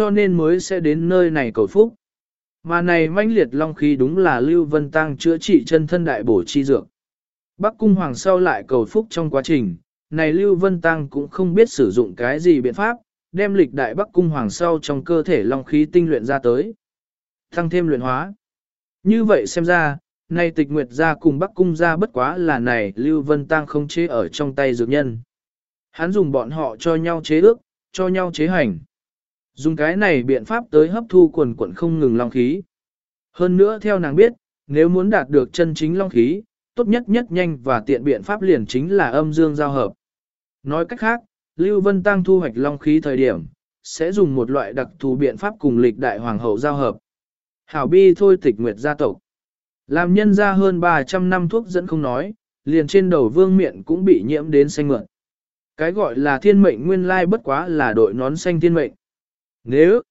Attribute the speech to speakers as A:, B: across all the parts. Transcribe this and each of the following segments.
A: cho nên mới sẽ đến nơi này cầu phúc. Mà này mãnh liệt long khí đúng là Lưu Vân Tăng chữa trị chân thân đại bổ chi dược. Bắc Cung Hoàng sau lại cầu phúc trong quá trình, này Lưu Vân Tăng cũng không biết sử dụng cái gì biện pháp, đem lịch đại Bắc Cung Hoàng sau trong cơ thể long khí tinh luyện ra tới. Tăng thêm luyện hóa. Như vậy xem ra, này tịch nguyệt ra cùng Bắc Cung ra bất quá là này Lưu Vân Tăng không chế ở trong tay dược nhân. Hắn dùng bọn họ cho nhau chế ước, cho nhau chế hành. Dùng cái này biện pháp tới hấp thu quần quần không ngừng long khí. Hơn nữa theo nàng biết, nếu muốn đạt được chân chính long khí, tốt nhất nhất nhanh và tiện biện pháp liền chính là âm dương giao hợp. Nói cách khác, Lưu Vân Tăng thu hoạch long khí thời điểm, sẽ dùng một loại đặc thù biện pháp cùng lịch đại hoàng hậu giao hợp. Hảo bi thôi tịch nguyệt gia tộc. Làm nhân ra hơn 300 năm thuốc dẫn không nói, liền trên đầu vương miệng cũng bị nhiễm đến xanh mượn. Cái gọi là thiên mệnh nguyên lai bất quá là đội nón xanh thiên mệnh. Nếu,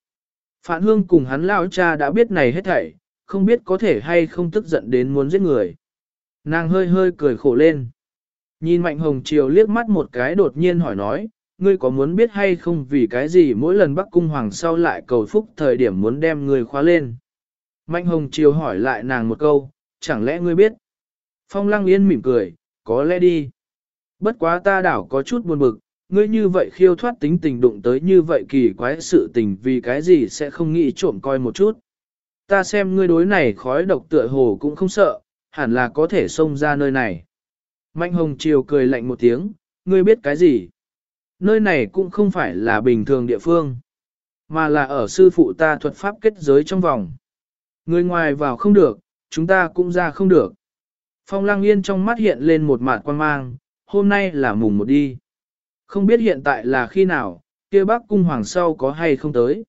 A: Phản Hương cùng hắn lão cha đã biết này hết thảy, không biết có thể hay không tức giận đến muốn giết người. Nàng hơi hơi cười khổ lên. Nhìn Mạnh Hồng Triều liếc mắt một cái đột nhiên hỏi nói, ngươi có muốn biết hay không vì cái gì mỗi lần Bắc Cung Hoàng sau lại cầu phúc thời điểm muốn đem người khóa lên. Mạnh Hồng Triều hỏi lại nàng một câu, chẳng lẽ ngươi biết? Phong Lăng Yên mỉm cười, có lẽ đi. Bất quá ta đảo có chút buồn bực, ngươi như vậy khiêu thoát tính tình đụng tới như vậy kỳ quái sự tình vì cái gì sẽ không nghĩ trộm coi một chút. Ta xem ngươi đối này khói độc tựa hồ cũng không sợ, hẳn là có thể xông ra nơi này. Mạnh Hồng Triều cười lạnh một tiếng, ngươi biết cái gì? Nơi này cũng không phải là bình thường địa phương, mà là ở sư phụ ta thuật pháp kết giới trong vòng. Người ngoài vào không được, chúng ta cũng ra không được. Phong Lang Yên trong mắt hiện lên một mạt quan mang, hôm nay là mùng một đi. Không biết hiện tại là khi nào, kia bác cung hoàng sau có hay không tới.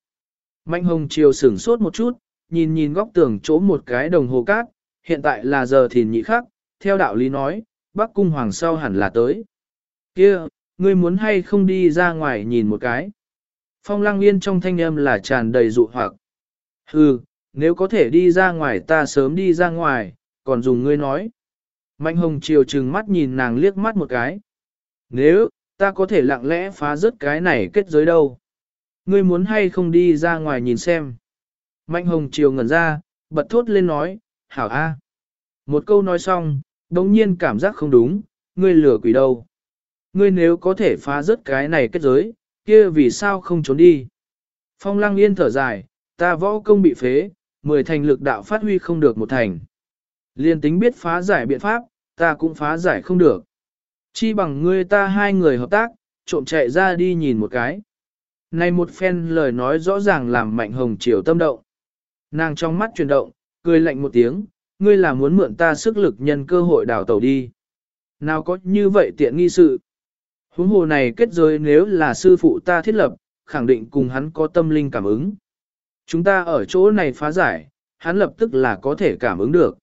A: Mạnh hồng chiều sửng sốt một chút, nhìn nhìn góc tường chỗ một cái đồng hồ cát, hiện tại là giờ thìn nhị khắc, theo đạo lý nói, bác cung hoàng sau hẳn là tới. Kia, ngươi muốn hay không đi ra ngoài nhìn một cái. Phong lăng yên trong thanh âm là tràn đầy dụ hoặc. Hừ, nếu có thể đi ra ngoài ta sớm đi ra ngoài, còn dùng ngươi nói. Mạnh hồng chiều trừng mắt nhìn nàng liếc mắt một cái. Nếu, ta có thể lặng lẽ phá rớt cái này kết giới đâu. Ngươi muốn hay không đi ra ngoài nhìn xem. Mạnh hồng chiều ngẩn ra, bật thốt lên nói, hảo a. Một câu nói xong, đồng nhiên cảm giác không đúng, ngươi lừa quỷ đâu. Ngươi nếu có thể phá rớt cái này kết giới, kia vì sao không trốn đi. Phong lăng yên thở dài, ta võ công bị phế, mười thành lực đạo phát huy không được một thành. Liên tính biết phá giải biện pháp, ta cũng phá giải không được. Chi bằng ngươi ta hai người hợp tác, trộm chạy ra đi nhìn một cái. Này một phen lời nói rõ ràng làm mạnh hồng chiều tâm động. Nàng trong mắt chuyển động, cười lạnh một tiếng, ngươi là muốn mượn ta sức lực nhân cơ hội đào tàu đi. Nào có như vậy tiện nghi sự. Huống hồ này kết giới nếu là sư phụ ta thiết lập, khẳng định cùng hắn có tâm linh cảm ứng. Chúng ta ở chỗ này phá giải, hắn lập tức là có thể cảm ứng được.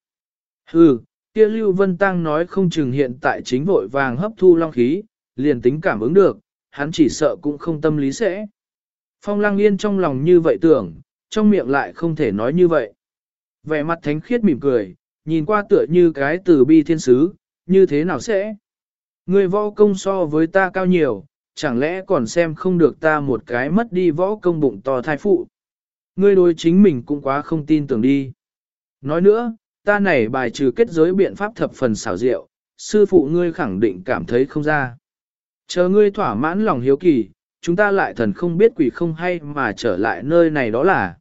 A: Hừ, kia Lưu Vân Tăng nói không chừng hiện tại chính vội vàng hấp thu long khí, liền tính cảm ứng được, hắn chỉ sợ cũng không tâm lý sẽ. Phong Lăng Yên trong lòng như vậy tưởng, trong miệng lại không thể nói như vậy. Vẻ mặt thánh khiết mỉm cười, nhìn qua tựa như cái từ bi thiên sứ, như thế nào sẽ? Người võ công so với ta cao nhiều, chẳng lẽ còn xem không được ta một cái mất đi võ công bụng to thai phụ. Ngươi đối chính mình cũng quá không tin tưởng đi. Nói nữa, ta này bài trừ kết giới biện pháp thập phần xảo diệu, sư phụ ngươi khẳng định cảm thấy không ra. Chờ ngươi thỏa mãn lòng hiếu kỳ, chúng ta lại thần không biết quỷ không hay mà trở lại nơi này đó là.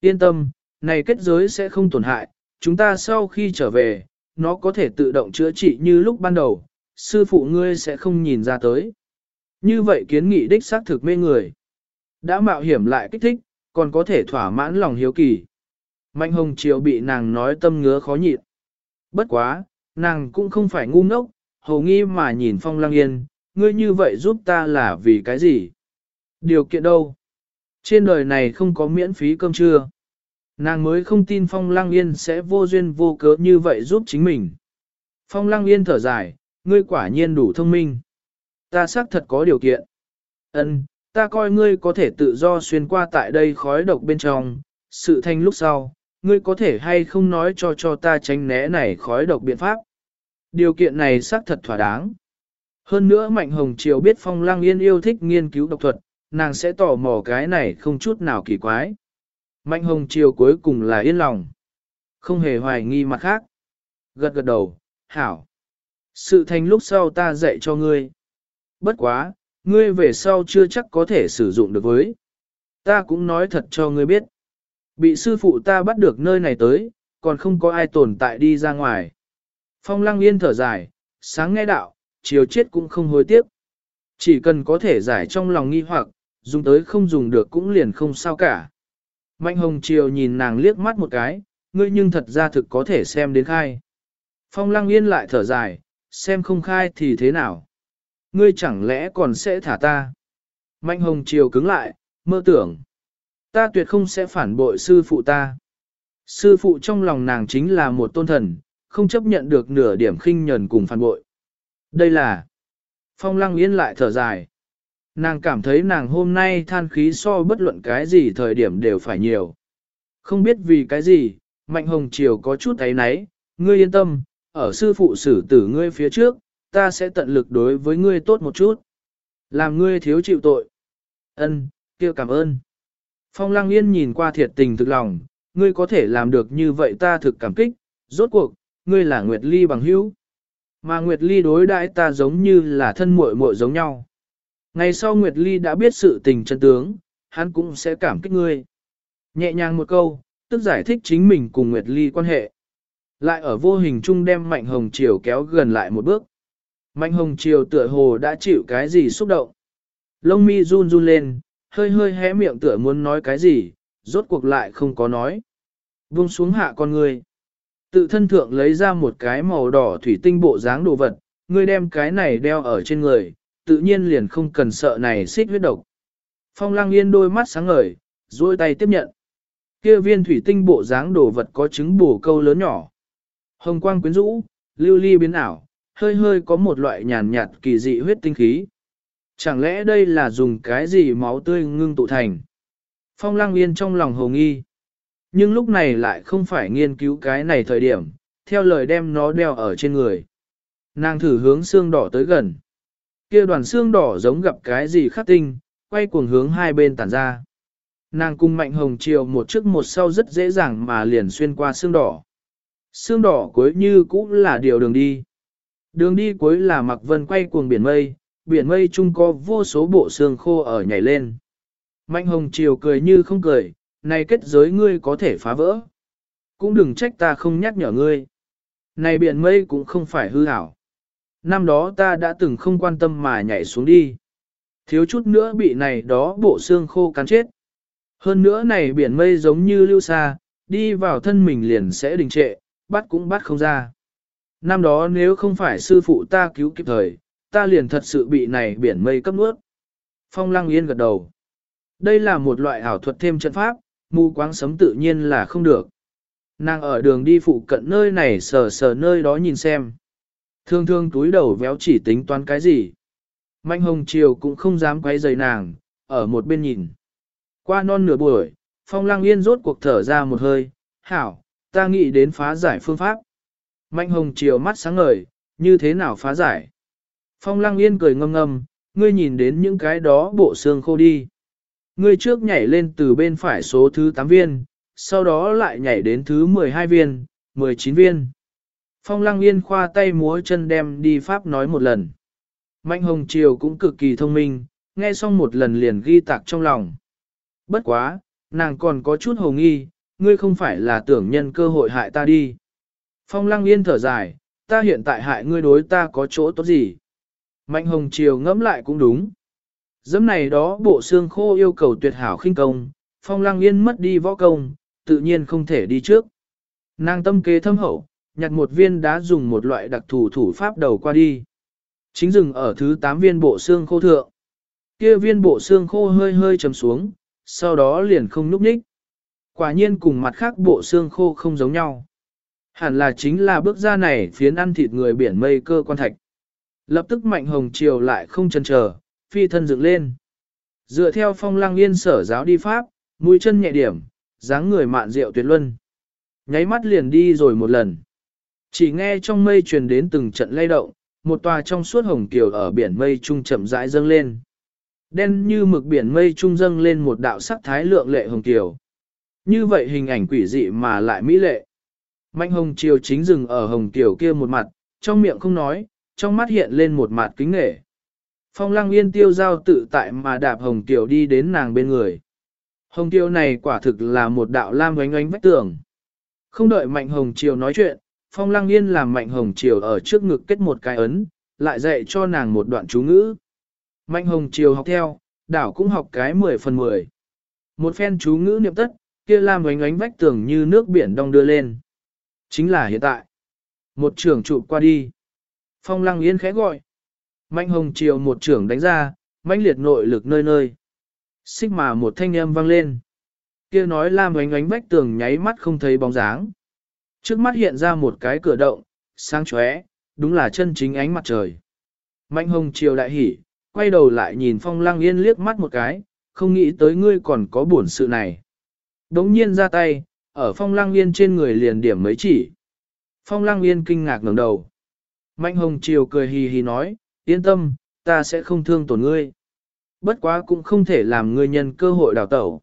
A: Yên tâm, này kết giới sẽ không tổn hại, chúng ta sau khi trở về, nó có thể tự động chữa trị như lúc ban đầu, sư phụ ngươi sẽ không nhìn ra tới. Như vậy kiến nghị đích xác thực mê người. Đã mạo hiểm lại kích thích, còn có thể thỏa mãn lòng hiếu kỳ. Mạnh hồng chiều bị nàng nói tâm ngứa khó nhịn. Bất quá, nàng cũng không phải ngu ngốc, hầu nghi mà nhìn phong lăng yên, ngươi như vậy giúp ta là vì cái gì? Điều kiện đâu? Trên đời này không có miễn phí cơm trưa. Nàng mới không tin Phong Lăng Yên sẽ vô duyên vô cớ như vậy giúp chính mình. Phong Lăng Yên thở dài, ngươi quả nhiên đủ thông minh. Ta xác thật có điều kiện. Ân, ta coi ngươi có thể tự do xuyên qua tại đây khói độc bên trong, sự thanh lúc sau, ngươi có thể hay không nói cho cho ta tránh né này khói độc biện pháp. Điều kiện này xác thật thỏa đáng. Hơn nữa Mạnh Hồng Triều biết Phong Lăng Yên yêu thích nghiên cứu độc thuật, nàng sẽ tò mò cái này không chút nào kỳ quái. Mạnh hồng triều cuối cùng là yên lòng. Không hề hoài nghi mặt khác. Gật gật đầu, hảo. Sự thành lúc sau ta dạy cho ngươi. Bất quá, ngươi về sau chưa chắc có thể sử dụng được với. Ta cũng nói thật cho ngươi biết. Bị sư phụ ta bắt được nơi này tới, còn không có ai tồn tại đi ra ngoài. Phong lăng yên thở dài, sáng nghe đạo, chiều chết cũng không hối tiếc. Chỉ cần có thể giải trong lòng nghi hoặc, dùng tới không dùng được cũng liền không sao cả. Mạnh hồng chiều nhìn nàng liếc mắt một cái, ngươi nhưng thật ra thực có thể xem đến khai. Phong lăng yên lại thở dài, xem không khai thì thế nào. Ngươi chẳng lẽ còn sẽ thả ta. Mạnh hồng chiều cứng lại, mơ tưởng. Ta tuyệt không sẽ phản bội sư phụ ta. Sư phụ trong lòng nàng chính là một tôn thần, không chấp nhận được nửa điểm khinh nhẫn cùng phản bội. Đây là... Phong lăng yên lại thở dài. Nàng cảm thấy nàng hôm nay than khí so bất luận cái gì thời điểm đều phải nhiều. Không biết vì cái gì, Mạnh Hồng Triều có chút thấy náy, ngươi yên tâm, ở sư phụ xử tử ngươi phía trước, ta sẽ tận lực đối với ngươi tốt một chút. Làm ngươi thiếu chịu tội. Ân, kia cảm ơn. Phong Lăng Yên nhìn qua thiệt tình thực lòng, ngươi có thể làm được như vậy ta thực cảm kích, rốt cuộc, ngươi là Nguyệt Ly bằng hữu. Mà Nguyệt Ly đối đãi ta giống như là thân muội muội giống nhau. Ngày sau Nguyệt Ly đã biết sự tình chân tướng, hắn cũng sẽ cảm kích ngươi. Nhẹ nhàng một câu, tức giải thích chính mình cùng Nguyệt Ly quan hệ. Lại ở vô hình chung đem Mạnh Hồng Triều kéo gần lại một bước. Mạnh Hồng Triều tựa hồ đã chịu cái gì xúc động. Lông mi run run lên, hơi hơi hé miệng tựa muốn nói cái gì, rốt cuộc lại không có nói. Vung xuống hạ con người. Tự thân thượng lấy ra một cái màu đỏ thủy tinh bộ dáng đồ vật, ngươi đem cái này đeo ở trên người, tự nhiên liền không cần sợ này xích huyết độc. Phong lăng yên đôi mắt sáng ngời, duỗi tay tiếp nhận. Kia viên thủy tinh bộ dáng đồ vật có trứng bổ câu lớn nhỏ. Hồng quang quyến rũ, lưu ly biến ảo, hơi hơi có một loại nhàn nhạt kỳ dị huyết tinh khí. Chẳng lẽ đây là dùng cái gì máu tươi ngưng tụ thành? Phong lăng yên trong lòng hồ nghi. Nhưng lúc này lại không phải nghiên cứu cái này thời điểm, theo lời đem nó đeo ở trên người. Nàng thử hướng xương đỏ tới gần. Kia đoàn xương đỏ giống gặp cái gì khắc tinh, quay cuồng hướng hai bên tản ra. Nàng cung mạnh hồng chiều một trước một sau rất dễ dàng mà liền xuyên qua xương đỏ. Xương đỏ cuối như cũng là điều đường đi. Đường đi cuối là mặc vân quay cuồng biển mây, biển mây chung có vô số bộ xương khô ở nhảy lên. Mạnh hồng chiều cười như không cười, này kết giới ngươi có thể phá vỡ. Cũng đừng trách ta không nhắc nhở ngươi. Này biển mây cũng không phải hư hảo. Năm đó ta đã từng không quan tâm mà nhảy xuống đi. Thiếu chút nữa bị này đó bộ xương khô cắn chết. Hơn nữa này biển mây giống như lưu xa, đi vào thân mình liền sẽ đình trệ, bắt cũng bắt không ra. Năm đó nếu không phải sư phụ ta cứu kịp thời, ta liền thật sự bị này biển mây cấp nuốt. Phong lăng yên gật đầu. Đây là một loại ảo thuật thêm trận pháp, mù quáng sấm tự nhiên là không được. Nàng ở đường đi phụ cận nơi này sờ sờ nơi đó nhìn xem. Thương thương túi đầu véo chỉ tính toán cái gì. Mạnh hồng chiều cũng không dám quay rời nàng, ở một bên nhìn. Qua non nửa buổi, phong lăng yên rốt cuộc thở ra một hơi, hảo, ta nghĩ đến phá giải phương pháp. Mạnh hồng chiều mắt sáng ngời, như thế nào phá giải? Phong lăng yên cười ngâm ngâm, ngươi nhìn đến những cái đó bộ xương khô đi. Ngươi trước nhảy lên từ bên phải số thứ 8 viên, sau đó lại nhảy đến thứ 12 viên, 19 viên. Phong lăng yên khoa tay múa chân đem đi pháp nói một lần. Mạnh hồng triều cũng cực kỳ thông minh, nghe xong một lần liền ghi tạc trong lòng. Bất quá, nàng còn có chút hồ nghi, ngươi không phải là tưởng nhân cơ hội hại ta đi. Phong lăng yên thở dài, ta hiện tại hại ngươi đối ta có chỗ tốt gì. Mạnh hồng triều ngẫm lại cũng đúng. Dẫm này đó bộ xương khô yêu cầu tuyệt hảo khinh công, phong lăng yên mất đi võ công, tự nhiên không thể đi trước. Nàng tâm kế thâm hậu, nhặt một viên đá dùng một loại đặc thù thủ pháp đầu qua đi. Chính dừng ở thứ 8 viên bộ xương khô thượng. Kia viên bộ xương khô hơi hơi chầm xuống, sau đó liền không núp ních. Quả nhiên cùng mặt khác bộ xương khô không giống nhau. Hẳn là chính là bước ra này phiến ăn thịt người biển mây cơ quan thạch. Lập tức mạnh hồng chiều lại không chần chờ, phi thân dựng lên. Dựa theo phong lang yên sở giáo đi pháp, mũi chân nhẹ điểm, dáng người mạn rượu tuyệt luân. Nháy mắt liền đi rồi một lần. Chỉ nghe trong mây truyền đến từng trận lay động, một tòa trong suốt hồng kiều ở biển mây trung chậm rãi dâng lên. Đen như mực biển mây trung dâng lên một đạo sắc thái lượng lệ hồng kiều. Như vậy hình ảnh quỷ dị mà lại mỹ lệ. Mạnh hồng chiều chính dừng ở hồng kiều kia một mặt, trong miệng không nói, trong mắt hiện lên một mặt kính nghệ. Phong lăng yên tiêu giao tự tại mà đạp hồng kiều đi đến nàng bên người. Hồng kiều này quả thực là một đạo lam oánh oánh vách tường. Không đợi mạnh hồng Triều nói chuyện, phong lăng yên làm mạnh hồng Triều ở trước ngực kết một cái ấn, lại dạy cho nàng một đoạn chú ngữ. Mạnh hồng Triều học theo, đảo cũng học cái 10 phần 10. Một phen chú ngữ niệm tất, kia lam oánh oánh vách tường như nước biển đông đưa lên. Chính là hiện tại. Một trưởng trụ qua đi. Phong lăng yên khẽ gọi. Mạnh hồng chiều một trưởng đánh ra, mãnh liệt nội lực nơi nơi. Xích mà một thanh âm vang lên. Kia nói lam ánh ánh vách tường nháy mắt không thấy bóng dáng. Trước mắt hiện ra một cái cửa động, sáng chóe, đúng là chân chính ánh mặt trời. Mạnh hồng chiều đại hỉ, quay đầu lại nhìn phong lăng yên liếc mắt một cái, không nghĩ tới ngươi còn có buồn sự này. Đống nhiên ra tay, ở phong lăng yên trên người liền điểm mấy chỉ. Phong lăng yên kinh ngạc ngẩng đầu. Mạnh hồng chiều cười hì hì nói, yên tâm, ta sẽ không thương tổn ngươi. Bất quá cũng không thể làm ngươi nhân cơ hội đào tẩu.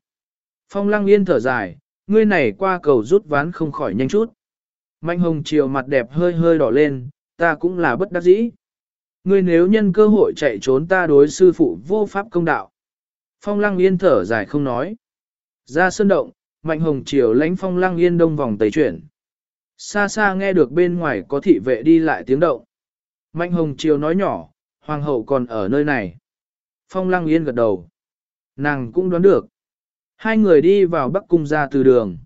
A: Phong lăng yên thở dài, ngươi này qua cầu rút ván không khỏi nhanh chút. Mạnh hồng chiều mặt đẹp hơi hơi đỏ lên, ta cũng là bất đắc dĩ. Ngươi nếu nhân cơ hội chạy trốn ta đối sư phụ vô pháp công đạo. Phong lăng yên thở dài không nói. Ra sơn động, mạnh hồng chiều lánh phong lăng yên đông vòng tẩy chuyển. Xa xa nghe được bên ngoài có thị vệ đi lại tiếng động. Mạnh hồng chiều nói nhỏ, hoàng hậu còn ở nơi này. Phong lăng yên gật đầu. Nàng cũng đoán được. Hai người đi vào bắc cung ra từ đường.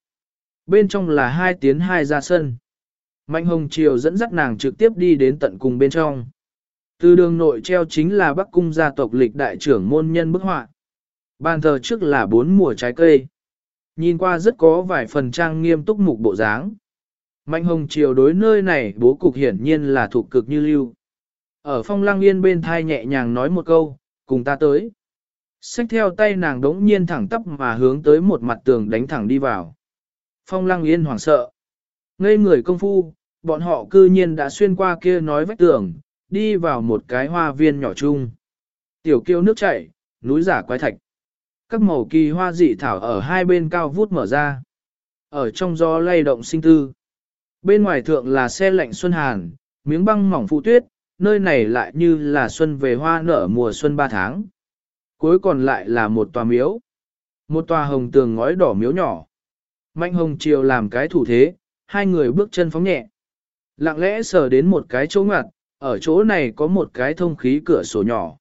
A: Bên trong là hai tiến hai ra sân. Mạnh hồng chiều dẫn dắt nàng trực tiếp đi đến tận cùng bên trong. Từ đường nội treo chính là bắc cung gia tộc lịch đại trưởng môn nhân bức họa. Bàn thờ trước là bốn mùa trái cây. Nhìn qua rất có vài phần trang nghiêm túc mục bộ dáng. Mạnh hồng chiều đối nơi này bố cục hiển nhiên là thuộc cực như lưu. Ở phong lăng yên bên thai nhẹ nhàng nói một câu, cùng ta tới. Xách theo tay nàng đống nhiên thẳng tắp mà hướng tới một mặt tường đánh thẳng đi vào. Phong lăng yên hoảng sợ. Ngây người công phu, bọn họ cư nhiên đã xuyên qua kia nói vách tường, đi vào một cái hoa viên nhỏ chung. Tiểu kiêu nước chảy, núi giả quái thạch. Các màu kỳ hoa dị thảo ở hai bên cao vút mở ra. Ở trong gió lay động sinh tư. Bên ngoài thượng là xe lạnh xuân hàn, miếng băng mỏng phụ tuyết, nơi này lại như là xuân về hoa nở mùa xuân ba tháng. Cuối còn lại là một tòa miếu. Một tòa hồng tường ngói đỏ miếu nhỏ. Mạnh hồng chiều làm cái thủ thế, hai người bước chân phóng nhẹ. Lặng lẽ sờ đến một cái chỗ ngặt, ở chỗ này có một cái thông khí cửa sổ nhỏ.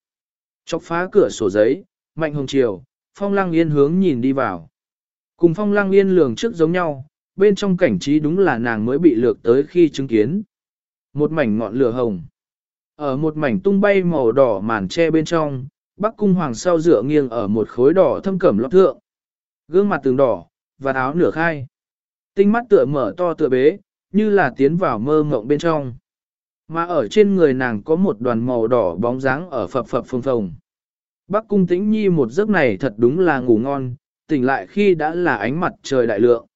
A: Chọc phá cửa sổ giấy, mạnh hồng chiều, phong lăng yên hướng nhìn đi vào. Cùng phong lăng yên lường trước giống nhau, bên trong cảnh trí đúng là nàng mới bị lược tới khi chứng kiến. Một mảnh ngọn lửa hồng. Ở một mảnh tung bay màu đỏ màn che bên trong, bắc cung hoàng sau dựa nghiêng ở một khối đỏ thâm cẩm lót thượng. Gương mặt tường đỏ, và áo nửa khai. Tinh mắt tựa mở to tựa bế, như là tiến vào mơ mộng bên trong. Mà ở trên người nàng có một đoàn màu đỏ bóng dáng ở phập phập phồng phồng. Bắc cung tĩnh nhi một giấc này thật đúng là ngủ ngon, tỉnh lại khi đã là ánh mặt trời đại lượng.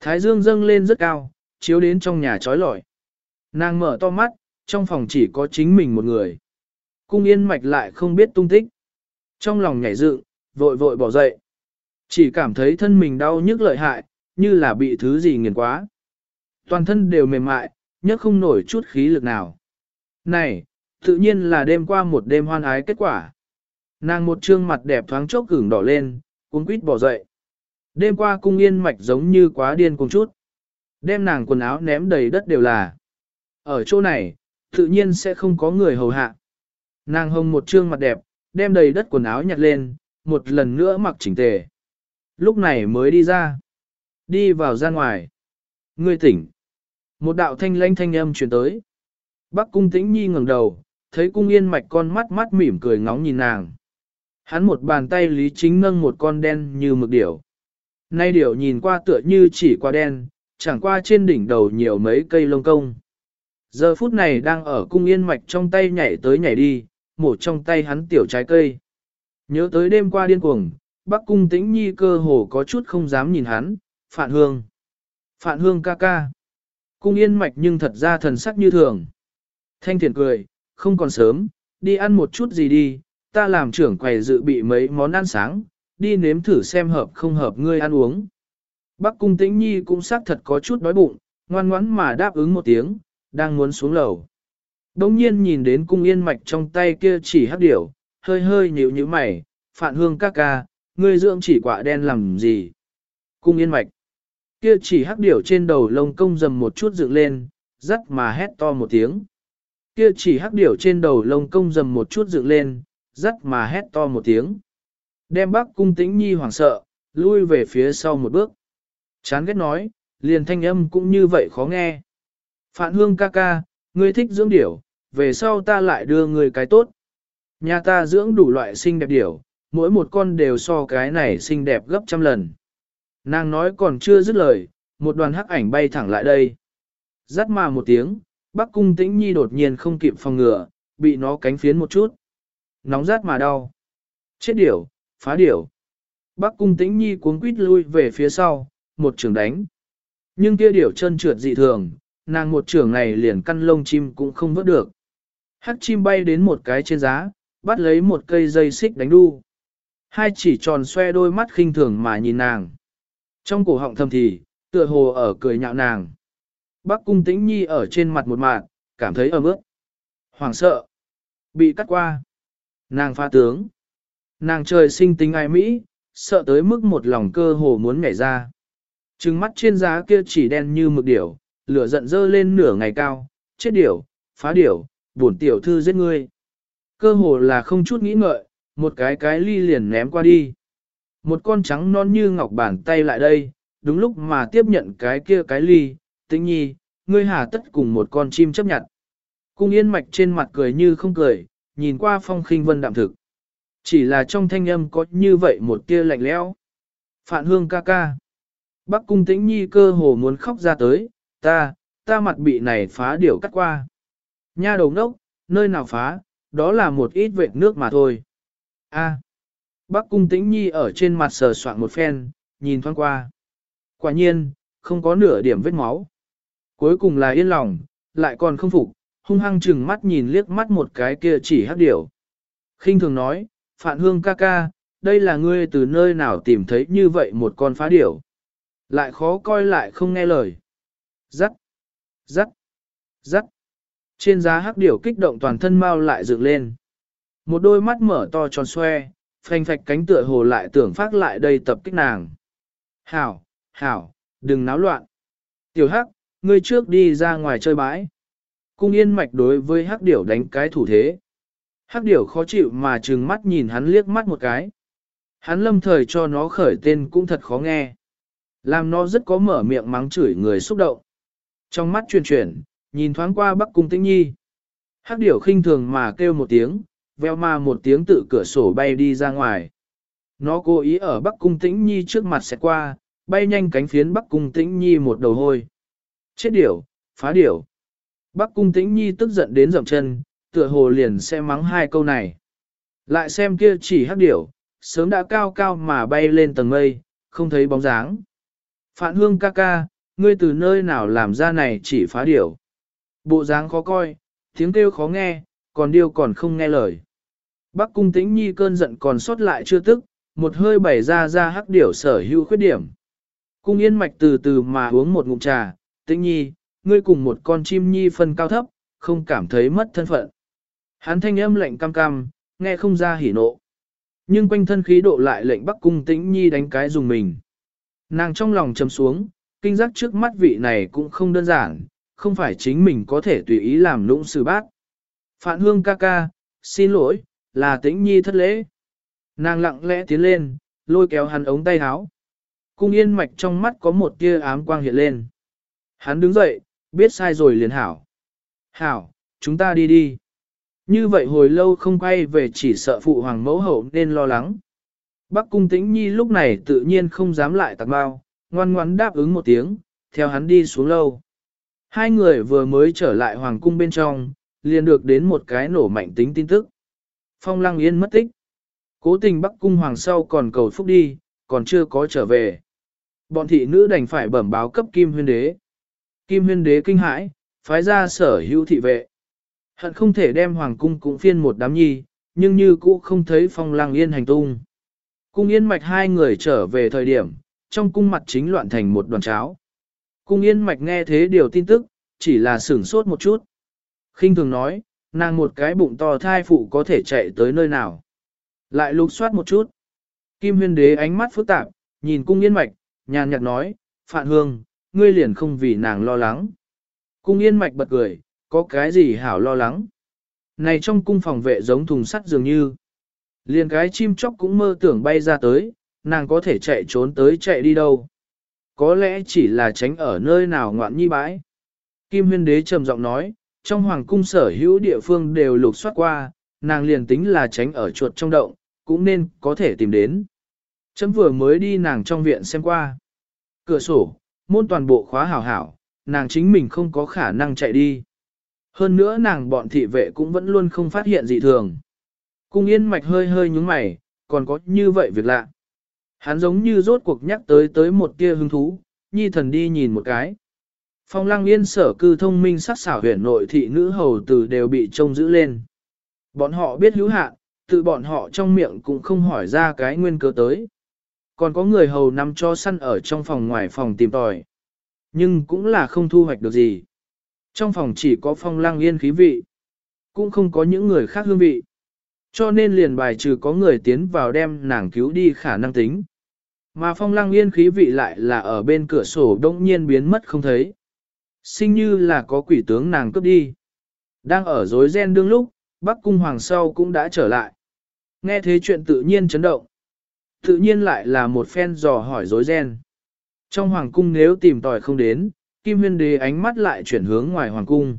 A: Thái dương dâng lên rất cao, chiếu đến trong nhà trói lọi. Nàng mở to mắt, trong phòng chỉ có chính mình một người. Cung yên mạch lại không biết tung tích. Trong lòng nhảy dựng, vội vội bỏ dậy. Chỉ cảm thấy thân mình đau nhức lợi hại, như là bị thứ gì nghiền quá. Toàn thân đều mềm mại, nhấc không nổi chút khí lực nào. Này, tự nhiên là đêm qua một đêm hoan ái kết quả. Nàng một trương mặt đẹp thoáng chốc gửng đỏ lên, cuốn quýt bỏ dậy. Đêm qua cung yên mạch giống như quá điên cùng chút. Đem nàng quần áo ném đầy đất đều là. Ở chỗ này, tự nhiên sẽ không có người hầu hạ. Nàng hồng một trương mặt đẹp, đem đầy đất quần áo nhặt lên, một lần nữa mặc chỉnh tề. Lúc này mới đi ra. Đi vào ra ngoài. Ngươi tỉnh. Một đạo thanh lãnh thanh âm truyền tới. Bắc cung tĩnh nhi ngẩng đầu, thấy cung yên mạch con mắt mắt mỉm cười ngóng nhìn nàng. Hắn một bàn tay lý chính nâng một con đen như mực điểu. Nay điều nhìn qua tựa như chỉ qua đen, chẳng qua trên đỉnh đầu nhiều mấy cây lông công. Giờ phút này đang ở cung yên mạch trong tay nhảy tới nhảy đi, một trong tay hắn tiểu trái cây. Nhớ tới đêm qua điên cuồng, Bắc cung tĩnh nhi cơ hồ có chút không dám nhìn hắn, Phạn Hương. Phạn Hương ca ca. Cung yên mạch nhưng thật ra thần sắc như thường. Thanh thiền cười, không còn sớm, đi ăn một chút gì đi, ta làm trưởng quầy dự bị mấy món ăn sáng, đi nếm thử xem hợp không hợp ngươi ăn uống. Bắc cung tĩnh nhi cũng xác thật có chút đói bụng, ngoan ngoãn mà đáp ứng một tiếng, đang muốn xuống lầu. Đông nhiên nhìn đến cung yên mạch trong tay kia chỉ hắc điểu, hơi hơi nhíu nhíu mày, phản hương ca ca, ngươi dưỡng chỉ quả đen làm gì? Cung yên mạch. Kia chỉ hắc điểu trên đầu lông công dầm một chút dựng lên, rắc mà hét to một tiếng. Kia chỉ hắc điểu trên đầu lông công dầm một chút dựng lên, rắc mà hét to một tiếng. Đem bác cung tĩnh nhi hoảng sợ, lui về phía sau một bước. Chán ghét nói, liền thanh âm cũng như vậy khó nghe. Phạn hương ca ca, ngươi thích dưỡng điểu, về sau ta lại đưa ngươi cái tốt. Nhà ta dưỡng đủ loại xinh đẹp điểu, mỗi một con đều so cái này xinh đẹp gấp trăm lần. Nàng nói còn chưa dứt lời, một đoàn hắc ảnh bay thẳng lại đây. Rắt mà một tiếng, Bắc cung tĩnh nhi đột nhiên không kịp phòng ngừa, bị nó cánh phiến một chút. Nóng rát mà đau. Chết điểu, phá điểu. Bắc cung tĩnh nhi cuống quýt lui về phía sau, một trường đánh. Nhưng kia điểu chân trượt dị thường, nàng một trường này liền căn lông chim cũng không vớt được. Hắc chim bay đến một cái trên giá, bắt lấy một cây dây xích đánh đu. Hai chỉ tròn xoe đôi mắt khinh thường mà nhìn nàng. Trong cổ họng thầm thì, tựa hồ ở cười nhạo nàng. Bác cung tĩnh nhi ở trên mặt một mạng, cảm thấy ấm ướt. Hoàng sợ. Bị cắt qua. Nàng pha tướng. Nàng trời sinh tính ai Mỹ, sợ tới mức một lòng cơ hồ muốn nhảy ra. Trừng mắt trên giá kia chỉ đen như mực điểu, lửa giận dơ lên nửa ngày cao, chết điểu, phá điểu, buồn tiểu thư giết ngươi. Cơ hồ là không chút nghĩ ngợi, một cái cái ly liền ném qua đi. Một con trắng non như ngọc bàn tay lại đây, đúng lúc mà tiếp nhận cái kia cái ly, tĩnh nhi, ngươi hà tất cùng một con chim chấp nhận. Cung yên mạch trên mặt cười như không cười, nhìn qua phong khinh vân đạm thực. Chỉ là trong thanh âm có như vậy một tia lạnh lẽo. Phạn hương ca ca. Bắc cung tĩnh nhi cơ hồ muốn khóc ra tới, ta, ta mặt bị này phá điểu cắt qua. Nha đầu nốc, nơi nào phá, đó là một ít vệt nước mà thôi. A. Bắc cung tĩnh nhi ở trên mặt sờ soạn một phen, nhìn thoáng qua. Quả nhiên, không có nửa điểm vết máu. Cuối cùng là yên lòng, lại còn không phục, hung hăng chừng mắt nhìn liếc mắt một cái kia chỉ hắc điểu. khinh thường nói, Phạn Hương ca ca, đây là ngươi từ nơi nào tìm thấy như vậy một con phá điểu. Lại khó coi lại không nghe lời. Rắc, rắc, rắc. Trên giá hắc điểu kích động toàn thân mau lại dựng lên. Một đôi mắt mở to tròn xoe, phanh phạch cánh tựa hồ lại tưởng phát lại đây tập kích nàng. Hảo, hảo, đừng náo loạn. Tiểu hắc, ngươi trước đi ra ngoài chơi bãi. Cung yên mạch đối với hắc điểu đánh cái thủ thế. Hắc điểu khó chịu mà trừng mắt nhìn hắn liếc mắt một cái. Hắn lâm thời cho nó khởi tên cũng thật khó nghe. Làm nó rất có mở miệng mắng chửi người xúc động. Trong mắt chuyển chuyển, nhìn thoáng qua bắc cung tĩnh nhi. Hắc điểu khinh thường mà kêu một tiếng, veo ma một tiếng tự cửa sổ bay đi ra ngoài. Nó cố ý ở bắc cung tĩnh nhi trước mặt sẽ qua, bay nhanh cánh phiến bắc cung tĩnh nhi một đầu hôi. Chết điểu, phá điểu. Bắc cung tĩnh nhi tức giận đến dậm chân, tựa hồ liền sẽ mắng hai câu này. Lại xem kia chỉ hắc điểu, sớm đã cao cao mà bay lên tầng mây, không thấy bóng dáng. Phạn hương ca ca, ngươi từ nơi nào làm ra này chỉ phá điểu. Bộ dáng khó coi, tiếng kêu khó nghe, còn điêu còn không nghe lời. Bắc cung tĩnh nhi cơn giận còn sót lại chưa tức, một hơi bày ra ra hắc điểu sở hữu khuyết điểm. Cung yên mạch từ từ mà uống một ngụm trà, tĩnh nhi, ngươi cùng một con chim nhi phân cao thấp, không cảm thấy mất thân phận. Hắn thanh âm lạnh cam cam, nghe không ra hỉ nộ. Nhưng quanh thân khí độ lại lệnh Bắc Cung Tĩnh Nhi đánh cái dùng mình. Nàng trong lòng chầm xuống, kinh giác trước mắt vị này cũng không đơn giản, không phải chính mình có thể tùy ý làm lũng sư bác. Phạn hương ca ca, xin lỗi, là Tĩnh Nhi thất lễ. Nàng lặng lẽ tiến lên, lôi kéo hắn ống tay áo. Cung yên mạch trong mắt có một tia ám quang hiện lên. Hắn đứng dậy, biết sai rồi liền hảo. Hảo, chúng ta đi đi. Như vậy hồi lâu không quay về chỉ sợ phụ hoàng mẫu hậu nên lo lắng. Bắc cung tĩnh nhi lúc này tự nhiên không dám lại tạc bao, ngoan ngoãn đáp ứng một tiếng, theo hắn đi xuống lâu. Hai người vừa mới trở lại hoàng cung bên trong, liền được đến một cái nổ mạnh tính tin tức. Phong lăng yên mất tích. Cố tình Bắc cung hoàng sau còn cầu phúc đi, còn chưa có trở về. Bọn thị nữ đành phải bẩm báo cấp kim huyên đế. Kim huyên đế kinh hãi, phái ra sở hữu thị vệ. Hận không thể đem hoàng cung cũng phiên một đám nhi, nhưng như cũ không thấy phong lang yên hành tung. Cung yên mạch hai người trở về thời điểm, trong cung mặt chính loạn thành một đoàn cháo. Cung yên mạch nghe thế điều tin tức, chỉ là sửng sốt một chút. khinh thường nói, nàng một cái bụng to thai phụ có thể chạy tới nơi nào. Lại lục soát một chút. Kim huyên đế ánh mắt phức tạp, nhìn cung yên mạch, nhàn nhạt nói, Phạn Hương, ngươi liền không vì nàng lo lắng. Cung yên mạch bật cười, có cái gì hảo lo lắng. Này trong cung phòng vệ giống thùng sắt dường như. Liền cái chim chóc cũng mơ tưởng bay ra tới, nàng có thể chạy trốn tới chạy đi đâu. Có lẽ chỉ là tránh ở nơi nào ngoạn nhi bãi. Kim huyên đế trầm giọng nói, trong hoàng cung sở hữu địa phương đều lục soát qua, nàng liền tính là tránh ở chuột trong động, cũng nên có thể tìm đến. Chấm vừa mới đi nàng trong viện xem qua. Cửa sổ, môn toàn bộ khóa hảo hảo, nàng chính mình không có khả năng chạy đi. Hơn nữa nàng bọn thị vệ cũng vẫn luôn không phát hiện gì thường. Cung yên mạch hơi hơi nhúng mày, còn có như vậy việc lạ. Hắn giống như rốt cuộc nhắc tới tới một tia hứng thú, nhi thần đi nhìn một cái. Phong lăng yên sở cư thông minh sắc xảo huyền nội thị nữ hầu tử đều bị trông giữ lên. Bọn họ biết hữu hạn, tự bọn họ trong miệng cũng không hỏi ra cái nguyên cớ tới. Còn có người hầu nằm cho săn ở trong phòng ngoài phòng tìm tòi. Nhưng cũng là không thu hoạch được gì. Trong phòng chỉ có phong lăng yên khí vị. Cũng không có những người khác hương vị. Cho nên liền bài trừ có người tiến vào đem nàng cứu đi khả năng tính. Mà phong lăng yên khí vị lại là ở bên cửa sổ đông nhiên biến mất không thấy. Sinh như là có quỷ tướng nàng cướp đi. Đang ở dối ren đương lúc, Bắc Cung Hoàng sau cũng đã trở lại. Nghe thế chuyện tự nhiên chấn động. Tự nhiên lại là một phen dò hỏi dối ren. Trong Hoàng Cung nếu tìm tòi không đến, Kim Huyên Đế ánh mắt lại chuyển hướng ngoài Hoàng Cung.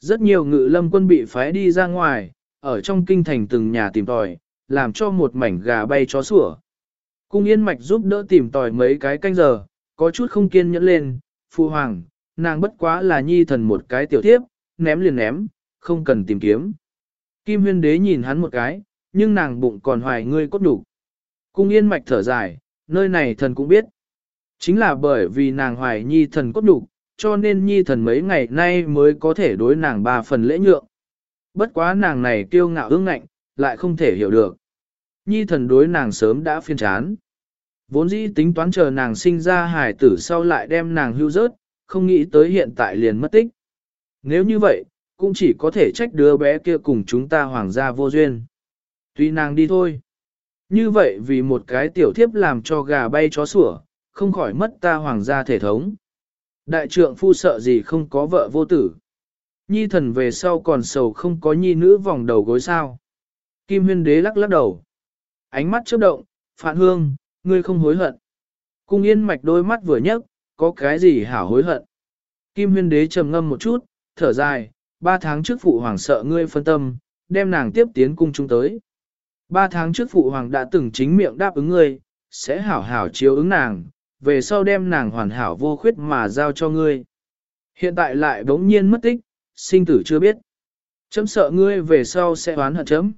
A: Rất nhiều ngự lâm quân bị phái đi ra ngoài, ở trong kinh thành từng nhà tìm tòi, làm cho một mảnh gà bay chó sủa. Cung Yên Mạch giúp đỡ tìm tòi mấy cái canh giờ, có chút không kiên nhẫn lên, Phu Hoàng, nàng bất quá là nhi thần một cái tiểu thiếp, ném liền ném, không cần tìm kiếm. Kim huyên đế nhìn hắn một cái, nhưng nàng bụng còn hoài ngươi cốt đủ. Cung yên mạch thở dài, nơi này thần cũng biết. Chính là bởi vì nàng hoài nhi thần cốt đủ, cho nên nhi thần mấy ngày nay mới có thể đối nàng ba phần lễ nhượng. Bất quá nàng này kiêu ngạo ương ngạnh, lại không thể hiểu được. Nhi thần đối nàng sớm đã phiên chán. Vốn dĩ tính toán chờ nàng sinh ra hài tử sau lại đem nàng hưu rớt, không nghĩ tới hiện tại liền mất tích. Nếu như vậy, cũng chỉ có thể trách đứa bé kia cùng chúng ta hoàng gia vô duyên. Tuy nàng đi thôi. Như vậy vì một cái tiểu thiếp làm cho gà bay chó sủa, không khỏi mất ta hoàng gia thể thống. Đại trượng phu sợ gì không có vợ vô tử. Nhi thần về sau còn sầu không có nhi nữ vòng đầu gối sao. Kim huyên đế lắc lắc đầu. Ánh mắt chớp động, phản hương, ngươi không hối hận. Cung yên mạch đôi mắt vừa nhấc, có cái gì hảo hối hận. Kim huyên đế trầm ngâm một chút, thở dài, ba tháng trước phụ hoàng sợ ngươi phân tâm, đem nàng tiếp tiến cung chúng tới. Ba tháng trước phụ hoàng đã từng chính miệng đáp ứng ngươi, sẽ hảo hảo chiếu ứng nàng, về sau đem nàng hoàn hảo vô khuyết mà giao cho ngươi. Hiện tại lại bỗng nhiên mất tích, sinh tử chưa biết. Chấm sợ ngươi về sau sẽ oán hận chấm.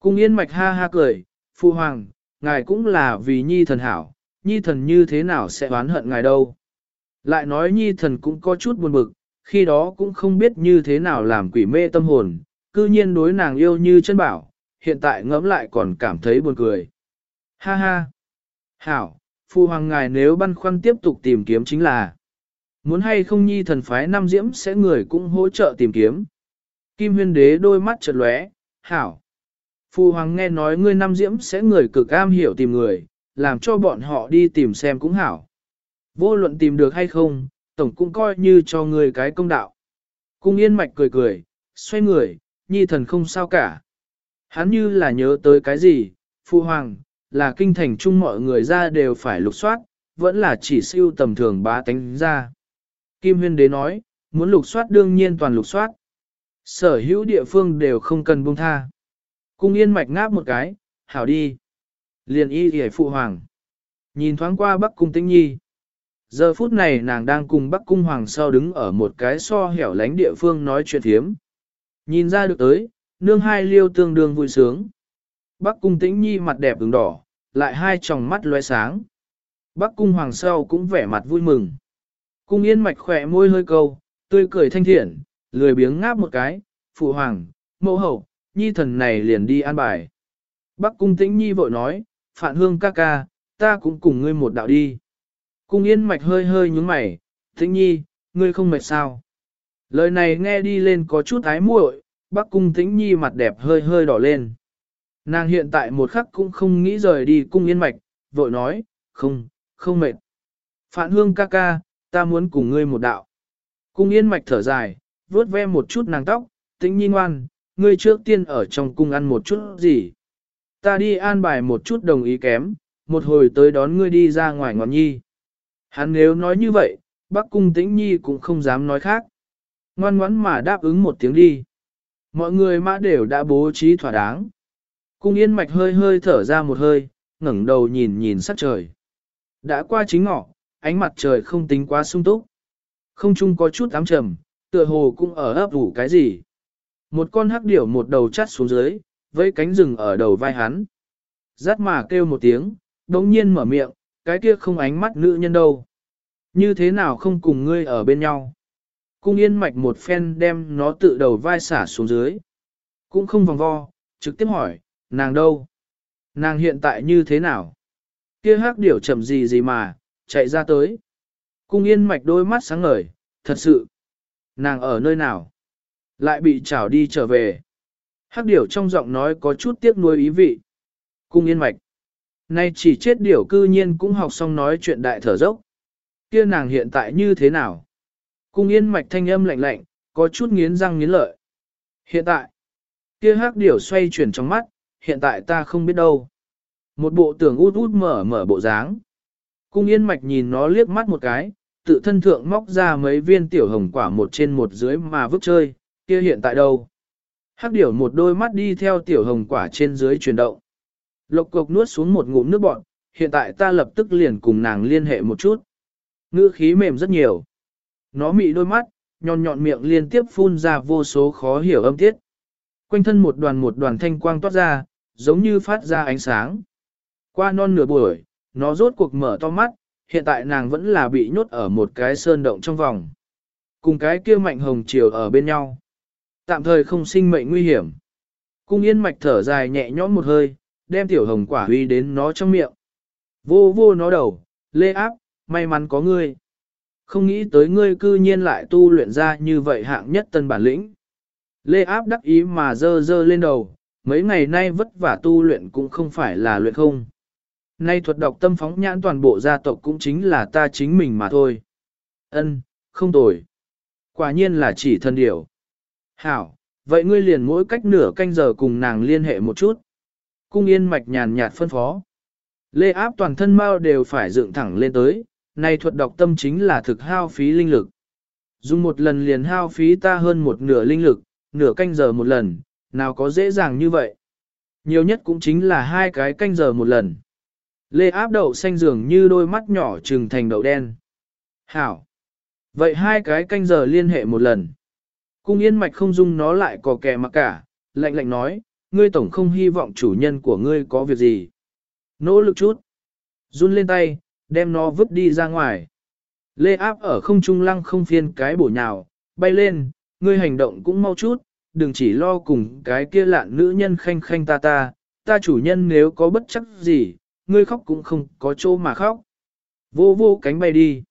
A: Cung yên mạch ha ha cười, Phu hoàng, ngài cũng là vì nhi thần hảo, nhi thần như thế nào sẽ oán hận ngài đâu. Lại nói nhi thần cũng có chút buồn bực, khi đó cũng không biết như thế nào làm quỷ mê tâm hồn, cư nhiên đối nàng yêu như chân bảo, hiện tại ngẫm lại còn cảm thấy buồn cười. Ha ha! Hảo, phu hoàng ngài nếu băn khoăn tiếp tục tìm kiếm chính là muốn hay không nhi thần phái Nam diễm sẽ người cũng hỗ trợ tìm kiếm. Kim huyên đế đôi mắt chợt lóe, hảo. Phu hoàng nghe nói ngươi Nam diễm sẽ người cực am hiểu tìm người, làm cho bọn họ đi tìm xem cũng hảo. Vô luận tìm được hay không, tổng cũng coi như cho người cái công đạo. Cung yên mạch cười cười, xoay người, nhi thần không sao cả. Hắn như là nhớ tới cái gì, phụ hoàng, là kinh thành chung mọi người ra đều phải lục soát, vẫn là chỉ siêu tầm thường bá tánh ra. Kim huyên đế nói, muốn lục soát đương nhiên toàn lục soát. Sở hữu địa phương đều không cần buông tha. Cung yên mạch ngáp một cái, hảo đi. Liền y hề phụ hoàng. Nhìn thoáng qua bắc cung tĩnh nhi. Giờ phút này nàng đang cùng Bắc Cung Hoàng sau đứng ở một cái so hẻo lánh địa phương nói chuyện thiếm. Nhìn ra được tới, nương hai liêu tương đương vui sướng. Bắc Cung Tĩnh Nhi mặt đẹp ứng đỏ, lại hai tròng mắt loe sáng. Bắc Cung Hoàng sau cũng vẻ mặt vui mừng. Cung Yên mạch khỏe môi hơi câu, tươi cười thanh thiện, lười biếng ngáp một cái, phụ hoàng, mẫu hậu, nhi thần này liền đi an bài. Bắc cung tĩnh nhi vội nói, phản hương ca ca, ta cũng cùng ngươi một đạo đi. Cung yên mạch hơi hơi nhúng mày, tĩnh nhi, ngươi không mệt sao. Lời này nghe đi lên có chút ái muội, Bắc cung tĩnh nhi mặt đẹp hơi hơi đỏ lên. Nàng hiện tại một khắc cũng không nghĩ rời đi cung yên mạch, vội nói, không, không mệt. Phạn hương ca ca, ta muốn cùng ngươi một đạo. Cung yên mạch thở dài, vuốt ve một chút nàng tóc, tĩnh nhi ngoan, ngươi trước tiên ở trong cung ăn một chút gì. Ta đi an bài một chút đồng ý kém, một hồi tới đón ngươi đi ra ngoài ngọn nhi. Hắn nếu nói như vậy, bác cung tĩnh nhi cũng không dám nói khác. Ngoan ngoãn mà đáp ứng một tiếng đi. Mọi người mã đều đã bố trí thỏa đáng. Cung yên mạch hơi hơi thở ra một hơi, ngẩng đầu nhìn nhìn sắc trời. Đã qua chính ngọ, ánh mặt trời không tính quá sung túc. Không chung có chút ám trầm, tựa hồ cũng ở ấp ủ cái gì. Một con hắc điểu một đầu chắt xuống dưới, với cánh rừng ở đầu vai hắn. Rát mà kêu một tiếng, đống nhiên mở miệng, cái kia không ánh mắt nữ nhân đâu. Như thế nào không cùng ngươi ở bên nhau? Cung yên mạch một phen đem nó tự đầu vai xả xuống dưới. Cũng không vòng vo, trực tiếp hỏi, nàng đâu? Nàng hiện tại như thế nào? Kia hắc điểu chậm gì gì mà, chạy ra tới. Cung yên mạch đôi mắt sáng ngời, thật sự. Nàng ở nơi nào? Lại bị trảo đi trở về. Hắc điểu trong giọng nói có chút tiếc nuối ý vị. Cung yên mạch. Nay chỉ chết điểu cư nhiên cũng học xong nói chuyện đại thở dốc. Kia nàng hiện tại như thế nào? Cung yên mạch thanh âm lạnh lạnh, có chút nghiến răng nghiến lợi. Hiện tại, kia hắc điểu xoay chuyển trong mắt, hiện tại ta không biết đâu. Một bộ tưởng út út mở mở bộ dáng. Cung yên mạch nhìn nó liếc mắt một cái, tự thân thượng móc ra mấy viên tiểu hồng quả một trên một dưới mà vứt chơi, kia hiện tại đâu? Hắc điểu một đôi mắt đi theo tiểu hồng quả trên dưới chuyển động. Lộc cục nuốt xuống một ngụm nước bọn, hiện tại ta lập tức liền cùng nàng liên hệ một chút. Ngữ khí mềm rất nhiều. Nó mị đôi mắt, nhọn nhọn miệng liên tiếp phun ra vô số khó hiểu âm tiết. Quanh thân một đoàn một đoàn thanh quang toát ra, giống như phát ra ánh sáng. Qua non nửa buổi, nó rốt cuộc mở to mắt, hiện tại nàng vẫn là bị nhốt ở một cái sơn động trong vòng. Cùng cái kia mạnh hồng chiều ở bên nhau. Tạm thời không sinh mệnh nguy hiểm. Cung yên mạch thở dài nhẹ nhõm một hơi, đem tiểu hồng quả huy đến nó trong miệng. Vô vô nó đầu, lê áp, may mắn có ngươi. Không nghĩ tới ngươi cư nhiên lại tu luyện ra như vậy hạng nhất tân bản lĩnh. Lê áp đắc ý mà dơ dơ lên đầu, mấy ngày nay vất vả tu luyện cũng không phải là luyện không. Nay thuật đọc tâm phóng nhãn toàn bộ gia tộc cũng chính là ta chính mình mà thôi. Ân, không tồi. Quả nhiên là chỉ thân điểu. Hảo, vậy ngươi liền mỗi cách nửa canh giờ cùng nàng liên hệ một chút. Cung yên mạch nhàn nhạt phân phó. Lê áp toàn thân mau đều phải dựng thẳng lên tới, này thuật đọc tâm chính là thực hao phí linh lực. Dùng một lần liền hao phí ta hơn một nửa linh lực, nửa canh giờ một lần, nào có dễ dàng như vậy. Nhiều nhất cũng chính là hai cái canh giờ một lần. Lê áp đậu xanh dường như đôi mắt nhỏ trừng thành đậu đen. Hảo! Vậy hai cái canh giờ liên hệ một lần. Cung yên mạch không dung nó lại có kẻ mà cả, lạnh lạnh nói, ngươi tổng không hy vọng chủ nhân của ngươi có việc gì. Nỗ lực chút. Run lên tay, đem nó vứt đi ra ngoài. Lê áp ở không trung lăng không phiên cái bổ nhào, bay lên, ngươi hành động cũng mau chút, đừng chỉ lo cùng cái kia lạn nữ nhân khanh khanh ta ta, ta chủ nhân nếu có bất chắc gì, ngươi khóc cũng không có chỗ mà khóc. Vô vô cánh bay đi.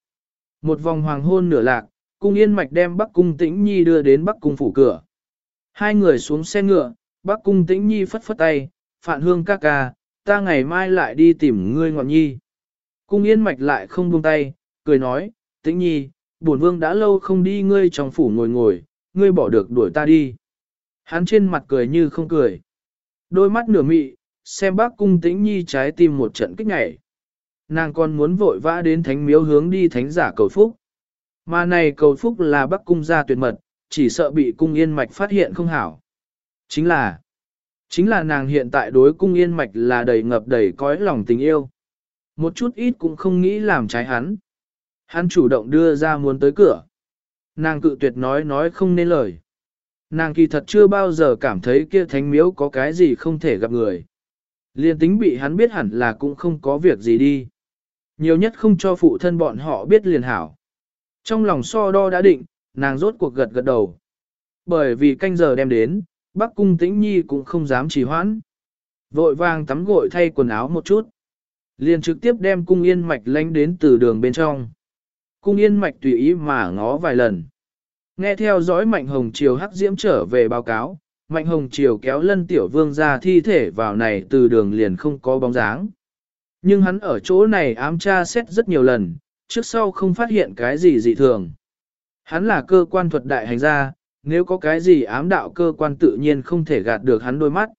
A: Một vòng hoàng hôn nửa lạc, cung yên mạch đem Bắc Cung Tĩnh Nhi đưa đến Bắc Cung phủ cửa. Hai người xuống xe ngựa, Bắc Cung Tĩnh Nhi phất phất tay, Phạn Hương ca ca, ta ngày mai lại đi tìm ngươi ngọn nhi. Cung yên mạch lại không buông tay, cười nói, Tĩnh Nhi, bổn vương đã lâu không đi ngươi trong phủ ngồi ngồi, ngươi bỏ được đuổi ta đi. Hắn trên mặt cười như không cười. Đôi mắt nửa mị, xem bác cung tĩnh nhi trái tim một trận kích nhảy. Nàng còn muốn vội vã đến thánh miếu hướng đi thánh giả cầu phúc. Mà này cầu phúc là bác cung gia tuyệt mật, chỉ sợ bị cung yên mạch phát hiện không hảo. Chính là, chính là nàng hiện tại đối cung yên mạch là đầy ngập đầy cõi lòng tình yêu. Một chút ít cũng không nghĩ làm trái hắn. Hắn chủ động đưa ra muốn tới cửa. Nàng cự tuyệt nói nói không nên lời. Nàng kỳ thật chưa bao giờ cảm thấy kia thánh miếu có cái gì không thể gặp người. Liên tính bị hắn biết hẳn là cũng không có việc gì đi. Nhiều nhất không cho phụ thân bọn họ biết liền hảo. Trong lòng so đo đã định, nàng rốt cuộc gật gật đầu. Bởi vì canh giờ đem đến, Bắc cung tĩnh nhi cũng không dám trì hoãn. Vội vàng tắm gội thay quần áo một chút. Liền trực tiếp đem cung yên mạch lánh đến từ đường bên trong. Cung yên mạch tùy ý mà ngó vài lần. Nghe theo dõi Mạnh Hồng Triều hắc diễm trở về báo cáo, Mạnh Hồng Triều kéo lân tiểu vương ra thi thể vào này từ đường liền không có bóng dáng. Nhưng hắn ở chỗ này ám tra xét rất nhiều lần, trước sau không phát hiện cái gì dị thường. Hắn là cơ quan thuật đại hành gia, nếu có cái gì ám đạo cơ quan tự nhiên không thể gạt được hắn đôi mắt.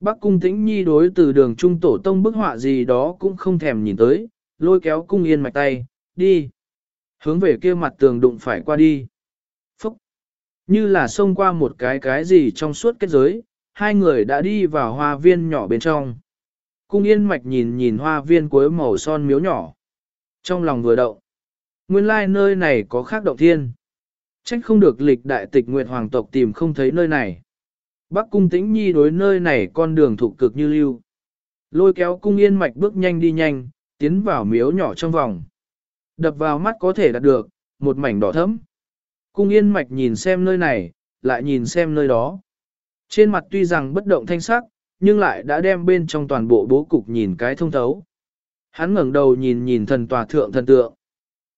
A: Bắc cung tĩnh nhi đối từ đường trung tổ tông bức họa gì đó cũng không thèm nhìn tới, lôi kéo cung yên mạch tay, đi. Hướng về kia mặt tường đụng phải qua đi. Như là xông qua một cái cái gì trong suốt kết giới, hai người đã đi vào hoa viên nhỏ bên trong. Cung yên mạch nhìn nhìn hoa viên cuối màu son miếu nhỏ. Trong lòng vừa động. Nguyên lai like nơi này có khác động thiên. Trách không được lịch đại tịch nguyệt hoàng tộc tìm không thấy nơi này. Bắc cung tĩnh nhi đối nơi này con đường thụ cực như lưu. Lôi kéo cung yên mạch bước nhanh đi nhanh, tiến vào miếu nhỏ trong vòng. Đập vào mắt có thể đạt được, một mảnh đỏ thẫm. Cung yên mạch nhìn xem nơi này, lại nhìn xem nơi đó. Trên mặt tuy rằng bất động thanh sắc, nhưng lại đã đem bên trong toàn bộ bố cục nhìn cái thông thấu. Hắn ngẩng đầu nhìn nhìn thần tòa thượng thần tượng.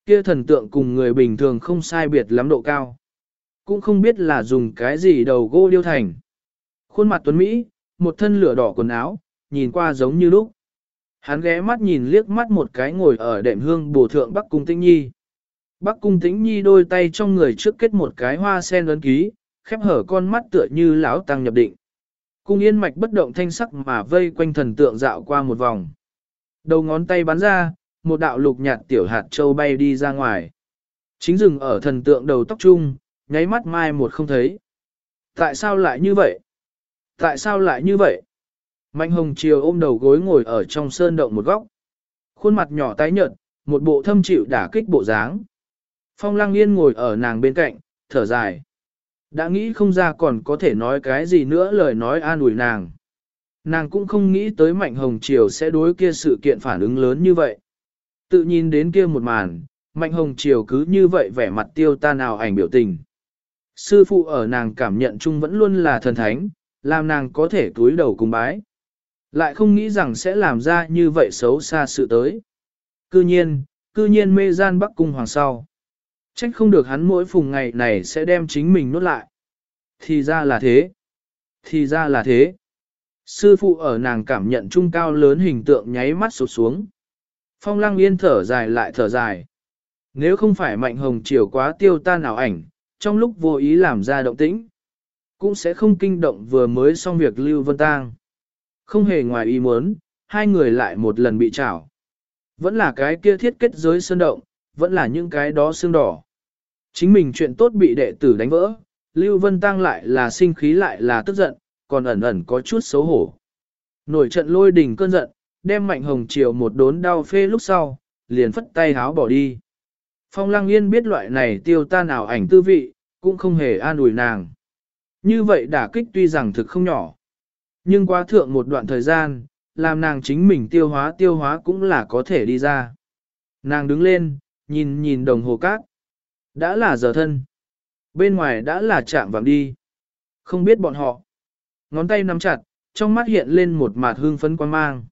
A: Kia thần tượng cùng người bình thường không sai biệt lắm độ cao. Cũng không biết là dùng cái gì đầu gỗ điêu thành. Khuôn mặt tuấn Mỹ, một thân lửa đỏ quần áo, nhìn qua giống như lúc. Hắn ghé mắt nhìn liếc mắt một cái ngồi ở đệm hương bổ thượng Bắc Cung Tinh Nhi. Bắc Cung Tĩnh Nhi đôi tay trong người trước kết một cái hoa sen ấn ký, khép hở con mắt tựa như lão tăng nhập định. Cung yên mạch bất động thanh sắc mà vây quanh thần tượng dạo qua một vòng. Đầu ngón tay bắn ra, một đạo lục nhạt tiểu hạt châu bay đi ra ngoài. Chính dừng ở thần tượng đầu tóc trung, nháy mắt mai một không thấy. Tại sao lại như vậy? Tại sao lại như vậy? Mạnh hồng chiều ôm đầu gối ngồi ở trong sơn động một góc. Khuôn mặt nhỏ tái nhợt, một bộ thâm chịu đả kích bộ dáng. Phong lăng yên ngồi ở nàng bên cạnh, thở dài. Đã nghĩ không ra còn có thể nói cái gì nữa lời nói an ủi nàng. Nàng cũng không nghĩ tới Mạnh Hồng Triều sẽ đối kia sự kiện phản ứng lớn như vậy. Tự nhìn đến kia một màn, Mạnh Hồng Triều cứ như vậy vẻ mặt tiêu ta nào ảnh biểu tình. Sư phụ ở nàng cảm nhận chung vẫn luôn là thần thánh, làm nàng có thể túi đầu cùng bái. Lại không nghĩ rằng sẽ làm ra như vậy xấu xa sự tới. Cư nhiên, cư nhiên mê gian bắc cung hoàng sau. Trách không được hắn mỗi phùng ngày này sẽ đem chính mình nuốt lại. Thì ra là thế. Thì ra là thế. Sư phụ ở nàng cảm nhận trung cao lớn hình tượng nháy mắt sụt xuống. Phong lăng yên thở dài lại thở dài. Nếu không phải mạnh hồng chiều quá tiêu tan ảo ảnh, trong lúc vô ý làm ra động tĩnh, cũng sẽ không kinh động vừa mới xong việc Lưu Vân Tang. Không hề ngoài ý muốn, hai người lại một lần bị trảo. Vẫn là cái kia thiết kết giới sơn động, vẫn là những cái đó xương đỏ. Chính mình chuyện tốt bị đệ tử đánh vỡ, Lưu Vân Tăng lại là sinh khí lại là tức giận, còn ẩn ẩn có chút xấu hổ. Nổi trận lôi đình cơn giận, đem Mạnh Hồng Triều một đốn đau phê lúc sau, liền phất tay háo bỏ đi. Phong Lăng Yên biết loại này tiêu tan ảo ảnh tư vị, cũng không hề an ủi nàng. Như vậy đả kích tuy rằng thực không nhỏ, nhưng qua thượng một đoạn thời gian, làm nàng chính mình tiêu hóa tiêu hóa cũng là có thể đi ra. Nàng đứng lên, nhìn nhìn đồng hồ cát. Đã là giờ thân. Bên ngoài đã là chạm vàng đi. Không biết bọn họ. Ngón tay nắm chặt, trong mắt hiện lên một mạt hương phấn quan mang.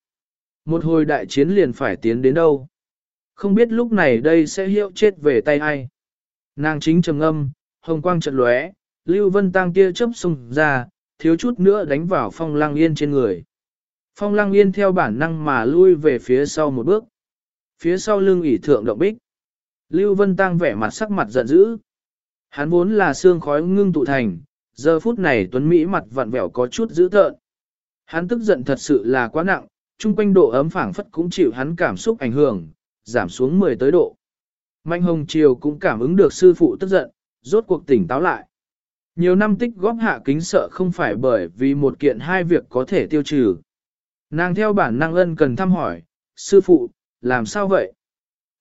A: Một hồi đại chiến liền phải tiến đến đâu. Không biết lúc này đây sẽ hiệu chết về tay ai. Nàng chính trầm âm, hồng quang trận lóe, Lưu Vân Tăng kia chớp xung ra, thiếu chút nữa đánh vào phong lang yên trên người. Phong lang yên theo bản năng mà lui về phía sau một bước. Phía sau lưng ỉ thượng động bích. Lưu Vân Tăng vẻ mặt sắc mặt giận dữ. Hắn vốn là xương khói ngưng tụ thành, giờ phút này Tuấn Mỹ mặt vặn vẹo có chút dữ tợn. Hắn tức giận thật sự là quá nặng, chung quanh độ ấm phảng phất cũng chịu hắn cảm xúc ảnh hưởng, giảm xuống 10 tới độ. Mạnh Hồng Triều cũng cảm ứng được sư phụ tức giận, rốt cuộc tỉnh táo lại. Nhiều năm tích góp hạ kính sợ không phải bởi vì một kiện hai việc có thể tiêu trừ. Nàng theo bản năng ân cần thăm hỏi, sư phụ, làm sao vậy?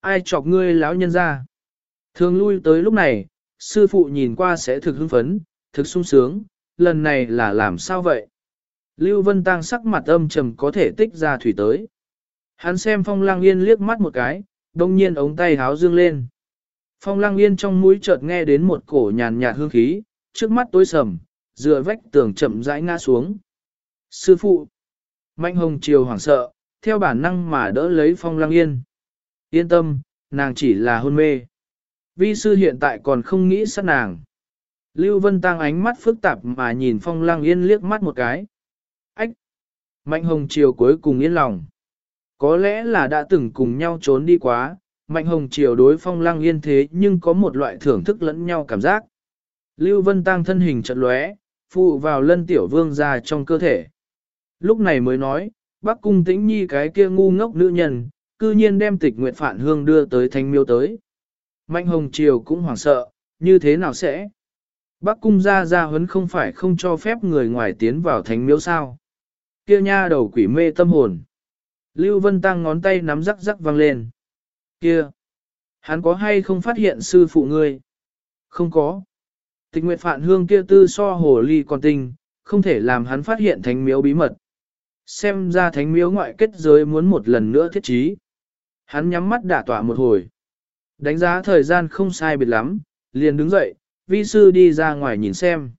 A: Ai chọc ngươi lão nhân ra? Thường lui tới lúc này, sư phụ nhìn qua sẽ thực hưng phấn, thực sung sướng, lần này là làm sao vậy? Lưu Vân Tăng sắc mặt âm trầm có thể tích ra thủy tới. Hắn xem phong lang yên liếc mắt một cái, đồng nhiên ống tay háo dương lên. Phong lang yên trong mũi chợt nghe đến một cổ nhàn nhạt hương khí, trước mắt tối sầm, dựa vách tường chậm rãi ngã xuống. Sư phụ! Mạnh hồng chiều hoảng sợ, theo bản năng mà đỡ lấy phong lăng yên. Yên tâm, nàng chỉ là hôn mê. Vi sư hiện tại còn không nghĩ sát nàng. Lưu Vân Tăng ánh mắt phức tạp mà nhìn phong lăng yên liếc mắt một cái. Ách! Mạnh hồng Triều cuối cùng yên lòng. Có lẽ là đã từng cùng nhau trốn đi quá, Mạnh hồng Triều đối phong lăng yên thế nhưng có một loại thưởng thức lẫn nhau cảm giác. Lưu Vân Tăng thân hình chật lóe, phụ vào lân tiểu vương ra trong cơ thể. Lúc này mới nói, bác cung tĩnh nhi cái kia ngu ngốc nữ nhân, cư nhiên đem tịch nguyện phản hương đưa tới thanh miêu tới. Mạnh hồng triều cũng hoảng sợ, như thế nào sẽ? Bác cung gia gia huấn không phải không cho phép người ngoài tiến vào thánh miếu sao. Kia nha đầu quỷ mê tâm hồn. Lưu Vân Tăng ngón tay nắm rắc rắc vang lên. Kia! Hắn có hay không phát hiện sư phụ ngươi? Không có. Tịch nguyện phản hương kia tư so hồ ly còn tinh, không thể làm hắn phát hiện thánh miếu bí mật. Xem ra thánh miếu ngoại kết giới muốn một lần nữa thiết trí. Hắn nhắm mắt đả tỏa một hồi. Đánh giá thời gian không sai biệt lắm, liền đứng dậy, vi sư đi ra ngoài nhìn xem.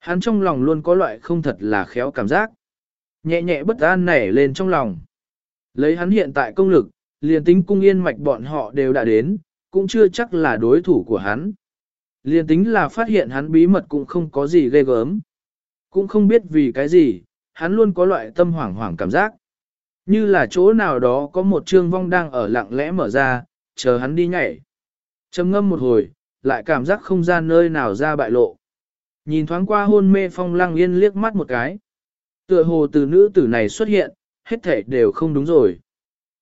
A: Hắn trong lòng luôn có loại không thật là khéo cảm giác. Nhẹ nhẹ bất an nảy lên trong lòng. Lấy hắn hiện tại công lực, liền tính cung yên mạch bọn họ đều đã đến, cũng chưa chắc là đối thủ của hắn. Liền tính là phát hiện hắn bí mật cũng không có gì ghê gớm. Cũng không biết vì cái gì, hắn luôn có loại tâm hoảng hoảng cảm giác. Như là chỗ nào đó có một trương vong đang ở lặng lẽ mở ra, chờ hắn đi nhảy. trầm ngâm một hồi, lại cảm giác không gian nơi nào ra bại lộ. Nhìn thoáng qua hôn mê phong lăng yên liếc mắt một cái. Tựa hồ từ nữ tử này xuất hiện, hết thể đều không đúng rồi.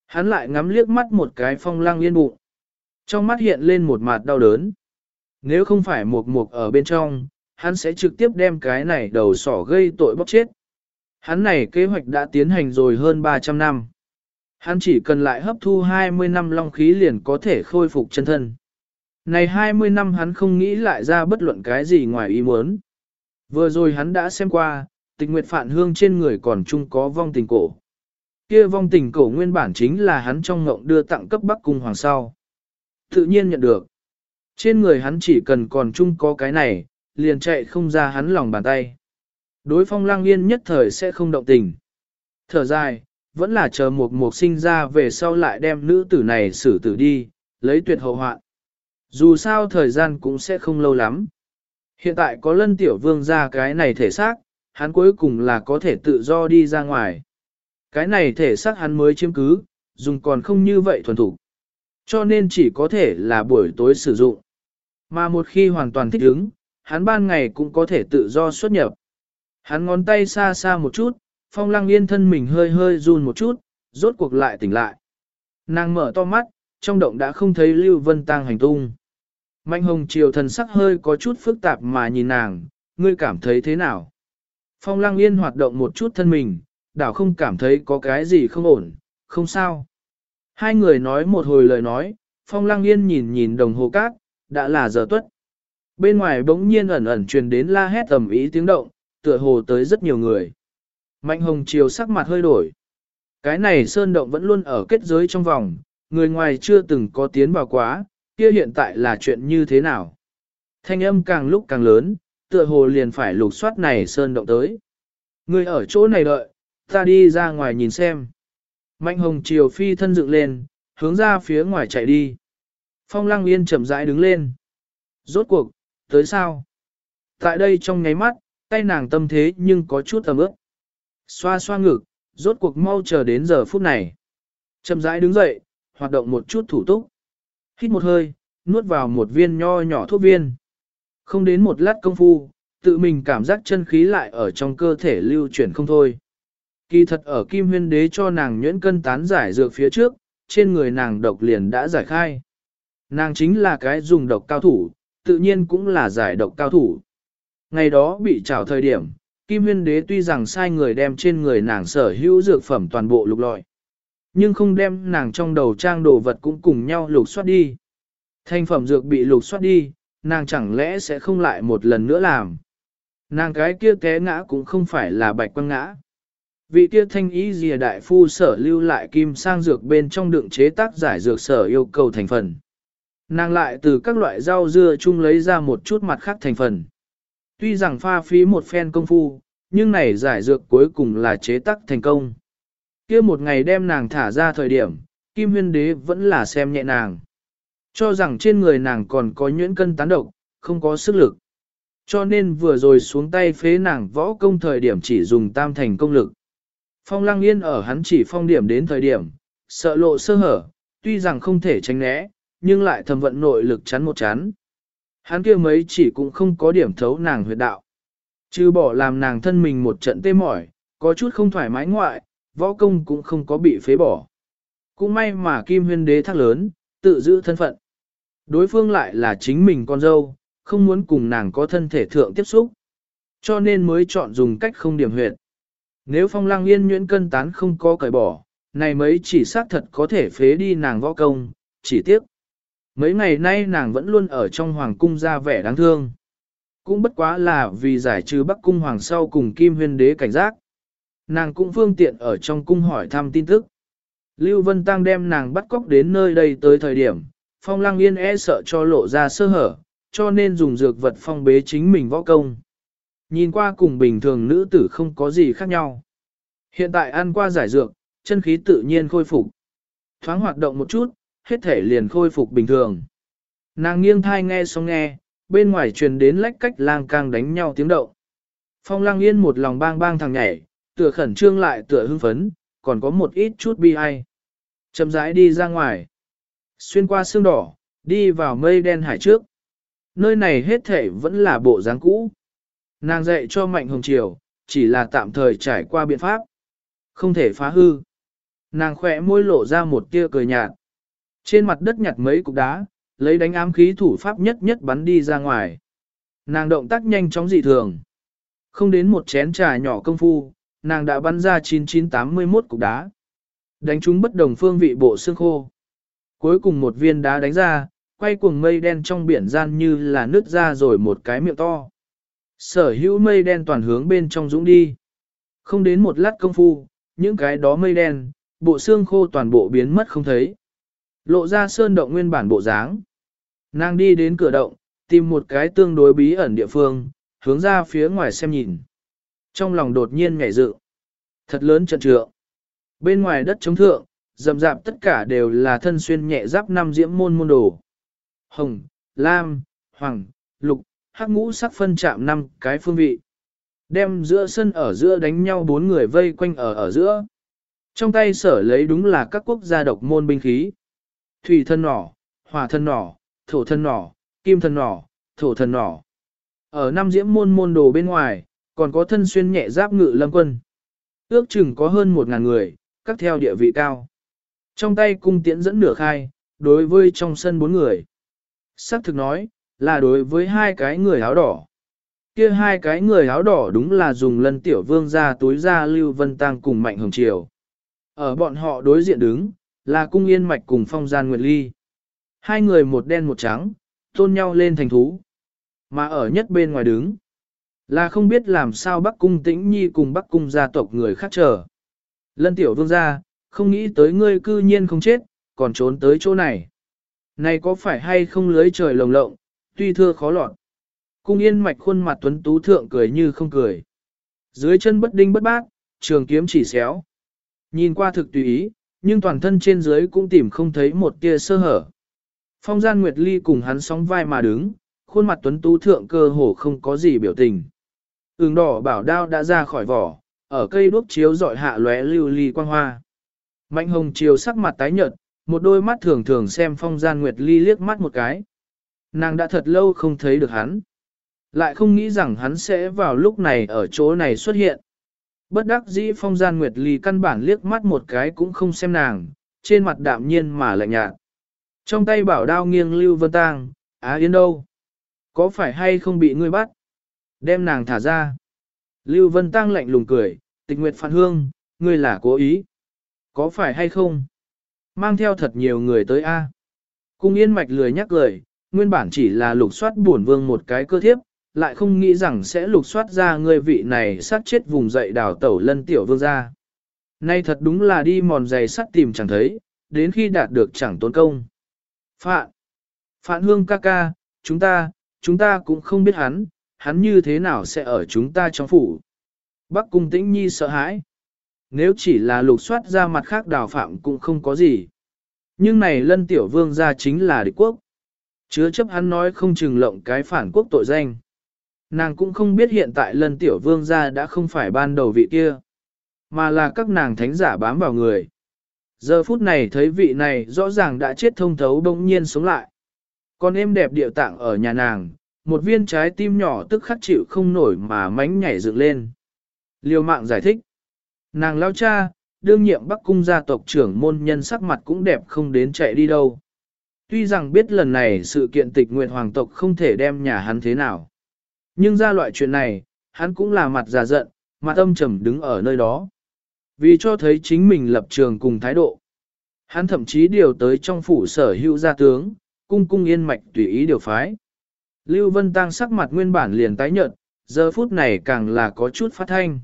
A: Hắn lại ngắm liếc mắt một cái phong lăng yên bụng. Trong mắt hiện lên một mặt đau đớn. Nếu không phải một mục ở bên trong, hắn sẽ trực tiếp đem cái này đầu sỏ gây tội bóc chết. Hắn này kế hoạch đã tiến hành rồi hơn 300 năm. Hắn chỉ cần lại hấp thu 20 năm long khí liền có thể khôi phục chân thân. Này 20 năm hắn không nghĩ lại ra bất luận cái gì ngoài ý muốn. Vừa rồi hắn đã xem qua, tịch nguyệt phản hương trên người còn chung có vong tình cổ. Kia vong tình cổ nguyên bản chính là hắn trong ngộng đưa tặng cấp bắc cung hoàng sau. Tự nhiên nhận được. Trên người hắn chỉ cần còn chung có cái này, liền chạy không ra hắn lòng bàn tay. Đối phong lang yên nhất thời sẽ không động tình. Thở dài, vẫn là chờ một mục sinh ra về sau lại đem nữ tử này xử tử đi, lấy tuyệt hậu hoạn. Dù sao thời gian cũng sẽ không lâu lắm. Hiện tại có lân tiểu vương ra cái này thể xác, hắn cuối cùng là có thể tự do đi ra ngoài. Cái này thể xác hắn mới chiếm cứ, dùng còn không như vậy thuần thủ. Cho nên chỉ có thể là buổi tối sử dụng. Mà một khi hoàn toàn thích ứng, hắn ban ngày cũng có thể tự do xuất nhập. Hắn ngón tay xa xa một chút, phong lăng yên thân mình hơi hơi run một chút, rốt cuộc lại tỉnh lại. Nàng mở to mắt, trong động đã không thấy Lưu Vân Tăng hành tung. Mạnh hồng chiều thần sắc hơi có chút phức tạp mà nhìn nàng, ngươi cảm thấy thế nào? Phong lăng yên hoạt động một chút thân mình, đảo không cảm thấy có cái gì không ổn, không sao. Hai người nói một hồi lời nói, phong lăng yên nhìn nhìn đồng hồ cát, đã là giờ tuất. Bên ngoài bỗng nhiên ẩn ẩn truyền đến la hét tầm ý tiếng động, tựa hồ tới rất nhiều người. Mạnh hồng chiều sắc mặt hơi đổi. Cái này sơn động vẫn luôn ở kết giới trong vòng, người ngoài chưa từng có tiến vào quá, kia hiện tại là chuyện như thế nào. Thanh âm càng lúc càng lớn, tựa hồ liền phải lục soát này sơn động tới. Người ở chỗ này đợi, ta đi ra ngoài nhìn xem. Mạnh hồng chiều phi thân dựng lên, hướng ra phía ngoài chạy đi. Phong lăng yên chậm rãi đứng lên. Rốt cuộc, tới sao? Tại đây trong nháy mắt, tay nàng tâm thế nhưng có chút ấm ướp. Xoa xoa ngực, rốt cuộc mau chờ đến giờ phút này. Chậm rãi đứng dậy, hoạt động một chút thủ túc. Hít một hơi, nuốt vào một viên nho nhỏ thuốc viên. Không đến một lát công phu, tự mình cảm giác chân khí lại ở trong cơ thể lưu chuyển không thôi. Kỳ thật ở Kim Huyên Đế cho nàng nhuyễn cân tán giải dược phía trước, trên người nàng độc liền đã giải khai. Nàng chính là cái dùng độc cao thủ, tự nhiên cũng là giải độc cao thủ. Ngày đó bị trảo thời điểm, Kim Huyên Đế tuy rằng sai người đem trên người nàng sở hữu dược phẩm toàn bộ lục lọi, nhưng không đem nàng trong đầu trang đồ vật cũng cùng nhau lục soát đi. Thành phẩm dược bị lục soát đi, nàng chẳng lẽ sẽ không lại một lần nữa làm. Nàng cái kia té ngã cũng không phải là bạch quăng ngã. Vị kia thanh ý dìa đại phu sở lưu lại kim sang dược bên trong đựng chế tác giải dược sở yêu cầu thành phần. Nàng lại từ các loại rau dưa chung lấy ra một chút mặt khác thành phần. Tuy rằng pha phí một phen công phu, nhưng này giải dược cuối cùng là chế tắc thành công. kia một ngày đem nàng thả ra thời điểm, Kim Huyên Đế vẫn là xem nhẹ nàng. Cho rằng trên người nàng còn có nhuyễn cân tán độc, không có sức lực. Cho nên vừa rồi xuống tay phế nàng võ công thời điểm chỉ dùng tam thành công lực. Phong lăng yên ở hắn chỉ phong điểm đến thời điểm, sợ lộ sơ hở, tuy rằng không thể tránh né, nhưng lại thầm vận nội lực chắn một chán. Hắn kia mấy chỉ cũng không có điểm thấu nàng huyệt đạo. Chứ bỏ làm nàng thân mình một trận tê mỏi, có chút không thoải mái ngoại, võ công cũng không có bị phế bỏ. Cũng may mà Kim Huyên Đế thác lớn, tự giữ thân phận. Đối phương lại là chính mình con dâu, không muốn cùng nàng có thân thể thượng tiếp xúc. Cho nên mới chọn dùng cách không điểm huyệt. Nếu phong lang yên nhuyễn cân tán không có cởi bỏ, này mấy chỉ xác thật có thể phế đi nàng võ công, chỉ tiếc. Mấy ngày nay nàng vẫn luôn ở trong hoàng cung ra vẻ đáng thương. Cũng bất quá là vì giải trừ bắc cung hoàng sau cùng kim huyên đế cảnh giác. Nàng cũng phương tiện ở trong cung hỏi thăm tin tức. Lưu Vân Tăng đem nàng bắt cóc đến nơi đây tới thời điểm, phong lăng yên e sợ cho lộ ra sơ hở, cho nên dùng dược vật phong bế chính mình võ công. Nhìn qua cùng bình thường nữ tử không có gì khác nhau. Hiện tại ăn qua giải dược, chân khí tự nhiên khôi phục. Thoáng hoạt động một chút, hết thể liền khôi phục bình thường. Nàng nghiêng thai nghe xong nghe, bên ngoài truyền đến lách cách lang càng đánh nhau tiếng động. Phong lang yên một lòng bang bang thằng nhảy, tựa khẩn trương lại tựa hưng phấn, còn có một ít chút bi ai. Chậm rãi đi ra ngoài. Xuyên qua xương đỏ, đi vào mây đen hải trước. Nơi này hết thể vẫn là bộ dáng cũ. Nàng dạy cho Mạnh Hồng Triều, chỉ là tạm thời trải qua biện pháp. Không thể phá hư. Nàng khỏe môi lộ ra một tia cười nhạt. Trên mặt đất nhặt mấy cục đá, lấy đánh ám khí thủ pháp nhất nhất bắn đi ra ngoài. Nàng động tác nhanh chóng dị thường. Không đến một chén trà nhỏ công phu, nàng đã bắn ra 9981 cục đá. Đánh chúng bất đồng phương vị bộ xương khô. Cuối cùng một viên đá đánh ra, quay cuồng mây đen trong biển gian như là nứt ra rồi một cái miệng to. Sở hữu mây đen toàn hướng bên trong dũng đi. Không đến một lát công phu, những cái đó mây đen, bộ xương khô toàn bộ biến mất không thấy. Lộ ra sơn động nguyên bản bộ dáng. Nàng đi đến cửa động, tìm một cái tương đối bí ẩn địa phương, hướng ra phía ngoài xem nhìn. Trong lòng đột nhiên nhảy dự. Thật lớn trận trượng. Bên ngoài đất chống thượng, rậm rạp tất cả đều là thân xuyên nhẹ giáp năm diễm môn môn đồ. Hồng, Lam, Hoàng, Lục, hắc ngũ sắc phân chạm năm cái phương vị. Đem giữa sân ở giữa đánh nhau bốn người vây quanh ở ở giữa. Trong tay sở lấy đúng là các quốc gia độc môn binh khí. Thủy thân nỏ, hỏa thân nỏ, thổ thân nỏ, kim thân nỏ, thổ thân nỏ. Ở năm diễm môn môn đồ bên ngoài, còn có thân xuyên nhẹ giáp ngự lâm quân. Ước chừng có hơn một ngàn người, các theo địa vị cao. Trong tay cung tiễn dẫn nửa khai, đối với trong sân bốn người. Sắc thực nói, là đối với hai cái người áo đỏ. Kia hai cái người áo đỏ đúng là dùng lân tiểu vương ra túi ra Lưu Vân Tăng cùng Mạnh Hồng Triều. Ở bọn họ đối diện đứng, là cung yên mạch cùng phong gian nguyệt ly. Hai người một đen một trắng, tôn nhau lên thành thú. Mà ở nhất bên ngoài đứng, là không biết làm sao Bắc Cung Tĩnh Nhi cùng Bắc Cung gia tộc người khác chờ. Lân tiểu vương gia, không nghĩ tới ngươi cư nhiên không chết, còn trốn tới chỗ này. Này có phải hay không lưới trời lồng lộng, tuy thưa khó lọt. Cung yên mạch khuôn mặt tuấn tú thượng cười như không cười. Dưới chân bất đinh bất bát, trường kiếm chỉ xéo. Nhìn qua thực tùy ý, nhưng toàn thân trên dưới cũng tìm không thấy một tia sơ hở. Phong gian Nguyệt Ly cùng hắn sóng vai mà đứng, khuôn mặt tuấn tú thượng cơ hồ không có gì biểu tình. Ứng đỏ bảo đao đã ra khỏi vỏ, ở cây đuốc chiếu dọi hạ lóe lưu ly quang hoa. Mạnh hồng chiều sắc mặt tái nhợt, một đôi mắt thường thường xem phong gian Nguyệt Ly liếc mắt một cái. Nàng đã thật lâu không thấy được hắn. Lại không nghĩ rằng hắn sẽ vào lúc này ở chỗ này xuất hiện. Bất đắc dĩ phong gian Nguyệt Ly căn bản liếc mắt một cái cũng không xem nàng, trên mặt đạm nhiên mà lạnh nhạt. Trong tay bảo đao nghiêng Lưu Vân Tang, Á Yến đâu? Có phải hay không bị ngươi bắt? Đem nàng thả ra. Lưu Vân Tăng lạnh lùng cười, tịch nguyệt phản hương, ngươi là cố ý. Có phải hay không? Mang theo thật nhiều người tới A. Cung yên mạch lười nhắc lời, nguyên bản chỉ là lục soát buồn vương một cái cơ thiếp, lại không nghĩ rằng sẽ lục soát ra ngươi vị này sát chết vùng dậy đảo tẩu lân tiểu vương gia Nay thật đúng là đi mòn giày sắt tìm chẳng thấy, đến khi đạt được chẳng tốn công. Phạn, Phạn hương ca ca, chúng ta, chúng ta cũng không biết hắn, hắn như thế nào sẽ ở chúng ta trong phủ. Bắc cung tĩnh nhi sợ hãi. Nếu chỉ là lục soát ra mặt khác đào phạm cũng không có gì. Nhưng này lân tiểu vương gia chính là địch quốc. Chứa chấp hắn nói không chừng lộng cái phản quốc tội danh. Nàng cũng không biết hiện tại lân tiểu vương gia đã không phải ban đầu vị kia, mà là các nàng thánh giả bám vào người. Giờ phút này thấy vị này rõ ràng đã chết thông thấu bỗng nhiên sống lại. Con em đẹp điệu tạng ở nhà nàng, một viên trái tim nhỏ tức khắc chịu không nổi mà mánh nhảy dựng lên. Liêu mạng giải thích. Nàng lao cha, đương nhiệm Bắc Cung gia tộc trưởng môn nhân sắc mặt cũng đẹp không đến chạy đi đâu. Tuy rằng biết lần này sự kiện tịch nguyện hoàng tộc không thể đem nhà hắn thế nào. Nhưng ra loại chuyện này, hắn cũng là mặt già giận, mặt âm trầm đứng ở nơi đó. Vì cho thấy chính mình lập trường cùng thái độ. Hắn thậm chí điều tới trong phủ sở hữu gia tướng, cung cung yên mạch tùy ý điều phái. Lưu Vân Tăng sắc mặt nguyên bản liền tái nhợt, giờ phút này càng là có chút phát thanh.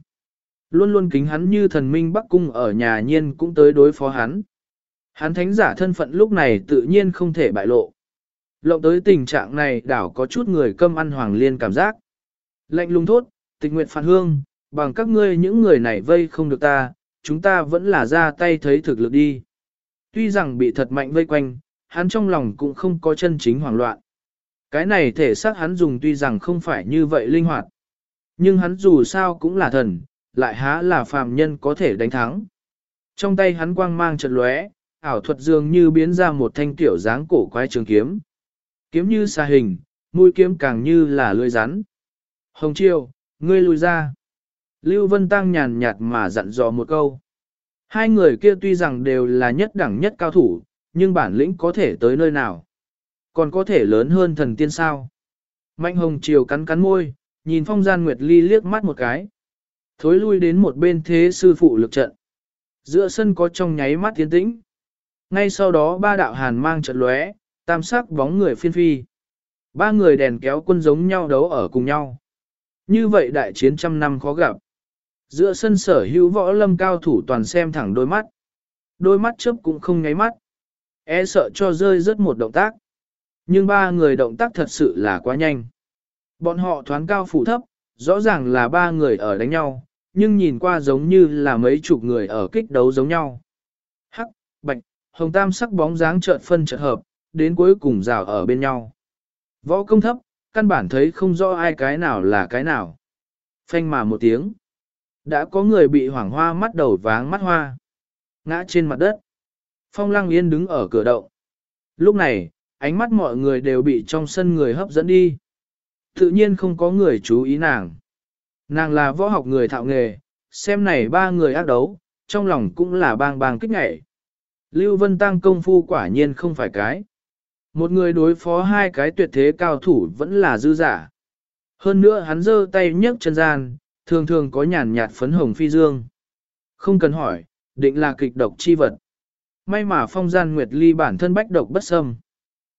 A: Luôn luôn kính hắn như thần minh Bắc Cung ở nhà nhiên cũng tới đối phó hắn. Hắn thánh giả thân phận lúc này tự nhiên không thể bại lộ. Lộng tới tình trạng này đảo có chút người câm ăn hoàng liên cảm giác. Lệnh lùng thốt, tịch nguyện phản hương, bằng các ngươi những người này vây không được ta, chúng ta vẫn là ra tay thấy thực lực đi. Tuy rằng bị thật mạnh vây quanh, hắn trong lòng cũng không có chân chính hoảng loạn. Cái này thể xác hắn dùng tuy rằng không phải như vậy linh hoạt. Nhưng hắn dù sao cũng là thần, lại há là phàm nhân có thể đánh thắng. Trong tay hắn quang mang trận lóe, ảo thuật dường như biến ra một thanh tiểu dáng cổ quái trường kiếm. Kiếm như xa hình, mũi kiếm càng như là lưỡi rắn. Hồng Chiêu, ngươi lùi ra. Lưu Vân Tăng nhàn nhạt mà dặn dò một câu. Hai người kia tuy rằng đều là nhất đẳng nhất cao thủ, nhưng bản lĩnh có thể tới nơi nào. Còn có thể lớn hơn thần tiên sao. Mạnh Hồng Chiều cắn cắn môi, nhìn phong gian Nguyệt Ly liếc mắt một cái. Thối lui đến một bên thế sư phụ lực trận. Giữa sân có trong nháy mắt tiến tĩnh. Ngay sau đó ba đạo hàn mang trận lóe, tam sắc bóng người phiên phi. Ba người đèn kéo quân giống nhau đấu ở cùng nhau. Như vậy đại chiến trăm năm khó gặp. Giữa sân sở hữu võ lâm cao thủ toàn xem thẳng đôi mắt. Đôi mắt chớp cũng không nháy mắt. E sợ cho rơi rất một động tác. Nhưng ba người động tác thật sự là quá nhanh. Bọn họ thoáng cao phủ thấp, rõ ràng là ba người ở đánh nhau, nhưng nhìn qua giống như là mấy chục người ở kích đấu giống nhau. Hắc, bạch, hồng tam sắc bóng dáng chợt phân chợt hợp, đến cuối cùng rào ở bên nhau. Võ công thấp, căn bản thấy không rõ ai cái nào là cái nào. Phanh mà một tiếng. Đã có người bị hoảng hoa mắt đầu váng mắt hoa. Ngã trên mặt đất. Phong lăng yên đứng ở cửa động. Lúc này, ánh mắt mọi người đều bị trong sân người hấp dẫn đi. Tự nhiên không có người chú ý nàng. Nàng là võ học người thạo nghề, xem này ba người ác đấu, trong lòng cũng là bang bang kích ngại. Lưu Vân Tăng công phu quả nhiên không phải cái. Một người đối phó hai cái tuyệt thế cao thủ vẫn là dư giả. Hơn nữa hắn giơ tay nhấc chân gian, thường thường có nhàn nhạt phấn hồng phi dương. Không cần hỏi, định là kịch độc chi vật. May mà phong gian nguyệt ly bản thân bách độc bất xâm.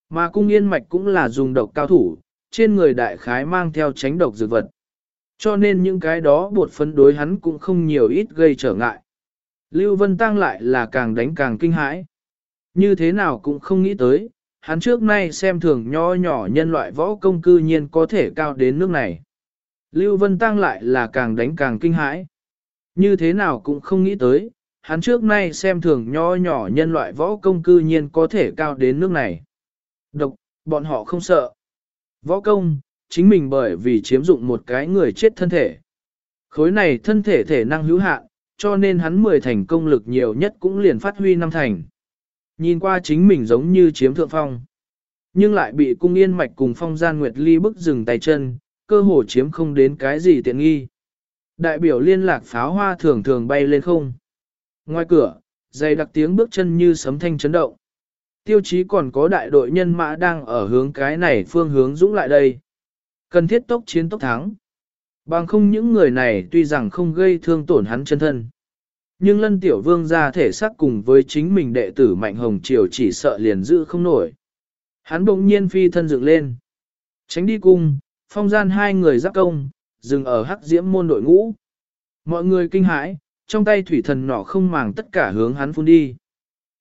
A: Mà cung yên mạch cũng là dùng độc cao thủ, trên người đại khái mang theo tránh độc dược vật. Cho nên những cái đó bột phấn đối hắn cũng không nhiều ít gây trở ngại. Lưu Vân Tăng lại là càng đánh càng kinh hãi. Như thế nào cũng không nghĩ tới, hắn trước nay xem thường nho nhỏ nhân loại võ công cư nhiên có thể cao đến nước này. Lưu Vân Tăng lại là càng đánh càng kinh hãi. Như thế nào cũng không nghĩ tới, hắn trước nay xem thường nho nhỏ nhân loại võ công cư nhiên có thể cao đến nước này. Độc, bọn họ không sợ. Võ công, chính mình bởi vì chiếm dụng một cái người chết thân thể. Khối này thân thể thể năng hữu hạn, cho nên hắn mười thành công lực nhiều nhất cũng liền phát huy năm thành. Nhìn qua chính mình giống như chiếm thượng phong. Nhưng lại bị cung yên mạch cùng phong gian nguyệt ly bức dừng tay chân, cơ hồ chiếm không đến cái gì tiện nghi. Đại biểu liên lạc pháo hoa thường thường bay lên không. Ngoài cửa, dày đặc tiếng bước chân như sấm thanh chấn động. Tiêu chí còn có đại đội nhân mã đang ở hướng cái này phương hướng dũng lại đây. Cần thiết tốc chiến tốc thắng. Bằng không những người này tuy rằng không gây thương tổn hắn chân thân. Nhưng lân tiểu vương ra thể xác cùng với chính mình đệ tử Mạnh Hồng Triều chỉ sợ liền giữ không nổi. Hắn bỗng nhiên phi thân dựng lên. Tránh đi cung, phong gian hai người giáp công, dừng ở hắc diễm môn đội ngũ. Mọi người kinh hãi, trong tay thủy thần nỏ không màng tất cả hướng hắn phun đi.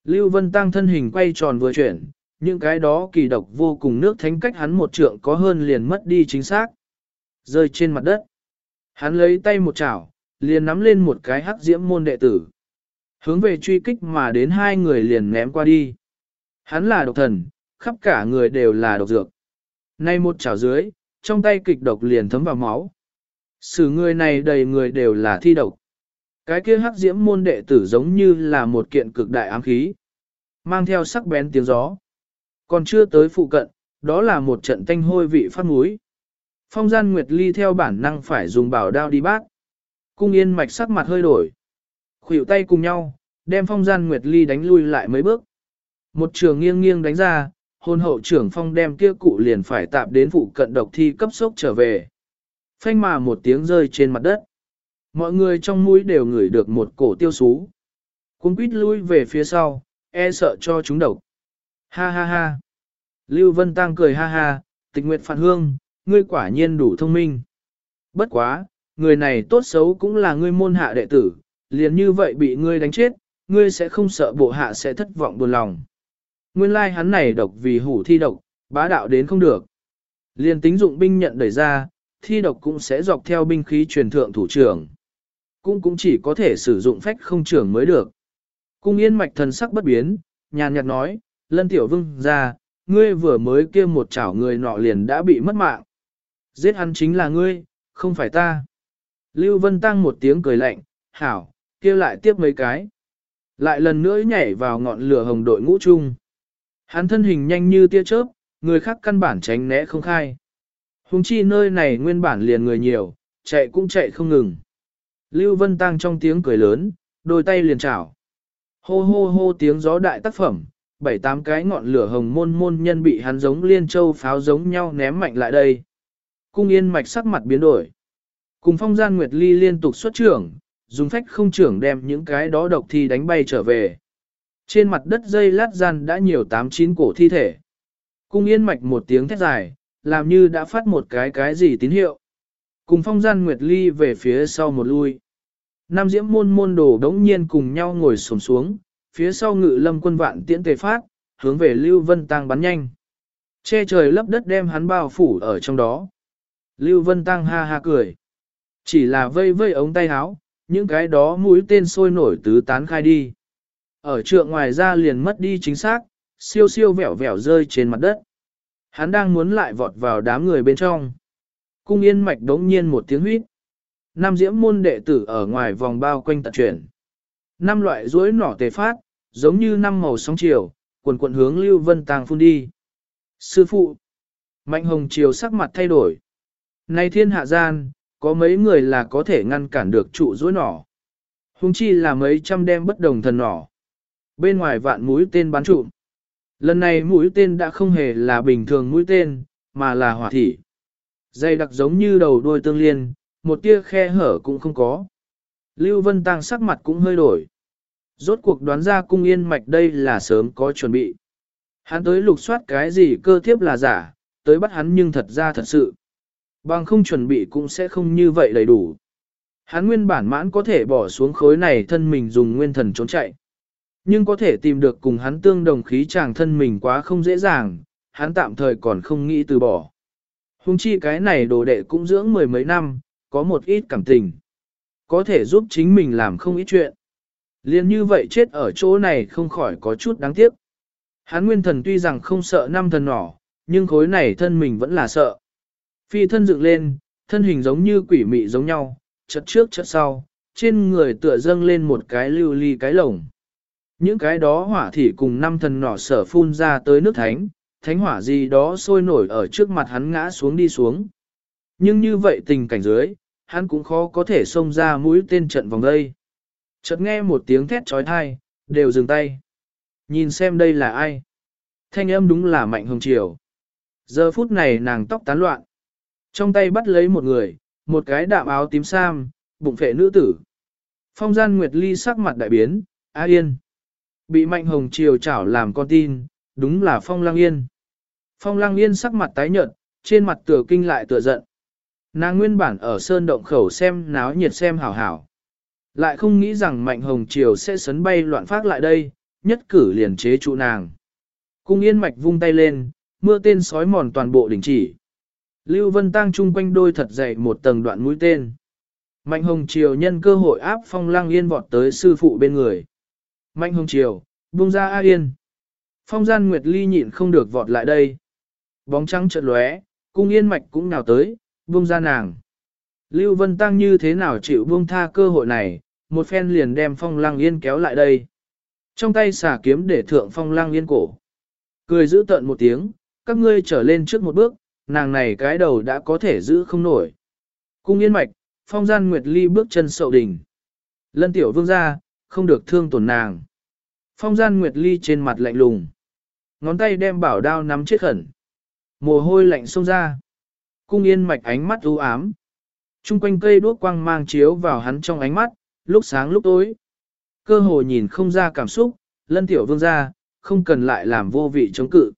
A: Lưu Vân Tăng thân hình quay tròn vừa chuyển, những cái đó kỳ độc vô cùng nước thánh cách hắn một trượng có hơn liền mất đi chính xác. rơi trên mặt đất. Hắn lấy tay một chảo, liền nắm lên một cái hắc diễm môn đệ tử. Hướng về truy kích mà đến hai người liền ném qua đi. Hắn là độc thần, khắp cả người đều là độc dược. Nay một chảo dưới, trong tay kịch độc liền thấm vào máu. Sử người này đầy người đều là thi độc. Cái kia hắc diễm môn đệ tử giống như là một kiện cực đại ám khí. Mang theo sắc bén tiếng gió. Còn chưa tới phụ cận, đó là một trận tanh hôi vị phát múi. Phong gian Nguyệt Ly theo bản năng phải dùng bảo đao đi bác. Cung yên mạch sắc mặt hơi đổi. Khuỷu tay cùng nhau, đem phong gian Nguyệt Ly đánh lui lại mấy bước. Một trường nghiêng nghiêng đánh ra, hôn hậu trưởng phong đem kia cụ liền phải tạp đến phụ cận độc thi cấp sốc trở về. Phanh mà một tiếng rơi trên mặt đất. Mọi người trong mũi đều ngửi được một cổ tiêu sú. Cuốn quýt lui về phía sau, e sợ cho chúng độc. Ha ha ha. Lưu Vân Tăng cười ha ha, tịch nguyệt phản hương, ngươi quả nhiên đủ thông minh. Bất quá, người này tốt xấu cũng là ngươi môn hạ đệ tử, liền như vậy bị ngươi đánh chết, ngươi sẽ không sợ bộ hạ sẽ thất vọng buồn lòng. Nguyên lai like hắn này độc vì hủ thi độc, bá đạo đến không được. Liền tính dụng binh nhận đẩy ra, thi độc cũng sẽ dọc theo binh khí truyền thượng thủ trưởng. Cũng cũng chỉ có thể sử dụng phách không trưởng mới được. Cung yên mạch thần sắc bất biến, nhàn nhạt nói, lân tiểu vương ra, ngươi vừa mới kia một chảo người nọ liền đã bị mất mạng. Giết hắn chính là ngươi, không phải ta. Lưu Vân Tăng một tiếng cười lạnh, hảo, kia lại tiếp mấy cái. Lại lần nữa nhảy vào ngọn lửa hồng đội ngũ chung. Hắn thân hình nhanh như tia chớp, người khác căn bản tránh né không khai. Hùng chi nơi này nguyên bản liền người nhiều, chạy cũng chạy không ngừng. Lưu Vân Tăng trong tiếng cười lớn, đôi tay liền chảo. Hô hô hô tiếng gió đại tác phẩm, bảy tám cái ngọn lửa hồng môn môn nhân bị hắn giống liên châu pháo giống nhau ném mạnh lại đây. Cung yên mạch sắc mặt biến đổi. Cùng phong gian Nguyệt Ly liên tục xuất trưởng, dùng phách không trưởng đem những cái đó độc thi đánh bay trở về. Trên mặt đất dây lát gian đã nhiều tám chín cổ thi thể. Cung yên mạch một tiếng thét dài, làm như đã phát một cái cái gì tín hiệu. Cùng phong gian Nguyệt Ly về phía sau một lui. Nam diễm môn môn đồ đống nhiên cùng nhau ngồi sổm xuống, phía sau ngự lâm quân vạn tiễn tề phát, hướng về Lưu Vân Tăng bắn nhanh. Che trời lấp đất đem hắn bao phủ ở trong đó. Lưu Vân Tăng ha ha cười. Chỉ là vây vây ống tay áo, những cái đó mũi tên sôi nổi tứ tán khai đi. Ở trượng ngoài ra liền mất đi chính xác, siêu siêu vẹo vẹo rơi trên mặt đất. Hắn đang muốn lại vọt vào đám người bên trong. Cung yên mạch đống nhiên một tiếng huýt. Nam diễm môn đệ tử ở ngoài vòng bao quanh tận chuyển. Năm loại rối nỏ tề phát, giống như năm màu sóng chiều, quần quần hướng Lưu Vân Tàng phun đi. Sư phụ, Mạnh Hồng Triều sắc mặt thay đổi. Này thiên hạ gian, có mấy người là có thể ngăn cản được trụ rối nỏ. Hùng chi là mấy trăm đem bất đồng thần nỏ. Bên ngoài vạn mũi tên bắn trụ. Lần này mũi tên đã không hề là bình thường mũi tên, mà là hỏa thị. Dây đặc giống như đầu đuôi tương liên, một tia khe hở cũng không có. Lưu Vân Tăng sắc mặt cũng hơi đổi. Rốt cuộc đoán ra cung yên mạch đây là sớm có chuẩn bị. Hắn tới lục soát cái gì cơ thiếp là giả, tới bắt hắn nhưng thật ra thật sự. Bằng không chuẩn bị cũng sẽ không như vậy đầy đủ. Hắn nguyên bản mãn có thể bỏ xuống khối này thân mình dùng nguyên thần trốn chạy. Nhưng có thể tìm được cùng hắn tương đồng khí chàng thân mình quá không dễ dàng, hắn tạm thời còn không nghĩ từ bỏ. Hùng chi cái này đồ đệ cũng dưỡng mười mấy năm, có một ít cảm tình. Có thể giúp chính mình làm không ít chuyện. Liên như vậy chết ở chỗ này không khỏi có chút đáng tiếc. Hắn nguyên thần tuy rằng không sợ năm thần nỏ, nhưng khối này thân mình vẫn là sợ. Phi thân dựng lên, thân hình giống như quỷ mị giống nhau, chật trước chật sau, trên người tựa dâng lên một cái lưu ly cái lồng. Những cái đó hỏa thỉ cùng năm thần nỏ sở phun ra tới nước thánh, thánh hỏa gì đó sôi nổi ở trước mặt hắn ngã xuống đi xuống. Nhưng như vậy tình cảnh dưới, hắn cũng khó có thể xông ra mũi tên trận vòng đây. Chợt nghe một tiếng thét trói thai, đều dừng tay. Nhìn xem đây là ai? Thanh âm đúng là mạnh hồng triều. Giờ phút này nàng tóc tán loạn. Trong tay bắt lấy một người, một cái đạm áo tím sam, bụng phệ nữ tử. Phong gian Nguyệt Ly sắc mặt đại biến, A Yên. Bị mạnh hồng triều chảo làm con tin, đúng là Phong Lăng Yên. Phong Lăng Yên sắc mặt tái nhợt, trên mặt tựa kinh lại tựa giận. Nàng nguyên bản ở sơn động khẩu xem náo nhiệt xem hảo hảo. Lại không nghĩ rằng mạnh hồng triều sẽ sấn bay loạn phát lại đây, nhất cử liền chế trụ nàng. Cung yên mạch vung tay lên, mưa tên sói mòn toàn bộ đỉnh chỉ. Lưu Vân Tăng chung quanh đôi thật dày một tầng đoạn mũi tên. Mạnh Hồng Triều nhân cơ hội áp Phong Lăng Yên vọt tới sư phụ bên người. Mạnh Hồng Triều, buông ra A Yên. Phong gian Nguyệt Ly nhịn không được vọt lại đây. Bóng trắng chợt lóe, cung yên mạch cũng nào tới, buông ra nàng. Lưu Vân Tăng như thế nào chịu buông tha cơ hội này, một phen liền đem Phong Lăng Yên kéo lại đây. Trong tay xả kiếm để thượng Phong Lăng Yên cổ. Cười giữ tận một tiếng, các ngươi trở lên trước một bước, nàng này cái đầu đã có thể giữ không nổi. Cung yên mạch, Phong gian Nguyệt Ly bước chân sậu đỉnh. Lân tiểu vương ra, không được thương tổn nàng. Phong gian Nguyệt Ly trên mặt lạnh lùng. Ngón tay đem bảo đao nắm chết khẩn. Mồ hôi lạnh xông ra. Cung yên mạch ánh mắt u ám. Trung quanh cây đuốc quang mang chiếu vào hắn trong ánh mắt, lúc sáng lúc tối. Cơ hồ nhìn không ra cảm xúc, lân tiểu vương ra, không cần lại làm vô vị chống cự.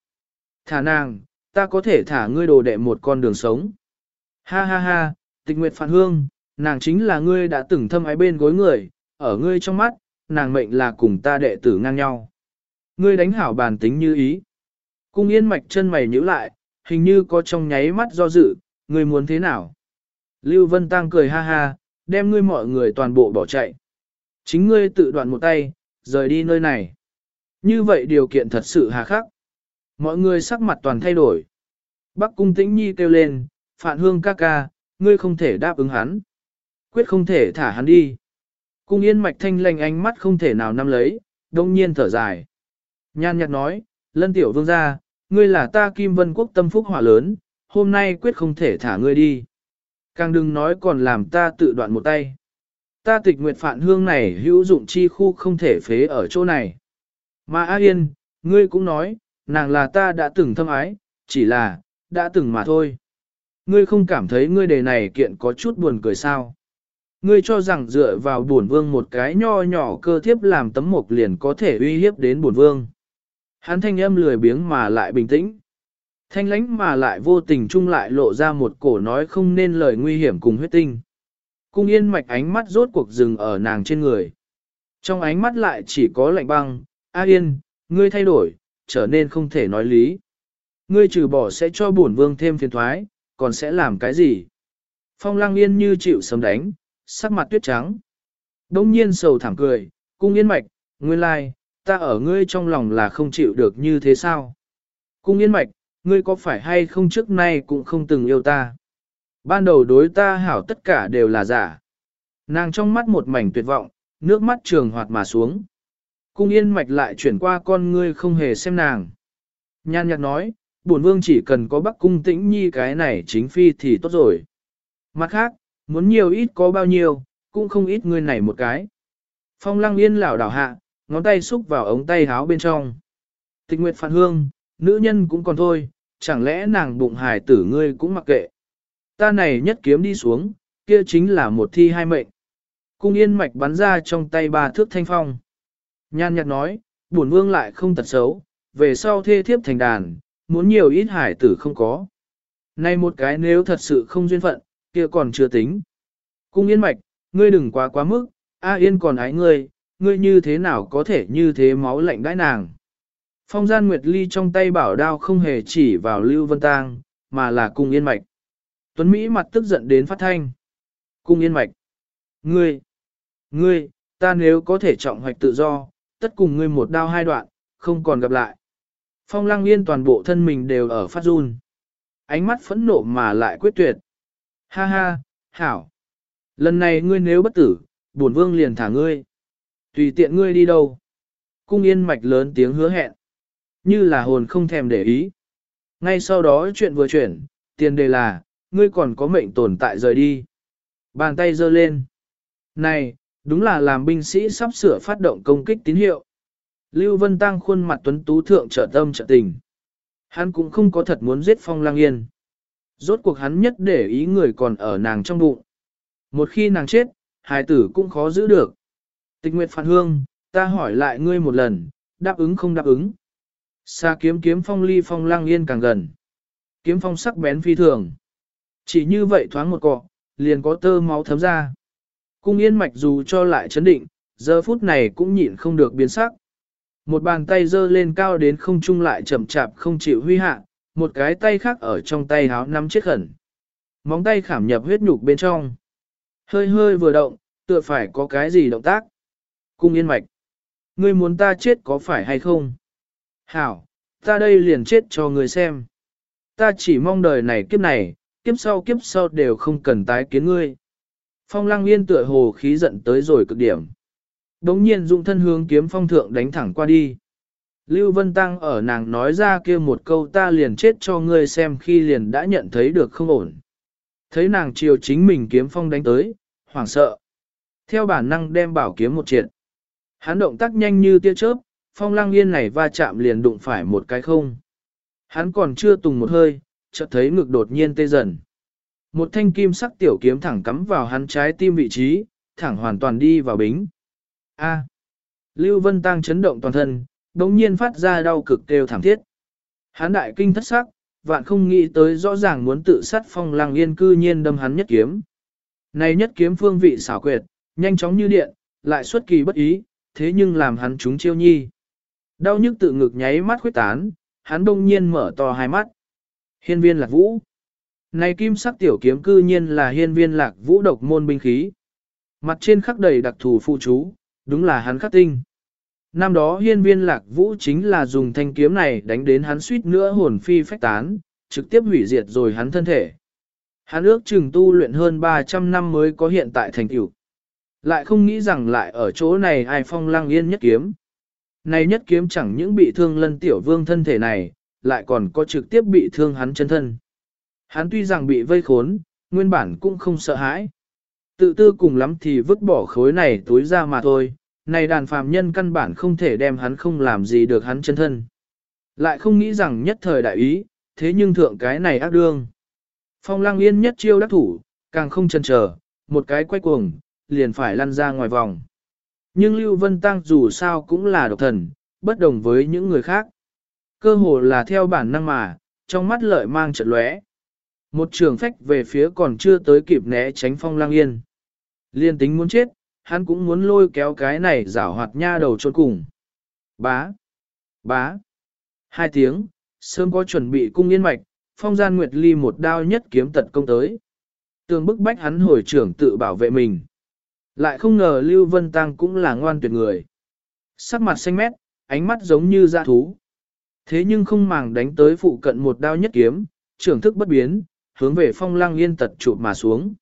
A: Thả nàng, ta có thể thả ngươi đồ đệ một con đường sống. Ha ha ha, tịch nguyệt phản hương, nàng chính là ngươi đã từng thâm ái bên gối người, ở ngươi trong mắt, nàng mệnh là cùng ta đệ tử ngang nhau. Ngươi đánh hảo bàn tính như ý. Cung yên mạch chân mày nhíu lại, hình như có trong nháy mắt do dự, ngươi muốn thế nào? Lưu Vân Tăng cười ha ha, đem ngươi mọi người toàn bộ bỏ chạy. Chính ngươi tự đoạn một tay, rời đi nơi này. Như vậy điều kiện thật sự hà khắc. Mọi người sắc mặt toàn thay đổi. Bắc cung tĩnh nhi kêu lên, phản hương ca ca, ngươi không thể đáp ứng hắn. Quyết không thể thả hắn đi. Cung yên mạch thanh lành ánh mắt không thể nào nắm lấy, đông nhiên thở dài. Nhan nhạt nói, lân tiểu vương gia, ngươi là ta kim vân quốc tâm phúc hỏa lớn, hôm nay quyết không thể thả ngươi đi. Càng đừng nói còn làm ta tự đoạn một tay. Ta tịch nguyệt phản hương này hữu dụng chi khu không thể phế ở chỗ này. Mà A Yên, ngươi cũng nói, nàng là ta đã từng thâm ái, chỉ là, đã từng mà thôi. Ngươi không cảm thấy ngươi đề này kiện có chút buồn cười sao. Ngươi cho rằng dựa vào bổn vương một cái nho nhỏ cơ thiếp làm tấm mộc liền có thể uy hiếp đến bổn vương. Hắn thanh âm lười biếng mà lại bình tĩnh. Thanh lánh mà lại vô tình chung lại lộ ra một cổ nói không nên lời nguy hiểm cùng huyết tinh. Cung yên mạch ánh mắt rốt cuộc dừng ở nàng trên người. Trong ánh mắt lại chỉ có lạnh băng, A yên, ngươi thay đổi, trở nên không thể nói lý. Ngươi trừ bỏ sẽ cho bổn vương thêm phiền thoái, còn sẽ làm cái gì? Phong lăng yên như chịu sấm đánh, sắc mặt tuyết trắng. Đông nhiên sầu thảm cười, cung yên mạch, nguyên lai, ta ở ngươi trong lòng là không chịu được như thế sao? Cung yên mạch, ngươi có phải hay không trước nay cũng không từng yêu ta? Ban đầu đối ta hảo tất cả đều là giả. Nàng trong mắt một mảnh tuyệt vọng, nước mắt trường hoạt mà xuống. Cung yên mạch lại chuyển qua con ngươi không hề xem nàng. Nhan nhạc nói, bổn vương chỉ cần có bắc cung tĩnh nhi cái này chính phi thì tốt rồi. Mặt khác, muốn nhiều ít có bao nhiêu, cũng không ít ngươi này một cái. Phong lăng yên lảo đảo hạ, ngón tay xúc vào ống tay háo bên trong. Tịch nguyệt phản hương, nữ nhân cũng còn thôi, chẳng lẽ nàng bụng hài tử ngươi cũng mặc kệ. Ta này nhất kiếm đi xuống, kia chính là một thi hai mệnh. Cung yên mạch bắn ra trong tay ba thước thanh phong. Nhan nhạt nói, bổn vương lại không tật xấu, về sau thê thiếp thành đàn, muốn nhiều ít hải tử không có. Nay một cái nếu thật sự không duyên phận, kia còn chưa tính. Cung yên mạch, ngươi đừng quá quá mức, A yên còn ái ngươi, ngươi như thế nào có thể như thế máu lạnh đãi nàng. Phong gian Nguyệt Ly trong tay bảo đao không hề chỉ vào Lưu Vân Tang, mà là cung yên mạch. Tuấn Mỹ mặt tức giận đến phát thanh. Cung yên mạch. Ngươi, ngươi, ta nếu có thể trọng hoạch tự do, tất cùng ngươi một đao hai đoạn, không còn gặp lại. Phong lăng yên toàn bộ thân mình đều ở phát run. Ánh mắt phẫn nộ mà lại quyết tuyệt. Ha ha, hảo. Lần này ngươi nếu bất tử, bổn vương liền thả ngươi. Tùy tiện ngươi đi đâu. Cung yên mạch lớn tiếng hứa hẹn. Như là hồn không thèm để ý. Ngay sau đó chuyện vừa chuyển, tiền đề là, ngươi còn có mệnh tồn tại rời đi. Bàn tay giơ lên. Này, đúng là làm binh sĩ sắp sửa phát động công kích tín hiệu. Lưu Vân Tăng khuôn mặt tuấn tú thượng trợ tâm trợ tình. Hắn cũng không có thật muốn giết Phong Lang Yên. Rốt cuộc hắn nhất để ý người còn ở nàng trong bụng. Một khi nàng chết, hài tử cũng khó giữ được. Tịch Nguyệt Phản Hương, ta hỏi lại ngươi một lần, đáp ứng không đáp ứng. Xa kiếm kiếm phong ly phong lang yên càng gần. Kiếm phong sắc bén phi thường. Chỉ như vậy thoáng một cọ, liền có tơ máu thấm ra. Cung yên mạch dù cho lại chấn định, giờ phút này cũng nhịn không được biến sắc. Một bàn tay giơ lên cao đến không trung lại chậm chạp không chịu huy hạ, một cái tay khác ở trong tay háo nắm chết khẩn. móng tay khảm nhập huyết nhục bên trong. Hơi hơi vừa động, tựa phải có cái gì động tác. Cung yên mạch. Ngươi muốn ta chết có phải hay không? Hảo, ta đây liền chết cho ngươi xem. Ta chỉ mong đời này kiếp này, kiếp sau kiếp sau đều không cần tái kiến ngươi. Phong lăng yên tựa hồ khí giận tới rồi cực điểm. Đống nhiên dụng thân hướng kiếm phong thượng đánh thẳng qua đi. Lưu Vân Tăng ở nàng nói ra kia một câu ta liền chết cho ngươi xem khi liền đã nhận thấy được không ổn. Thấy nàng chiều chính mình kiếm phong đánh tới, hoảng sợ. Theo bản năng đem bảo kiếm một triệt. Hắn động tác nhanh như tia chớp, phong lăng yên này va chạm liền đụng phải một cái không. Hắn còn chưa tùng một hơi, chợt thấy ngực đột nhiên tê dần. Một thanh kim sắc tiểu kiếm thẳng cắm vào hắn trái tim vị trí, thẳng hoàn toàn đi vào bính. A. Lưu Vân Tăng chấn động toàn thân, đống nhiên phát ra đau cực kêu thảm thiết. Hắn đại kinh thất sắc, vạn không nghĩ tới rõ ràng muốn tự sát phong lăng yên cư nhiên đâm hắn nhất kiếm. Này nhất kiếm phương vị xảo quyệt, nhanh chóng như điện, lại xuất kỳ bất ý, thế nhưng làm hắn trúng chiêu nhi. Đau nhức tự ngực nháy mắt khuyết tán, hắn đông nhiên mở to hai mắt. Hiên viên lạc vũ. Này kim sắc tiểu kiếm cư nhiên là hiên viên lạc vũ độc môn binh khí. Mặt trên khắc đầy đặc thù phụ chú, đúng là hắn khắc tinh. Năm đó hiên viên lạc vũ chính là dùng thanh kiếm này đánh đến hắn suýt nữa hồn phi phách tán, trực tiếp hủy diệt rồi hắn thân thể. Hắn ước chừng tu luyện hơn 300 năm mới có hiện tại thành tựu. Lại không nghĩ rằng lại ở chỗ này ai phong lăng yên nhất kiếm. Này nhất kiếm chẳng những bị thương lân tiểu vương thân thể này, lại còn có trực tiếp bị thương hắn chân thân. Hắn tuy rằng bị vây khốn, nguyên bản cũng không sợ hãi. Tự tư cùng lắm thì vứt bỏ khối này túi ra mà thôi, này đàn phàm nhân căn bản không thể đem hắn không làm gì được hắn chân thân. Lại không nghĩ rằng nhất thời đại ý, thế nhưng thượng cái này ác đương. Phong lăng yên nhất chiêu đắc thủ, càng không chần chờ, một cái quay cuồng, liền phải lăn ra ngoài vòng. Nhưng Lưu Vân Tăng dù sao cũng là độc thần, bất đồng với những người khác. Cơ hồ là theo bản năng mà, trong mắt lợi mang trận lóe. Một trường phách về phía còn chưa tới kịp né tránh phong lang yên. Liên tính muốn chết, hắn cũng muốn lôi kéo cái này rảo hoạt nha đầu trốn cùng. Bá! Bá! Hai tiếng, sớm có chuẩn bị cung yên mạch, phong gian nguyệt ly một đao nhất kiếm tật công tới. Tường bức bách hắn hồi trưởng tự bảo vệ mình. Lại không ngờ Lưu Vân Tăng cũng là ngoan tuyệt người. Sắc mặt xanh mét, ánh mắt giống như dạ thú. Thế nhưng không màng đánh tới phụ cận một đao nhất kiếm, trưởng thức bất biến, hướng về phong lang yên tật chụp mà xuống.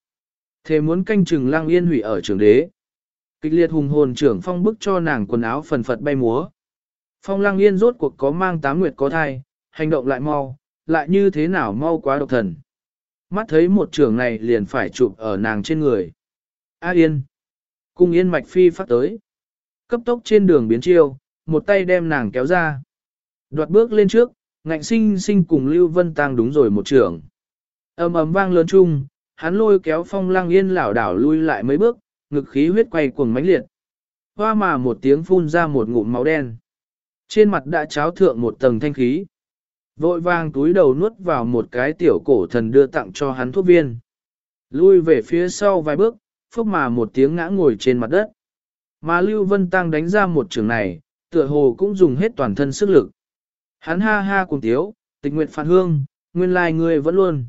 A: Thế muốn canh chừng lang yên hủy ở trường đế. Kịch liệt hùng hồn trưởng phong bức cho nàng quần áo phần phật bay múa. Phong lang yên rốt cuộc có mang tám nguyệt có thai, hành động lại mau, lại như thế nào mau quá độc thần. Mắt thấy một trường này liền phải chụp ở nàng trên người. A yên. Cung yên mạch phi phát tới. Cấp tốc trên đường biến chiêu, một tay đem nàng kéo ra. Đoạt bước lên trước, ngạnh sinh sinh cùng Lưu Vân Tăng đúng rồi một trường ầm ầm vang lớn chung, hắn lôi kéo phong lang yên lảo đảo lui lại mấy bước, ngực khí huyết quay cuồng mãnh liệt. Hoa mà một tiếng phun ra một ngụm máu đen. Trên mặt đã cháo thượng một tầng thanh khí. Vội vàng túi đầu nuốt vào một cái tiểu cổ thần đưa tặng cho hắn thuốc viên. Lui về phía sau vài bước, phốc mà một tiếng ngã ngồi trên mặt đất. Mà Lưu Vân Tăng đánh ra một trường này, tựa hồ cũng dùng hết toàn thân sức lực. Hắn ha ha cùng tiếu, tịch nguyện phản hương, nguyên lai ngươi vẫn luôn.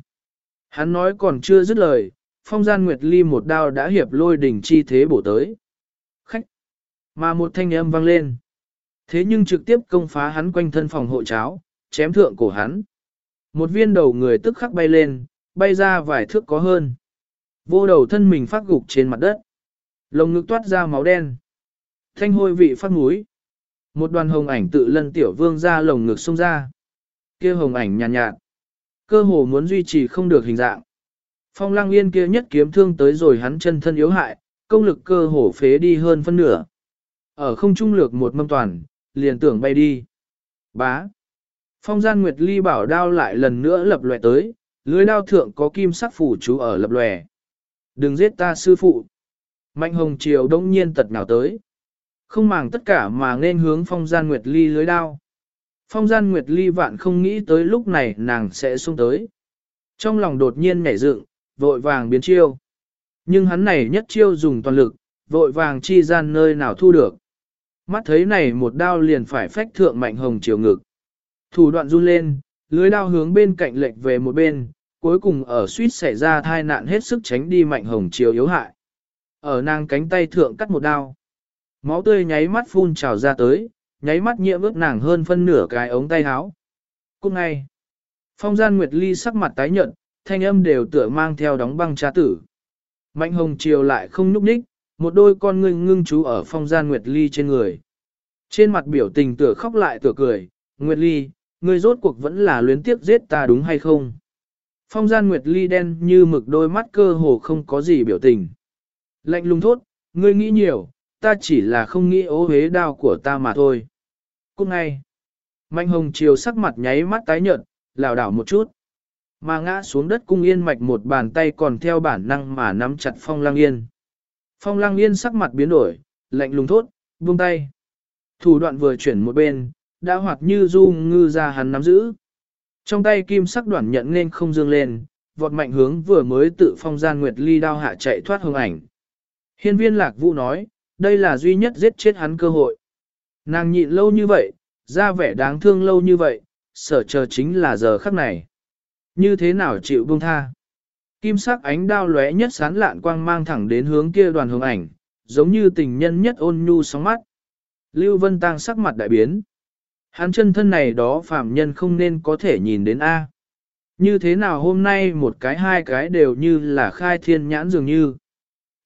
A: Hắn nói còn chưa dứt lời, phong gian Nguyệt Ly một đao đã hiệp lôi đỉnh chi thế bổ tới. Khách! Mà một thanh âm vang lên. Thế nhưng trực tiếp công phá hắn quanh thân phòng hộ cháo, chém thượng cổ hắn. Một viên đầu người tức khắc bay lên, bay ra vài thước có hơn. Vô đầu thân mình phát gục trên mặt đất. Lồng ngực toát ra máu đen. Thanh hôi vị phát mũi. Một đoàn hồng ảnh tự lân tiểu vương ra lồng ngực xông ra. kia hồng ảnh nhàn nhạt, nhạt. Cơ hồ muốn duy trì không được hình dạng. Phong lăng yên kia nhất kiếm thương tới rồi hắn chân thân yếu hại, công lực cơ hồ phế đi hơn phân nửa. Ở không trung lược một mâm toàn, liền tưởng bay đi. Bá. Phong gian nguyệt ly bảo đao lại lần nữa lập lòe tới, lưới đao thượng có kim sắc phủ chú ở lập lòe. Đừng giết ta sư phụ. Mạnh hồng triều đông nhiên tật nào tới. Không màng tất cả mà nên hướng phong gian nguyệt ly lưới đao. Phong gian nguyệt ly vạn không nghĩ tới lúc này nàng sẽ xuống tới. Trong lòng đột nhiên nhảy dựng, vội vàng biến chiêu. Nhưng hắn này nhất chiêu dùng toàn lực, vội vàng chi gian nơi nào thu được. Mắt thấy này một đao liền phải phách thượng mạnh hồng chiều ngực. Thủ đoạn run lên, lưới đao hướng bên cạnh lệch về một bên, cuối cùng ở suýt xảy ra thai nạn hết sức tránh đi mạnh hồng chiều yếu hại. Ở nàng cánh tay thượng cắt một đao. Máu tươi nháy mắt phun trào ra tới, nháy mắt nhiễm ướt nàng hơn phân nửa cái ống tay áo. Cũng ngay, phong gian Nguyệt Ly sắc mặt tái nhợt, thanh âm đều tựa mang theo đóng băng trá tử. Mạnh hồng chiều lại không nhúc nhích, một đôi con ngươi ngưng chú ở phong gian Nguyệt Ly trên người. Trên mặt biểu tình tựa khóc lại tựa cười, Nguyệt Ly, ngươi rốt cuộc vẫn là luyến tiếc giết ta đúng hay không? Phong gian Nguyệt Ly đen như mực đôi mắt cơ hồ không có gì biểu tình. Lạnh lùng thốt, ngươi nghĩ nhiều, ta chỉ là không nghĩ ố hế đau của ta mà thôi cút ngay, Mạnh hồng chiều sắc mặt nháy mắt tái nhợt, lảo đảo một chút. Mà ngã xuống đất cung yên mạch một bàn tay còn theo bản năng mà nắm chặt phong lang yên. Phong lang yên sắc mặt biến đổi, lạnh lùng thốt, buông tay. Thủ đoạn vừa chuyển một bên, đã hoạt như du ngư ra hắn nắm giữ. Trong tay kim sắc đoạn nhận nên không dương lên, vọt mạnh hướng vừa mới tự phong gian nguyệt ly đao hạ chạy thoát hương ảnh. Hiên viên lạc vũ nói, đây là duy nhất giết chết hắn cơ hội. Nàng nhịn lâu như vậy, ra vẻ đáng thương lâu như vậy, sở chờ chính là giờ khắc này. Như thế nào chịu buông tha? Kim sắc ánh đao lóe nhất sán lạn quang mang thẳng đến hướng kia đoàn hướng ảnh, giống như tình nhân nhất ôn nhu sóng mắt. Lưu Vân Tăng sắc mặt đại biến. Hắn chân thân này đó phạm nhân không nên có thể nhìn đến A. Như thế nào hôm nay một cái hai cái đều như là khai thiên nhãn dường như.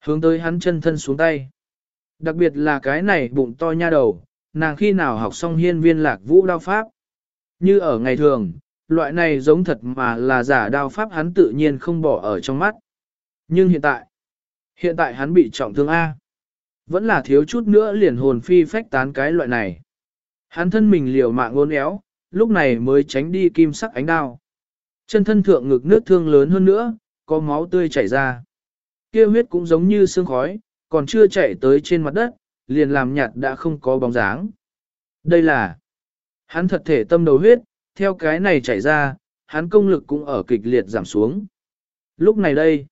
A: Hướng tới hắn chân thân xuống tay. Đặc biệt là cái này bụng to nha đầu, nàng khi nào học xong hiên viên lạc vũ đao pháp. Như ở ngày thường, loại này giống thật mà là giả đao pháp hắn tự nhiên không bỏ ở trong mắt. Nhưng hiện tại, hiện tại hắn bị trọng thương A. Vẫn là thiếu chút nữa liền hồn phi phách tán cái loại này. Hắn thân mình liều mạng ngôn éo, lúc này mới tránh đi kim sắc ánh đao. Chân thân thượng ngực nước thương lớn hơn nữa, có máu tươi chảy ra. Kia huyết cũng giống như sương khói, còn chưa chảy tới trên mặt đất, liền làm nhạt đã không có bóng dáng. Đây là hắn thật thể tâm đầu huyết, theo cái này chảy ra, hắn công lực cũng ở kịch liệt giảm xuống. Lúc này đây,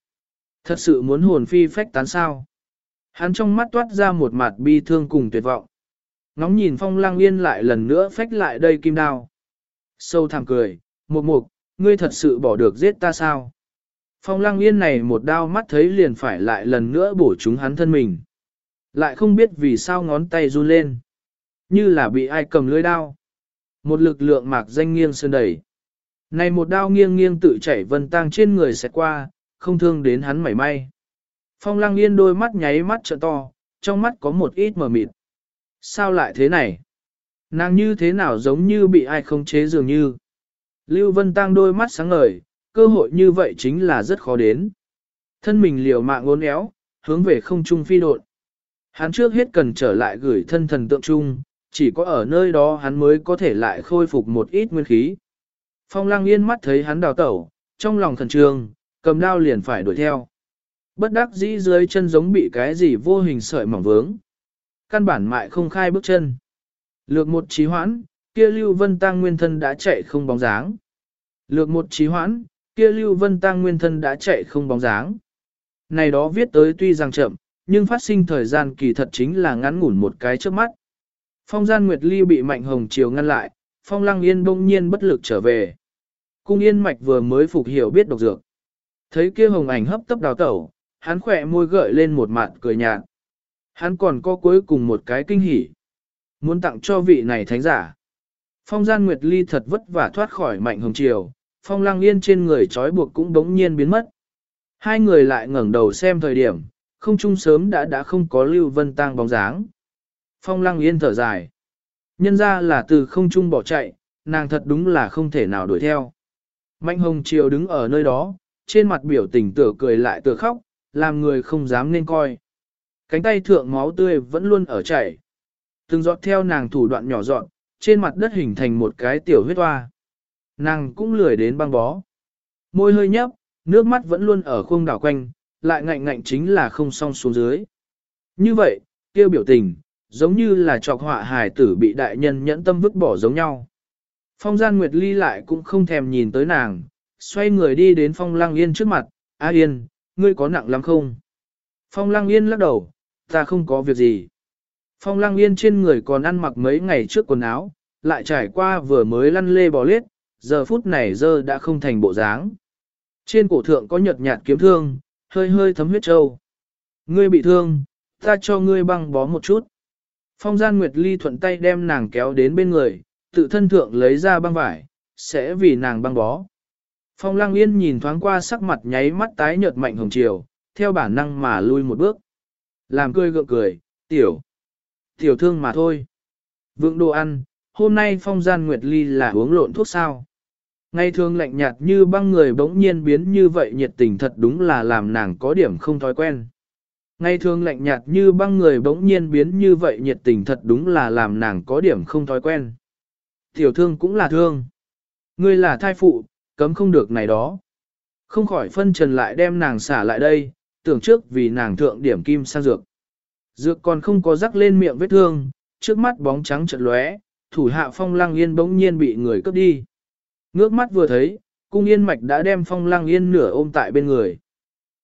A: thật sự muốn hồn phi phách tán sao. Hắn trong mắt toát ra một mặt bi thương cùng tuyệt vọng. Ngóng nhìn phong lang yên lại lần nữa phách lại đây kim đao. Sâu thảm cười, một mục, ngươi thật sự bỏ được giết ta sao? Phong lang yên này một đao mắt thấy liền phải lại lần nữa bổ chúng hắn thân mình. Lại không biết vì sao ngón tay run lên. Như là bị ai cầm lưỡi đao. Một lực lượng mạc danh nghiêng sơn đẩy. Này một đao nghiêng nghiêng tự chảy vân tang trên người sẽ qua, không thương đến hắn mảy may. Phong lăng yên đôi mắt nháy mắt trợ to, trong mắt có một ít mờ mịt. Sao lại thế này? Nàng như thế nào giống như bị ai không chế dường như. Lưu Vân Tăng đôi mắt sáng ngời, cơ hội như vậy chính là rất khó đến. Thân mình liều mạng ngốn éo, hướng về không trung phi đột. Hắn trước hết cần trở lại gửi thân thần tượng trung, chỉ có ở nơi đó hắn mới có thể lại khôi phục một ít nguyên khí. Phong lăng yên mắt thấy hắn đào tẩu, trong lòng thần trương, cầm đao liền phải đuổi theo. Bất đắc dĩ dưới chân giống bị cái gì vô hình sợi mỏng vướng. Căn bản mại không khai bước chân. Lược một trí hoãn, kia Lưu Vân Tăng nguyên thân đã chạy không bóng dáng. Lược một trí hoãn, kia Lưu Vân Tăng nguyên thân đã chạy không bóng dáng. Này đó viết tới tuy rằng chậm, nhưng phát sinh thời gian kỳ thật chính là ngắn ngủn một cái trước mắt. Phong gian Nguyệt Ly bị Mạnh Hồng Triều ngăn lại, Phong Lăng Yên bỗng nhiên bất lực trở về. Cung Yên Mạch vừa mới phục hiểu biết độc dược. Thấy kia hồng ảnh hấp tấp đào tẩu, hắn khỏe môi gợi lên một mặt cười nhạt. Hắn còn có cuối cùng một cái kinh hỉ. Muốn tặng cho vị này thánh giả. Phong gian Nguyệt Ly thật vất vả thoát khỏi Mạnh Hồng Triều, Phong Lăng Yên trên người trói buộc cũng bỗng nhiên biến mất. Hai người lại ngẩng đầu xem thời điểm, không chung sớm đã đã không có Lưu Vân Tăng bóng dáng. Phong lăng yên thở dài. Nhân ra là từ không trung bỏ chạy, nàng thật đúng là không thể nào đuổi theo. Mạnh hồng triều đứng ở nơi đó, trên mặt biểu tình tựa cười lại tựa khóc, làm người không dám nên coi. Cánh tay thượng máu tươi vẫn luôn ở chảy. Từng giọt theo nàng thủ đoạn nhỏ dọn, trên mặt đất hình thành một cái tiểu huyết hoa. Nàng cũng lười đến băng bó. Môi hơi nhấp, nước mắt vẫn luôn ở khung đảo quanh, lại ngạnh ngạnh chính là không song xuống dưới. Như vậy, kêu biểu tình, giống như là trọc họa hài tử bị đại nhân nhẫn tâm vứt bỏ giống nhau. Phong gian Nguyệt Ly lại cũng không thèm nhìn tới nàng, xoay người đi đến Phong Lăng Yên trước mặt, A Yên, ngươi có nặng lắm không? Phong Lăng Yên lắc đầu, ta không có việc gì. Phong Lăng Yên trên người còn ăn mặc mấy ngày trước quần áo, lại trải qua vừa mới lăn lê bò lết, giờ phút này dơ đã không thành bộ dáng. Trên cổ thượng có nhợt nhạt kiếm thương, hơi hơi thấm huyết trâu. Ngươi bị thương, ta cho ngươi băng bó một chút. Phong gian Nguyệt Ly thuận tay đem nàng kéo đến bên người, tự thân thượng lấy ra băng vải, sẽ vì nàng băng bó. Phong Lang Yên nhìn thoáng qua sắc mặt nháy mắt tái nhợt mạnh hồng chiều, theo bản năng mà lui một bước. Làm cười gượng cười, tiểu, tiểu thương mà thôi. Vượng đồ ăn, hôm nay Phong gian Nguyệt Ly là uống lộn thuốc sao. Ngày thường lạnh nhạt như băng người bỗng nhiên biến như vậy nhiệt tình thật đúng là làm nàng có điểm không thói quen. Ngày thường lạnh nhạt như băng người bỗng nhiên biến như vậy nhiệt tình thật đúng là làm nàng có điểm không thói quen. Tiểu thương cũng là thương. Ngươi là thai phụ, cấm không được này đó. Không khỏi phân trần lại đem nàng xả lại đây, tưởng trước vì nàng thượng điểm kim sang dược. Dược còn không có rắc lên miệng vết thương, trước mắt bóng trắng chợt lóe, thủ hạ phong lăng yên bỗng nhiên bị người cướp đi. Ngước mắt vừa thấy, cung yên mạch đã đem phong lăng yên nửa ôm tại bên người.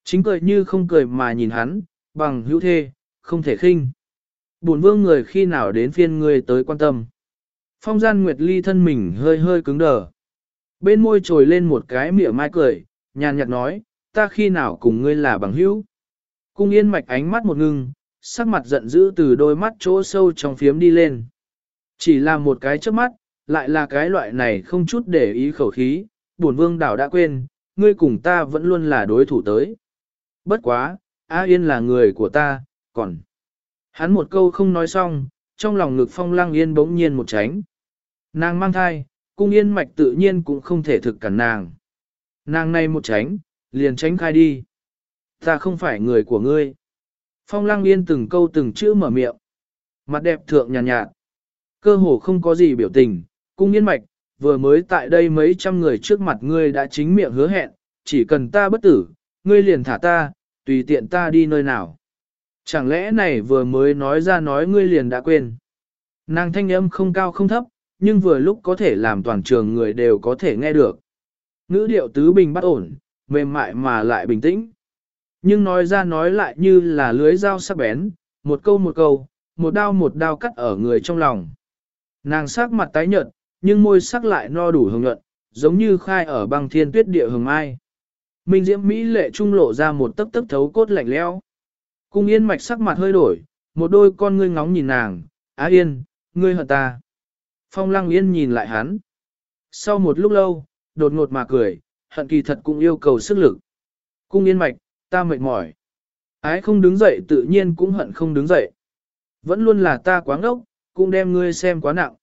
A: Chính cười như không cười mà nhìn hắn, bằng hữu thê, không thể khinh. Bổn vương người khi nào đến phiên người tới quan tâm. Phong gian nguyệt ly thân mình hơi hơi cứng đờ. Bên môi trồi lên một cái mỉa mai cười, nhàn nhạt nói, ta khi nào cùng ngươi là bằng hữu. Cung yên mạch ánh mắt một ngưng, sắc mặt giận dữ từ đôi mắt chỗ sâu trong phiếm đi lên. Chỉ là một cái trước mắt, lại là cái loại này không chút để ý khẩu khí, bổn vương đảo đã quên, ngươi cùng ta vẫn luôn là đối thủ tới. Bất quá, A Yên là người của ta, còn... Hắn một câu không nói xong, trong lòng ngực phong lăng yên bỗng nhiên một tránh. Nàng mang thai, cung yên mạch tự nhiên cũng không thể thực cản nàng. Nàng này một tránh, liền tránh khai đi. Ta không phải người của ngươi. Phong lăng yên từng câu từng chữ mở miệng. Mặt đẹp thượng nhàn nhạt, nhạt. Cơ hồ không có gì biểu tình, cung yên mạch, vừa mới tại đây mấy trăm người trước mặt ngươi đã chính miệng hứa hẹn, chỉ cần ta bất tử, ngươi liền thả ta, tùy tiện ta đi nơi nào. Chẳng lẽ này vừa mới nói ra nói ngươi liền đã quên. Nàng thanh âm không cao không thấp, nhưng vừa lúc có thể làm toàn trường người đều có thể nghe được. Ngữ điệu tứ bình bắt ổn, mềm mại mà lại bình tĩnh. Nhưng nói ra nói lại như là lưới dao sắc bén, một câu một câu, một đao một đao cắt ở người trong lòng. Nàng sắc mặt tái nhợt, nhưng môi sắc lại no đủ hồng nhuận, giống như khai ở băng thiên tuyết địa hồng mai. Minh diễm Mỹ lệ trung lộ ra một tấc tấc thấu cốt lạnh leo. Cung yên mạch sắc mặt hơi đổi, một đôi con ngươi ngóng nhìn nàng, á yên, ngươi hận ta. Phong lăng yên nhìn lại hắn. Sau một lúc lâu, đột ngột mà cười, hận kỳ thật cũng yêu cầu sức lực. Cung yên mạch, ta mệt mỏi. Ái không đứng dậy tự nhiên cũng hận không đứng dậy. Vẫn luôn là ta quá ngốc, cũng đem ngươi xem quá nặng.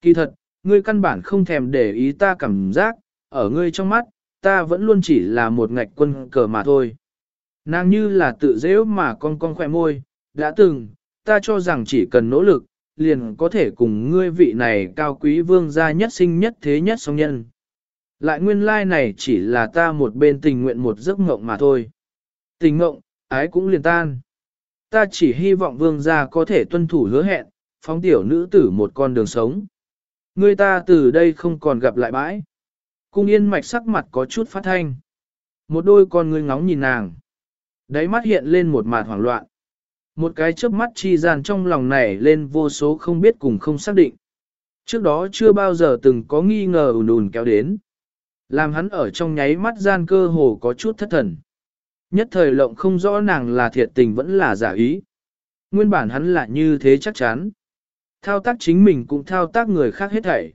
A: Kỳ thật, ngươi căn bản không thèm để ý ta cảm giác, ở ngươi trong mắt, ta vẫn luôn chỉ là một ngạch quân cờ mà thôi. Nàng như là tự dễ mà con con khỏe môi, đã từng, ta cho rằng chỉ cần nỗ lực, liền có thể cùng ngươi vị này cao quý vương gia nhất sinh nhất thế nhất song nhân. Lại nguyên lai này chỉ là ta một bên tình nguyện một giấc mộng mà thôi. Tình mộng, ái cũng liền tan. Ta chỉ hy vọng vương gia có thể tuân thủ hứa hẹn, phóng tiểu nữ tử một con đường sống. Ngươi ta từ đây không còn gặp lại bãi. Cung yên mạch sắc mặt có chút phát thanh. Một đôi con ngươi ngóng nhìn nàng. Đáy mắt hiện lên một mạt hoảng loạn. Một cái chớp mắt chi gian trong lòng này lên vô số không biết cùng không xác định. Trước đó chưa bao giờ từng có nghi ngờ ùn ùn kéo đến. Làm hắn ở trong nháy mắt gian cơ hồ có chút thất thần. Nhất thời lộng không rõ nàng là thiệt tình vẫn là giả ý. Nguyên bản hắn là như thế chắc chắn. Thao tác chính mình cũng thao tác người khác hết thảy.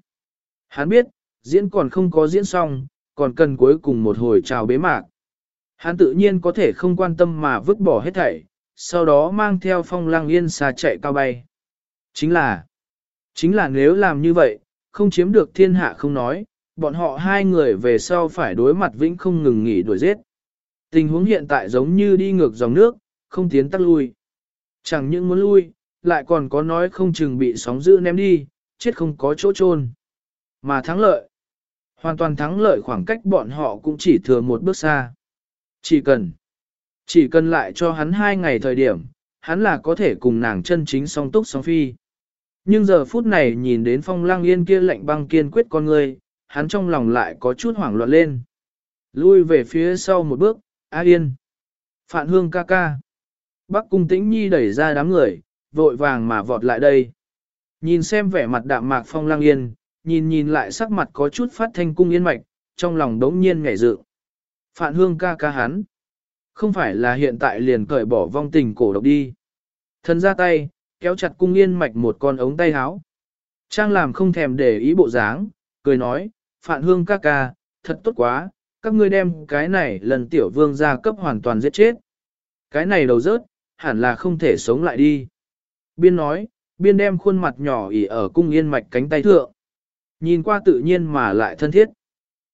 A: Hắn biết, diễn còn không có diễn xong, còn cần cuối cùng một hồi chào bế mạc. Hắn tự nhiên có thể không quan tâm mà vứt bỏ hết thảy, sau đó mang theo phong lang yên xa chạy cao bay. Chính là, chính là nếu làm như vậy, không chiếm được thiên hạ không nói, bọn họ hai người về sau phải đối mặt vĩnh không ngừng nghỉ đuổi giết. Tình huống hiện tại giống như đi ngược dòng nước, không tiến tắt lui. Chẳng những muốn lui, lại còn có nói không chừng bị sóng dữ ném đi, chết không có chỗ chôn Mà thắng lợi, hoàn toàn thắng lợi khoảng cách bọn họ cũng chỉ thừa một bước xa. Chỉ cần, chỉ cần lại cho hắn hai ngày thời điểm, hắn là có thể cùng nàng chân chính song túc song phi. Nhưng giờ phút này nhìn đến phong lang yên kia lạnh băng kiên quyết con người, hắn trong lòng lại có chút hoảng loạn lên. Lui về phía sau một bước, A Yên. Phạn hương ca ca. Bắc cung tĩnh nhi đẩy ra đám người, vội vàng mà vọt lại đây. Nhìn xem vẻ mặt đạm mạc phong lang yên, nhìn nhìn lại sắc mặt có chút phát thanh cung yên mạch, trong lòng đống nhiên ngảy dự. Phạn hương ca ca hắn. Không phải là hiện tại liền cởi bỏ vong tình cổ độc đi. Thân ra tay, kéo chặt cung yên mạch một con ống tay áo. Trang làm không thèm để ý bộ dáng, cười nói, Phạn hương ca ca, thật tốt quá, các ngươi đem cái này lần tiểu vương gia cấp hoàn toàn giết chết. Cái này đầu rớt, hẳn là không thể sống lại đi. Biên nói, biên đem khuôn mặt nhỏ ỉ ở cung yên mạch cánh tay thượng. Nhìn qua tự nhiên mà lại thân thiết.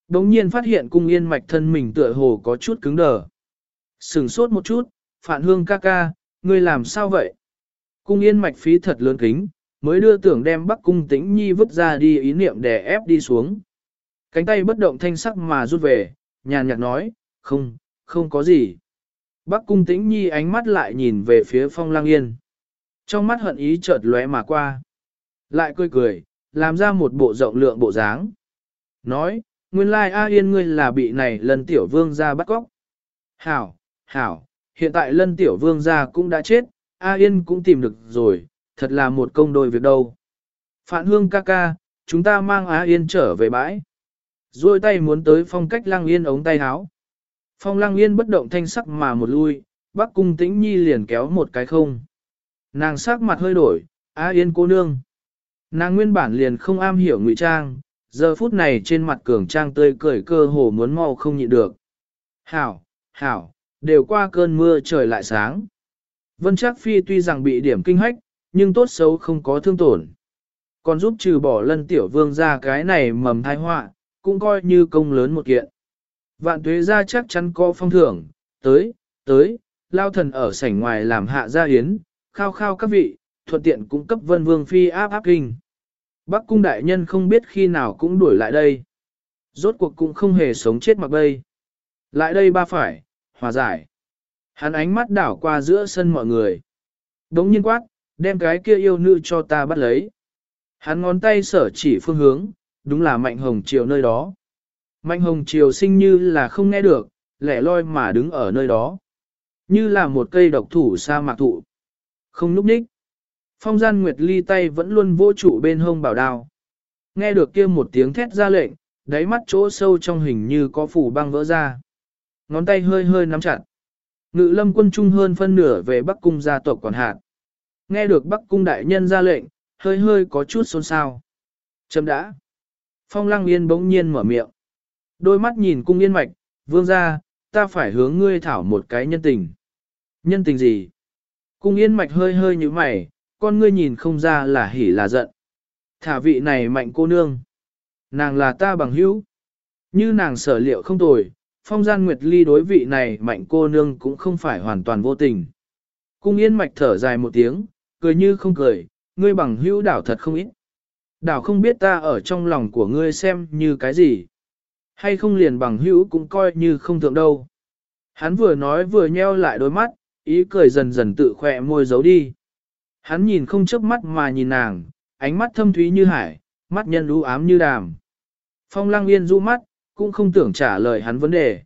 A: Đống nhiên phát hiện cung yên mạch thân mình tựa hồ có chút cứng đờ. Sừng sốt một chút, phản hương ca ca, ngươi làm sao vậy? Cung yên mạch phí thật lớn kính, mới đưa tưởng đem bắc cung tĩnh nhi vứt ra đi ý niệm để ép đi xuống. Cánh tay bất động thanh sắc mà rút về, nhàn nhạt nói, không, không có gì. Bắc cung tĩnh nhi ánh mắt lại nhìn về phía phong lang yên. Trong mắt hận ý chợt lóe mà qua. Lại cười cười, làm ra một bộ rộng lượng bộ dáng. Nói, nguyên lai A Yên ngươi là bị này lần tiểu vương ra bắt cóc. Hảo, hảo, hiện tại lân tiểu vương gia cũng đã chết, A Yên cũng tìm được rồi, thật là một công đôi việc đâu. Phạn hương ca ca, chúng ta mang A Yên trở về bãi. Rồi tay muốn tới phong cách lăng yên ống tay háo. Phong lăng yên bất động thanh sắc mà một lui, bác cung tĩnh nhi liền kéo một cái không. Nàng sắc mặt hơi đổi, á Yên cô nương. Nàng nguyên bản liền không am hiểu ngụy trang, giờ phút này trên mặt cường trang tươi cười cơ hồ muốn mau không nhịn được. Hảo, hảo, đều qua cơn mưa trời lại sáng. Vân Trác Phi tuy rằng bị điểm kinh hách, nhưng tốt xấu không có thương tổn. Còn giúp trừ bỏ lân tiểu vương ra cái này mầm thai họa, cũng coi như công lớn một kiện. Vạn tuế ra chắc chắn có phong thưởng, tới, tới, lao thần ở sảnh ngoài làm hạ gia hiến, khao khao các vị, thuận tiện cung cấp vân vương phi áp áp kinh. Bắc cung đại nhân không biết khi nào cũng đuổi lại đây. Rốt cuộc cũng không hề sống chết mặc bay. Lại đây ba phải, hòa giải. Hắn ánh mắt đảo qua giữa sân mọi người. Đống nhiên quát, đem cái kia yêu nữ cho ta bắt lấy. Hắn ngón tay sở chỉ phương hướng, đúng là Mạnh Hồng Triều nơi đó. Mạnh Hồng Triều sinh như là không nghe được, lẻ loi mà đứng ở nơi đó. Như là một cây độc thủ sa mạc thụ. Không núp ních. Phong gian Nguyệt Ly tay vẫn luôn vô trụ bên hông bảo đao. Nghe được kia một tiếng thét ra lệnh, đáy mắt chỗ sâu trong hình như có phủ băng vỡ ra. Ngón tay hơi hơi nắm chặt. Ngự lâm quân trung hơn phân nửa về Bắc Cung gia tộc còn hạt. Nghe được Bắc Cung đại nhân ra lệnh, hơi hơi có chút xôn xao. Chấm đã. Phong lăng yên bỗng nhiên mở miệng. Đôi mắt nhìn cung yên mạch, vương ra, ta phải hướng ngươi thảo một cái nhân tình. Nhân tình gì? Cung yên mạch hơi hơi như mày, con ngươi nhìn không ra là hỉ là giận. Thả vị này mạnh cô nương. Nàng là ta bằng hữu. Như nàng sở liệu không tồi, phong gian nguyệt ly đối vị này mạnh cô nương cũng không phải hoàn toàn vô tình. Cung yên mạch thở dài một tiếng, cười như không cười, ngươi bằng hữu đảo thật không ít. Đảo không biết ta ở trong lòng của ngươi xem như cái gì. Hay không liền bằng hữu cũng coi như không thượng đâu. Hắn vừa nói vừa nheo lại đôi mắt, ý cười dần dần tự khỏe môi giấu đi. Hắn nhìn không chớp mắt mà nhìn nàng, ánh mắt thâm thúy như hải, mắt nhân lũ ám như đàm. Phong lăng yên du mắt, cũng không tưởng trả lời hắn vấn đề.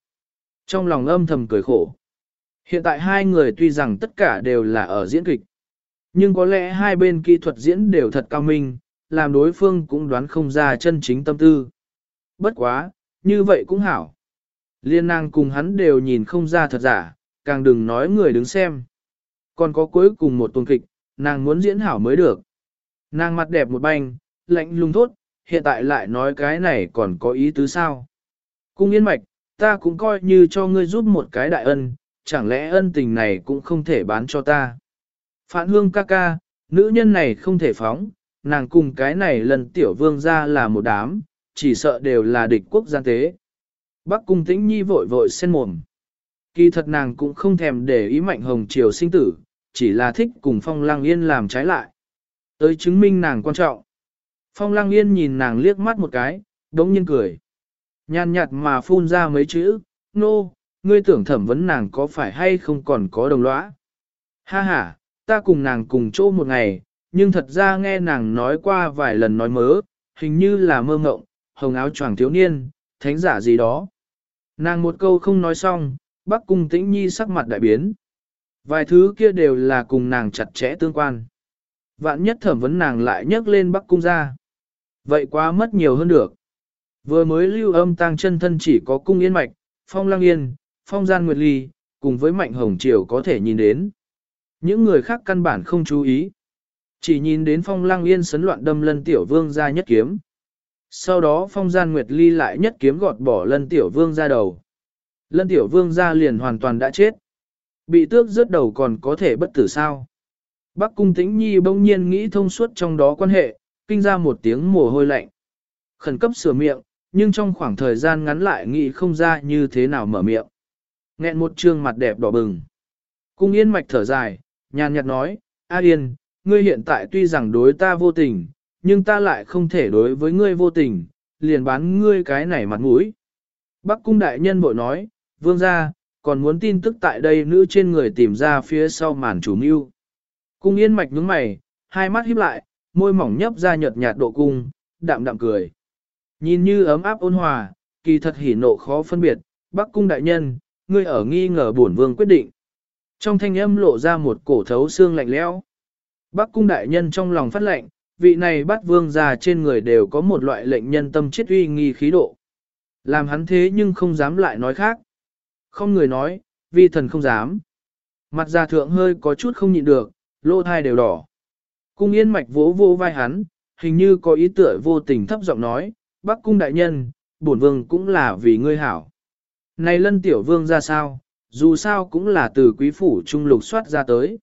A: Trong lòng âm thầm cười khổ. Hiện tại hai người tuy rằng tất cả đều là ở diễn kịch, nhưng có lẽ hai bên kỹ thuật diễn đều thật cao minh, làm đối phương cũng đoán không ra chân chính tâm tư. Bất quá, như vậy cũng hảo. Liên nàng cùng hắn đều nhìn không ra thật giả, càng đừng nói người đứng xem. Còn có cuối cùng một tuần kịch, nàng muốn diễn hảo mới được. Nàng mặt đẹp một banh, lạnh lùng thốt, hiện tại lại nói cái này còn có ý tứ sao. Cung yên mạch, ta cũng coi như cho ngươi giúp một cái đại ân, chẳng lẽ ân tình này cũng không thể bán cho ta. Phản hương ca ca, nữ nhân này không thể phóng, nàng cùng cái này lần tiểu vương ra là một đám, chỉ sợ đều là địch quốc gian tế. Bắc cung tĩnh nhi vội vội sen mồm. Kỳ thật nàng cũng không thèm để ý mạnh hồng triều sinh tử, chỉ là thích cùng phong lang yên làm trái lại. Tới chứng minh nàng quan trọng. Phong lang yên nhìn nàng liếc mắt một cái, đống nhiên cười. Nhàn nhạt mà phun ra mấy chữ, nô, no, ngươi tưởng thẩm vấn nàng có phải hay không còn có đồng lõa. Ha ha, ta cùng nàng cùng chỗ một ngày, nhưng thật ra nghe nàng nói qua vài lần nói mớ, hình như là mơ ngộng, hồng áo choàng thiếu niên, thánh giả gì đó. Nàng một câu không nói xong, bác cung tĩnh nhi sắc mặt đại biến. Vài thứ kia đều là cùng nàng chặt chẽ tương quan. Vạn nhất thẩm vấn nàng lại nhấc lên bắc cung ra. Vậy quá mất nhiều hơn được. Vừa mới lưu âm tăng chân thân chỉ có cung yên mạch, Phong Lang Yên, Phong Gian Nguyệt Ly, cùng với Mạnh Hồng Triều có thể nhìn đến. Những người khác căn bản không chú ý. Chỉ nhìn đến Phong Lang Yên sấn loạn đâm lân tiểu vương ra nhất kiếm. Sau đó Phong Gian Nguyệt Ly lại nhất kiếm gọt bỏ lân tiểu vương ra đầu. Lân tiểu vương gia liền hoàn toàn đã chết. Bị tước rớt đầu còn có thể bất tử sao. Bắc cung tĩnh nhi bỗng nhiên nghĩ thông suốt trong đó quan hệ, kinh ra một tiếng mồ hôi lạnh. Khẩn cấp sửa miệng, nhưng trong khoảng thời gian ngắn lại nghĩ không ra như thế nào mở miệng. Nghẹn một trương mặt đẹp đỏ bừng. Cung yên mạch thở dài, nhàn nhạt nói, A Yên, ngươi hiện tại tuy rằng đối ta vô tình, nhưng ta lại không thể đối với ngươi vô tình, liền bán ngươi cái này mặt mũi. Bắc cung đại nhân bội nói, vương gia, còn muốn tin tức tại đây nữ trên người tìm ra phía sau màn chủ mưu. Cung yên mạch nhướng mày, hai mắt híp lại, môi mỏng nhấp ra nhợt nhạt độ cung, đạm đạm cười. Nhìn như ấm áp ôn hòa, kỳ thật hỉ nộ khó phân biệt, Bắc cung đại nhân, ngươi ở nghi ngờ bổn vương quyết định. Trong thanh âm lộ ra một cổ thấu xương lạnh lẽo. Bắc cung đại nhân trong lòng phát lệnh, vị này bắt vương già trên người đều có một loại lệnh nhân tâm chết uy nghi khí độ. Làm hắn thế nhưng không dám lại nói khác. Không người nói, vi thần không dám. Mặt già thượng hơi có chút không nhịn được, lô thai đều đỏ. Cung yên mạch vỗ vô vai hắn, hình như có ý tựa vô tình thấp giọng nói, Bác cung đại nhân, bổn vương cũng là vì ngươi hảo. Này lân tiểu vương ra sao, dù sao cũng là từ quý phủ trung lục soát ra tới.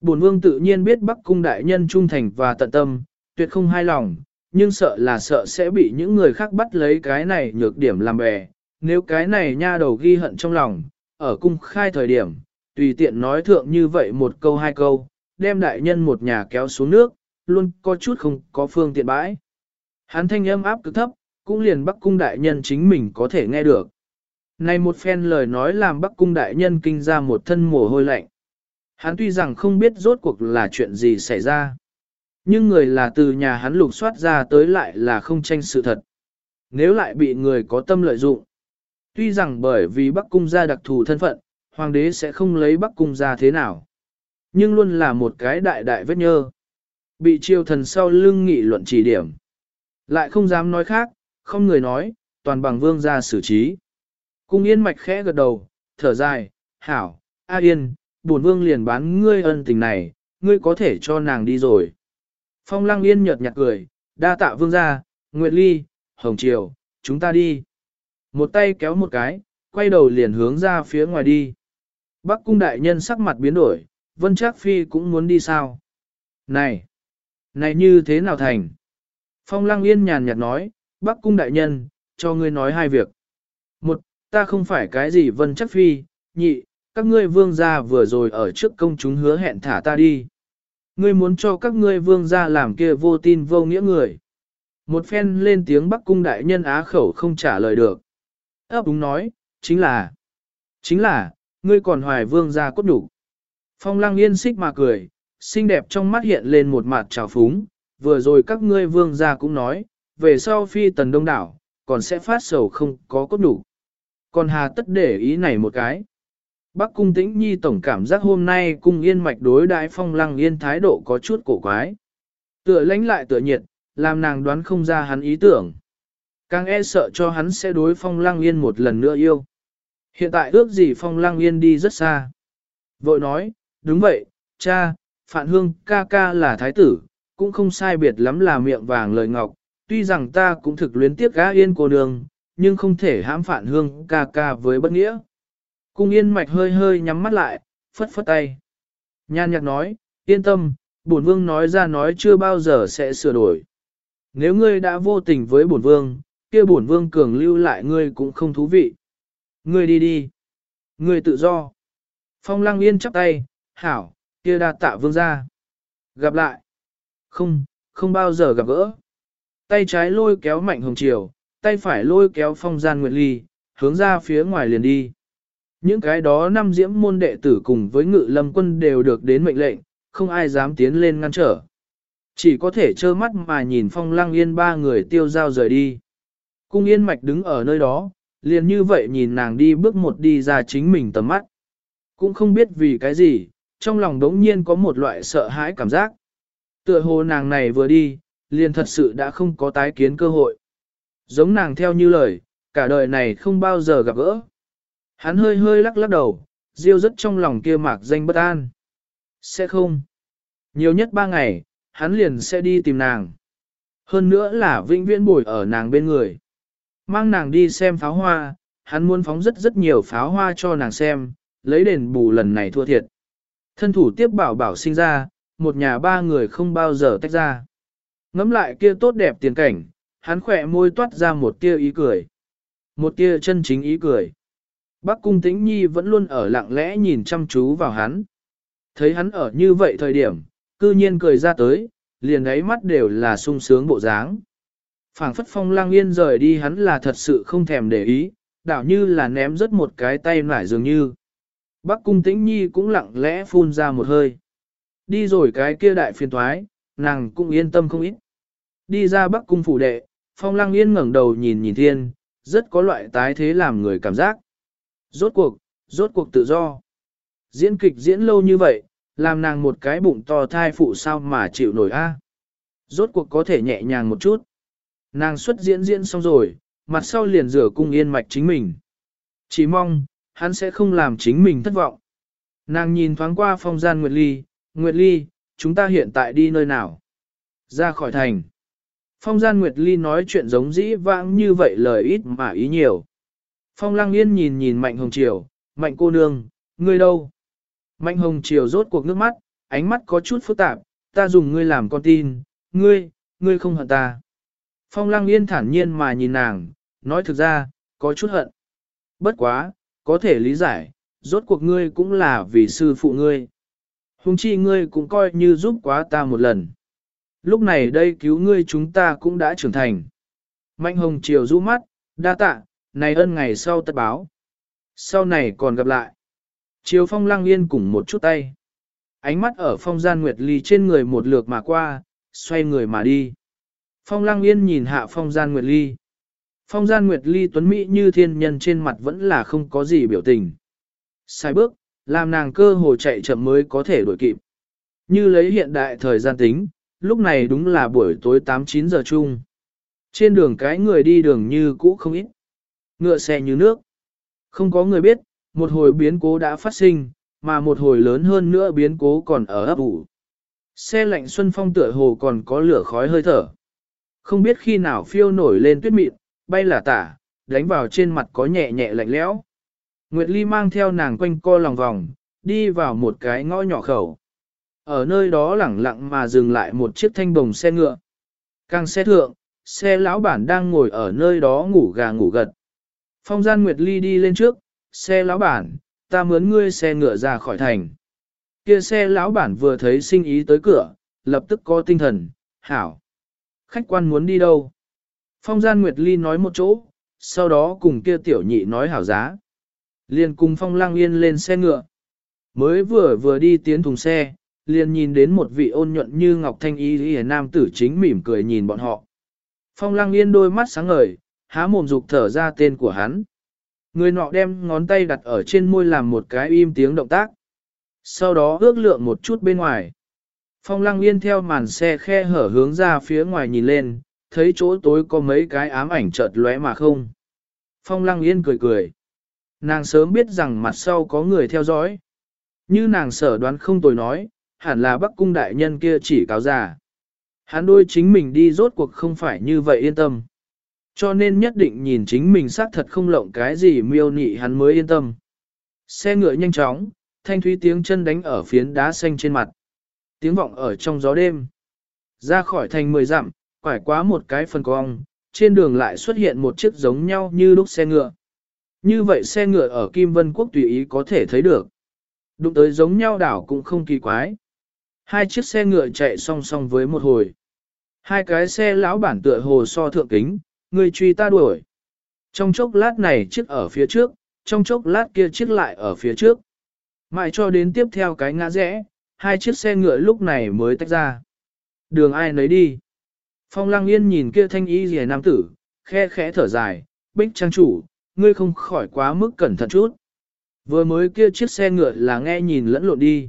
A: Bổn vương tự nhiên biết Bắc cung đại nhân trung thành và tận tâm, tuyệt không hai lòng, nhưng sợ là sợ sẽ bị những người khác bắt lấy cái này nhược điểm làm bè. Nếu cái này nha đầu ghi hận trong lòng, ở cung khai thời điểm, tùy tiện nói thượng như vậy một câu hai câu, đem đại nhân một nhà kéo xuống nước, luôn có chút không có phương tiện bãi. Hắn thanh âm áp cực thấp, cũng liền Bắc cung đại nhân chính mình có thể nghe được. Này một phen lời nói làm Bắc cung đại nhân kinh ra một thân mồ hôi lạnh. Hắn tuy rằng không biết rốt cuộc là chuyện gì xảy ra. Nhưng người là từ nhà hắn lục soát ra tới lại là không tranh sự thật. Nếu lại bị người có tâm lợi dụng. Tuy rằng bởi vì Bắc cung gia đặc thù thân phận, hoàng đế sẽ không lấy Bắc cung gia thế nào. Nhưng luôn là một cái đại đại vết nhơ. Bị triều thần sau lưng nghị luận chỉ điểm. Lại không dám nói khác, không người nói, toàn bằng vương gia xử trí. Cung yên mạch khẽ gật đầu, thở dài, hảo, A yên, bổn vương liền bán ngươi ân tình này, ngươi có thể cho nàng đi rồi. Phong lăng yên nhợt nhạt cười, đa tạ vương gia, Nguyệt Ly, Hồng Triều, chúng ta đi. Một tay kéo một cái, quay đầu liền hướng ra phía ngoài đi. Bắc cung đại nhân sắc mặt biến đổi, Vân Trác Phi cũng muốn đi sao? Này! Này như thế nào thành? Phong Lăng Yên nhàn nhạt nói, Bắc cung đại nhân, cho ngươi nói hai việc. Một, ta không phải cái gì Vân Trác Phi, nhị, các ngươi vương gia vừa rồi ở trước công chúng hứa hẹn thả ta đi. Ngươi muốn cho các ngươi vương gia làm kia vô tin vô nghĩa người. Một phen lên tiếng Bắc cung đại nhân á khẩu không trả lời được. Ấp đúng nói, chính là, chính là, ngươi còn hoài vương gia cốt đủ. Phong lăng yên xích mà cười, xinh đẹp trong mắt hiện lên một mặt trào phúng, vừa rồi các ngươi vương gia cũng nói, về sau phi tần đông đảo, còn sẽ phát sầu không có cốt đủ. Còn hà tất để ý này một cái. Bắc cung tĩnh nhi tổng cảm giác hôm nay cung yên mạch đối đãi phong lăng yên thái độ có chút cổ quái. Tựa lãnh lại tựa nhiệt, làm nàng đoán không ra hắn ý tưởng. Càng e sợ cho hắn sẽ đối phong lăng yên một lần nữa yêu. Hiện tại ước gì phong lăng yên đi rất xa. Vội nói, đúng vậy, cha, Phạn Hương ca ca là thái tử, cũng không sai biệt lắm là miệng vàng lời ngọc, tuy rằng ta cũng thực luyến tiếc gã yên cô đường nhưng không thể hãm Phạn Hương ca ca với bất nghĩa. Cung yên mạch hơi hơi nhắm mắt lại, phất phất tay. Nhan nhạc nói, yên tâm, bổn vương nói ra nói chưa bao giờ sẽ sửa đổi. Nếu ngươi đã vô tình với bổn vương, kia bổn vương cường lưu lại ngươi cũng không thú vị. Ngươi đi đi. Ngươi tự do. Phong lăng yên chắp tay, hảo, kia đa tạ vương ra. Gặp lại. Không, không bao giờ gặp gỡ. Tay trái lôi kéo mạnh hồng chiều, tay phải lôi kéo phong gian nguyệt ly, hướng ra phía ngoài liền đi. Những cái đó năm diễm môn đệ tử cùng với ngự lâm quân đều được đến mệnh lệnh, không ai dám tiến lên ngăn trở. Chỉ có thể trơ mắt mà nhìn phong lăng yên ba người tiêu giao rời đi. Cung yên mạch đứng ở nơi đó, liền như vậy nhìn nàng đi bước một đi ra chính mình tầm mắt. Cũng không biết vì cái gì, trong lòng đống nhiên có một loại sợ hãi cảm giác. Tựa hồ nàng này vừa đi, liền thật sự đã không có tái kiến cơ hội. Giống nàng theo như lời, cả đời này không bao giờ gặp gỡ. Hắn hơi hơi lắc lắc đầu, diêu rất trong lòng kia mạc danh bất an. Sẽ không. Nhiều nhất ba ngày, hắn liền sẽ đi tìm nàng. Hơn nữa là vĩnh viễn bồi ở nàng bên người. Mang nàng đi xem pháo hoa, hắn muốn phóng rất rất nhiều pháo hoa cho nàng xem, lấy đền bù lần này thua thiệt. Thân thủ tiếp bảo bảo sinh ra, một nhà ba người không bao giờ tách ra. Ngắm lại kia tốt đẹp tiền cảnh, hắn khỏe môi toát ra một tia ý cười. Một tia chân chính ý cười. Bác cung tĩnh nhi vẫn luôn ở lặng lẽ nhìn chăm chú vào hắn. Thấy hắn ở như vậy thời điểm, cư nhiên cười ra tới, liền ấy mắt đều là sung sướng bộ dáng phảng phất phong lang yên rời đi hắn là thật sự không thèm để ý, đảo như là ném rất một cái tay nải dường như. Bác cung tĩnh nhi cũng lặng lẽ phun ra một hơi. Đi rồi cái kia đại phiền thoái, nàng cũng yên tâm không ít. Đi ra bắc cung phủ đệ, phong lang yên ngẩng đầu nhìn nhìn thiên, rất có loại tái thế làm người cảm giác. Rốt cuộc, rốt cuộc tự do. Diễn kịch diễn lâu như vậy, làm nàng một cái bụng to thai phụ sao mà chịu nổi a? Rốt cuộc có thể nhẹ nhàng một chút. Nàng xuất diễn diễn xong rồi, mặt sau liền rửa cung yên mạch chính mình. Chỉ mong, hắn sẽ không làm chính mình thất vọng. Nàng nhìn thoáng qua phong gian Nguyệt Ly, Nguyệt Ly, chúng ta hiện tại đi nơi nào? Ra khỏi thành. Phong gian Nguyệt Ly nói chuyện giống dĩ vãng như vậy lời ít mà ý nhiều. Phong Lăng Yên nhìn nhìn Mạnh Hồng Triều, Mạnh cô nương, ngươi đâu? Mạnh Hồng Triều rốt cuộc nước mắt, ánh mắt có chút phức tạp, ta dùng ngươi làm con tin, ngươi, ngươi không hận ta. Phong Lăng Yên thản nhiên mà nhìn nàng, nói thực ra, có chút hận. Bất quá, có thể lý giải, rốt cuộc ngươi cũng là vì sư phụ ngươi. Hùng chi ngươi cũng coi như giúp quá ta một lần. Lúc này đây cứu ngươi chúng ta cũng đã trưởng thành. Mạnh hồng chiều rũ mắt, đa tạ, này ân ngày sau tất báo. Sau này còn gặp lại. Chiều phong lăng yên cùng một chút tay. Ánh mắt ở phong gian nguyệt ly trên người một lượt mà qua, xoay người mà đi. Phong lăng yên nhìn hạ phong gian nguyệt ly. Phong gian nguyệt ly tuấn Mỹ như thiên nhân trên mặt vẫn là không có gì biểu tình. Sai bước, làm nàng cơ hồ chạy chậm mới có thể đuổi kịp. Như lấy hiện đại thời gian tính, lúc này đúng là buổi tối 8-9 giờ chung. Trên đường cái người đi đường như cũ không ít. Ngựa xe như nước. Không có người biết, một hồi biến cố đã phát sinh, mà một hồi lớn hơn nữa biến cố còn ở ấp ủ. Xe lạnh xuân phong tựa hồ còn có lửa khói hơi thở. Không biết khi nào phiêu nổi lên tuyết mịn, bay là tả, đánh vào trên mặt có nhẹ nhẹ lạnh lẽo. Nguyệt Ly mang theo nàng quanh co lòng vòng, đi vào một cái ngõ nhỏ khẩu. Ở nơi đó lẳng lặng mà dừng lại một chiếc thanh bồng xe ngựa. Càng xe thượng, xe lão bản đang ngồi ở nơi đó ngủ gà ngủ gật. Phong gian Nguyệt Ly đi lên trước, xe lão bản, ta mướn ngươi xe ngựa ra khỏi thành. Kia xe lão bản vừa thấy sinh ý tới cửa, lập tức có tinh thần, hảo. Khách quan muốn đi đâu? Phong gian Nguyệt Ly nói một chỗ, sau đó cùng kia tiểu nhị nói hảo giá. Liền cùng Phong Lang Yên lên xe ngựa. Mới vừa vừa đi tiến thùng xe, liền nhìn đến một vị ôn nhuận như ngọc thanh y y nam tử chính mỉm cười nhìn bọn họ. Phong Lang Yên đôi mắt sáng ngời, há mồm dục thở ra tên của hắn. Người nọ đem ngón tay đặt ở trên môi làm một cái im tiếng động tác. Sau đó ước lượng một chút bên ngoài. Phong Lăng Yên theo màn xe khe hở hướng ra phía ngoài nhìn lên, thấy chỗ tối có mấy cái ám ảnh chợt lóe mà không. Phong Lăng Yên cười cười. Nàng sớm biết rằng mặt sau có người theo dõi. Như nàng sở đoán không tồi nói, hẳn là bắc cung đại nhân kia chỉ cáo già. Hắn đôi chính mình đi rốt cuộc không phải như vậy yên tâm. Cho nên nhất định nhìn chính mình xác thật không lộng cái gì miêu nị hắn mới yên tâm. Xe ngựa nhanh chóng, thanh thúy tiếng chân đánh ở phiến đá xanh trên mặt. Tiếng vọng ở trong gió đêm. Ra khỏi thành mười dặm, quải quá một cái phần cong, trên đường lại xuất hiện một chiếc giống nhau như lúc xe ngựa. Như vậy xe ngựa ở Kim Vân Quốc tùy ý có thể thấy được. Đụng tới giống nhau đảo cũng không kỳ quái. Hai chiếc xe ngựa chạy song song với một hồi. Hai cái xe lão bản tựa hồ so thượng kính, người truy ta đuổi. Trong chốc lát này chiếc ở phía trước, trong chốc lát kia chiếc lại ở phía trước. Mãi cho đến tiếp theo cái ngã rẽ, hai chiếc xe ngựa lúc này mới tách ra. Đường ai nấy đi. Phong lăng yên nhìn kia thanh y rìa nam tử, khe khẽ thở dài, bích trang chủ, ngươi không khỏi quá mức cẩn thận chút. Vừa mới kia chiếc xe ngựa là nghe nhìn lẫn lộn đi.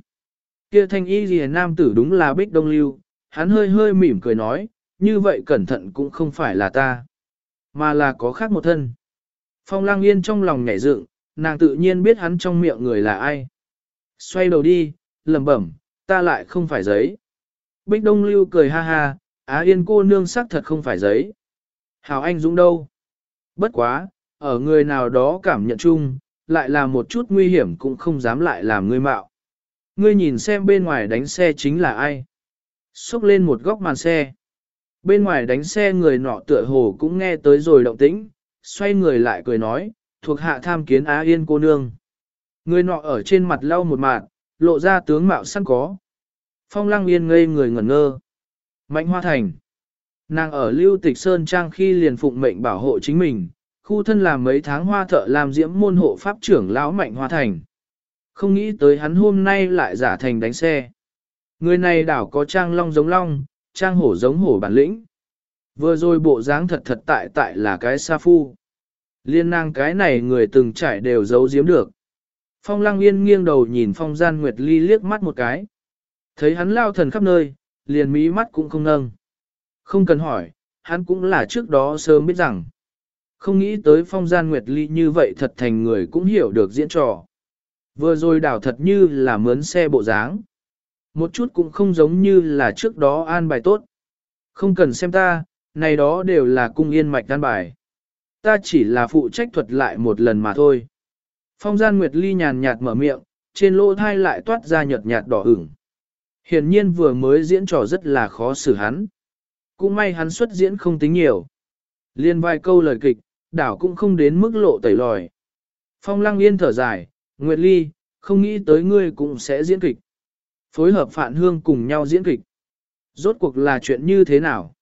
A: Kia thanh y rìa nam tử đúng là bích đông lưu, hắn hơi hơi mỉm cười nói, như vậy cẩn thận cũng không phải là ta, mà là có khác một thân. Phong lang yên trong lòng nhảy dựng, nàng tự nhiên biết hắn trong miệng người là ai. Xoay đầu đi, lẩm bẩm, ta lại không phải giấy. Bích Đông Lưu cười ha ha, Á Yên cô nương sắc thật không phải giấy. Hảo Anh Dũng đâu? Bất quá, ở người nào đó cảm nhận chung, lại là một chút nguy hiểm cũng không dám lại làm ngươi mạo. Ngươi nhìn xem bên ngoài đánh xe chính là ai? Xúc lên một góc màn xe. Bên ngoài đánh xe người nọ tựa hồ cũng nghe tới rồi động tĩnh, xoay người lại cười nói, thuộc hạ tham kiến Á Yên cô nương. Người nọ ở trên mặt lau một mạt, lộ ra tướng mạo săn có. Phong lăng yên ngây người ngẩn ngơ. Mạnh hoa thành. Nàng ở lưu tịch sơn trang khi liền phụng mệnh bảo hộ chính mình, khu thân làm mấy tháng hoa thợ làm diễm môn hộ pháp trưởng lão mạnh hoa thành. Không nghĩ tới hắn hôm nay lại giả thành đánh xe. Người này đảo có trang long giống long, trang hổ giống hổ bản lĩnh. Vừa rồi bộ dáng thật thật tại tại là cái sa phu. Liên nàng cái này người từng trải đều giấu giếm được. Phong lăng yên nghiêng đầu nhìn phong gian nguyệt ly liếc mắt một cái. Thấy hắn lao thần khắp nơi, liền mí mắt cũng không nâng. Không cần hỏi, hắn cũng là trước đó sớm biết rằng. Không nghĩ tới phong gian nguyệt ly như vậy thật thành người cũng hiểu được diễn trò. Vừa rồi đảo thật như là mướn xe bộ dáng. Một chút cũng không giống như là trước đó an bài tốt. Không cần xem ta, này đó đều là cung yên mạch an bài. Ta chỉ là phụ trách thuật lại một lần mà thôi. Phong gian Nguyệt Ly nhàn nhạt mở miệng, trên lỗ thai lại toát ra nhợt nhạt đỏ ửng. Hiển nhiên vừa mới diễn trò rất là khó xử hắn. Cũng may hắn xuất diễn không tính nhiều. Liên vài câu lời kịch, đảo cũng không đến mức lộ tẩy lòi. Phong lăng yên thở dài, Nguyệt Ly, không nghĩ tới ngươi cũng sẽ diễn kịch. Phối hợp Phạn Hương cùng nhau diễn kịch. Rốt cuộc là chuyện như thế nào?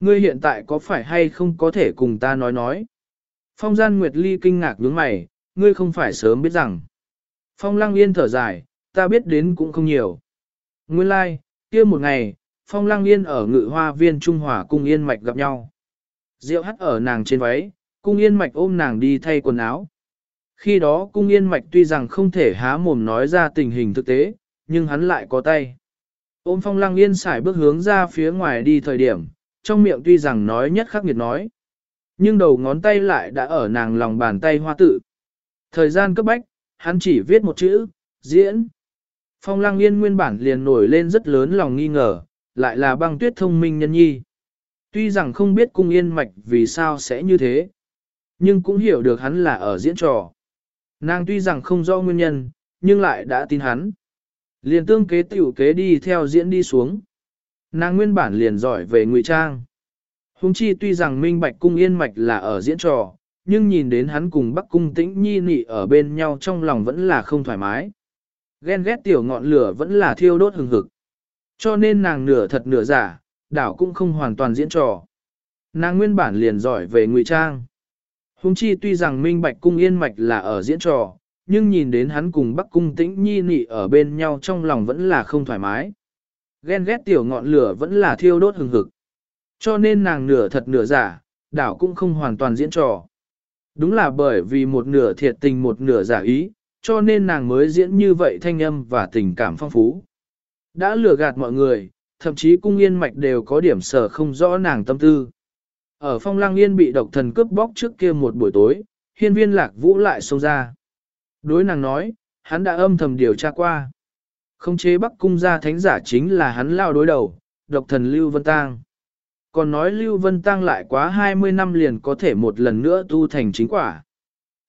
A: Ngươi hiện tại có phải hay không có thể cùng ta nói nói? Phong gian Nguyệt Ly kinh ngạc nhướng mày, ngươi không phải sớm biết rằng. Phong lăng yên thở dài, ta biết đến cũng không nhiều. Nguyên lai, like, kia một ngày, Phong lăng yên ở ngự hoa viên Trung Hòa cung yên mạch gặp nhau. Rượu hắt ở nàng trên váy, cung yên mạch ôm nàng đi thay quần áo. Khi đó cung yên mạch tuy rằng không thể há mồm nói ra tình hình thực tế, nhưng hắn lại có tay. Ôm phong lăng yên xài bước hướng ra phía ngoài đi thời điểm, trong miệng tuy rằng nói nhất khắc nghiệt nói. Nhưng đầu ngón tay lại đã ở nàng lòng bàn tay hoa tự. Thời gian cấp bách, hắn chỉ viết một chữ, diễn. Phong lăng yên nguyên bản liền nổi lên rất lớn lòng nghi ngờ, lại là băng tuyết thông minh nhân nhi. Tuy rằng không biết cung yên mạch vì sao sẽ như thế, nhưng cũng hiểu được hắn là ở diễn trò. Nàng tuy rằng không rõ nguyên nhân, nhưng lại đã tin hắn. Liền tương kế tiểu kế đi theo diễn đi xuống. Nàng nguyên bản liền giỏi về ngụy trang. Hùng chi tuy rằng minh bạch cung yên mạch là ở diễn trò, nhưng nhìn đến hắn cùng bắc cung tĩnh nhi nị ở bên nhau trong lòng vẫn là không thoải mái. Ghen ghét tiểu ngọn lửa vẫn là thiêu đốt hừng hực. Cho nên nàng nửa thật nửa giả, đảo cũng không hoàn toàn diễn trò. Nàng nguyên bản liền giỏi về ngụy trang. Hùng chi tuy rằng minh bạch cung yên mạch là ở diễn trò, nhưng nhìn đến hắn cùng bắc cung tĩnh nhi nị ở bên nhau trong lòng vẫn là không thoải mái. Ghen ghét tiểu ngọn lửa vẫn là thiêu đốt hừng hực. Cho nên nàng nửa thật nửa giả, đảo cũng không hoàn toàn diễn trò. Đúng là bởi vì một nửa thiệt tình một nửa giả ý, cho nên nàng mới diễn như vậy thanh âm và tình cảm phong phú. Đã lừa gạt mọi người, thậm chí cung yên mạch đều có điểm sở không rõ nàng tâm tư. Ở phong lang yên bị độc thần cướp bóc trước kia một buổi tối, hiên viên lạc vũ lại xông ra. Đối nàng nói, hắn đã âm thầm điều tra qua. Không chế bắc cung gia thánh giả chính là hắn lao đối đầu, độc thần Lưu Vân Tang. Còn nói Lưu Vân Tăng lại quá 20 năm liền có thể một lần nữa tu thành chính quả.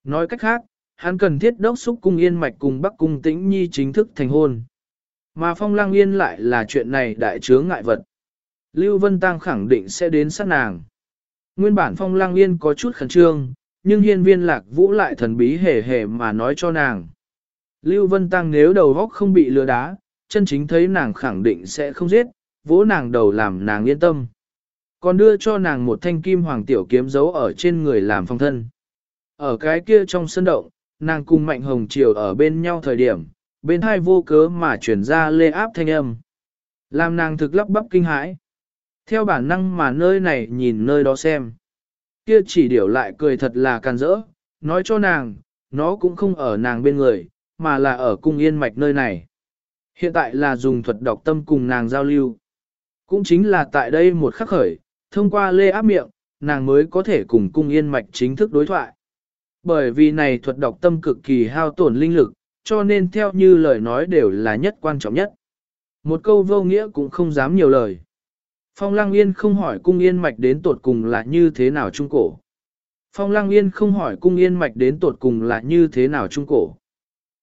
A: Nói cách khác, hắn cần thiết đốc xúc cung yên mạch cùng bắc cung tĩnh nhi chính thức thành hôn. Mà phong lang yên lại là chuyện này đại chướng ngại vật. Lưu Vân Tăng khẳng định sẽ đến sát nàng. Nguyên bản phong lang yên có chút khẩn trương, nhưng hiên viên lạc vũ lại thần bí hề hề mà nói cho nàng. Lưu Vân Tăng nếu đầu góc không bị lừa đá, chân chính thấy nàng khẳng định sẽ không giết, vỗ nàng đầu làm nàng yên tâm. Còn đưa cho nàng một thanh kim hoàng tiểu kiếm giấu ở trên người làm phong thân. Ở cái kia trong sân động, nàng cùng Mạnh Hồng Triều ở bên nhau thời điểm, bên hai vô cớ mà chuyển ra lê áp thanh âm. Làm nàng thực lắp bắp kinh hãi. Theo bản năng mà nơi này nhìn nơi đó xem. Kia chỉ điểu lại cười thật là can rỡ, nói cho nàng, nó cũng không ở nàng bên người, mà là ở cung yên mạch nơi này. Hiện tại là dùng thuật đọc tâm cùng nàng giao lưu. Cũng chính là tại đây một khắc khởi, thông qua lê áp miệng, nàng mới có thể cùng cung yên mạch chính thức đối thoại. Bởi vì này thuật đọc tâm cực kỳ hao tổn linh lực, cho nên theo như lời nói đều là nhất quan trọng nhất. Một câu vô nghĩa cũng không dám nhiều lời. Phong Lăng Yên không hỏi cung yên mạch đến tột cùng là như thế nào trung cổ. Phong Lăng Yên không hỏi cung yên mạch đến tột cùng là như thế nào trung cổ.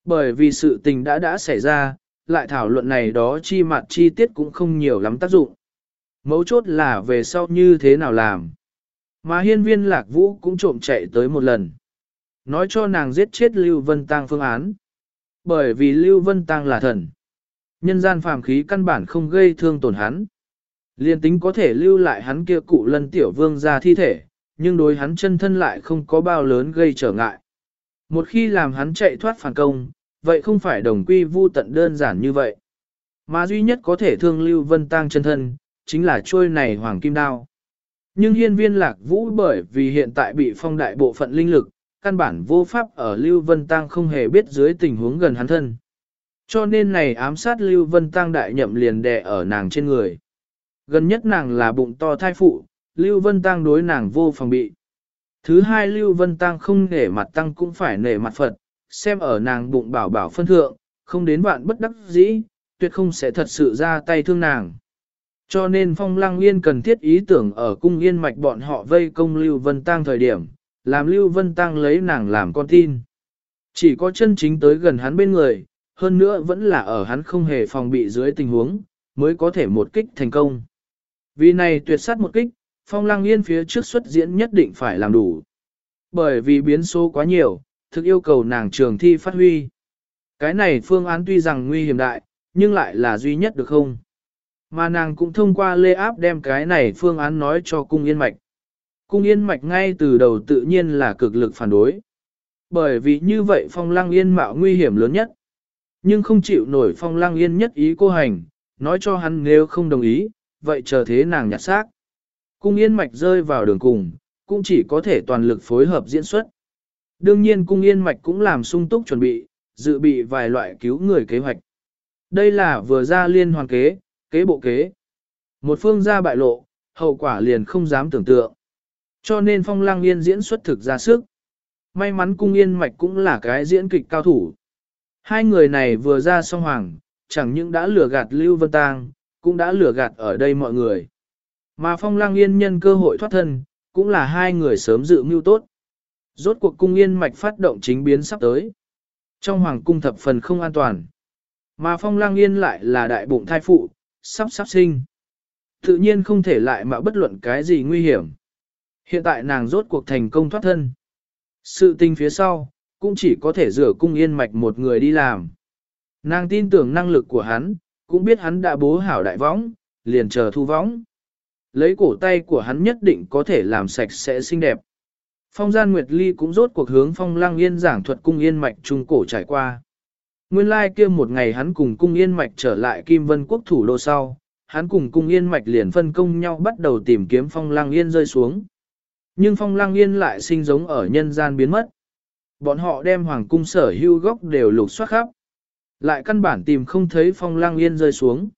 A: Bởi vì sự tình đã đã xảy ra, lại thảo luận này đó chi mặt chi tiết cũng không nhiều lắm tác dụng. Mấu chốt là về sau như thế nào làm. Mà hiên viên lạc vũ cũng trộm chạy tới một lần. Nói cho nàng giết chết Lưu Vân Tăng phương án. Bởi vì Lưu Vân Tăng là thần. Nhân gian phàm khí căn bản không gây thương tổn hắn. Liên tính có thể lưu lại hắn kia cụ lân tiểu vương ra thi thể, nhưng đối hắn chân thân lại không có bao lớn gây trở ngại. Một khi làm hắn chạy thoát phản công, vậy không phải đồng quy vu tận đơn giản như vậy. Mà duy nhất có thể thương Lưu Vân Tăng chân thân, chính là trôi này hoàng kim đao. Nhưng hiên viên lạc vũ bởi vì hiện tại bị phong đại bộ phận linh lực, căn bản vô pháp ở Lưu Vân Tăng không hề biết dưới tình huống gần hắn thân. Cho nên này ám sát Lưu Vân Tăng đại nhậm liền đè ở nàng trên người. Gần nhất nàng là bụng to thai phụ, Lưu Vân Tăng đối nàng vô phòng bị. Thứ hai Lưu Vân Tăng không nể mặt Tăng cũng phải nể mặt Phật, xem ở nàng bụng bảo bảo phân thượng, không đến vạn bất đắc dĩ, tuyệt không sẽ thật sự ra tay thương nàng. Cho nên Phong Lăng Yên cần thiết ý tưởng ở cung yên mạch bọn họ vây công Lưu Vân Tăng thời điểm, làm Lưu Vân Tăng lấy nàng làm con tin. Chỉ có chân chính tới gần hắn bên người, hơn nữa vẫn là ở hắn không hề phòng bị dưới tình huống, mới có thể một kích thành công. Vì này tuyệt sát một kích, Phong Lăng Yên phía trước xuất diễn nhất định phải làm đủ. Bởi vì biến số quá nhiều, thực yêu cầu nàng trường thi phát huy. Cái này phương án tuy rằng nguy hiểm đại, nhưng lại là duy nhất được không? Mà nàng cũng thông qua lê áp đem cái này phương án nói cho cung yên mạch. Cung yên mạch ngay từ đầu tự nhiên là cực lực phản đối. Bởi vì như vậy phong lăng yên mạo nguy hiểm lớn nhất. Nhưng không chịu nổi phong lăng yên nhất ý cô hành, nói cho hắn nếu không đồng ý, vậy chờ thế nàng nhặt xác. Cung yên mạch rơi vào đường cùng, cũng chỉ có thể toàn lực phối hợp diễn xuất. Đương nhiên cung yên mạch cũng làm sung túc chuẩn bị, dự bị vài loại cứu người kế hoạch. Đây là vừa ra liên hoàn kế, kế bộ kế. Một phương ra bại lộ, hậu quả liền không dám tưởng tượng. Cho nên phong lang yên diễn xuất thực ra sức. May mắn cung yên mạch cũng là cái diễn kịch cao thủ. Hai người này vừa ra song hoàng, chẳng những đã lừa gạt Lưu Vân Tang, cũng đã lừa gạt ở đây mọi người. Mà phong lang yên nhân cơ hội thoát thân, cũng là hai người sớm dự mưu tốt. Rốt cuộc cung yên mạch phát động chính biến sắp tới. Trong hoàng cung thập phần không an toàn. Mà phong lang yên lại là đại bụng thai phụ, sắp sắp sinh. Tự nhiên không thể lại mà bất luận cái gì nguy hiểm. Hiện tại nàng rốt cuộc thành công thoát thân. Sự tình phía sau, cũng chỉ có thể rửa cung yên mạch một người đi làm. Nàng tin tưởng năng lực của hắn, cũng biết hắn đã bố hảo đại võng, liền chờ thu võng. Lấy cổ tay của hắn nhất định có thể làm sạch sẽ xinh đẹp. Phong gian Nguyệt Ly cũng rốt cuộc hướng phong lang yên giảng thuật cung yên mạch trung cổ trải qua. Nguyên lai like kia một ngày hắn cùng cung yên mạch trở lại Kim Vân Quốc thủ đô sau, hắn cùng cung yên mạch liền phân công nhau bắt đầu tìm kiếm phong lang yên rơi xuống. Nhưng phong lang yên lại sinh giống ở nhân gian biến mất. Bọn họ đem hoàng cung sở hưu góc đều lục soát khắp. Lại căn bản tìm không thấy phong lang yên rơi xuống.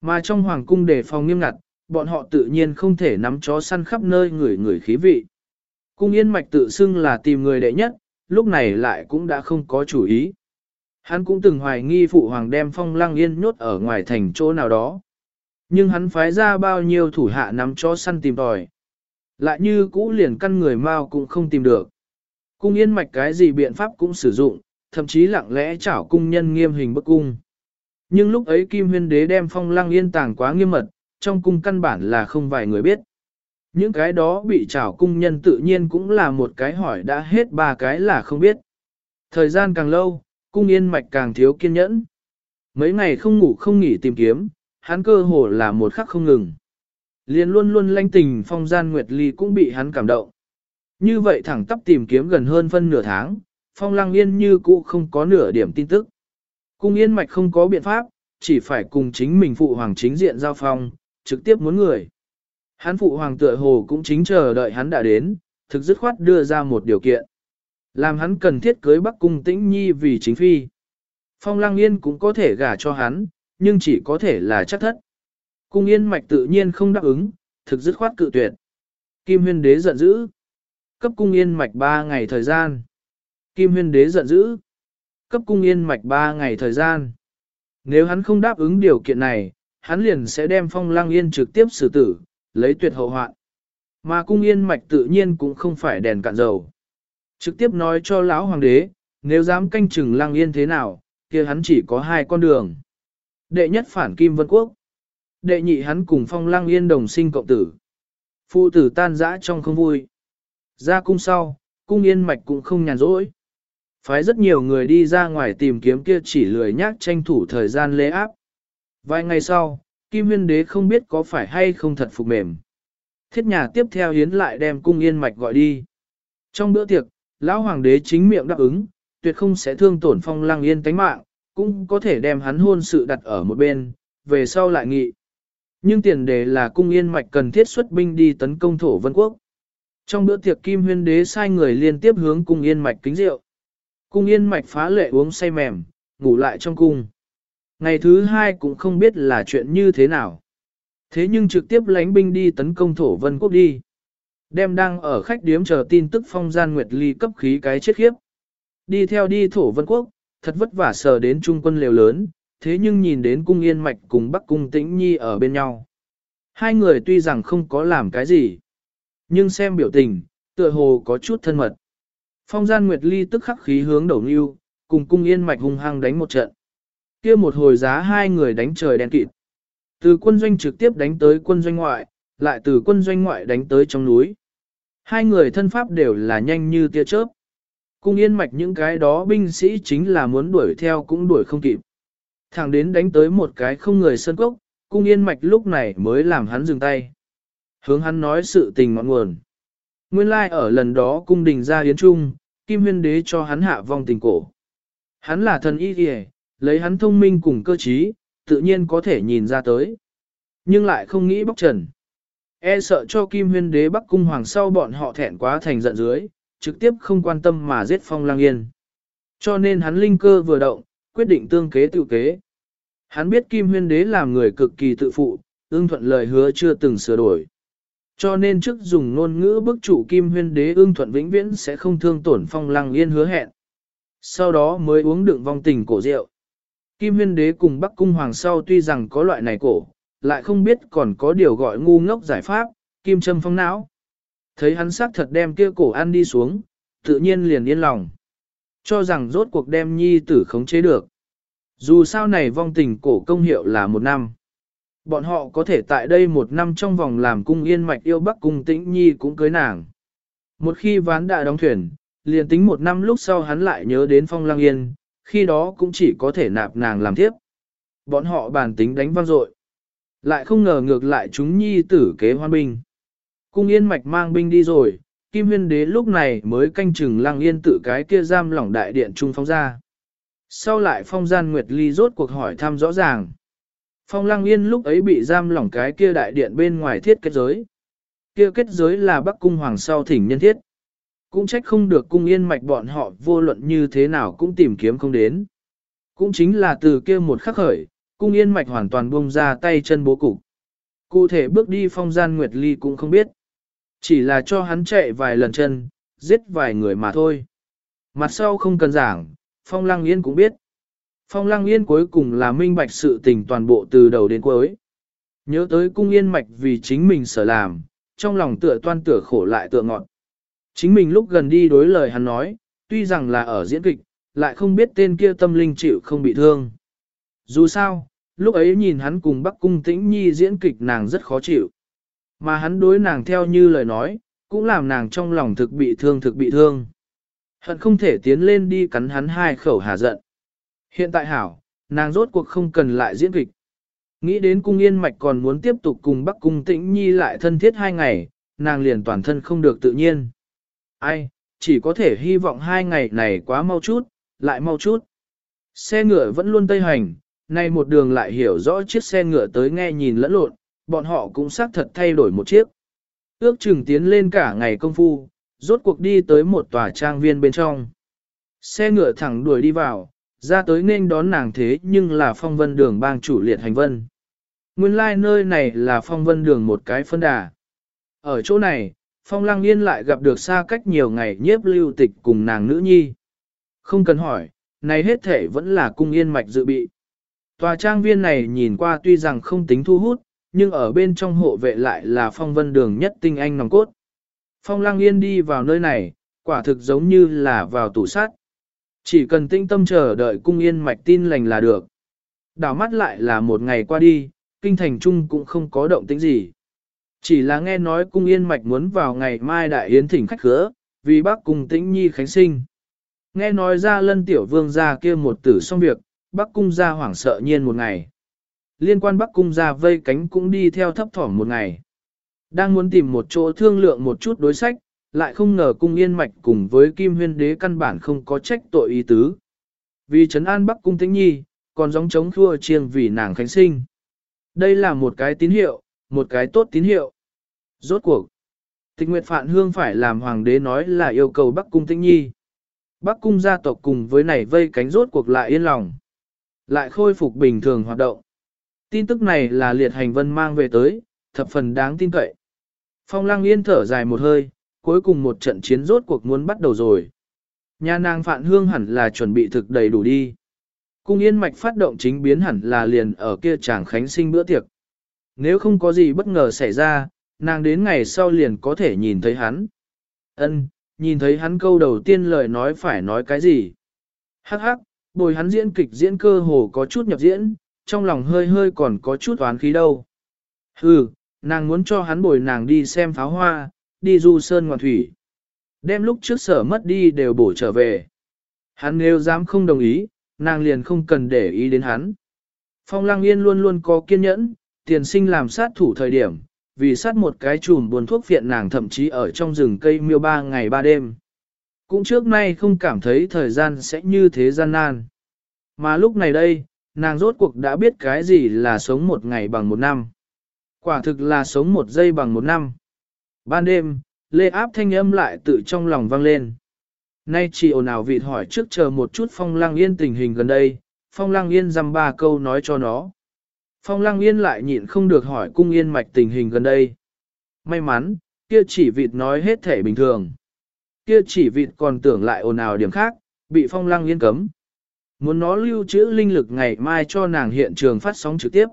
A: Mà trong hoàng cung đề phòng nghiêm ngặt, bọn họ tự nhiên không thể nắm chó săn khắp nơi người người khí vị. Cung yên mạch tự xưng là tìm người đệ nhất, lúc này lại cũng đã không có chủ ý. Hắn cũng từng hoài nghi phụ hoàng đem phong lăng yên nhốt ở ngoài thành chỗ nào đó. Nhưng hắn phái ra bao nhiêu thủ hạ nắm cho săn tìm tòi. Lại như cũ liền căn người mau cũng không tìm được. Cung yên mạch cái gì biện pháp cũng sử dụng, thậm chí lặng lẽ chảo cung nhân nghiêm hình bức cung. Nhưng lúc ấy Kim Huyên Đế đem phong lăng yên tàng quá nghiêm mật, trong cung căn bản là không vài người biết. Những cái đó bị trảo cung nhân tự nhiên cũng là một cái hỏi đã hết ba cái là không biết. Thời gian càng lâu, cung yên mạch càng thiếu kiên nhẫn. Mấy ngày không ngủ không nghỉ tìm kiếm, hắn cơ hồ là một khắc không ngừng. Liền luôn luôn lanh tình phong gian Nguyệt Ly cũng bị hắn cảm động. Như vậy thẳng tắp tìm kiếm gần hơn phân nửa tháng, phong lăng yên như cũ không có nửa điểm tin tức. Cung yên mạch không có biện pháp, chỉ phải cùng chính mình phụ hoàng chính diện giao phong, trực tiếp muốn người. Hắn phụ hoàng tựa hồ cũng chính chờ đợi hắn đã đến, thực dứt khoát đưa ra một điều kiện. Làm hắn cần thiết cưới Bắc Cung Tĩnh Nhi vì chính phi. Phong Lăng Yên cũng có thể gả cho hắn, nhưng chỉ có thể là chắc thất. Cung Yên Mạch tự nhiên không đáp ứng, thực dứt khoát cự tuyệt. Kim Huyên Đế giận dữ. Cấp Cung Yên Mạch ba ngày thời gian. Kim huyên đế giận dữ. Cấp cung yên mạch ba ngày thời gian. Nếu hắn không đáp ứng điều kiện này, hắn liền sẽ đem phong lăng yên trực tiếp xử tử, lấy tuyệt hậu hoạn. Mà cung yên mạch tự nhiên cũng không phải đèn cạn dầu. Trực tiếp nói cho lão hoàng đế, nếu dám canh chừng lang yên thế nào, kia hắn chỉ có hai con đường. Đệ nhất phản kim vân quốc. Đệ nhị hắn cùng phong lang yên đồng sinh cộng tử. Phụ tử tan rã trong không vui. Ra cung sau, cung yên mạch cũng không nhàn rỗi. Phái rất nhiều người đi ra ngoài tìm kiếm kia chỉ lười nhác tranh thủ thời gian lễ áp. Vài ngày sau, Kim Huyên Đế không biết có phải hay không thật phục mềm. Thiết nhà tiếp theo hiến lại đem cung yên mạch gọi đi. Trong bữa tiệc, lão hoàng đế chính miệng đáp ứng, tuyệt không sẽ thương tổn phong lăng yên tánh mạng, cũng có thể đem hắn hôn sự đặt ở một bên, về sau lại nghị. Nhưng tiền đề là cung yên mạch cần thiết xuất binh đi tấn công thổ vân quốc. Trong bữa tiệc Kim Huyên Đế sai người liên tiếp hướng cung yên mạch kính rượu. Cung yên mạch phá lệ uống say mềm, ngủ lại trong cung. Ngày thứ hai cũng không biết là chuyện như thế nào. Thế nhưng trực tiếp lánh binh đi tấn công thổ vân quốc đi. Đem đang ở khách điếm chờ tin tức phong gian nguyệt ly cấp khí cái chết khiếp. Đi theo đi thổ vân quốc, thật vất vả sờ đến trung quân liều lớn, thế nhưng nhìn đến cung yên mạch cùng bắc cung tĩnh nhi ở bên nhau. Hai người tuy rằng không có làm cái gì, nhưng xem biểu tình, tựa hồ có chút thân mật. Phong gian nguyệt ly tức khắc khí hướng đầu nưu, cùng cung yên mạch hung hăng đánh một trận. kia một hồi giá hai người đánh trời đen kịt. Từ quân doanh trực tiếp đánh tới quân doanh ngoại, lại từ quân doanh ngoại đánh tới trong núi. Hai người thân pháp đều là nhanh như tia chớp. Cung yên mạch những cái đó binh sĩ chính là muốn đuổi theo cũng đuổi không kịp. Thẳng đến đánh tới một cái không người sân cốc, cung yên mạch lúc này mới làm hắn dừng tay. Hướng hắn nói sự tình ngọn nguồn. Nguyên lai like ở lần đó cung đình ra yến trung, kim huyên đế cho hắn hạ vong tình cổ. Hắn là thần y kìa, lấy hắn thông minh cùng cơ trí, tự nhiên có thể nhìn ra tới. Nhưng lại không nghĩ bóc trần. E sợ cho kim huyên đế bắc cung hoàng sau bọn họ thẹn quá thành giận dưới, trực tiếp không quan tâm mà giết phong lang yên. Cho nên hắn linh cơ vừa động, quyết định tương kế tự kế. Hắn biết kim huyên đế làm người cực kỳ tự phụ, ương thuận lời hứa chưa từng sửa đổi. Cho nên trước dùng ngôn ngữ bức chủ kim huyên đế ương thuận vĩnh viễn sẽ không thương tổn phong Lang yên hứa hẹn. Sau đó mới uống đựng vong tình cổ rượu. Kim huyên đế cùng bắc cung hoàng sau tuy rằng có loại này cổ, lại không biết còn có điều gọi ngu ngốc giải pháp, kim châm phong não. Thấy hắn xác thật đem kia cổ ăn đi xuống, tự nhiên liền yên lòng. Cho rằng rốt cuộc đem nhi tử khống chế được. Dù sao này vong tình cổ công hiệu là một năm. Bọn họ có thể tại đây một năm trong vòng làm cung yên mạch yêu bắc cung tĩnh nhi cũng cưới nàng. Một khi ván đã đóng thuyền, liền tính một năm lúc sau hắn lại nhớ đến phong lang yên, khi đó cũng chỉ có thể nạp nàng làm tiếp. Bọn họ bàn tính đánh vang dội lại không ngờ ngược lại chúng nhi tử kế hoan binh. Cung yên mạch mang binh đi rồi, Kim Huyên Đế lúc này mới canh chừng lăng yên tự cái kia giam lỏng đại điện trung phong ra. Sau lại phong gian Nguyệt Ly rốt cuộc hỏi thăm rõ ràng. Phong lăng yên lúc ấy bị giam lỏng cái kia đại điện bên ngoài thiết kết giới. Kia kết giới là Bắc Cung Hoàng sau thỉnh nhân thiết. Cũng trách không được cung yên mạch bọn họ vô luận như thế nào cũng tìm kiếm không đến. Cũng chính là từ kia một khắc khởi, cung yên mạch hoàn toàn buông ra tay chân bố cục. Cụ thể bước đi phong gian Nguyệt Ly cũng không biết. Chỉ là cho hắn chạy vài lần chân, giết vài người mà thôi. Mặt sau không cần giảng, Phong Lăng Yên cũng biết. Phong Lăng Yên cuối cùng là minh bạch sự tình toàn bộ từ đầu đến cuối. Nhớ tới cung yên mạch vì chính mình sở làm, trong lòng tựa toan tựa khổ lại tựa ngọn. Chính mình lúc gần đi đối lời hắn nói, tuy rằng là ở diễn kịch, lại không biết tên kia tâm linh chịu không bị thương. Dù sao, lúc ấy nhìn hắn cùng Bắc Cung Tĩnh Nhi diễn kịch nàng rất khó chịu. Mà hắn đối nàng theo như lời nói, cũng làm nàng trong lòng thực bị thương thực bị thương. Hận không thể tiến lên đi cắn hắn hai khẩu hà giận. Hiện tại hảo, nàng rốt cuộc không cần lại diễn kịch. Nghĩ đến cung yên mạch còn muốn tiếp tục cùng Bắc Cung Tĩnh Nhi lại thân thiết hai ngày, nàng liền toàn thân không được tự nhiên. Ai, chỉ có thể hy vọng hai ngày này quá mau chút, lại mau chút. Xe ngựa vẫn luôn tây hành, nay một đường lại hiểu rõ chiếc xe ngựa tới nghe nhìn lẫn lộn, bọn họ cũng xác thật thay đổi một chiếc. Ước chừng tiến lên cả ngày công phu, rốt cuộc đi tới một tòa trang viên bên trong. Xe ngựa thẳng đuổi đi vào, ra tới nên đón nàng thế nhưng là phong vân đường bang chủ liệt hành vân. Nguyên lai like nơi này là phong vân đường một cái phân đà. Ở chỗ này, phong lăng yên lại gặp được xa cách nhiều ngày nhiếp lưu tịch cùng nàng nữ nhi. Không cần hỏi, này hết thể vẫn là cung yên mạch dự bị. Tòa trang viên này nhìn qua tuy rằng không tính thu hút, nhưng ở bên trong hộ vệ lại là phong vân đường nhất tinh anh nòng cốt. Phong lăng yên đi vào nơi này, quả thực giống như là vào tủ sát. Chỉ cần tinh tâm chờ đợi cung yên mạch tin lành là được. Đảo mắt lại là một ngày qua đi, kinh thành trung cũng không có động tĩnh gì. Chỉ là nghe nói cung yên mạch muốn vào ngày mai đại yến thỉnh khách khứa, vì bác cùng tĩnh nhi khánh sinh. Nghe nói ra lân tiểu vương ra kia một tử xong việc, bắc cung gia hoảng sợ nhiên một ngày. Liên quan bắc cung gia vây cánh cũng đi theo thấp thỏm một ngày. Đang muốn tìm một chỗ thương lượng một chút đối sách, lại không ngờ cung yên mạch cùng với kim huyên đế căn bản không có trách tội ý tứ. Vì trấn an bắc cung tĩnh nhi, còn giống chống thua chiêng vì nàng khánh sinh. Đây là một cái tín hiệu, một cái tốt tín hiệu. Rốt cuộc, tịch nguyệt phạn hương phải làm hoàng đế nói là yêu cầu bắc cung tĩnh nhi. Bắc cung gia tộc cùng với này vây cánh rốt cuộc lại yên lòng. Lại khôi phục bình thường hoạt động. Tin tức này là liệt hành vân mang về tới, thập phần đáng tin cậy. Phong lăng yên thở dài một hơi, cuối cùng một trận chiến rốt cuộc muốn bắt đầu rồi. Nhà nàng Phạn Hương hẳn là chuẩn bị thực đầy đủ đi. Cung yên mạch phát động chính biến hẳn là liền ở kia chàng khánh sinh bữa tiệc. Nếu không có gì bất ngờ xảy ra, nàng đến ngày sau liền có thể nhìn thấy hắn. Ân, nhìn thấy hắn câu đầu tiên lời nói phải nói cái gì. Hắc hắc, bồi hắn diễn kịch diễn cơ hồ có chút nhập diễn, trong lòng hơi hơi còn có chút oán khí đâu. Hừ, nàng muốn cho hắn bồi nàng đi xem pháo hoa, đi du sơn ngoạn thủy. Đem lúc trước sở mất đi đều bổ trở về. Hắn nếu dám không đồng ý, nàng liền không cần để ý đến hắn. Phong lang Yên luôn luôn có kiên nhẫn, tiền sinh làm sát thủ thời điểm, vì sát một cái chùm buồn thuốc phiện nàng thậm chí ở trong rừng cây miêu ba ngày ba đêm. Cũng trước nay không cảm thấy thời gian sẽ như thế gian nan. Mà lúc này đây, nàng rốt cuộc đã biết cái gì là sống một ngày bằng một năm. Quả thực là sống một giây bằng một năm. Ban đêm, lê áp thanh âm lại tự trong lòng vang lên. Nay chỉ ồn ào vịt hỏi trước chờ một chút phong lăng yên tình hình gần đây, phong lăng yên dăm ba câu nói cho nó. Phong lăng yên lại nhịn không được hỏi cung yên mạch tình hình gần đây. May mắn, kia chỉ vịt nói hết thể bình thường. Kia chỉ vịt còn tưởng lại ồn ào điểm khác, bị phong lăng yên cấm. Muốn nó lưu trữ linh lực ngày mai cho nàng hiện trường phát sóng trực tiếp.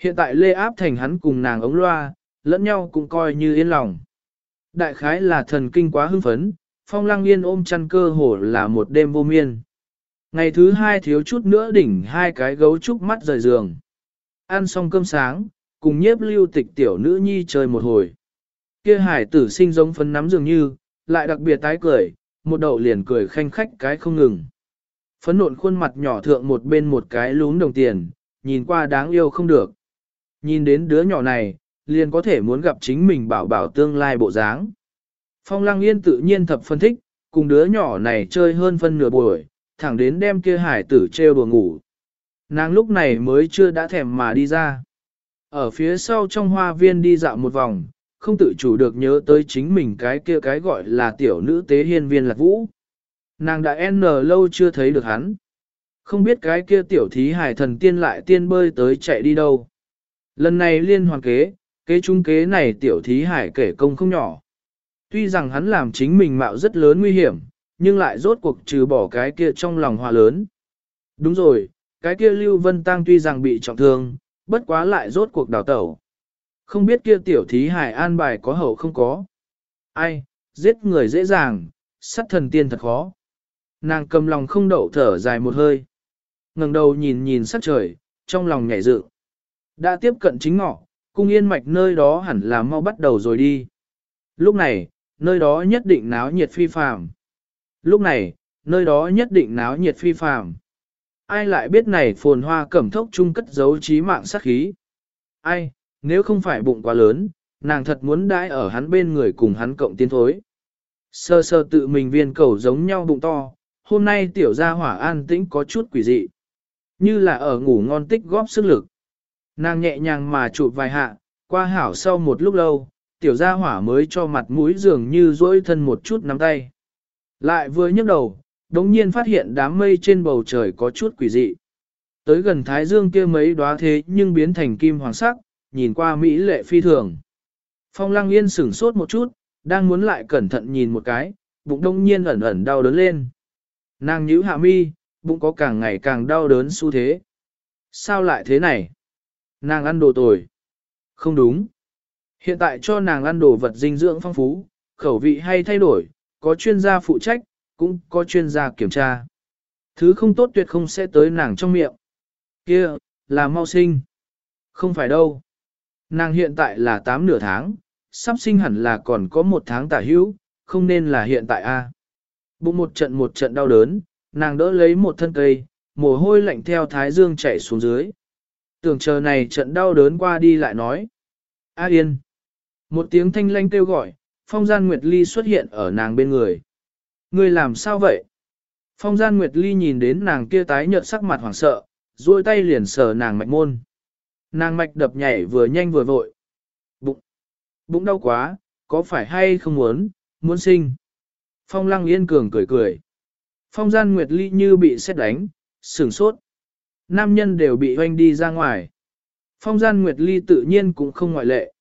A: Hiện tại lê áp thành hắn cùng nàng ống loa, lẫn nhau cũng coi như yên lòng. Đại khái là thần kinh quá hưng phấn, phong lăng yên ôm chăn cơ hồ là một đêm vô miên. Ngày thứ hai thiếu chút nữa đỉnh hai cái gấu trúc mắt rời giường. Ăn xong cơm sáng, cùng nhiếp lưu tịch tiểu nữ nhi chơi một hồi. Kia hải tử sinh giống phấn nắm dường như, lại đặc biệt tái cười, một đầu liền cười khanh khách cái không ngừng. Phấn nộn khuôn mặt nhỏ thượng một bên một cái lún đồng tiền, nhìn qua đáng yêu không được. Nhìn đến đứa nhỏ này, liền có thể muốn gặp chính mình bảo bảo tương lai bộ dáng. Phong Lăng Yên tự nhiên thập phân thích, cùng đứa nhỏ này chơi hơn phân nửa buổi, thẳng đến đem kia hải tử trêu đùa ngủ. Nàng lúc này mới chưa đã thèm mà đi ra. Ở phía sau trong hoa viên đi dạo một vòng, không tự chủ được nhớ tới chính mình cái kia cái gọi là tiểu nữ tế hiên viên lạc vũ. Nàng đã n lâu chưa thấy được hắn. Không biết cái kia tiểu thí hải thần tiên lại tiên bơi tới chạy đi đâu. Lần này liên hoàn kế, kế trung kế này tiểu thí hải kể công không nhỏ. Tuy rằng hắn làm chính mình mạo rất lớn nguy hiểm, nhưng lại rốt cuộc trừ bỏ cái kia trong lòng hòa lớn. Đúng rồi, cái kia Lưu Vân Tăng tuy rằng bị trọng thương, bất quá lại rốt cuộc đào tẩu. Không biết kia tiểu thí hải an bài có hậu không có. Ai, giết người dễ dàng, sát thần tiên thật khó. Nàng cầm lòng không đậu thở dài một hơi. ngẩng đầu nhìn nhìn sắc trời, trong lòng nhảy dự. Đã tiếp cận chính ngọ, cung yên mạch nơi đó hẳn là mau bắt đầu rồi đi. Lúc này, nơi đó nhất định náo nhiệt phi phàm. Lúc này, nơi đó nhất định náo nhiệt phi phàm. Ai lại biết này phồn hoa cẩm thốc chung cất giấu trí mạng sát khí. Ai, nếu không phải bụng quá lớn, nàng thật muốn đãi ở hắn bên người cùng hắn cộng tiến thối. Sơ sơ tự mình viên cầu giống nhau bụng to, hôm nay tiểu gia hỏa an tĩnh có chút quỷ dị. Như là ở ngủ ngon tích góp sức lực. Nàng nhẹ nhàng mà chụp vài hạ, qua hảo sau một lúc lâu, tiểu gia hỏa mới cho mặt mũi dường như dỗi thân một chút nắm tay. Lại vừa nhấc đầu, đống nhiên phát hiện đám mây trên bầu trời có chút quỷ dị. Tới gần thái dương kia mấy đóa thế nhưng biến thành kim hoàng sắc, nhìn qua mỹ lệ phi thường. Phong lăng yên sửng sốt một chút, đang muốn lại cẩn thận nhìn một cái, bụng đông nhiên ẩn ẩn đau đớn lên. Nàng nhíu hạ mi, bụng có càng ngày càng đau đớn xu thế. Sao lại thế này? Nàng ăn đồ tồi. Không đúng. Hiện tại cho nàng ăn đồ vật dinh dưỡng phong phú, khẩu vị hay thay đổi, có chuyên gia phụ trách, cũng có chuyên gia kiểm tra. Thứ không tốt tuyệt không sẽ tới nàng trong miệng. Kia, là mau sinh. Không phải đâu. Nàng hiện tại là 8 nửa tháng, sắp sinh hẳn là còn có một tháng tả hữu, không nên là hiện tại a. À. Bụng một trận một trận đau đớn, nàng đỡ lấy một thân cây, mồ hôi lạnh theo thái dương chảy xuống dưới. Tưởng chờ này trận đau đớn qua đi lại nói. A yên. Một tiếng thanh lanh kêu gọi, phong gian Nguyệt Ly xuất hiện ở nàng bên người. Người làm sao vậy? Phong gian Nguyệt Ly nhìn đến nàng kia tái nhợt sắc mặt hoảng sợ, duỗi tay liền sờ nàng mạch môn. Nàng mạch đập nhảy vừa nhanh vừa vội. Bụng. Bụng đau quá, có phải hay không muốn, muốn sinh. Phong lăng yên cường cười cười. Phong gian Nguyệt Ly như bị xét đánh, sửng sốt. Nam nhân đều bị hoanh đi ra ngoài. Phong gian Nguyệt Ly tự nhiên cũng không ngoại lệ.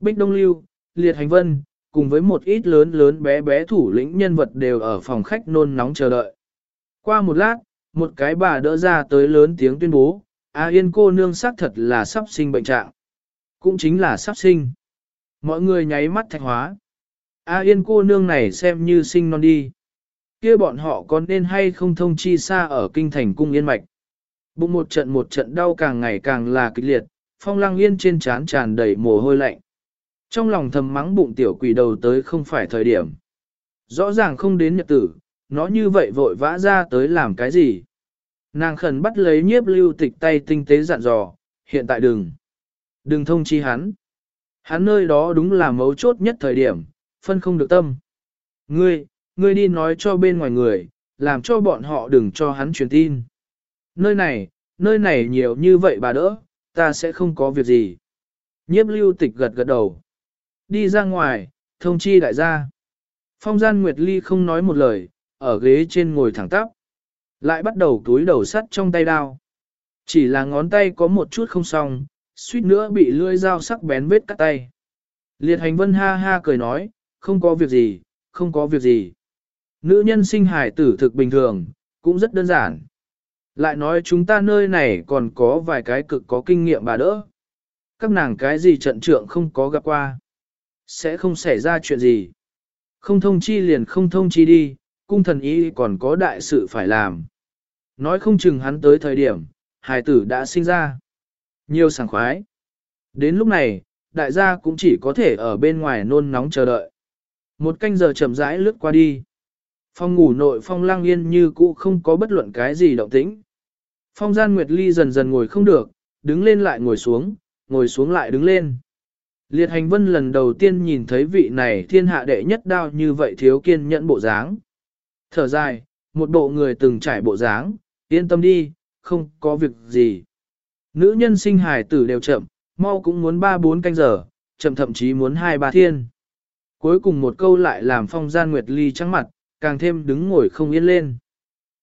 A: Bích Đông Lưu, Liệt Hành Vân, cùng với một ít lớn lớn bé bé thủ lĩnh nhân vật đều ở phòng khách nôn nóng chờ đợi. Qua một lát, một cái bà đỡ ra tới lớn tiếng tuyên bố, A Yên cô nương xác thật là sắp sinh bệnh trạng. Cũng chính là sắp sinh. Mọi người nháy mắt thạch hóa. A Yên cô nương này xem như sinh non đi. kia bọn họ có nên hay không thông chi xa ở kinh thành cung yên mạch. Bụng một trận một trận đau càng ngày càng là kịch liệt, phong lăng yên trên trán tràn đầy mồ hôi lạnh. Trong lòng thầm mắng bụng tiểu quỷ đầu tới không phải thời điểm. Rõ ràng không đến nhật tử, nó như vậy vội vã ra tới làm cái gì. Nàng khẩn bắt lấy nhiếp lưu tịch tay tinh tế dặn dò, hiện tại đừng. Đừng thông chi hắn. Hắn nơi đó đúng là mấu chốt nhất thời điểm, phân không được tâm. Ngươi, ngươi đi nói cho bên ngoài người, làm cho bọn họ đừng cho hắn truyền tin. Nơi này, nơi này nhiều như vậy bà đỡ, ta sẽ không có việc gì. Nhiếp lưu tịch gật gật đầu. Đi ra ngoài, thông chi đại gia. Phong gian Nguyệt Ly không nói một lời, ở ghế trên ngồi thẳng tắp. Lại bắt đầu túi đầu sắt trong tay đao. Chỉ là ngón tay có một chút không xong, suýt nữa bị lưỡi dao sắc bén vết cắt tay. Liệt hành vân ha ha cười nói, không có việc gì, không có việc gì. Nữ nhân sinh hải tử thực bình thường, cũng rất đơn giản. Lại nói chúng ta nơi này còn có vài cái cực có kinh nghiệm bà đỡ. Các nàng cái gì trận trượng không có gặp qua. Sẽ không xảy ra chuyện gì. Không thông chi liền không thông chi đi, cung thần ý còn có đại sự phải làm. Nói không chừng hắn tới thời điểm, hài tử đã sinh ra. Nhiều sảng khoái. Đến lúc này, đại gia cũng chỉ có thể ở bên ngoài nôn nóng chờ đợi. Một canh giờ chậm rãi lướt qua đi. Phong ngủ nội phong lang yên như cũ không có bất luận cái gì động tĩnh. Phong gian Nguyệt Ly dần dần ngồi không được, đứng lên lại ngồi xuống, ngồi xuống lại đứng lên. Liệt hành vân lần đầu tiên nhìn thấy vị này thiên hạ đệ nhất đao như vậy thiếu kiên nhẫn bộ dáng. Thở dài, một bộ người từng trải bộ dáng, yên tâm đi, không có việc gì. Nữ nhân sinh hài tử đều chậm, mau cũng muốn ba bốn canh giờ, chậm thậm chí muốn hai ba thiên. Cuối cùng một câu lại làm phong gian Nguyệt Ly trắng mặt, càng thêm đứng ngồi không yên lên.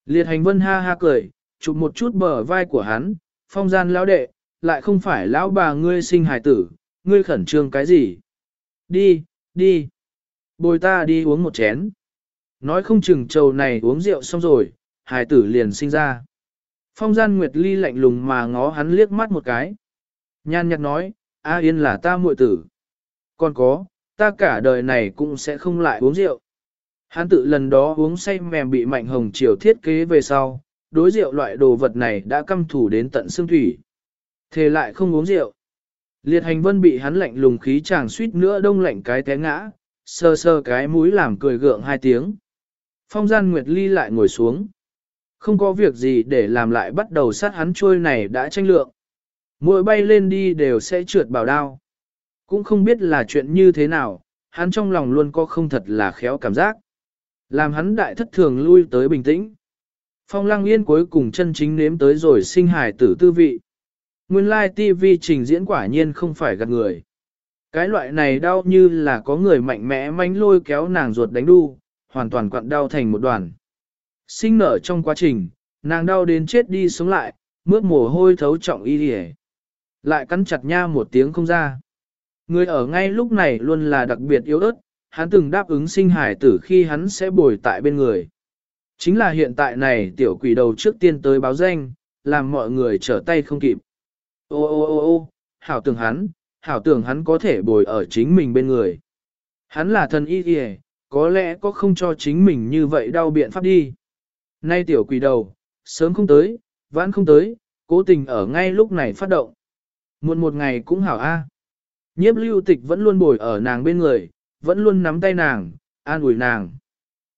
A: Liệt hành vân ha ha cười, chụp một chút bờ vai của hắn, phong gian lão đệ, lại không phải lão bà ngươi sinh hài tử, ngươi khẩn trương cái gì? Đi, đi. Bồi ta đi uống một chén. Nói không chừng trầu này uống rượu xong rồi, hài tử liền sinh ra. Phong gian Nguyệt Ly lạnh lùng mà ngó hắn liếc mắt một cái. Nhan nhạc nói, A Yên là ta muội tử. Còn có, ta cả đời này cũng sẽ không lại uống rượu. Hắn tự lần đó uống say mềm bị mạnh hồng chiều thiết kế về sau, đối rượu loại đồ vật này đã căm thủ đến tận xương thủy. Thề lại không uống rượu. Liệt hành vân bị hắn lạnh lùng khí chàng suýt nữa đông lạnh cái té ngã, sơ sơ cái mũi làm cười gượng hai tiếng. Phong gian Nguyệt Ly lại ngồi xuống. Không có việc gì để làm lại bắt đầu sát hắn trôi này đã tranh lượng. Mỗi bay lên đi đều sẽ trượt bảo đao. Cũng không biết là chuyện như thế nào, hắn trong lòng luôn có không thật là khéo cảm giác. Làm hắn đại thất thường lui tới bình tĩnh. Phong lăng yên cuối cùng chân chính nếm tới rồi sinh hài tử tư vị. Nguyên lai TV trình diễn quả nhiên không phải gạt người. Cái loại này đau như là có người mạnh mẽ mánh lôi kéo nàng ruột đánh đu, hoàn toàn quặn đau thành một đoàn. Sinh nở trong quá trình, nàng đau đến chết đi sống lại, mướt mồ hôi thấu trọng y đi Lại cắn chặt nha một tiếng không ra. Người ở ngay lúc này luôn là đặc biệt yếu ớt, hắn từng đáp ứng sinh hải tử khi hắn sẽ bồi tại bên người. Chính là hiện tại này tiểu quỷ đầu trước tiên tới báo danh, làm mọi người trở tay không kịp. Ô ô ô ô, hảo tưởng hắn, hảo tưởng hắn có thể bồi ở chính mình bên người. Hắn là thần y kìa, có lẽ có không cho chính mình như vậy đau biện pháp đi. Nay tiểu quỷ đầu, sớm không tới, vãn không tới, cố tình ở ngay lúc này phát động. Muộn một ngày cũng hảo a. À. Nhiếp lưu tịch vẫn luôn bồi ở nàng bên người, vẫn luôn nắm tay nàng, an ủi nàng.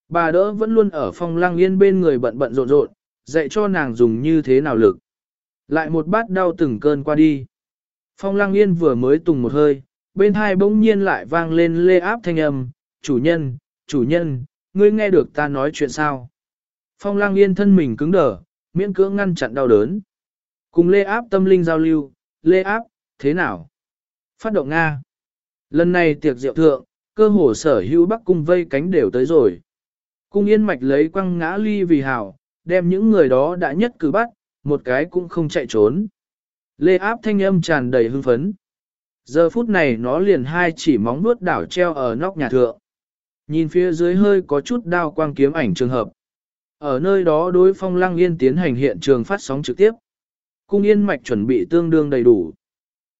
A: Bà đỡ vẫn luôn ở phong lang yên bên người bận bận rộn rộn, dạy cho nàng dùng như thế nào lực. Lại một bát đau từng cơn qua đi. Phong lang yên vừa mới tùng một hơi, bên hai bỗng nhiên lại vang lên lê áp thanh âm, chủ nhân, chủ nhân, ngươi nghe được ta nói chuyện sao? Phong lang yên thân mình cứng đờ, miễn cưỡng ngăn chặn đau đớn. Cùng lê áp tâm linh giao lưu, lê áp, thế nào? Phát động Nga. Lần này tiệc rượu thượng, cơ hồ sở hữu bắc cung vây cánh đều tới rồi. Cung yên mạch lấy quăng ngã ly vì hảo, đem những người đó đã nhất cử bắt, một cái cũng không chạy trốn. Lê áp thanh âm tràn đầy hưng phấn. Giờ phút này nó liền hai chỉ móng nuốt đảo treo ở nóc nhà thượng. Nhìn phía dưới hơi có chút đao quang kiếm ảnh trường hợp. Ở nơi đó đối phong lăng yên tiến hành hiện trường phát sóng trực tiếp. Cung yên mạch chuẩn bị tương đương đầy đủ.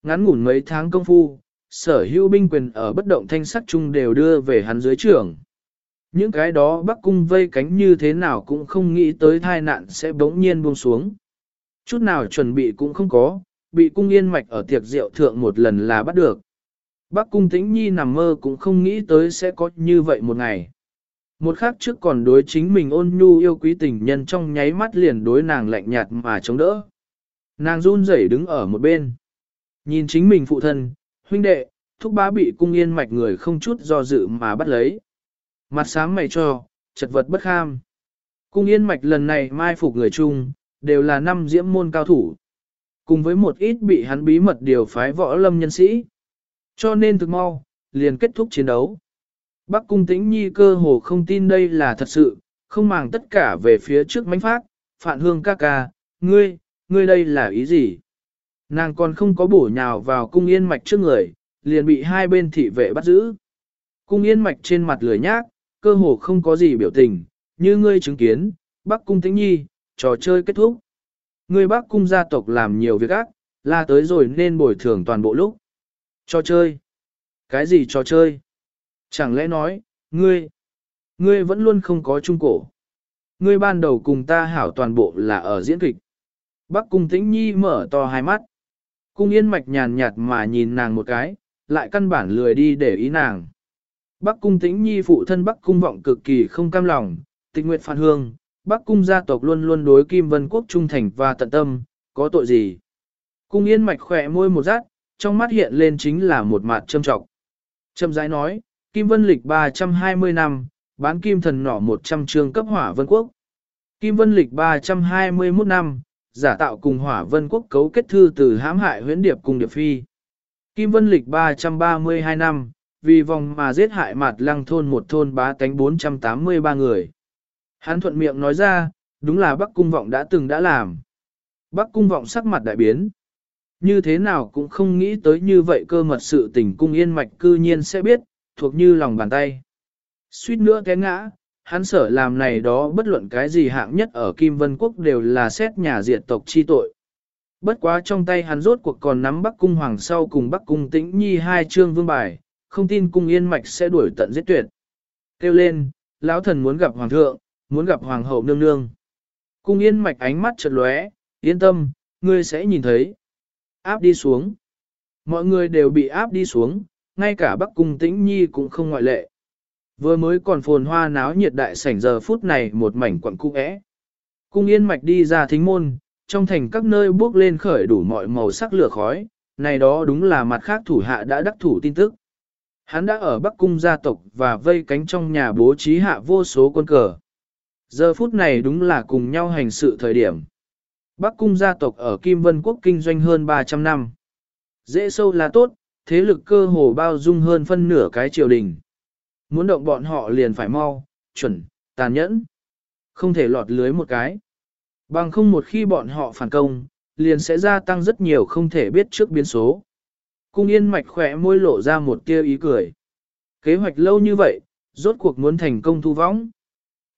A: Ngắn ngủn mấy tháng công phu, sở hữu binh quyền ở bất động thanh sắc chung đều đưa về hắn dưới trưởng. Những cái đó bắc cung vây cánh như thế nào cũng không nghĩ tới thai nạn sẽ bỗng nhiên buông xuống. Chút nào chuẩn bị cũng không có, bị cung yên mạch ở tiệc rượu thượng một lần là bắt được. Bắc cung tĩnh nhi nằm mơ cũng không nghĩ tới sẽ có như vậy một ngày. Một khắc trước còn đối chính mình ôn nhu yêu quý tình nhân trong nháy mắt liền đối nàng lạnh nhạt mà chống đỡ. Nàng run rẩy đứng ở một bên. Nhìn chính mình phụ thân, huynh đệ, thúc bá bị cung yên mạch người không chút do dự mà bắt lấy. Mặt sáng mày cho, chật vật bất kham. Cung yên mạch lần này mai phục người chung, đều là năm diễm môn cao thủ. Cùng với một ít bị hắn bí mật điều phái võ lâm nhân sĩ. Cho nên thực mau, liền kết thúc chiến đấu. Bắc cung tĩnh nhi cơ hồ không tin đây là thật sự, không màng tất cả về phía trước mánh phát, Phạn hương ca ca, ngươi, ngươi đây là ý gì? Nàng còn không có bổ nhào vào cung yên mạch trước người, liền bị hai bên thị vệ bắt giữ. Cung yên mạch trên mặt lười nhác, cơ hồ không có gì biểu tình, như ngươi chứng kiến, Bắc cung tĩnh nhi, trò chơi kết thúc. Ngươi Bắc cung gia tộc làm nhiều việc ác, là tới rồi nên bồi thường toàn bộ lúc. Trò chơi? Cái gì trò chơi? Chẳng lẽ nói, ngươi, ngươi vẫn luôn không có trung cổ. Ngươi ban đầu cùng ta hảo toàn bộ là ở diễn kịch. Bắc cung tĩnh nhi mở to hai mắt. Cung yên mạch nhàn nhạt mà nhìn nàng một cái, lại căn bản lười đi để ý nàng. Bắc cung tĩnh nhi phụ thân Bắc cung vọng cực kỳ không cam lòng, tình nguyện phản hương, Bắc cung gia tộc luôn luôn đối Kim Vân Quốc trung thành và tận tâm, có tội gì. Cung yên mạch khỏe môi một rát, trong mắt hiện lên chính là một mặt châm trọng. Châm rãi nói, Kim Vân lịch 320 năm, bán kim thần nỏ 100 chương cấp hỏa vân quốc. Kim Vân lịch 321 năm, giả tạo cùng hỏa vân quốc cấu kết thư từ hãm hại huyễn điệp cùng điệp phi. Kim Vân lịch 332 năm, vì vòng mà giết hại mặt lăng thôn một thôn bá tánh 483 người. Hán thuận miệng nói ra, đúng là Bắc Cung Vọng đã từng đã làm. Bắc Cung Vọng sắc mặt đại biến. Như thế nào cũng không nghĩ tới như vậy cơ mật sự tình cung yên mạch cư nhiên sẽ biết, thuộc như lòng bàn tay. Suýt nữa té ngã, hắn sở làm này đó bất luận cái gì hạng nhất ở Kim Vân Quốc đều là xét nhà diệt tộc chi tội. Bất quá trong tay hắn rốt cuộc còn nắm Bắc Cung Hoàng sau cùng Bắc Cung Tĩnh Nhi hai chương vương bài, không tin cung yên mạch sẽ đuổi tận giết tuyệt. Kêu lên, lão thần muốn gặp Hoàng thượng, muốn gặp Hoàng hậu nương nương. Cung yên mạch ánh mắt chợt lóe, yên tâm, ngươi sẽ nhìn thấy. Áp đi xuống. Mọi người đều bị áp đi xuống, ngay cả Bắc Cung Tĩnh Nhi cũng không ngoại lệ. Vừa mới còn phồn hoa náo nhiệt đại sảnh giờ phút này một mảnh quặng cung ẽ. Cung yên mạch đi ra thính môn, trong thành các nơi bước lên khởi đủ mọi màu sắc lửa khói, này đó đúng là mặt khác thủ hạ đã đắc thủ tin tức. Hắn đã ở Bắc Cung gia tộc và vây cánh trong nhà bố trí hạ vô số quân cờ. Giờ phút này đúng là cùng nhau hành sự thời điểm. Bắc Cung gia tộc ở Kim Vân Quốc kinh doanh hơn 300 năm. Dễ sâu là tốt, thế lực cơ hồ bao dung hơn phân nửa cái triều đình. Muốn động bọn họ liền phải mau, chuẩn, tàn nhẫn. Không thể lọt lưới một cái. Bằng không một khi bọn họ phản công, liền sẽ gia tăng rất nhiều không thể biết trước biến số. Cung yên mạch khỏe môi lộ ra một tia ý cười. Kế hoạch lâu như vậy, rốt cuộc muốn thành công thu võng.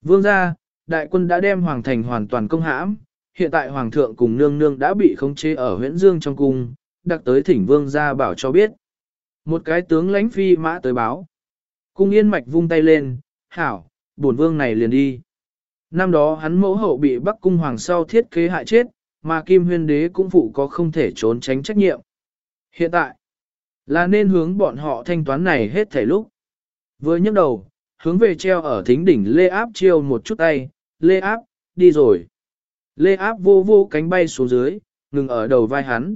A: Vương gia, đại quân đã đem hoàng thành hoàn toàn công hãm, hiện tại hoàng thượng cùng nương nương đã bị khống chế ở huyện dương trong cung, đặc tới thỉnh vương ra bảo cho biết. Một cái tướng lãnh phi mã tới báo. Cung yên mạch vung tay lên, hảo, bổn vương này liền đi. Năm đó hắn mẫu hậu bị Bắc cung hoàng sau thiết kế hại chết, mà Kim Huyên đế cũng phụ có không thể trốn tránh trách nhiệm. Hiện tại, là nên hướng bọn họ thanh toán này hết thảy lúc. Vừa nhấc đầu, hướng về treo ở thính đỉnh Lê Áp chiêu một chút tay, Lê Áp, đi rồi. Lê Áp vô vô cánh bay xuống dưới, ngừng ở đầu vai hắn.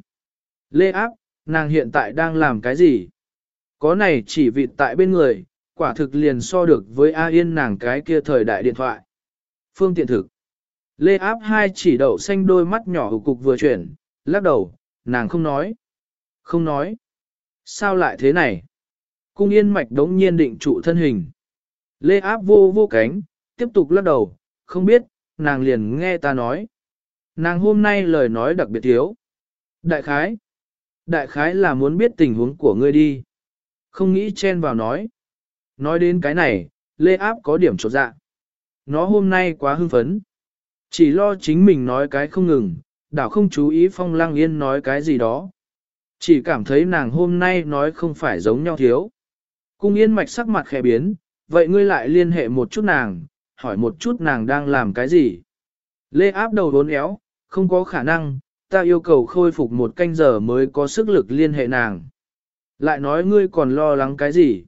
A: Lê Áp, nàng hiện tại đang làm cái gì? Có này chỉ vịt tại bên người, quả thực liền so được với A Yên nàng cái kia thời đại điện thoại. Phương tiện thực. Lê áp hai chỉ đậu xanh đôi mắt nhỏ hữu cục vừa chuyển, lắc đầu, nàng không nói. Không nói. Sao lại thế này? Cung yên mạch đống nhiên định trụ thân hình. Lê áp vô vô cánh, tiếp tục lắc đầu, không biết, nàng liền nghe ta nói. Nàng hôm nay lời nói đặc biệt thiếu. Đại khái. Đại khái là muốn biết tình huống của ngươi đi. Không nghĩ chen vào nói. Nói đến cái này, Lê áp có điểm trột dạ. Nó hôm nay quá hưng phấn. Chỉ lo chính mình nói cái không ngừng, đảo không chú ý phong lang yên nói cái gì đó. Chỉ cảm thấy nàng hôm nay nói không phải giống nhau thiếu. Cung yên mạch sắc mặt khẽ biến, vậy ngươi lại liên hệ một chút nàng, hỏi một chút nàng đang làm cái gì. Lê áp đầu đốn éo, không có khả năng, ta yêu cầu khôi phục một canh giờ mới có sức lực liên hệ nàng. Lại nói ngươi còn lo lắng cái gì?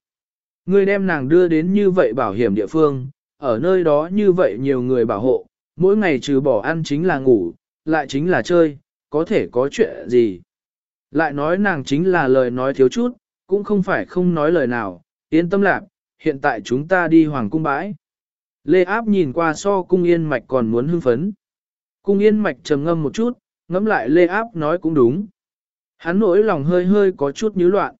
A: Ngươi đem nàng đưa đến như vậy bảo hiểm địa phương, ở nơi đó như vậy nhiều người bảo hộ, mỗi ngày trừ bỏ ăn chính là ngủ, lại chính là chơi, có thể có chuyện gì. Lại nói nàng chính là lời nói thiếu chút, cũng không phải không nói lời nào, yên tâm lạc, hiện tại chúng ta đi hoàng cung bãi. Lê Áp nhìn qua so cung yên mạch còn muốn hưng phấn. Cung yên mạch trầm ngâm một chút, ngẫm lại Lê Áp nói cũng đúng. Hắn nỗi lòng hơi hơi có chút nhíu loạn.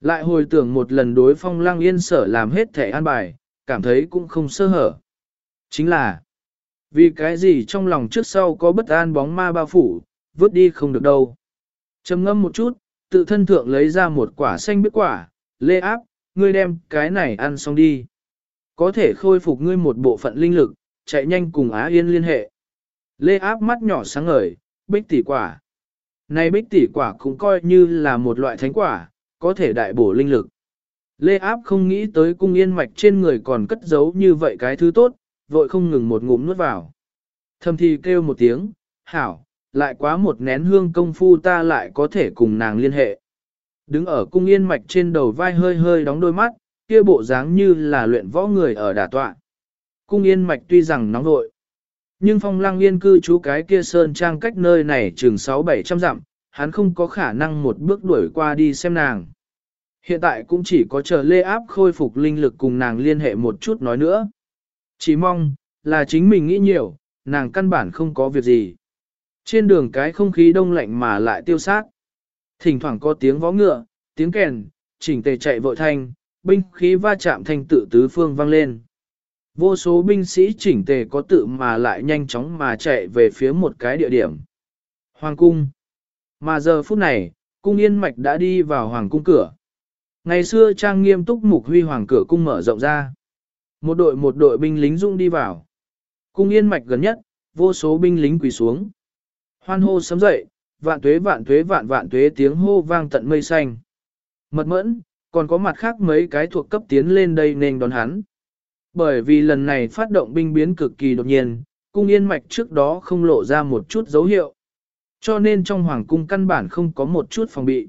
A: Lại hồi tưởng một lần đối phong lang yên sở làm hết thẻ an bài, cảm thấy cũng không sơ hở. Chính là, vì cái gì trong lòng trước sau có bất an bóng ma bao phủ, vứt đi không được đâu. trầm ngâm một chút, tự thân thượng lấy ra một quả xanh biết quả, lê áp, ngươi đem cái này ăn xong đi. Có thể khôi phục ngươi một bộ phận linh lực, chạy nhanh cùng Á Yên liên hệ. Lê áp mắt nhỏ sáng ngời, bích tỷ quả. Này bích tỷ quả cũng coi như là một loại thánh quả, có thể đại bổ linh lực. Lê áp không nghĩ tới cung yên mạch trên người còn cất giấu như vậy cái thứ tốt, vội không ngừng một ngụm nuốt vào. Thầm thì kêu một tiếng, hảo, lại quá một nén hương công phu ta lại có thể cùng nàng liên hệ. Đứng ở cung yên mạch trên đầu vai hơi hơi đóng đôi mắt, kia bộ dáng như là luyện võ người ở đà tọa. Cung yên mạch tuy rằng nóng vội, nhưng phong lăng yên cư trú cái kia sơn trang cách nơi này chừng 6-700 dặm, hắn không có khả năng một bước đuổi qua đi xem nàng. Hiện tại cũng chỉ có chờ Lê Áp khôi phục linh lực cùng nàng liên hệ một chút nói nữa. Chỉ mong, là chính mình nghĩ nhiều, nàng căn bản không có việc gì. Trên đường cái không khí đông lạnh mà lại tiêu sát. Thỉnh thoảng có tiếng vó ngựa, tiếng kèn, chỉnh tề chạy vội thanh, binh khí va chạm thanh tự tứ phương vang lên. Vô số binh sĩ chỉnh tề có tự mà lại nhanh chóng mà chạy về phía một cái địa điểm. Hoàng cung. Mà giờ phút này, cung yên mạch đã đi vào hoàng cung cửa. Ngày xưa trang nghiêm túc mục huy hoàng cửa cung mở rộng ra. Một đội một đội binh lính dũng đi vào. Cung yên mạch gần nhất, vô số binh lính quỳ xuống. Hoan hô sấm dậy, vạn tuế vạn tuế vạn vạn tuế tiếng hô vang tận mây xanh. Mật mẫn, còn có mặt khác mấy cái thuộc cấp tiến lên đây nên đón hắn. Bởi vì lần này phát động binh biến cực kỳ đột nhiên, cung yên mạch trước đó không lộ ra một chút dấu hiệu. Cho nên trong hoàng cung căn bản không có một chút phòng bị.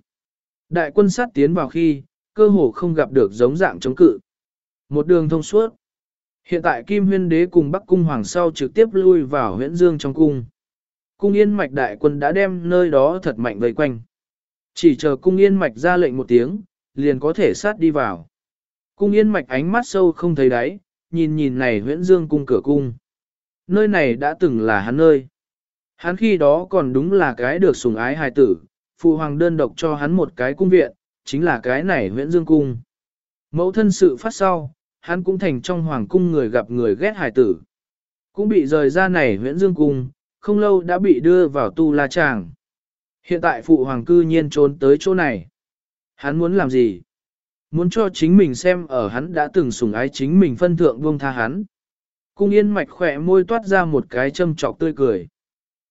A: Đại quân sát tiến vào khi, cơ hồ không gặp được giống dạng chống cự. Một đường thông suốt. Hiện tại Kim Huyên Đế cùng Bắc Cung Hoàng sau trực tiếp lui vào huyễn Dương trong cung. Cung Yên Mạch đại quân đã đem nơi đó thật mạnh vây quanh. Chỉ chờ Cung Yên Mạch ra lệnh một tiếng, liền có thể sát đi vào. Cung Yên Mạch ánh mắt sâu không thấy đáy, nhìn nhìn này Huyễn Dương cung cửa cung. Nơi này đã từng là hắn nơi. Hắn khi đó còn đúng là cái được sủng ái hài tử, phụ hoàng đơn độc cho hắn một cái cung viện, chính là cái này Huyễn Dương cung. Mẫu thân sự phát sau, hắn cũng thành trong hoàng cung người gặp người ghét hài tử. Cũng bị rời ra này Huyễn Dương cung, không lâu đã bị đưa vào tu la tràng. Hiện tại phụ hoàng cư nhiên trốn tới chỗ này. Hắn muốn làm gì? Muốn cho chính mình xem ở hắn đã từng sủng ái chính mình phân thượng buông tha hắn. Cung yên mạch khỏe môi toát ra một cái châm trọc tươi cười.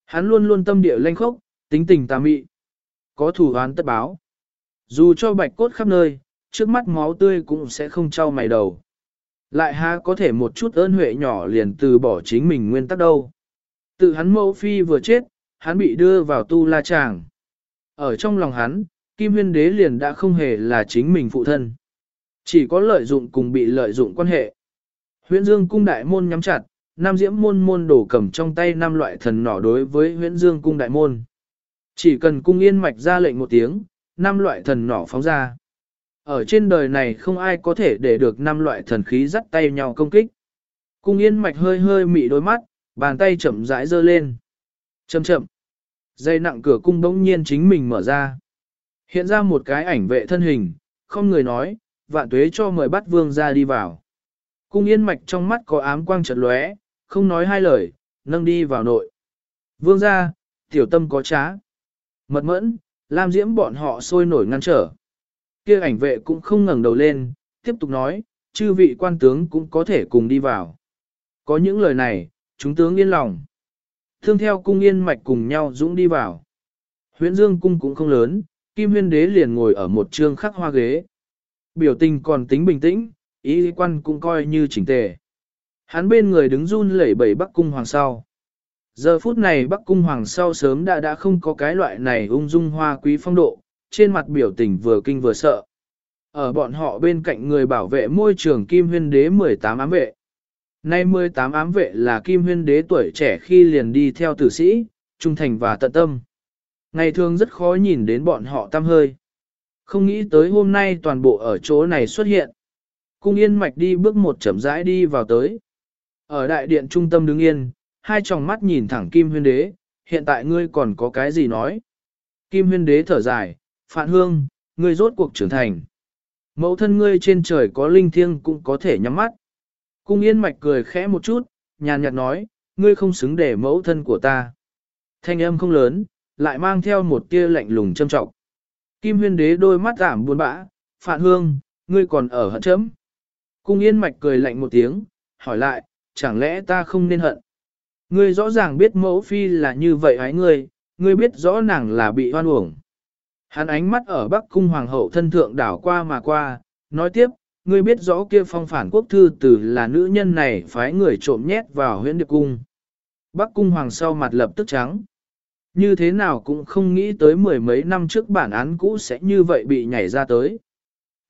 A: Hắn luôn luôn tâm địa lanh khốc, tính tình tà mị. Có thủ án tất báo. Dù cho bạch cốt khắp nơi, trước mắt máu tươi cũng sẽ không trao mày đầu. Lại ha có thể một chút ơn huệ nhỏ liền từ bỏ chính mình nguyên tắc đâu. Tự hắn mẫu phi vừa chết, hắn bị đưa vào tu la tràng. Ở trong lòng hắn, Kim Huyên Đế liền đã không hề là chính mình phụ thân. Chỉ có lợi dụng cùng bị lợi dụng quan hệ. Huyễn Dương cung đại môn nhắm chặt, Nam Diễm môn môn đổ cầm trong tay năm loại thần nỏ đối với Huyễn Dương cung đại môn. Chỉ cần cung yên mạch ra lệnh một tiếng, năm loại thần nỏ phóng ra. Ở trên đời này không ai có thể để được năm loại thần khí dắt tay nhau công kích. Cung yên mạch hơi hơi mị đôi mắt, bàn tay chậm rãi giơ lên. Chậm chậm. Dây nặng cửa cung bỗng nhiên chính mình mở ra. Hiện ra một cái ảnh vệ thân hình, không người nói, vạn tuế cho mời bắt vương ra đi vào. Cung yên mạch trong mắt có ám quang chợt lóe, không nói hai lời, nâng đi vào nội. Vương ra, tiểu tâm có trá. Mật mẫn, Lam Diễm bọn họ sôi nổi ngăn trở. kia ảnh vệ cũng không ngẩng đầu lên, tiếp tục nói, chư vị quan tướng cũng có thể cùng đi vào. Có những lời này, chúng tướng yên lòng. Thương theo cung yên mạch cùng nhau dũng đi vào. Huyễn Dương cung cũng không lớn, Kim Huyên Đế liền ngồi ở một trương khắc hoa ghế. Biểu tình còn tính bình tĩnh, ý quan cũng coi như chỉnh tề. Hắn bên người đứng run lẩy bẩy Bắc cung hoàng sau. Giờ phút này Bắc cung hoàng sau sớm đã đã không có cái loại này ung dung hoa quý phong độ, trên mặt biểu tình vừa kinh vừa sợ. Ở bọn họ bên cạnh người bảo vệ môi trường Kim Huyên Đế 18 ám vệ. Nay 18 ám vệ là Kim Huyên Đế tuổi trẻ khi liền đi theo tử sĩ, trung thành và tận tâm. Ngày thường rất khó nhìn đến bọn họ tăm hơi. Không nghĩ tới hôm nay toàn bộ ở chỗ này xuất hiện. Cung yên mạch đi bước một chậm rãi đi vào tới. Ở đại điện trung tâm đứng yên, hai tròng mắt nhìn thẳng Kim Huyên Đế, hiện tại ngươi còn có cái gì nói. Kim Huyên Đế thở dài, Phạn Hương, ngươi rốt cuộc trưởng thành. Mẫu thân ngươi trên trời có linh thiêng cũng có thể nhắm mắt. Cung yên mạch cười khẽ một chút, nhàn nhạt nói, ngươi không xứng để mẫu thân của ta. Thanh âm không lớn, lại mang theo một tia lạnh lùng châm trọng. Kim huyên đế đôi mắt giảm buồn bã, phạn hương, ngươi còn ở hận chấm. Cung yên mạch cười lạnh một tiếng, hỏi lại, chẳng lẽ ta không nên hận? Ngươi rõ ràng biết mẫu phi là như vậy hái ngươi, ngươi biết rõ nàng là bị hoan uổng. Hắn ánh mắt ở bắc cung hoàng hậu thân thượng đảo qua mà qua, nói tiếp, ngươi biết rõ kia phong phản quốc thư tử là nữ nhân này phái người trộm nhét vào huyện điệp cung. Bắc cung hoàng sau mặt lập tức trắng. Như thế nào cũng không nghĩ tới mười mấy năm trước bản án cũ sẽ như vậy bị nhảy ra tới.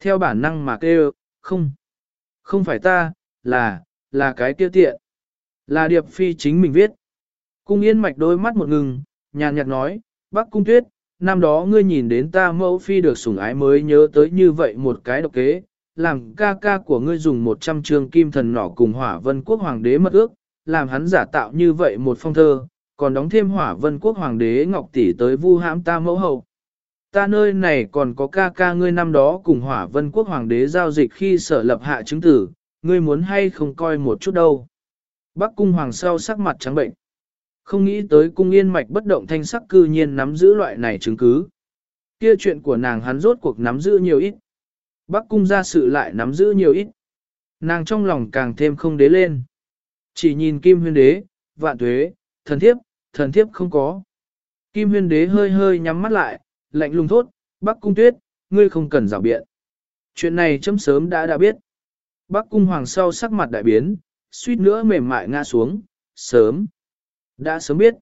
A: Theo bản năng mà kêu, không, không phải ta, là, là cái kia tiện. Là điệp phi chính mình viết. Cung yên mạch đôi mắt một ngừng, nhàn nhạt nói, bác cung tuyết, năm đó ngươi nhìn đến ta mẫu phi được sủng ái mới nhớ tới như vậy một cái độc kế, làm ca ca của ngươi dùng một trăm trường kim thần nỏ cùng hỏa vân quốc hoàng đế mất ước, làm hắn giả tạo như vậy một phong thơ, còn đóng thêm hỏa vân quốc hoàng đế ngọc tỷ tới vu hãm ta mẫu hậu. Ta nơi này còn có ca ca ngươi năm đó cùng hỏa vân quốc hoàng đế giao dịch khi sở lập hạ chứng tử, ngươi muốn hay không coi một chút đâu. Bắc cung hoàng sau sắc mặt trắng bệnh. Không nghĩ tới cung yên mạch bất động thanh sắc cư nhiên nắm giữ loại này chứng cứ. Kia chuyện của nàng hắn rốt cuộc nắm giữ nhiều ít. Bắc cung ra sự lại nắm giữ nhiều ít. Nàng trong lòng càng thêm không đế lên. Chỉ nhìn kim huyên đế, vạn tuế, thần thiếp, thần thiếp không có. Kim huyên đế hơi hơi nhắm mắt lại, lạnh lùng thốt, Bắc cung tuyết, ngươi không cần rào biện. Chuyện này chấm sớm đã đã biết. Bắc cung hoàng sau sắc mặt đại biến, suýt nữa mềm mại ngã xuống, sớm. Đã sớm biết.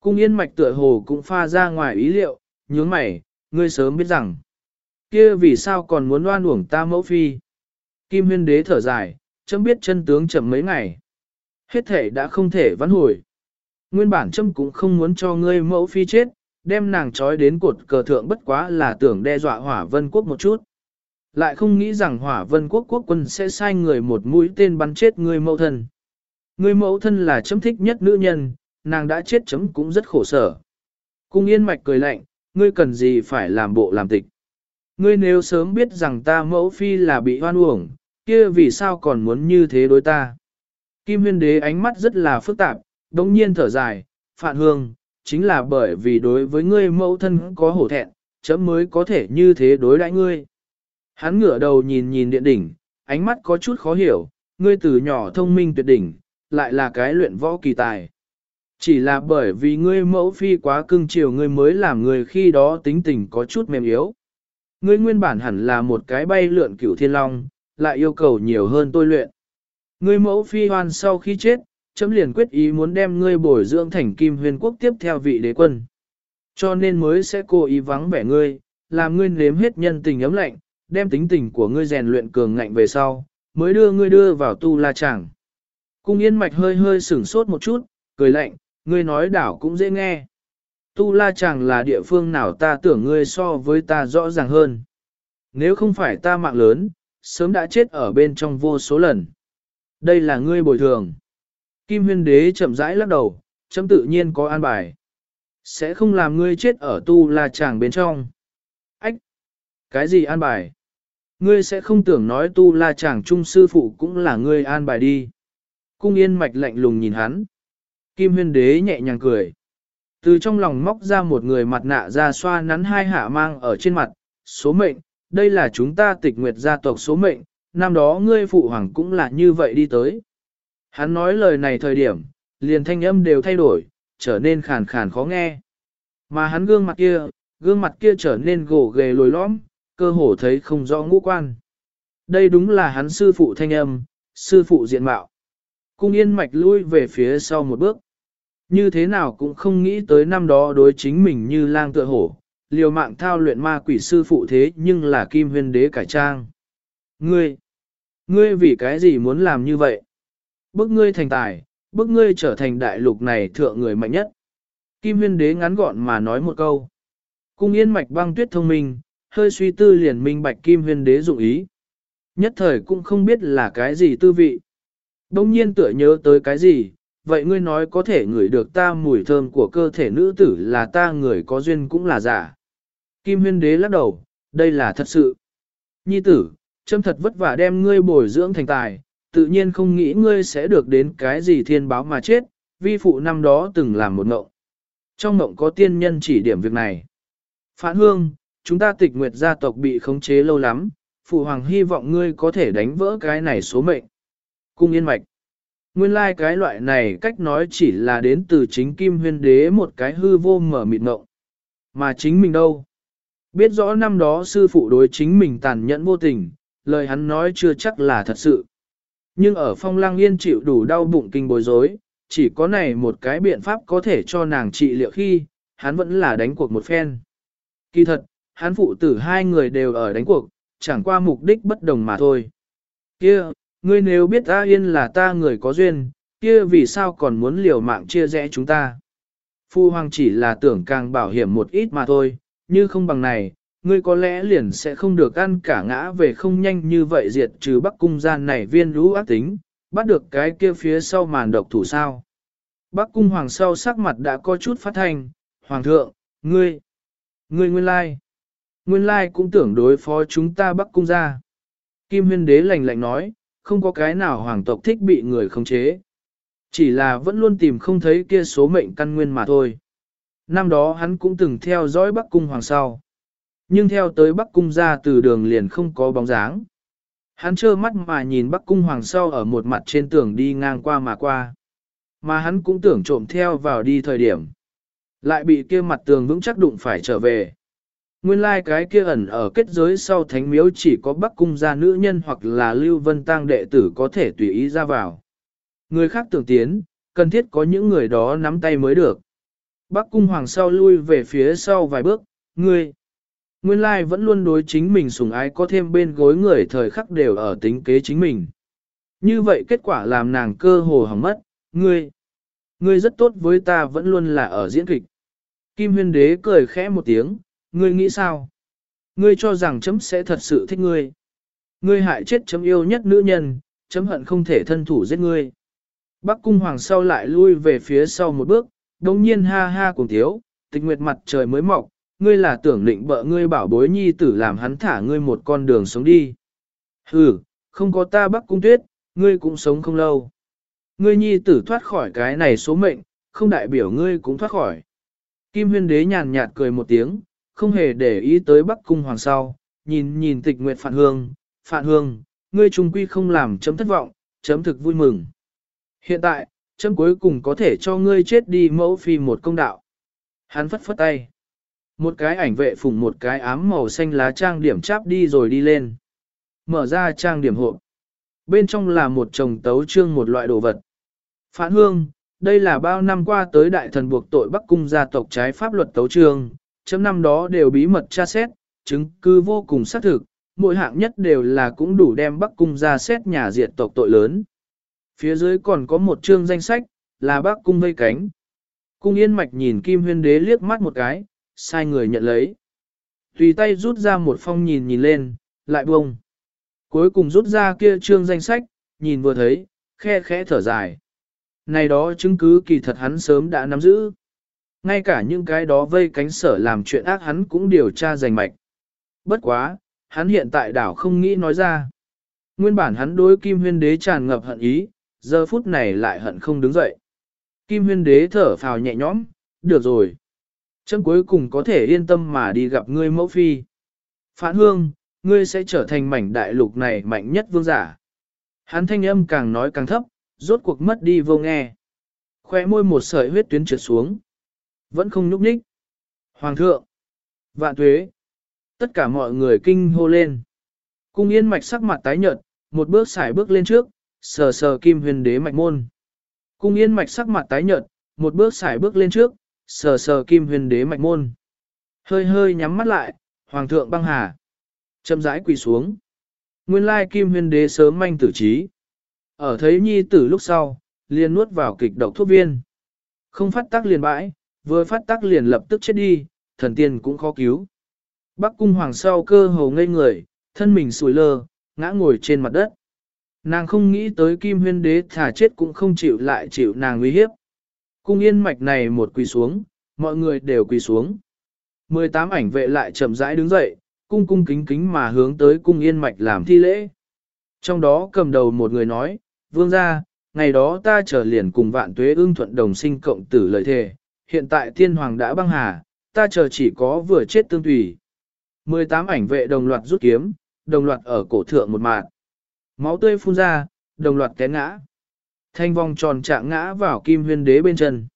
A: Cung yên mạch tựa hồ cũng pha ra ngoài ý liệu, nhướng mày, ngươi sớm biết rằng. kia vì sao còn muốn loan uổng ta mẫu phi. Kim huyên đế thở dài, chấm biết chân tướng chậm mấy ngày. Hết thể đã không thể vãn hồi. Nguyên bản châm cũng không muốn cho ngươi mẫu phi chết, đem nàng trói đến cột cờ thượng bất quá là tưởng đe dọa hỏa vân quốc một chút. Lại không nghĩ rằng hỏa vân quốc quốc quân sẽ sai người một mũi tên bắn chết ngươi mẫu thân. Ngươi mẫu thân là chấm thích nhất nữ nhân, nàng đã chết chấm cũng rất khổ sở. Cung yên mạch cười lạnh, ngươi cần gì phải làm bộ làm tịch. Ngươi nếu sớm biết rằng ta mẫu phi là bị hoan uổng, kia vì sao còn muốn như thế đối ta. Kim huyên đế ánh mắt rất là phức tạp, đống nhiên thở dài, Phạn Hương, chính là bởi vì đối với ngươi mẫu thân có hổ thẹn, chấm mới có thể như thế đối đãi ngươi. Hắn ngửa đầu nhìn nhìn điện đỉnh, ánh mắt có chút khó hiểu, ngươi từ nhỏ thông minh tuyệt đỉnh, lại là cái luyện võ kỳ tài. Chỉ là bởi vì ngươi mẫu phi quá cưng chiều ngươi mới làm người khi đó tính tình có chút mềm yếu. Ngươi nguyên bản hẳn là một cái bay lượn cửu thiên long, lại yêu cầu nhiều hơn tôi luyện. Ngươi mẫu phi hoan sau khi chết, chấm liền quyết ý muốn đem ngươi bồi dưỡng thành kim huyền quốc tiếp theo vị đế quân. Cho nên mới sẽ cố ý vắng vẻ ngươi, làm ngươi nếm hết nhân tình ấm lạnh, đem tính tình của ngươi rèn luyện cường ngạnh về sau, mới đưa ngươi đưa vào tu la chẳng. Cung yên mạch hơi hơi sửng sốt một chút, cười lạnh, ngươi nói đảo cũng dễ nghe. Tu la chẳng là địa phương nào ta tưởng ngươi so với ta rõ ràng hơn. Nếu không phải ta mạng lớn, sớm đã chết ở bên trong vô số lần. Đây là ngươi bồi thường. Kim huyên đế chậm rãi lắc đầu, chấm tự nhiên có an bài. Sẽ không làm ngươi chết ở tu la chàng bên trong. Ách! Cái gì an bài? Ngươi sẽ không tưởng nói tu la chàng trung sư phụ cũng là ngươi an bài đi. Cung yên mạch lạnh lùng nhìn hắn. Kim huyên đế nhẹ nhàng cười. Từ trong lòng móc ra một người mặt nạ ra xoa nắn hai hạ mang ở trên mặt. Số mệnh, đây là chúng ta tịch nguyệt gia tộc số mệnh, năm đó ngươi phụ hoàng cũng là như vậy đi tới. Hắn nói lời này thời điểm, liền thanh âm đều thay đổi, trở nên khàn khàn khó nghe. Mà hắn gương mặt kia, gương mặt kia trở nên gồ ghề lồi lõm, cơ hồ thấy không rõ ngũ quan. Đây đúng là hắn sư phụ thanh âm, sư phụ diện mạo. Cung yên mạch lui về phía sau một bước. Như thế nào cũng không nghĩ tới năm đó đối chính mình như lang tựa hổ, liều mạng thao luyện ma quỷ sư phụ thế nhưng là kim huyên đế cải trang. Ngươi, ngươi vì cái gì muốn làm như vậy? Bước ngươi thành tài, bước ngươi trở thành đại lục này thượng người mạnh nhất. Kim huyên đế ngắn gọn mà nói một câu. Cung yên mạch băng tuyết thông minh, hơi suy tư liền minh bạch kim huyên đế dụng ý. Nhất thời cũng không biết là cái gì tư vị. Đông nhiên tựa nhớ tới cái gì, vậy ngươi nói có thể ngửi được ta mùi thơm của cơ thể nữ tử là ta người có duyên cũng là giả. Kim huyên đế lắc đầu, đây là thật sự. Nhi tử, châm thật vất vả đem ngươi bồi dưỡng thành tài, tự nhiên không nghĩ ngươi sẽ được đến cái gì thiên báo mà chết, vi phụ năm đó từng làm một ngộng. Trong ngộng có tiên nhân chỉ điểm việc này. Phản hương, chúng ta tịch nguyệt gia tộc bị khống chế lâu lắm, phụ hoàng hy vọng ngươi có thể đánh vỡ cái này số mệnh. Cung yên mạch. Nguyên lai like cái loại này cách nói chỉ là đến từ chính kim huyên đế một cái hư vô mở mịt ngộng. Mà chính mình đâu? Biết rõ năm đó sư phụ đối chính mình tàn nhẫn vô tình, lời hắn nói chưa chắc là thật sự. Nhưng ở phong lang yên chịu đủ đau bụng kinh bối rối, chỉ có này một cái biện pháp có thể cho nàng trị liệu khi, hắn vẫn là đánh cuộc một phen. Kỳ thật, hắn phụ tử hai người đều ở đánh cuộc, chẳng qua mục đích bất đồng mà thôi. Kia, ngươi nếu biết A Yên là ta người có duyên, kia vì sao còn muốn liều mạng chia rẽ chúng ta? Phu hoàng chỉ là tưởng càng bảo hiểm một ít mà thôi, như không bằng này, ngươi có lẽ liền sẽ không được ăn cả ngã về không nhanh như vậy diệt trừ bắc cung gian này viên lũ ác tính, bắt được cái kia phía sau màn độc thủ sao. Bắc cung hoàng sau sắc mặt đã có chút phát thành, hoàng thượng, ngươi, ngươi nguyên lai, nguyên lai cũng tưởng đối phó chúng ta bắc cung ra. Kim huyên đế lạnh lạnh nói, không có cái nào hoàng tộc thích bị người khống chế. Chỉ là vẫn luôn tìm không thấy kia số mệnh căn nguyên mà thôi. Năm đó hắn cũng từng theo dõi Bắc Cung Hoàng sau. Nhưng theo tới Bắc Cung ra từ đường liền không có bóng dáng. Hắn trơ mắt mà nhìn Bắc Cung Hoàng sau ở một mặt trên tường đi ngang qua mà qua. Mà hắn cũng tưởng trộm theo vào đi thời điểm. Lại bị kia mặt tường vững chắc đụng phải trở về. Nguyên lai like cái kia ẩn ở kết giới sau thánh miếu chỉ có Bắc Cung gia nữ nhân hoặc là Lưu Vân Tăng đệ tử có thể tùy ý ra vào. Người khác tưởng tiến, cần thiết có những người đó nắm tay mới được. Bắc Cung Hoàng sau lui về phía sau vài bước, ngươi. Nguyên lai vẫn luôn đối chính mình sủng ái có thêm bên gối người thời khắc đều ở tính kế chính mình. Như vậy kết quả làm nàng cơ hồ hỏng mất, ngươi. Ngươi rất tốt với ta vẫn luôn là ở diễn kịch. Kim huyên đế cười khẽ một tiếng, ngươi nghĩ sao? Ngươi cho rằng chấm sẽ thật sự thích ngươi. Ngươi hại chết chấm yêu nhất nữ nhân, chấm hận không thể thân thủ giết ngươi. Bắc cung hoàng sau lại lui về phía sau một bước, đồng nhiên ha ha cùng thiếu, tịch nguyệt mặt trời mới mọc, ngươi là tưởng định bợ ngươi bảo bối nhi tử làm hắn thả ngươi một con đường sống đi. Ừ, không có ta bắc cung tuyết, ngươi cũng sống không lâu. Ngươi nhi tử thoát khỏi cái này số mệnh, không đại biểu ngươi cũng thoát khỏi. Kim huyên đế nhàn nhạt cười một tiếng, không hề để ý tới bắc cung hoàng sau, nhìn nhìn tịch nguyệt phản hương, phản hương, ngươi trung quy không làm chấm thất vọng, chấm thực vui mừng. Hiện tại, chấm cuối cùng có thể cho ngươi chết đi mẫu phi một công đạo. Hắn phất phất tay. Một cái ảnh vệ phùng một cái ám màu xanh lá trang điểm cháp đi rồi đi lên. Mở ra trang điểm hộp. Bên trong là một chồng tấu trương một loại đồ vật. Phản hương, đây là bao năm qua tới đại thần buộc tội Bắc Cung gia tộc trái pháp luật tấu trương, chấm năm đó đều bí mật tra xét, chứng cứ vô cùng xác thực, mỗi hạng nhất đều là cũng đủ đem Bắc Cung ra xét nhà diệt tộc tội lớn. Phía dưới còn có một chương danh sách, là Bắc Cung vây cánh. Cung yên mạch nhìn Kim Huyên Đế liếc mắt một cái, sai người nhận lấy. Tùy tay rút ra một phong nhìn nhìn lên, lại bông. Cuối cùng rút ra kia trương danh sách, nhìn vừa thấy, khe khẽ thở dài. Này đó chứng cứ kỳ thật hắn sớm đã nắm giữ. Ngay cả những cái đó vây cánh sở làm chuyện ác hắn cũng điều tra rành mạch. Bất quá, hắn hiện tại đảo không nghĩ nói ra. Nguyên bản hắn đối Kim Huyên Đế tràn ngập hận ý, giờ phút này lại hận không đứng dậy. Kim Huyên Đế thở phào nhẹ nhõm, được rồi. Chân cuối cùng có thể yên tâm mà đi gặp ngươi mẫu phi. Phản hương, ngươi sẽ trở thành mảnh đại lục này mạnh nhất vương giả. Hắn thanh âm càng nói càng thấp, rốt cuộc mất đi vô nghe. Khoe môi một sợi huyết tuyến trượt xuống. Vẫn không nhúc nhích. Hoàng thượng. Vạn tuế. Tất cả mọi người kinh hô lên. Cung yên mạch sắc mặt tái nhợt, một bước xài bước lên trước, sờ sờ kim huyền đế mạch môn. Cung yên mạch sắc mặt tái nhợt, một bước xài bước lên trước, sờ sờ kim huyền đế mạch môn. Hơi hơi nhắm mắt lại, hoàng thượng băng hà. Châm rãi quỳ xuống. Nguyên lai kim huyền đế sớm manh tử trí. Ở thấy nhi tử lúc sau, liền nuốt vào kịch độc thuốc viên. Không phát tác liền bãi, vừa phát tác liền lập tức chết đi, thần tiên cũng khó cứu. Bắc cung hoàng sau cơ hồ ngây người, thân mình sùi lơ, ngã ngồi trên mặt đất. Nàng không nghĩ tới kim huyên đế thả chết cũng không chịu lại chịu nàng uy hiếp. Cung yên mạch này một quỳ xuống, mọi người đều quỳ xuống. 18 ảnh vệ lại chậm rãi đứng dậy, cung cung kính kính mà hướng tới cung yên mạch làm thi lễ. Trong đó cầm đầu một người nói, vương gia, ngày đó ta trở liền cùng vạn tuế ương thuận đồng sinh cộng tử lời thề, hiện tại thiên hoàng đã băng hà, ta chờ chỉ có vừa chết tương tùy. 18 ảnh vệ đồng loạt rút kiếm, đồng loạt ở cổ thượng một mạng. Máu tươi phun ra, đồng loạt té ngã. Thanh vòng tròn trạng ngã vào kim huyên đế bên chân.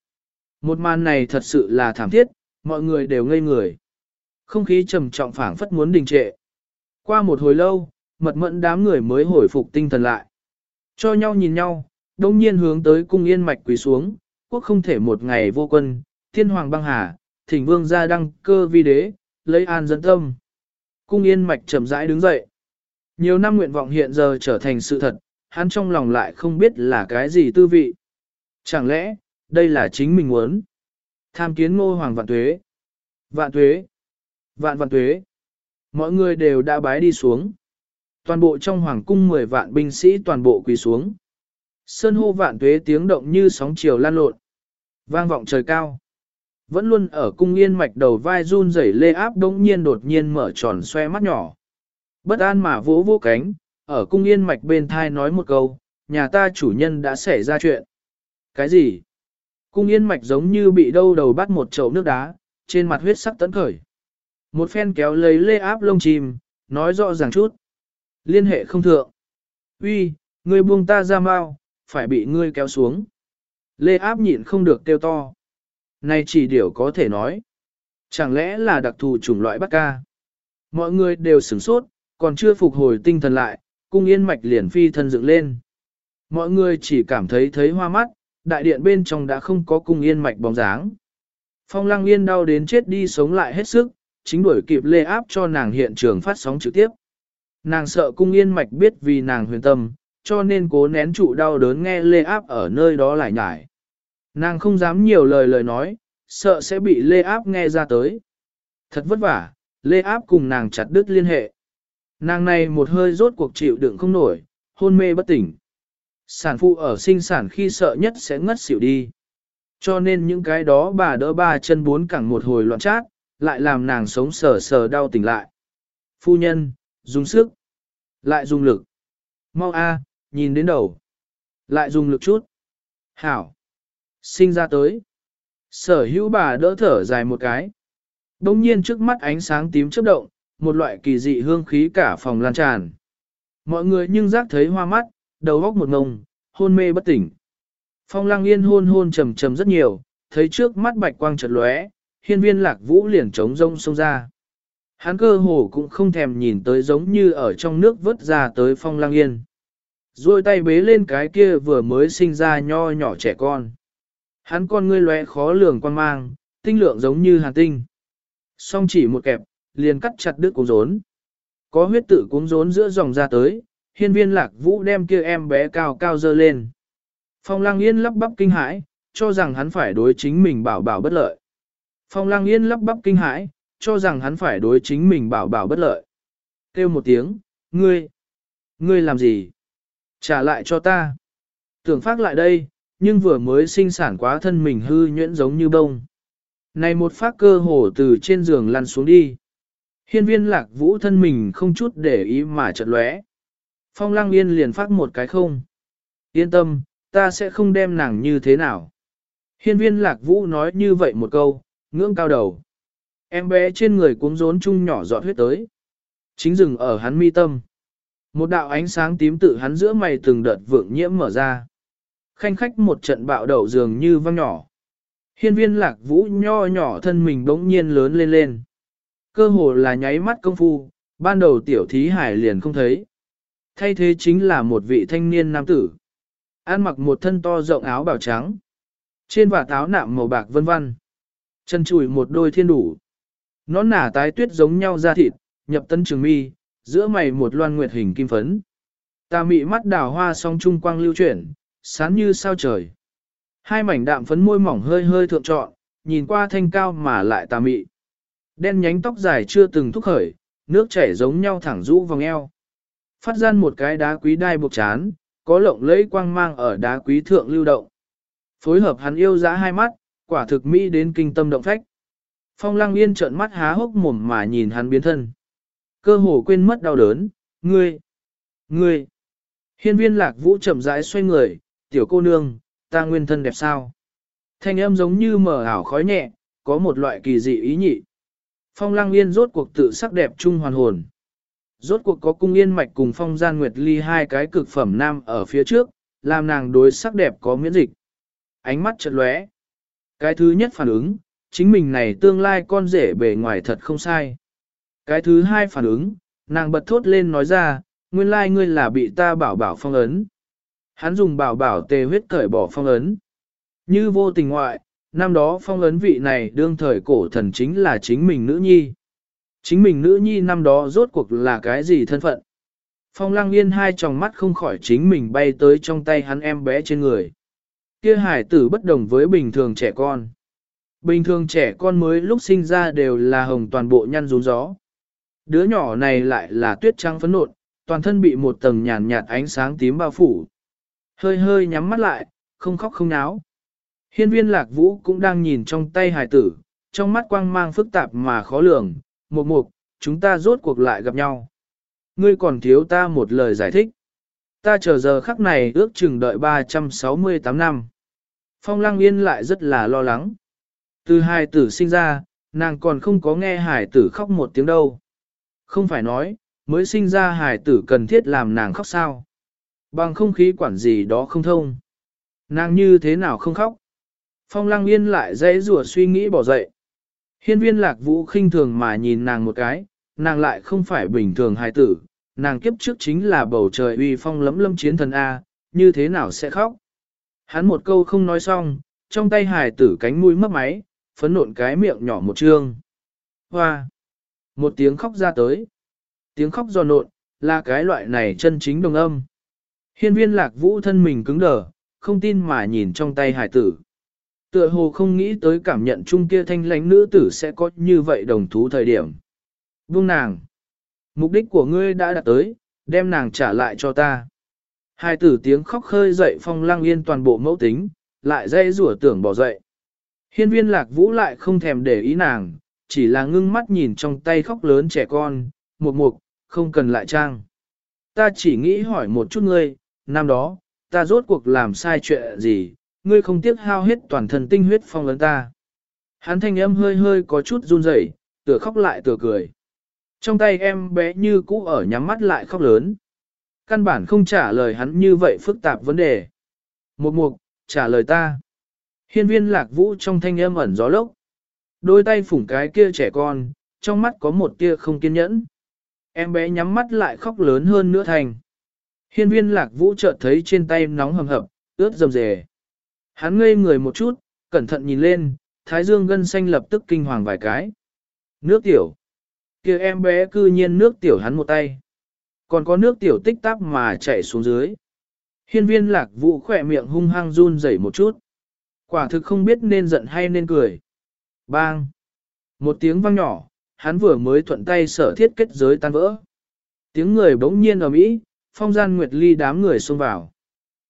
A: Một màn này thật sự là thảm thiết, mọi người đều ngây người. Không khí trầm trọng phảng phất muốn đình trệ. Qua một hồi lâu, mật mẫn đám người mới hồi phục tinh thần lại. Cho nhau nhìn nhau, đông nhiên hướng tới cung yên mạch quỳ xuống, quốc không thể một ngày vô quân, thiên hoàng băng hà, thỉnh vương gia đăng cơ vi đế, lấy an dẫn tâm. Cung yên mạch chậm rãi đứng dậy. Nhiều năm nguyện vọng hiện giờ trở thành sự thật, hắn trong lòng lại không biết là cái gì tư vị. Chẳng lẽ, đây là chính mình muốn? Tham kiến ngô hoàng vạn tuế. Vạn tuế. Vạn vạn tuế. Mọi người đều đã bái đi xuống. Toàn bộ trong hoàng cung 10 vạn binh sĩ toàn bộ quỳ xuống. Sơn hô vạn tuế tiếng động như sóng chiều lan lộn. Vang vọng trời cao. Vẫn luôn ở cung yên mạch đầu vai run rẩy lê áp đống nhiên đột nhiên mở tròn xoe mắt nhỏ. Bất an mà vỗ vỗ cánh, ở cung yên mạch bên thai nói một câu, nhà ta chủ nhân đã xảy ra chuyện. Cái gì? Cung yên mạch giống như bị đâu đầu bắt một chậu nước đá, trên mặt huyết sắc tấn khởi. Một phen kéo lấy lê áp lông chim, nói rõ ràng chút. Liên hệ không thượng. Uy, ngươi buông ta ra mau, phải bị ngươi kéo xuống. Lê áp nhịn không được kêu to. Này chỉ điều có thể nói. Chẳng lẽ là đặc thù chủng loại bắt ca? Mọi người đều sửng sốt, còn chưa phục hồi tinh thần lại, cung yên mạch liền phi thân dựng lên. Mọi người chỉ cảm thấy thấy hoa mắt, đại điện bên trong đã không có cung yên mạch bóng dáng. Phong lăng yên đau đến chết đi sống lại hết sức, chính đuổi kịp lê áp cho nàng hiện trường phát sóng trực tiếp. Nàng sợ cung yên mạch biết vì nàng huyền tâm, cho nên cố nén trụ đau đớn nghe lê áp ở nơi đó lại nhải. Nàng không dám nhiều lời lời nói, sợ sẽ bị lê áp nghe ra tới. Thật vất vả, lê áp cùng nàng chặt đứt liên hệ. Nàng này một hơi rốt cuộc chịu đựng không nổi, hôn mê bất tỉnh. Sản phụ ở sinh sản khi sợ nhất sẽ ngất xỉu đi. Cho nên những cái đó bà đỡ ba chân bốn cẳng một hồi loạn chát, lại làm nàng sống sờ sờ đau tỉnh lại. Phu nhân, dùng sức, lại dùng lực. Mau a, nhìn đến đầu. Lại dùng lực chút. Hảo. Sinh ra tới. Sở hữu bà đỡ thở dài một cái. Đông nhiên trước mắt ánh sáng tím chớp động, một loại kỳ dị hương khí cả phòng lan tràn. Mọi người nhưng giác thấy hoa mắt, đầu góc một ngông, hôn mê bất tỉnh. Phong lăng yên hôn hôn trầm trầm rất nhiều, thấy trước mắt bạch quang chợt lóe, hiên viên lạc vũ liền trống rông xông ra. Hắn cơ hồ cũng không thèm nhìn tới giống như ở trong nước vớt ra tới phong lăng yên. Rồi tay bế lên cái kia vừa mới sinh ra nho nhỏ trẻ con. Hắn con ngươi lóe khó lường quan mang, tinh lượng giống như hàn tinh. Song chỉ một kẹp, liền cắt chặt đứt cuống rốn. Có huyết tự cuống rốn giữa dòng ra tới, hiên viên lạc vũ đem kia em bé cao cao dơ lên. Phong lăng yên lắp bắp kinh hãi, cho rằng hắn phải đối chính mình bảo bảo bất lợi. Phong lăng yên lắp bắp kinh hãi, cho rằng hắn phải đối chính mình bảo bảo bất lợi. Kêu một tiếng, ngươi, ngươi làm gì? Trả lại cho ta. Tưởng phát lại đây, nhưng vừa mới sinh sản quá thân mình hư nhuyễn giống như bông. Này một phát cơ hồ từ trên giường lăn xuống đi. Hiên viên lạc vũ thân mình không chút để ý mà chợt lóe. Phong lăng yên liền phát một cái không. Yên tâm, ta sẽ không đem nàng như thế nào. Hiên viên lạc vũ nói như vậy một câu, ngưỡng cao đầu. Em bé trên người cuống rốn chung nhỏ giọt huyết tới. Chính dừng ở hắn mi tâm. Một đạo ánh sáng tím tự hắn giữa mày từng đợt vượng nhiễm mở ra. Khanh khách một trận bạo đầu dường như văng nhỏ. Hiên viên lạc vũ nho nhỏ thân mình bỗng nhiên lớn lên lên. Cơ hồ là nháy mắt công phu, ban đầu tiểu thí hải liền không thấy. Thay thế chính là một vị thanh niên nam tử. Ăn mặc một thân to rộng áo bảo trắng. Trên và táo nạm màu bạc vân vân. Chân chùi một đôi thiên đủ. Nó nả tái tuyết giống nhau da thịt, nhập tân trường mi, giữa mày một loan nguyệt hình kim phấn. Ta mị mắt đào hoa song trung quang lưu chuyển, sáng như sao trời. Hai mảnh đạm phấn môi mỏng hơi hơi thượng trọn, nhìn qua thanh cao mà lại tà mị. Đen nhánh tóc dài chưa từng thúc khởi, nước chảy giống nhau thẳng rũ vòng eo. Phát gian một cái đá quý đai buộc chán, có lộng lẫy quang mang ở đá quý thượng lưu động. Phối hợp hắn yêu dã hai mắt, quả thực mỹ đến kinh tâm động phách. Phong lăng yên trợn mắt há hốc mồm mà nhìn hắn biến thân. Cơ hồ quên mất đau đớn, ngươi, ngươi. Hiên viên lạc vũ chậm rãi xoay người, tiểu cô nương, ta nguyên thân đẹp sao? Thanh âm giống như mờ ảo khói nhẹ, có một loại kỳ dị ý nhị. Phong lăng yên rốt cuộc tự sắc đẹp chung hoàn hồn. Rốt cuộc có cung yên mạch cùng phong gian nguyệt ly hai cái cực phẩm nam ở phía trước, làm nàng đối sắc đẹp có miễn dịch. Ánh mắt chợt lóe. Cái thứ nhất phản ứng, chính mình này tương lai con rể bề ngoài thật không sai. Cái thứ hai phản ứng, nàng bật thốt lên nói ra, nguyên lai ngươi là bị ta bảo bảo phong ấn. Hắn dùng bảo bảo tề huyết cởi bỏ phong ấn. Như vô tình ngoại, năm đó phong ấn vị này đương thời cổ thần chính là chính mình nữ nhi. Chính mình nữ nhi năm đó rốt cuộc là cái gì thân phận? Phong lăng yên hai tròng mắt không khỏi chính mình bay tới trong tay hắn em bé trên người. Kia hải tử bất đồng với bình thường trẻ con. Bình thường trẻ con mới lúc sinh ra đều là hồng toàn bộ nhăn rún gió. Đứa nhỏ này lại là tuyết trắng phấn nộn, toàn thân bị một tầng nhàn nhạt ánh sáng tím bao phủ. Hơi hơi nhắm mắt lại, không khóc không náo. Hiên viên lạc vũ cũng đang nhìn trong tay hải tử, trong mắt quang mang phức tạp mà khó lường, mục mục, chúng ta rốt cuộc lại gặp nhau. Ngươi còn thiếu ta một lời giải thích. Ta chờ giờ khắc này ước chừng đợi 368 năm. Phong lăng yên lại rất là lo lắng. Từ hài tử sinh ra, nàng còn không có nghe hải tử khóc một tiếng đâu. Không phải nói, mới sinh ra hải tử cần thiết làm nàng khóc sao. Bằng không khí quản gì đó không thông. Nàng như thế nào không khóc. Phong lăng yên lại dễ rùa suy nghĩ bỏ dậy. Hiên viên lạc vũ khinh thường mà nhìn nàng một cái, nàng lại không phải bình thường hài tử, nàng kiếp trước chính là bầu trời uy phong lấm lâm chiến thần A, như thế nào sẽ khóc. Hắn một câu không nói xong, trong tay hài tử cánh mũi mất máy, phấn nộn cái miệng nhỏ một trương. Hoa! Một tiếng khóc ra tới. Tiếng khóc giòn nộn, là cái loại này chân chính đồng âm. Hiên viên lạc vũ thân mình cứng đờ, không tin mà nhìn trong tay hải tử. Tựa hồ không nghĩ tới cảm nhận chung kia thanh lãnh nữ tử sẽ có như vậy đồng thú thời điểm. Vương nàng. Mục đích của ngươi đã đạt tới, đem nàng trả lại cho ta. Hai tử tiếng khóc khơi dậy phong lăng yên toàn bộ mẫu tính, lại dây rủa tưởng bỏ dậy. Hiên viên lạc vũ lại không thèm để ý nàng, chỉ là ngưng mắt nhìn trong tay khóc lớn trẻ con, một mục, không cần lại trang. Ta chỉ nghĩ hỏi một chút ngươi, năm đó, ta rốt cuộc làm sai chuyện gì, ngươi không tiếc hao hết toàn thân tinh huyết phong lớn ta. Hắn thanh âm hơi hơi có chút run rẩy, tựa khóc lại tựa cười. Trong tay em bé như cũ ở nhắm mắt lại khóc lớn. Căn bản không trả lời hắn như vậy phức tạp vấn đề. Một mục, trả lời ta. Hiên viên lạc vũ trong thanh âm ẩn gió lốc. Đôi tay phủng cái kia trẻ con, trong mắt có một tia không kiên nhẫn. Em bé nhắm mắt lại khóc lớn hơn nữa thành. Hiên viên lạc vũ chợt thấy trên tay nóng hầm hập, ướt rầm rề. Hắn ngây người một chút, cẩn thận nhìn lên, thái dương gân xanh lập tức kinh hoàng vài cái. Nước tiểu. kia em bé cư nhiên nước tiểu hắn một tay. Còn có nước tiểu tích tắp mà chảy xuống dưới. Hiên viên lạc vụ khỏe miệng hung hăng run rẩy một chút. Quả thực không biết nên giận hay nên cười. Bang! Một tiếng vang nhỏ, hắn vừa mới thuận tay sở thiết kết giới tan vỡ. Tiếng người bỗng nhiên ở mỹ, phong gian nguyệt ly đám người xông vào.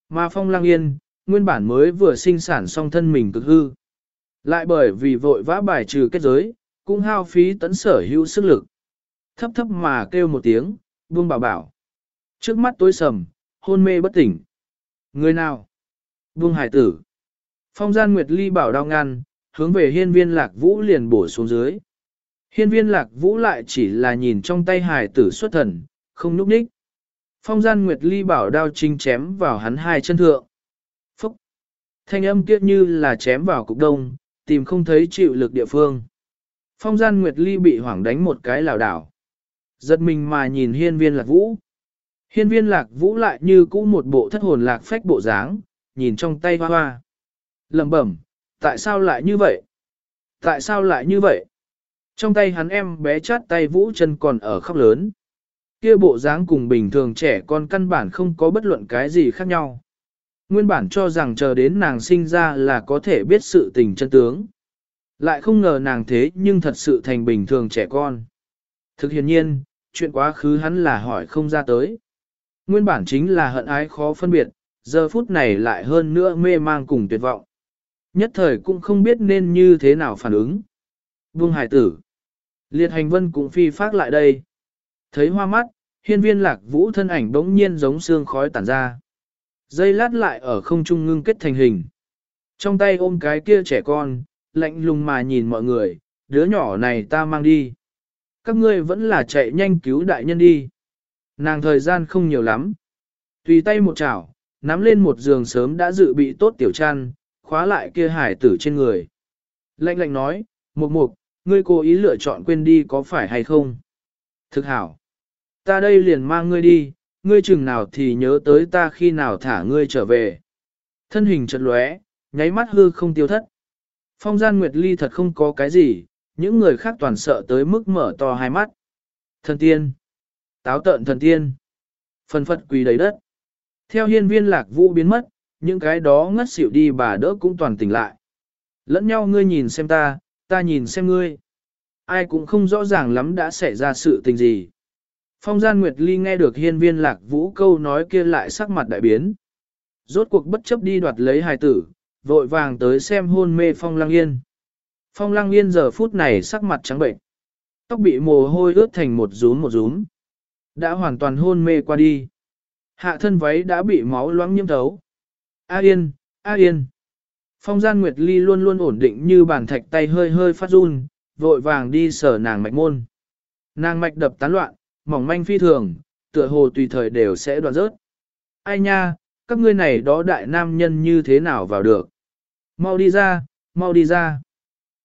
A: Mà phong lang yên, nguyên bản mới vừa sinh sản xong thân mình cực hư. Lại bởi vì vội vã bài trừ kết giới, cũng hao phí tấn sở hữu sức lực. Thấp thấp mà kêu một tiếng, buông bảo bảo. Trước mắt tối sầm, hôn mê bất tỉnh. Người nào? Buông hải tử. Phong gian nguyệt ly bảo đau ngăn, hướng về hiên viên lạc vũ liền bổ xuống dưới. Hiên viên lạc vũ lại chỉ là nhìn trong tay hải tử xuất thần, không núp ních. Phong gian nguyệt ly bảo đao trinh chém vào hắn hai chân thượng. Thanh âm kia như là chém vào cục đông, tìm không thấy chịu lực địa phương. Phong gian nguyệt ly bị hoảng đánh một cái lảo đảo. Giật mình mà nhìn hiên viên lạc vũ. Hiên viên lạc vũ lại như cũ một bộ thất hồn lạc phách bộ dáng, nhìn trong tay hoa hoa. lẩm bẩm, tại sao lại như vậy? Tại sao lại như vậy? Trong tay hắn em bé chát tay vũ chân còn ở khóc lớn. Kia bộ dáng cùng bình thường trẻ con căn bản không có bất luận cái gì khác nhau. Nguyên bản cho rằng chờ đến nàng sinh ra là có thể biết sự tình chân tướng. Lại không ngờ nàng thế nhưng thật sự thành bình thường trẻ con. Thực hiện nhiên, chuyện quá khứ hắn là hỏi không ra tới. Nguyên bản chính là hận ái khó phân biệt, giờ phút này lại hơn nữa mê mang cùng tuyệt vọng. Nhất thời cũng không biết nên như thế nào phản ứng. Vương hải tử. Liệt hành vân cũng phi phát lại đây. Thấy hoa mắt, hiên viên lạc vũ thân ảnh bỗng nhiên giống xương khói tản ra. Dây lát lại ở không trung ngưng kết thành hình. Trong tay ôm cái kia trẻ con, lạnh lùng mà nhìn mọi người, đứa nhỏ này ta mang đi. Các ngươi vẫn là chạy nhanh cứu đại nhân đi. Nàng thời gian không nhiều lắm. Tùy tay một chảo, nắm lên một giường sớm đã dự bị tốt tiểu chăn, khóa lại kia hải tử trên người. Lạnh lạnh nói, mục mục, ngươi cố ý lựa chọn quên đi có phải hay không? Thực hảo. Ta đây liền mang ngươi đi, ngươi chừng nào thì nhớ tới ta khi nào thả ngươi trở về. Thân hình chật lóe, nháy mắt hư không tiêu thất. Phong gian Nguyệt Ly thật không có cái gì, những người khác toàn sợ tới mức mở to hai mắt. Thần tiên. Táo tợn thần tiên. Phần phật quỳ đầy đất. Theo hiên viên lạc vũ biến mất, những cái đó ngất xỉu đi bà đỡ cũng toàn tỉnh lại. Lẫn nhau ngươi nhìn xem ta, ta nhìn xem ngươi. Ai cũng không rõ ràng lắm đã xảy ra sự tình gì. Phong gian Nguyệt Ly nghe được hiên viên lạc vũ câu nói kia lại sắc mặt đại biến. Rốt cuộc bất chấp đi đoạt lấy hài tử, vội vàng tới xem hôn mê Phong Lăng Yên. Phong Lăng Yên giờ phút này sắc mặt trắng bệnh. Tóc bị mồ hôi ướt thành một rúm một rúm. Đã hoàn toàn hôn mê qua đi. Hạ thân váy đã bị máu loãng nhiễm thấu. A Yên, A Yên. Phong gian Nguyệt Ly luôn luôn ổn định như bàn thạch tay hơi hơi phát run, vội vàng đi sở nàng mạch môn. Nàng mạch đập tán loạn, mỏng manh phi thường, tựa hồ tùy thời đều sẽ đoạn rớt. Ai nha, các ngươi này đó đại nam nhân như thế nào vào được? Mau đi ra, mau đi ra.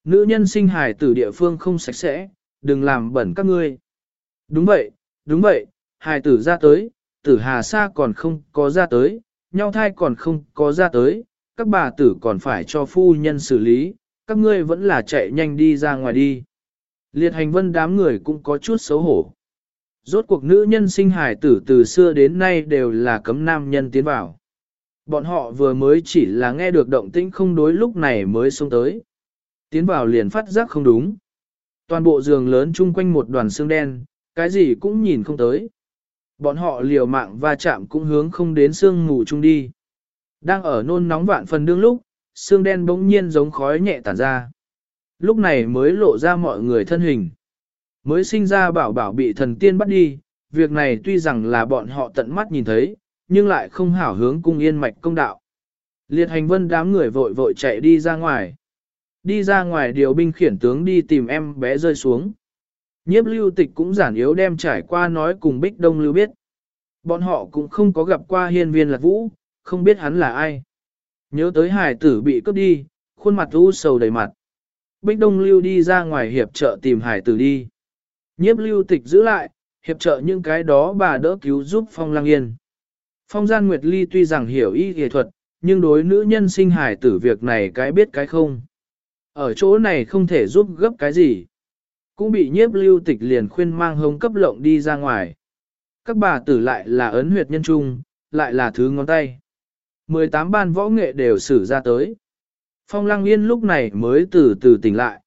A: Nữ nhân sinh hài tử địa phương không sạch sẽ, đừng làm bẩn các ngươi. Đúng vậy, đúng vậy, hài tử ra tới, tử hà sa còn không có ra tới, nhau thai còn không có ra tới, các bà tử còn phải cho phu nhân xử lý, các ngươi vẫn là chạy nhanh đi ra ngoài đi. Liệt hành vân đám người cũng có chút xấu hổ. Rốt cuộc nữ nhân sinh hài tử từ xưa đến nay đều là cấm nam nhân tiến vào. Bọn họ vừa mới chỉ là nghe được động tĩnh không đối lúc này mới xuống tới. Tiến vào liền phát giác không đúng. Toàn bộ giường lớn chung quanh một đoàn xương đen, cái gì cũng nhìn không tới. Bọn họ liều mạng va chạm cũng hướng không đến xương ngủ chung đi. Đang ở nôn nóng vạn phần đương lúc, xương đen bỗng nhiên giống khói nhẹ tản ra. Lúc này mới lộ ra mọi người thân hình. Mới sinh ra bảo bảo bị thần tiên bắt đi, việc này tuy rằng là bọn họ tận mắt nhìn thấy, nhưng lại không hảo hướng cung yên mạch công đạo. Liệt hành vân đám người vội vội chạy đi ra ngoài. Đi ra ngoài điều binh khiển tướng đi tìm em bé rơi xuống. Nhiếp lưu tịch cũng giản yếu đem trải qua nói cùng Bích Đông Lưu biết. Bọn họ cũng không có gặp qua hiên viên lạc vũ, không biết hắn là ai. Nhớ tới hải tử bị cướp đi, khuôn mặt u sầu đầy mặt. Bích Đông Lưu đi ra ngoài hiệp trợ tìm hải tử đi. Nhiếp lưu tịch giữ lại, hiệp trợ những cái đó bà đỡ cứu giúp Phong Lang Yên. Phong Gian Nguyệt Ly tuy rằng hiểu y nghệ thuật, nhưng đối nữ nhân sinh hài tử việc này cái biết cái không. Ở chỗ này không thể giúp gấp cái gì. Cũng bị nhiếp lưu tịch liền khuyên mang hống cấp lộng đi ra ngoài. Các bà tử lại là ấn huyệt nhân trung, lại là thứ ngón tay. 18 ban võ nghệ đều xử ra tới. Phong Lăng Yên lúc này mới từ từ tỉnh lại.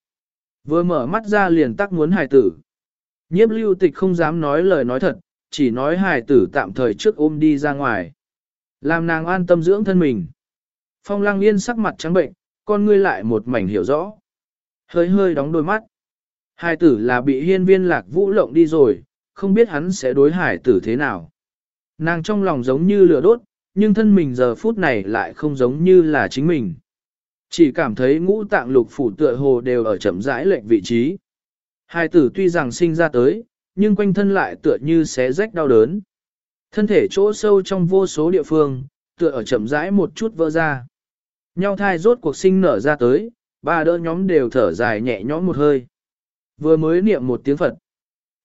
A: Vừa mở mắt ra liền tắc muốn hài tử. Nhiếp lưu tịch không dám nói lời nói thật, chỉ nói hài tử tạm thời trước ôm đi ra ngoài. Làm nàng an tâm dưỡng thân mình. Phong Lăng Yên sắc mặt trắng bệnh, con ngươi lại một mảnh hiểu rõ. Hơi hơi đóng đôi mắt. Hài tử là bị hiên viên lạc vũ lộng đi rồi, không biết hắn sẽ đối hải tử thế nào. Nàng trong lòng giống như lửa đốt, nhưng thân mình giờ phút này lại không giống như là chính mình. Chỉ cảm thấy ngũ tạng lục phủ tựa hồ đều ở chậm rãi lệnh vị trí. Hai tử tuy rằng sinh ra tới, nhưng quanh thân lại tựa như xé rách đau đớn. Thân thể chỗ sâu trong vô số địa phương, tựa ở chậm rãi một chút vỡ ra. Nhau thai rốt cuộc sinh nở ra tới, ba đỡ nhóm đều thở dài nhẹ nhõm một hơi. Vừa mới niệm một tiếng Phật.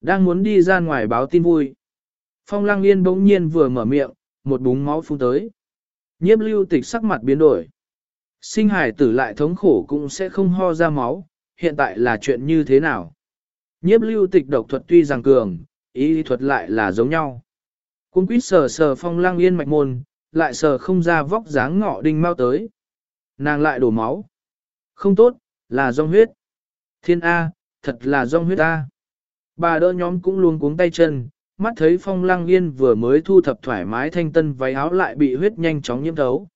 A: Đang muốn đi ra ngoài báo tin vui. Phong lăng yên bỗng nhiên vừa mở miệng, một búng máu phun tới. Nhiếp lưu tịch sắc mặt biến đổi. Sinh hải tử lại thống khổ cũng sẽ không ho ra máu, hiện tại là chuyện như thế nào? Nhiếp lưu tịch độc thuật tuy rằng cường, ý thuật lại là giống nhau. Cung quýt sờ sờ phong lang yên mạch môn, lại sờ không ra vóc dáng ngọ đinh mau tới. Nàng lại đổ máu. Không tốt, là rong huyết. Thiên A, thật là rong huyết A. Bà đỡ nhóm cũng luôn cuống tay chân, mắt thấy phong lang yên vừa mới thu thập thoải mái thanh tân váy áo lại bị huyết nhanh chóng nhiễm thấu.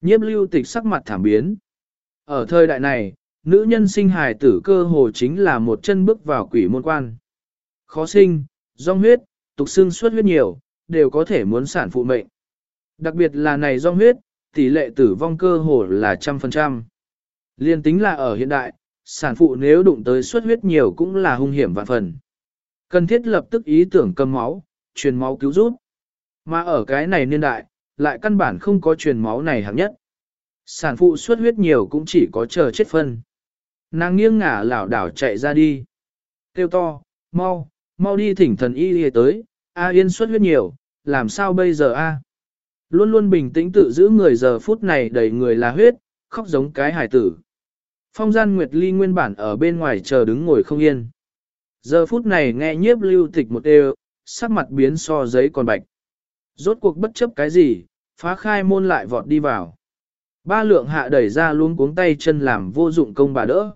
A: Nhiếp lưu tịch sắc mặt thảm biến. Ở thời đại này, nữ nhân sinh hài tử cơ hồ chính là một chân bước vào quỷ môn quan. Khó sinh, rong huyết, tục xương suốt huyết nhiều, đều có thể muốn sản phụ mệnh. Đặc biệt là này rong huyết, tỷ lệ tử vong cơ hồ là trăm phần trăm. Liên tính là ở hiện đại, sản phụ nếu đụng tới suất huyết nhiều cũng là hung hiểm vạn phần. Cần thiết lập tức ý tưởng cầm máu, truyền máu cứu giúp. Mà ở cái này niên đại, lại căn bản không có truyền máu này hạng nhất. Sản phụ suất huyết nhiều cũng chỉ có chờ chết phân. Nàng nghiêng ngả lảo đảo chạy ra đi. Kêu to, mau, mau đi thỉnh thần y đi tới, A Yên xuất huyết nhiều, làm sao bây giờ A? Luôn luôn bình tĩnh tự giữ người giờ phút này đầy người là huyết, khóc giống cái hải tử. Phong gian Nguyệt Ly nguyên bản ở bên ngoài chờ đứng ngồi không yên. Giờ phút này nghe nhiếp lưu tịch một đều, sắc mặt biến so giấy còn bạch. Rốt cuộc bất chấp cái gì, phá khai môn lại vọt đi vào. Ba lượng hạ đẩy ra luôn cuống tay chân làm vô dụng công bà đỡ.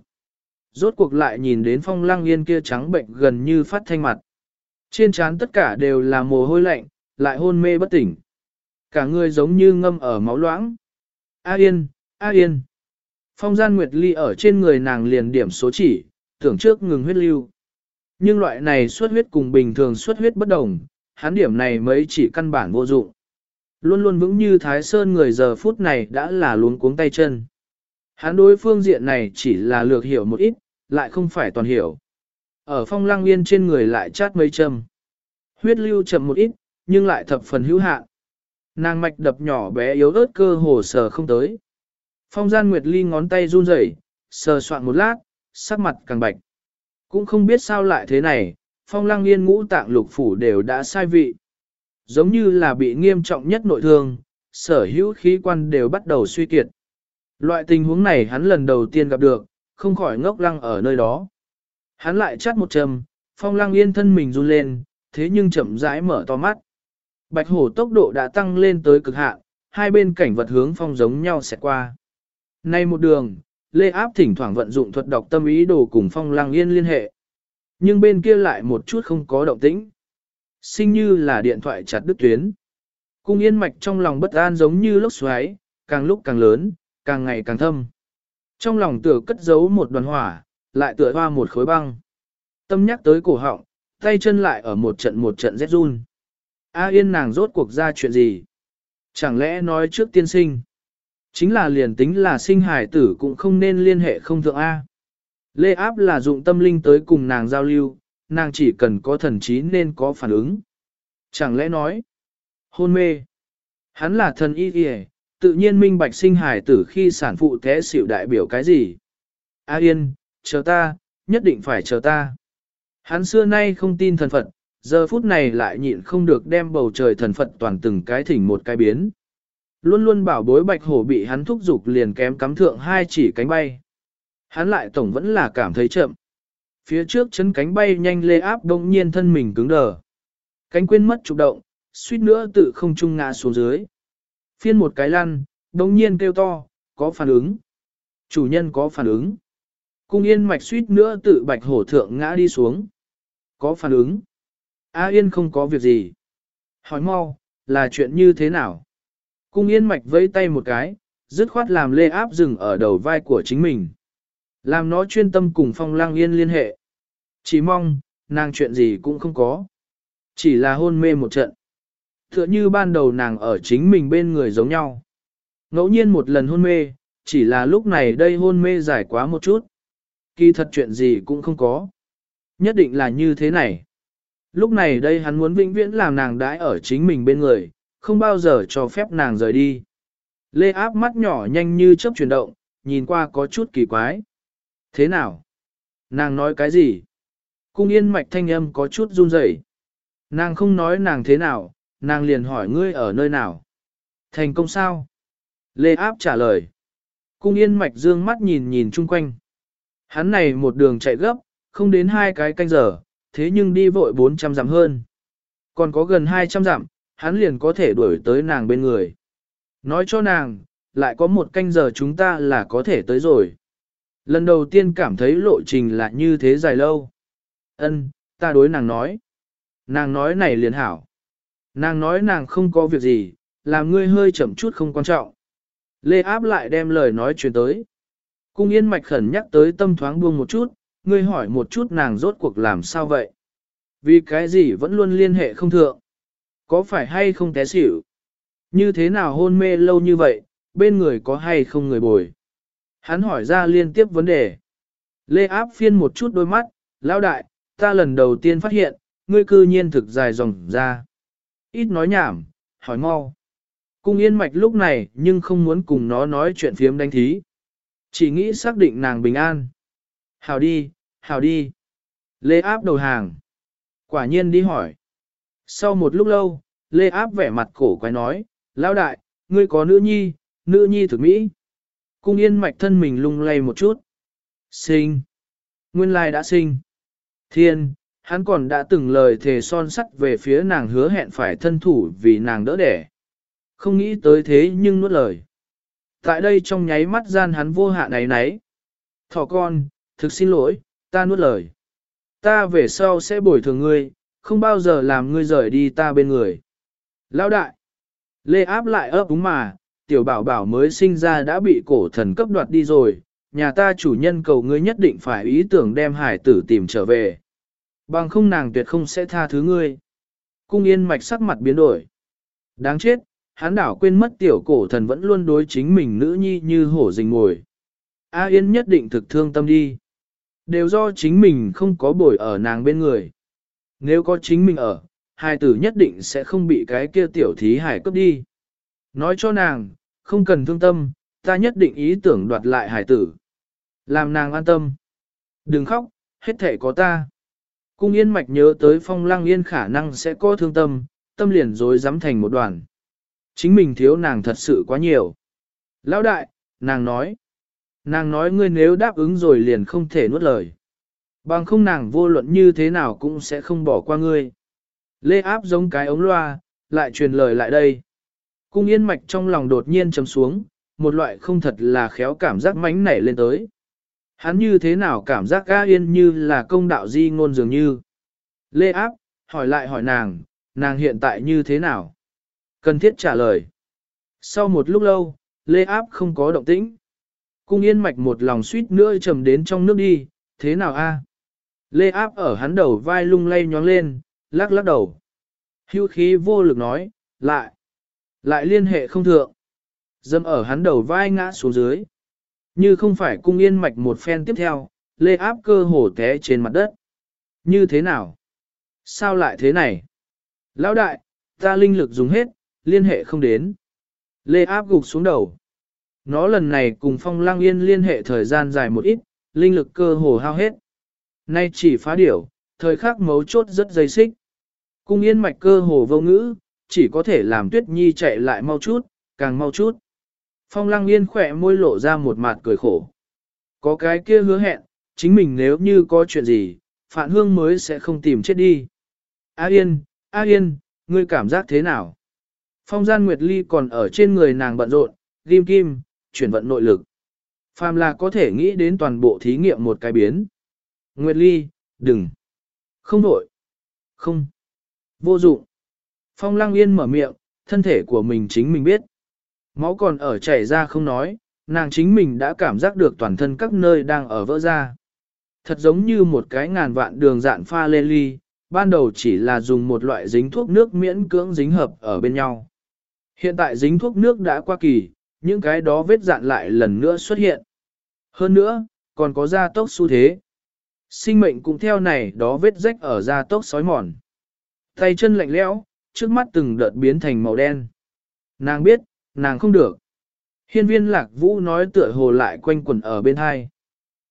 A: Rốt cuộc lại nhìn đến phong lăng yên kia trắng bệnh gần như phát thanh mặt. Trên trán tất cả đều là mồ hôi lạnh, lại hôn mê bất tỉnh. Cả người giống như ngâm ở máu loãng. A yên, A yên. Phong gian nguyệt ly ở trên người nàng liền điểm số chỉ, tưởng trước ngừng huyết lưu. Nhưng loại này xuất huyết cùng bình thường xuất huyết bất đồng, hắn điểm này mấy chỉ căn bản vô dụng. Luôn luôn vững như Thái Sơn người giờ phút này đã là luống cuống tay chân. Hắn đối phương diện này chỉ là lược hiểu một ít, lại không phải toàn hiểu. Ở phong lăng yên trên người lại chát mấy châm. Huyết lưu chậm một ít, nhưng lại thập phần hữu hạn. Nàng mạch đập nhỏ bé yếu ớt cơ hồ sờ không tới. Phong gian Nguyệt Ly ngón tay run rẩy, sờ soạn một lát, sắc mặt càng bạch. Cũng không biết sao lại thế này, phong lăng yên ngũ tạng lục phủ đều đã sai vị. Giống như là bị nghiêm trọng nhất nội thương, sở hữu khí quan đều bắt đầu suy kiệt. Loại tình huống này hắn lần đầu tiên gặp được, không khỏi ngốc lăng ở nơi đó. Hắn lại chát một châm, phong lăng yên thân mình run lên, thế nhưng chậm rãi mở to mắt. Bạch hổ tốc độ đã tăng lên tới cực hạn, hai bên cảnh vật hướng phong giống nhau sẽ qua. Nay một đường, Lê Áp thỉnh thoảng vận dụng thuật đọc tâm ý đồ cùng phong lăng yên liên hệ. Nhưng bên kia lại một chút không có động tĩnh. Sinh như là điện thoại chặt đứt tuyến. Cung yên mạch trong lòng bất an giống như lốc xoáy, càng lúc càng lớn, càng ngày càng thâm. Trong lòng tựa cất giấu một đoàn hỏa, lại tựa hoa một khối băng. Tâm nhắc tới cổ họng, tay chân lại ở một trận một trận rét run. A yên nàng rốt cuộc ra chuyện gì? Chẳng lẽ nói trước tiên sinh? Chính là liền tính là sinh hải tử cũng không nên liên hệ không thượng A. Lê áp là dụng tâm linh tới cùng nàng giao lưu, nàng chỉ cần có thần trí nên có phản ứng. Chẳng lẽ nói, hôn mê, hắn là thần y kìa, tự nhiên minh bạch sinh hài tử khi sản phụ thế xỉu đại biểu cái gì. A Yên, chờ ta, nhất định phải chờ ta. Hắn xưa nay không tin thần Phật, giờ phút này lại nhịn không được đem bầu trời thần Phật toàn từng cái thỉnh một cái biến. Luôn luôn bảo bối bạch hổ bị hắn thúc giục liền kém cắm thượng hai chỉ cánh bay. Hắn lại tổng vẫn là cảm thấy chậm. Phía trước chân cánh bay nhanh lê áp đông nhiên thân mình cứng đờ. Cánh quên mất trục động, suýt nữa tự không trung ngã xuống dưới. Phiên một cái lăn, đồng nhiên kêu to, có phản ứng. Chủ nhân có phản ứng. Cung yên mạch suýt nữa tự bạch hổ thượng ngã đi xuống. Có phản ứng. A yên không có việc gì. Hỏi mau, là chuyện như thế nào? Cung yên mạch vẫy tay một cái, dứt khoát làm lê áp dừng ở đầu vai của chính mình. Làm nó chuyên tâm cùng phong lang yên liên hệ. Chỉ mong, nàng chuyện gì cũng không có. Chỉ là hôn mê một trận. Tựa như ban đầu nàng ở chính mình bên người giống nhau. Ngẫu nhiên một lần hôn mê, chỉ là lúc này đây hôn mê dài quá một chút. Kỳ thật chuyện gì cũng không có. Nhất định là như thế này. Lúc này đây hắn muốn vĩnh viễn làm nàng đãi ở chính mình bên người, không bao giờ cho phép nàng rời đi. Lê áp mắt nhỏ nhanh như chớp chuyển động, nhìn qua có chút kỳ quái. Thế nào? Nàng nói cái gì? Cung yên mạch thanh âm có chút run rẩy. Nàng không nói nàng thế nào, nàng liền hỏi ngươi ở nơi nào. Thành công sao? Lê áp trả lời. Cung yên mạch dương mắt nhìn nhìn chung quanh. Hắn này một đường chạy gấp, không đến hai cái canh giờ, thế nhưng đi vội 400 dặm hơn. Còn có gần 200 dặm, hắn liền có thể đuổi tới nàng bên người. Nói cho nàng, lại có một canh giờ chúng ta là có thể tới rồi. Lần đầu tiên cảm thấy lộ trình là như thế dài lâu. Ân, ta đối nàng nói. Nàng nói này liền hảo. Nàng nói nàng không có việc gì, làm ngươi hơi chậm chút không quan trọng. Lê áp lại đem lời nói truyền tới. Cung yên mạch khẩn nhắc tới tâm thoáng buông một chút, ngươi hỏi một chút nàng rốt cuộc làm sao vậy. Vì cái gì vẫn luôn liên hệ không thượng. Có phải hay không té xỉu? Như thế nào hôn mê lâu như vậy, bên người có hay không người bồi? Hắn hỏi ra liên tiếp vấn đề. Lê áp phiên một chút đôi mắt, lão đại, ta lần đầu tiên phát hiện, ngươi cư nhiên thực dài dòng ra. Ít nói nhảm, hỏi mau. Cung yên mạch lúc này nhưng không muốn cùng nó nói chuyện phiếm đánh thí. Chỉ nghĩ xác định nàng bình an. Hào đi, hào đi. Lê áp đầu hàng. Quả nhiên đi hỏi. Sau một lúc lâu, Lê áp vẻ mặt cổ quái nói, lão đại, ngươi có nữ nhi, nữ nhi thực mỹ. Cung yên mạch thân mình lung lay một chút. Sinh. Nguyên lai đã sinh. Thiên, hắn còn đã từng lời thề son sắt về phía nàng hứa hẹn phải thân thủ vì nàng đỡ đẻ. Không nghĩ tới thế nhưng nuốt lời. Tại đây trong nháy mắt gian hắn vô hạ này nấy. Thỏ con, thực xin lỗi, ta nuốt lời. Ta về sau sẽ bồi thường ngươi, không bao giờ làm ngươi rời đi ta bên người. Lão đại, lê áp lại ấp úng mà, tiểu bảo bảo mới sinh ra đã bị cổ thần cấp đoạt đi rồi, nhà ta chủ nhân cầu ngươi nhất định phải ý tưởng đem hải tử tìm trở về. Bằng không nàng tuyệt không sẽ tha thứ ngươi. Cung yên mạch sắc mặt biến đổi. Đáng chết, hắn đảo quên mất tiểu cổ thần vẫn luôn đối chính mình nữ nhi như hổ rình ngồi. A Yên nhất định thực thương tâm đi. Đều do chính mình không có bồi ở nàng bên người. Nếu có chính mình ở, hai tử nhất định sẽ không bị cái kia tiểu thí hải cướp đi. Nói cho nàng, không cần thương tâm, ta nhất định ý tưởng đoạt lại hải tử. Làm nàng an tâm. Đừng khóc, hết thể có ta. Cung yên mạch nhớ tới phong lăng yên khả năng sẽ có thương tâm, tâm liền dối dám thành một đoàn. Chính mình thiếu nàng thật sự quá nhiều. Lão đại, nàng nói. Nàng nói ngươi nếu đáp ứng rồi liền không thể nuốt lời. Bằng không nàng vô luận như thế nào cũng sẽ không bỏ qua ngươi. Lê áp giống cái ống loa, lại truyền lời lại đây. Cung yên mạch trong lòng đột nhiên chấm xuống, một loại không thật là khéo cảm giác mánh nảy lên tới. Hắn như thế nào cảm giác ga yên như là công đạo di ngôn dường như. Lê áp, hỏi lại hỏi nàng, nàng hiện tại như thế nào? Cần thiết trả lời. Sau một lúc lâu, Lê áp không có động tĩnh. Cung yên mạch một lòng suýt nữa trầm đến trong nước đi, thế nào a? Lê áp ở hắn đầu vai lung lay nhóng lên, lắc lắc đầu. Hưu khí vô lực nói, lại, lại liên hệ không thượng. Dâm ở hắn đầu vai ngã xuống dưới. Như không phải cung yên mạch một phen tiếp theo, lê áp cơ hồ té trên mặt đất. Như thế nào? Sao lại thế này? Lão đại, ta linh lực dùng hết, liên hệ không đến. Lê áp gục xuống đầu. Nó lần này cùng phong lang yên liên hệ thời gian dài một ít, linh lực cơ hồ hao hết. Nay chỉ phá điểu, thời khắc mấu chốt rất dây xích. Cung yên mạch cơ hồ vô ngữ, chỉ có thể làm tuyết nhi chạy lại mau chút, càng mau chút. Phong lăng yên khỏe môi lộ ra một mặt cười khổ. Có cái kia hứa hẹn, chính mình nếu như có chuyện gì, phản hương mới sẽ không tìm chết đi. A yên, A yên, ngươi cảm giác thế nào? Phong gian Nguyệt Ly còn ở trên người nàng bận rộn, ghim kim, chuyển vận nội lực. Phàm là có thể nghĩ đến toàn bộ thí nghiệm một cái biến. Nguyệt Ly, đừng. Không đổi. Không. Vô dụng. Phong lăng yên mở miệng, thân thể của mình chính mình biết. Máu còn ở chảy ra không nói, nàng chính mình đã cảm giác được toàn thân các nơi đang ở vỡ ra. Thật giống như một cái ngàn vạn đường dạn pha lê ly, ban đầu chỉ là dùng một loại dính thuốc nước miễn cưỡng dính hợp ở bên nhau. Hiện tại dính thuốc nước đã qua kỳ, những cái đó vết dạn lại lần nữa xuất hiện. Hơn nữa, còn có gia tốc xu thế. Sinh mệnh cũng theo này đó vết rách ở gia tốc sói mòn. Tay chân lạnh lẽo, trước mắt từng đợt biến thành màu đen. Nàng biết, nàng không được. Hiên viên lạc vũ nói tựa hồ lại quanh quẩn ở bên hai.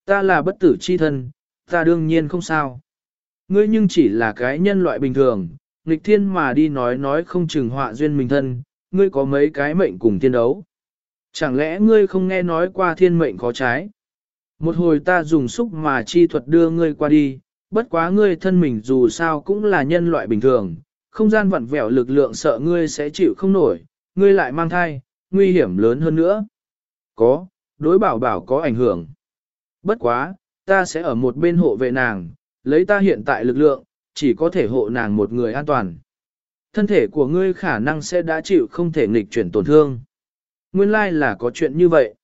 A: Ta là bất tử chi thân, ta đương nhiên không sao. Ngươi nhưng chỉ là cái nhân loại bình thường, nghịch thiên mà đi nói nói không chừng họa duyên mình thân, ngươi có mấy cái mệnh cùng tiên đấu. Chẳng lẽ ngươi không nghe nói qua thiên mệnh khó trái? Một hồi ta dùng xúc mà chi thuật đưa ngươi qua đi, bất quá ngươi thân mình dù sao cũng là nhân loại bình thường, không gian vặn vẹo lực lượng sợ ngươi sẽ chịu không nổi, ngươi lại mang thai, nguy hiểm lớn hơn nữa. Có, đối bảo bảo có ảnh hưởng. Bất quá, ta sẽ ở một bên hộ vệ nàng, lấy ta hiện tại lực lượng, chỉ có thể hộ nàng một người an toàn. Thân thể của ngươi khả năng sẽ đã chịu không thể nghịch chuyển tổn thương. Nguyên lai là có chuyện như vậy.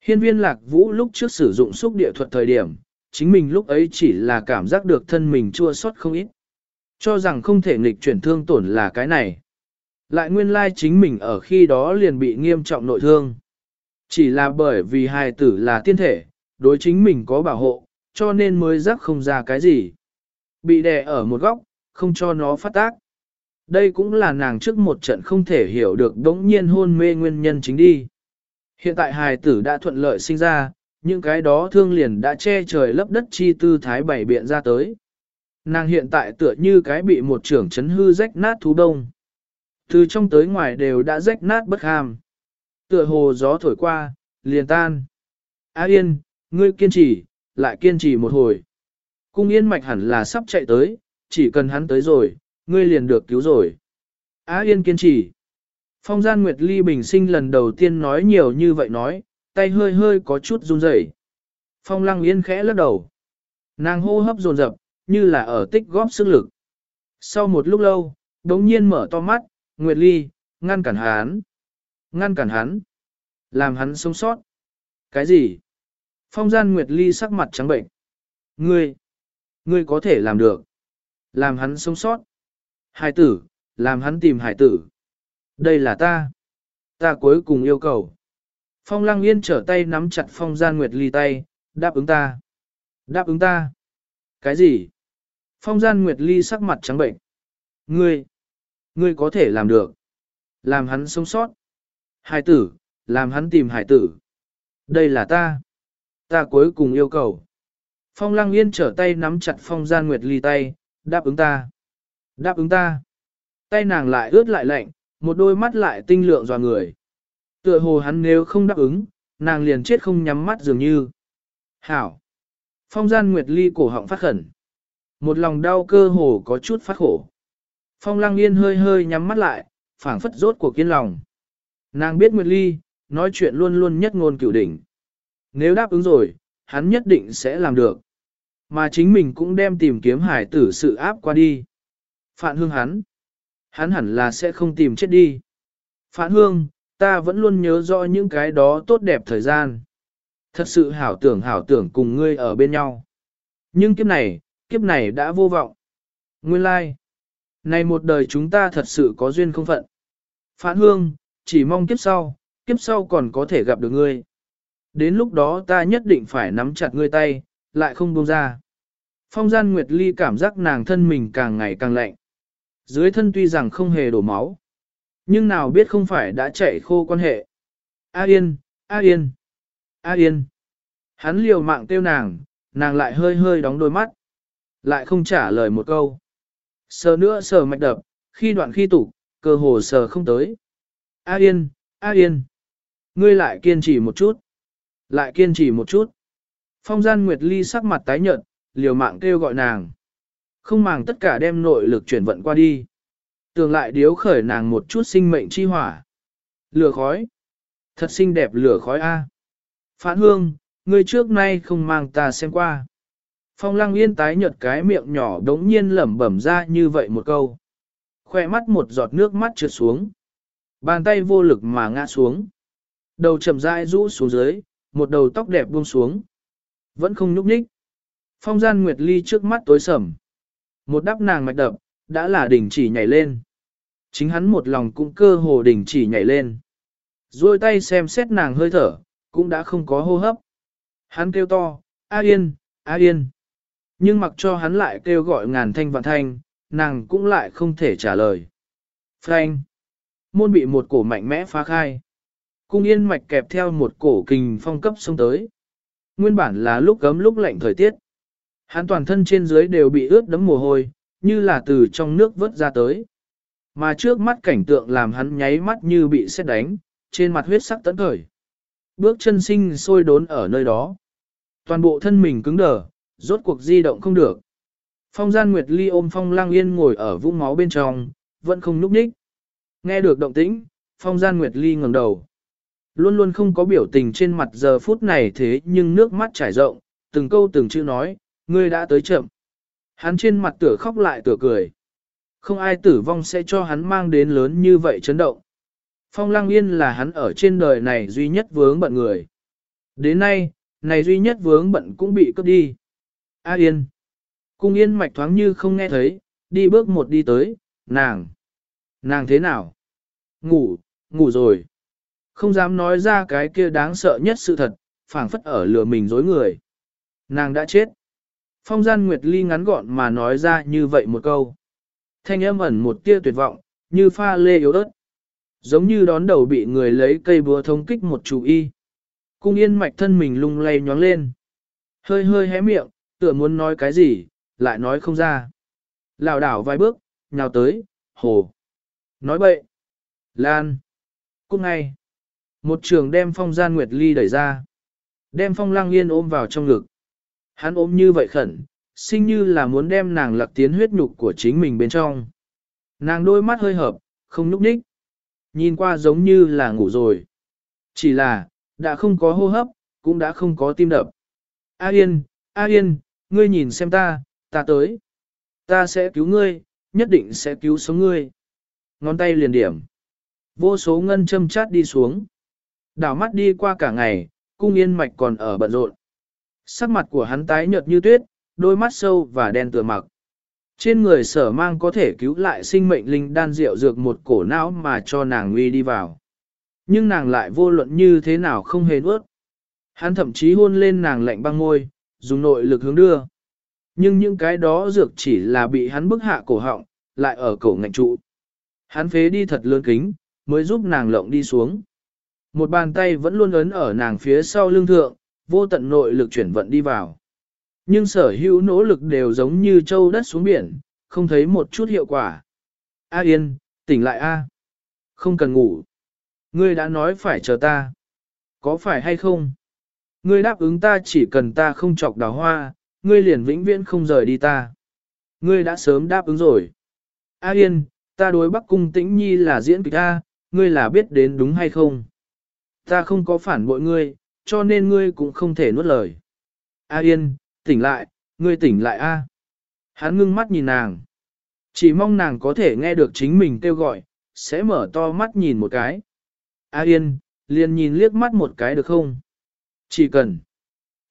A: Hiên viên lạc vũ lúc trước sử dụng xúc địa thuật thời điểm, chính mình lúc ấy chỉ là cảm giác được thân mình chua xót không ít. Cho rằng không thể nghịch chuyển thương tổn là cái này. Lại nguyên lai chính mình ở khi đó liền bị nghiêm trọng nội thương. Chỉ là bởi vì hài tử là tiên thể, đối chính mình có bảo hộ, cho nên mới rắc không ra cái gì. Bị đè ở một góc, không cho nó phát tác. Đây cũng là nàng trước một trận không thể hiểu được đống nhiên hôn mê nguyên nhân chính đi. Hiện tại hài tử đã thuận lợi sinh ra, những cái đó thương liền đã che trời lấp đất chi tư thái bảy biện ra tới. Nàng hiện tại tựa như cái bị một trưởng chấn hư rách nát thú đông. Từ trong tới ngoài đều đã rách nát bất ham. Tựa hồ gió thổi qua, liền tan. A yên, ngươi kiên trì, lại kiên trì một hồi. Cung yên mạch hẳn là sắp chạy tới, chỉ cần hắn tới rồi, ngươi liền được cứu rồi. A yên kiên trì. Phong gian Nguyệt Ly bình sinh lần đầu tiên nói nhiều như vậy nói, tay hơi hơi có chút run rẩy. Phong lăng yên khẽ lắc đầu. Nàng hô hấp dồn dập, như là ở tích góp sức lực. Sau một lúc lâu, đống nhiên mở to mắt, Nguyệt Ly, ngăn cản hắn. Ngăn cản hắn. Làm hắn sống sót. Cái gì? Phong gian Nguyệt Ly sắc mặt trắng bệnh. Ngươi, ngươi có thể làm được. Làm hắn sống sót. Hải tử, làm hắn tìm hải tử. Đây là ta. Ta cuối cùng yêu cầu. Phong lăng yên trở tay nắm chặt phong gian Nguyệt Ly tay, đáp ứng ta. Đáp ứng ta. Cái gì? Phong gian Nguyệt Ly sắc mặt trắng bệnh. Ngươi, ngươi có thể làm được. Làm hắn sống sót. Hải tử, làm hắn tìm hải tử. Đây là ta. Ta cuối cùng yêu cầu. Phong lăng yên trở tay nắm chặt phong gian Nguyệt Ly tay, đáp ứng ta. Đáp ứng ta. Tay nàng lại ướt lại lạnh, một đôi mắt lại tinh lượng dò người. Tựa hồ hắn nếu không đáp ứng, nàng liền chết không nhắm mắt dường như. Hảo. Phong gian Nguyệt Ly cổ họng phát khẩn. Một lòng đau cơ hồ có chút phát khổ. Phong lăng yên hơi hơi nhắm mắt lại, phảng phất rốt của kiên lòng. Nàng biết Nguyệt Ly, nói chuyện luôn luôn nhất ngôn cửu đỉnh. Nếu đáp ứng rồi, hắn nhất định sẽ làm được. Mà chính mình cũng đem tìm kiếm hải tử sự áp qua đi. Phạn hương hắn. Hắn hẳn là sẽ không tìm chết đi. Phạn hương, ta vẫn luôn nhớ rõ những cái đó tốt đẹp thời gian. Thật sự hảo tưởng hảo tưởng cùng ngươi ở bên nhau. Nhưng kiếp này, kiếp này đã vô vọng. Nguyên lai, like này một đời chúng ta thật sự có duyên không phận. Phản hương, chỉ mong kiếp sau, kiếp sau còn có thể gặp được ngươi. Đến lúc đó ta nhất định phải nắm chặt ngươi tay, lại không buông ra. Phong gian Nguyệt Ly cảm giác nàng thân mình càng ngày càng lạnh. Dưới thân tuy rằng không hề đổ máu, Nhưng nào biết không phải đã chạy khô quan hệ. A Yên, A Yên, A Yên. Hắn liều mạng kêu nàng, nàng lại hơi hơi đóng đôi mắt. Lại không trả lời một câu. Sờ nữa sờ mạch đập, khi đoạn khi tủ, cơ hồ sờ không tới. A Yên, A Yên. Ngươi lại kiên trì một chút. Lại kiên trì một chút. Phong gian Nguyệt Ly sắc mặt tái nhợt, liều mạng kêu gọi nàng. Không màng tất cả đem nội lực chuyển vận qua đi. Tường lại điếu khởi nàng một chút sinh mệnh chi hỏa. Lửa khói. Thật xinh đẹp lửa khói A. Phản hương, ngươi trước nay không mang ta xem qua. Phong lăng yên tái nhợt cái miệng nhỏ đống nhiên lẩm bẩm ra như vậy một câu. Khoe mắt một giọt nước mắt trượt xuống. Bàn tay vô lực mà ngã xuống. Đầu chậm rãi rũ xuống dưới, một đầu tóc đẹp buông xuống. Vẫn không nhúc nhích. Phong gian Nguyệt Ly trước mắt tối sầm. Một đắp nàng mạch đập, đã là đỉnh chỉ nhảy lên. Chính hắn một lòng cũng cơ hồ đỉnh chỉ nhảy lên. Rồi tay xem xét nàng hơi thở, cũng đã không có hô hấp. Hắn kêu to, A Yên, A Yên. Nhưng mặc cho hắn lại kêu gọi ngàn thanh vạn thanh, nàng cũng lại không thể trả lời. Frank. Môn bị một cổ mạnh mẽ phá khai. Cung yên mạch kẹp theo một cổ kình phong cấp xông tới. Nguyên bản là lúc gấm lúc lạnh thời tiết. Hắn toàn thân trên dưới đều bị ướt đẫm mồ hôi, như là từ trong nước vớt ra tới. Mà trước mắt cảnh tượng làm hắn nháy mắt như bị xét đánh, trên mặt huyết sắc tấn khởi. Bước chân sinh sôi đốn ở nơi đó. Toàn bộ thân mình cứng đờ, rốt cuộc di động không được. Phong gian Nguyệt Ly ôm Phong Lang Yên ngồi ở vũng máu bên trong, vẫn không núp ních. Nghe được động tĩnh, Phong gian Nguyệt Ly ngẩng đầu. Luôn luôn không có biểu tình trên mặt giờ phút này thế nhưng nước mắt trải rộng, từng câu từng chữ nói, ngươi đã tới chậm. Hắn trên mặt tựa khóc lại tựa cười. Không ai tử vong sẽ cho hắn mang đến lớn như vậy chấn động. Phong Lang Yên là hắn ở trên đời này duy nhất vướng bận người. Đến nay, này duy nhất vướng bận cũng bị cướp đi. A Yên. Cung Yên mạch thoáng như không nghe thấy, đi bước một đi tới, nàng. Nàng thế nào? Ngủ, ngủ rồi. Không dám nói ra cái kia đáng sợ nhất sự thật, phảng phất ở lừa mình dối người. Nàng đã chết. Phong gian Nguyệt Ly ngắn gọn mà nói ra như vậy một câu. Thanh âm ẩn một tia tuyệt vọng, như pha lê yếu ớt. Giống như đón đầu bị người lấy cây búa thông kích một chủ y. Cung yên mạch thân mình lung lay nhóng lên. Hơi hơi hé miệng, tựa muốn nói cái gì, lại nói không ra. Lào đảo vài bước, nhào tới, hồ. Nói bậy. Lan. Cút ngay. Một trường đem phong gian Nguyệt Ly đẩy ra. Đem phong lăng yên ôm vào trong ngực. Hắn ôm như vậy khẩn, sinh như là muốn đem nàng lặc tiến huyết nhục của chính mình bên trong. Nàng đôi mắt hơi hợp, không núp ních. Nhìn qua giống như là ngủ rồi. Chỉ là, đã không có hô hấp, cũng đã không có tim đập. A Yên, A Yên, ngươi nhìn xem ta, ta tới. Ta sẽ cứu ngươi, nhất định sẽ cứu sống ngươi. Ngón tay liền điểm. Vô số ngân châm chát đi xuống. Đảo mắt đi qua cả ngày, cung yên mạch còn ở bận rộn. Sắc mặt của hắn tái nhợt như tuyết, đôi mắt sâu và đen tựa mặc. Trên người sở mang có thể cứu lại sinh mệnh linh đan rượu dược một cổ não mà cho nàng uy đi vào. Nhưng nàng lại vô luận như thế nào không hề nuốt. Hắn thậm chí hôn lên nàng lạnh băng ngôi, dùng nội lực hướng đưa. Nhưng những cái đó dược chỉ là bị hắn bức hạ cổ họng, lại ở cổ ngạnh trụ. Hắn phế đi thật lớn kính, mới giúp nàng lộng đi xuống. Một bàn tay vẫn luôn ấn ở nàng phía sau lưng thượng, vô tận nội lực chuyển vận đi vào. Nhưng sở hữu nỗ lực đều giống như châu đất xuống biển, không thấy một chút hiệu quả. A Yên, tỉnh lại A. Không cần ngủ. Ngươi đã nói phải chờ ta. Có phải hay không? Ngươi đáp ứng ta chỉ cần ta không chọc đào hoa, ngươi liền vĩnh viễn không rời đi ta. Ngươi đã sớm đáp ứng rồi. A Yên, ta đối Bắc Cung Tĩnh Nhi là diễn kịch A, ngươi là biết đến đúng hay không? Ta không có phản bội ngươi, cho nên ngươi cũng không thể nuốt lời. A Yên, tỉnh lại, ngươi tỉnh lại A. Hắn ngưng mắt nhìn nàng. Chỉ mong nàng có thể nghe được chính mình kêu gọi, sẽ mở to mắt nhìn một cái. A Yên, liền nhìn liếc mắt một cái được không? Chỉ cần,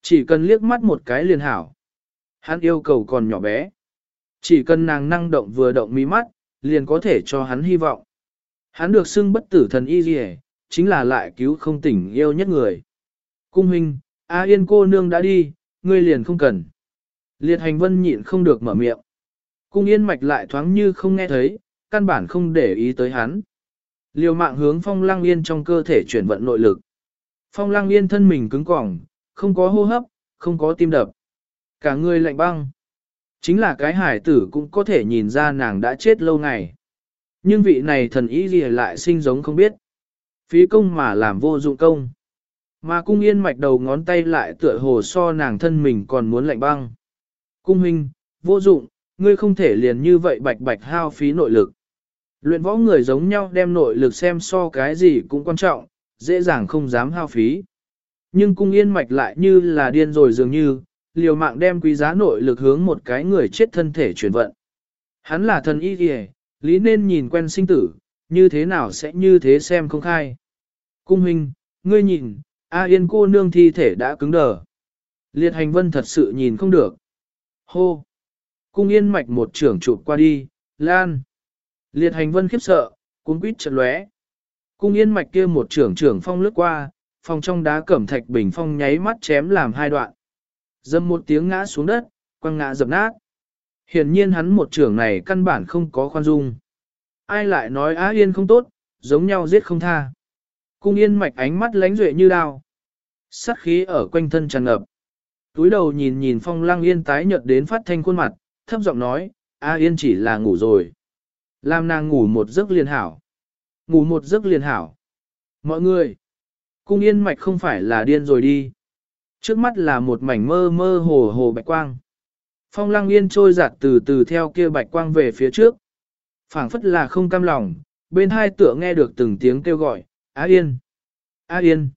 A: chỉ cần liếc mắt một cái liền hảo. Hắn yêu cầu còn nhỏ bé. Chỉ cần nàng năng động vừa động mí mắt, liền có thể cho hắn hy vọng. Hắn được xưng bất tử thần y gì chính là lại cứu không tỉnh yêu nhất người. Cung huynh, A Yên cô nương đã đi, ngươi liền không cần. Liệt hành vân nhịn không được mở miệng. Cung yên mạch lại thoáng như không nghe thấy, căn bản không để ý tới hắn. Liều mạng hướng phong lăng yên trong cơ thể chuyển vận nội lực. Phong lăng yên thân mình cứng cỏng, không có hô hấp, không có tim đập. Cả người lạnh băng. Chính là cái hải tử cũng có thể nhìn ra nàng đã chết lâu ngày. Nhưng vị này thần ý gì lại sinh giống không biết. Phí công mà làm vô dụng công. Mà cung yên mạch đầu ngón tay lại tựa hồ so nàng thân mình còn muốn lạnh băng. Cung huynh, vô dụng, ngươi không thể liền như vậy bạch bạch hao phí nội lực. Luyện võ người giống nhau đem nội lực xem so cái gì cũng quan trọng, dễ dàng không dám hao phí. Nhưng cung yên mạch lại như là điên rồi dường như, liều mạng đem quý giá nội lực hướng một cái người chết thân thể chuyển vận. Hắn là thần y kìa, lý nên nhìn quen sinh tử, như thế nào sẽ như thế xem không khai. Cung huynh, ngươi nhìn, A Yên cô nương thi thể đã cứng đờ. Liệt hành vân thật sự nhìn không được. Hô! Cung yên mạch một trưởng chụp qua đi, lan. Liệt hành vân khiếp sợ, cuốn quýt chật lóe. Cung yên mạch kia một trưởng trưởng phong lướt qua, phong trong đá cẩm thạch bình phong nháy mắt chém làm hai đoạn. Dâm một tiếng ngã xuống đất, quăng ngã dập nát. Hiển nhiên hắn một trưởng này căn bản không có khoan dung. Ai lại nói Á Yên không tốt, giống nhau giết không tha. Cung yên mạch ánh mắt lánh duệ như đao. Sát khí ở quanh thân tràn ngập. Túi đầu nhìn nhìn phong lăng yên tái nhợt đến phát thanh khuôn mặt, thấp giọng nói, A yên chỉ là ngủ rồi. Làm nàng ngủ một giấc liền hảo. Ngủ một giấc liền hảo. Mọi người, cung yên mạch không phải là điên rồi đi. Trước mắt là một mảnh mơ mơ hồ hồ bạch quang. Phong lăng yên trôi giặt từ từ theo kia bạch quang về phía trước. phảng phất là không cam lòng, bên hai tựa nghe được từng tiếng kêu gọi, Á Yên, Á Yên.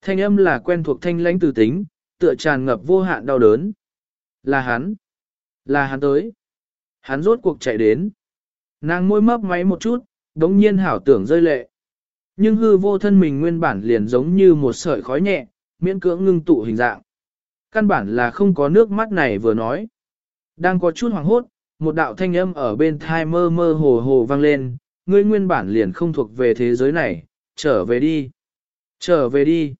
A: Thanh âm là quen thuộc thanh lãnh từ tính, tựa tràn ngập vô hạn đau đớn. Là hắn, là hắn tới. Hắn rốt cuộc chạy đến. Nàng môi mấp máy một chút, đống nhiên hảo tưởng rơi lệ. Nhưng hư vô thân mình nguyên bản liền giống như một sợi khói nhẹ, miễn cưỡng ngưng tụ hình dạng. Căn bản là không có nước mắt này vừa nói. Đang có chút hoàng hốt, một đạo thanh âm ở bên thai mơ mơ hồ hồ vang lên, ngươi nguyên bản liền không thuộc về thế giới này, trở về đi. Trở về đi.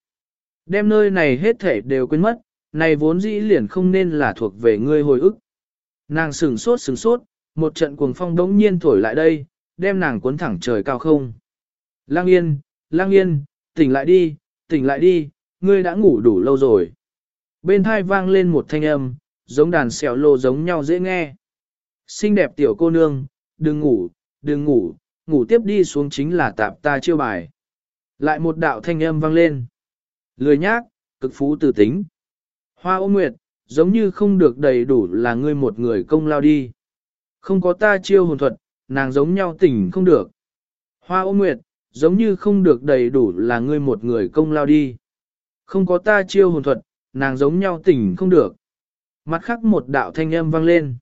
A: Đem nơi này hết thể đều quên mất, này vốn dĩ liền không nên là thuộc về ngươi hồi ức. Nàng sừng sốt sừng sốt, một trận cuồng phong đống nhiên thổi lại đây, đem nàng cuốn thẳng trời cao không. Lang yên, lang yên, tỉnh lại đi, tỉnh lại đi, ngươi đã ngủ đủ lâu rồi. Bên thai vang lên một thanh âm, giống đàn xèo lô giống nhau dễ nghe. Xinh đẹp tiểu cô nương, đừng ngủ, đừng ngủ, ngủ tiếp đi xuống chính là tạp ta chiêu bài. Lại một đạo thanh âm vang lên. Lười nhác, cực phú tử tính. Hoa ô nguyệt, giống như không được đầy đủ là ngươi một người công lao đi. Không có ta chiêu hồn thuật, nàng giống nhau tỉnh không được. Hoa ô nguyệt, giống như không được đầy đủ là ngươi một người công lao đi. Không có ta chiêu hồn thuật, nàng giống nhau tỉnh không được. Mặt khác một đạo thanh âm vang lên.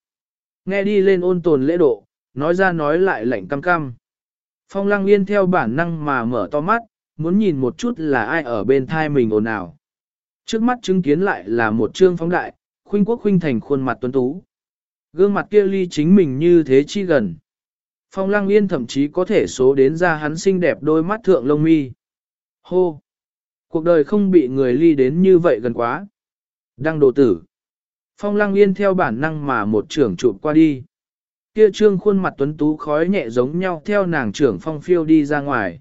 A: Nghe đi lên ôn tồn lễ độ, nói ra nói lại lạnh cam cam. Phong lăng yên theo bản năng mà mở to mắt, muốn nhìn một chút là ai ở bên thai mình ồn ào. Trước mắt chứng kiến lại là một trương phóng đại, khuynh quốc khuynh thành khuôn mặt tuấn tú. Gương mặt kia ly chính mình như thế chi gần. Phong lăng yên thậm chí có thể số đến ra hắn xinh đẹp đôi mắt thượng lông mi. Hô! Cuộc đời không bị người ly đến như vậy gần quá. Đăng đồ tử. Phong lăng yên theo bản năng mà một trưởng chụp qua đi. Kia trương khuôn mặt tuấn tú khói nhẹ giống nhau theo nàng trưởng phong phiêu đi ra ngoài.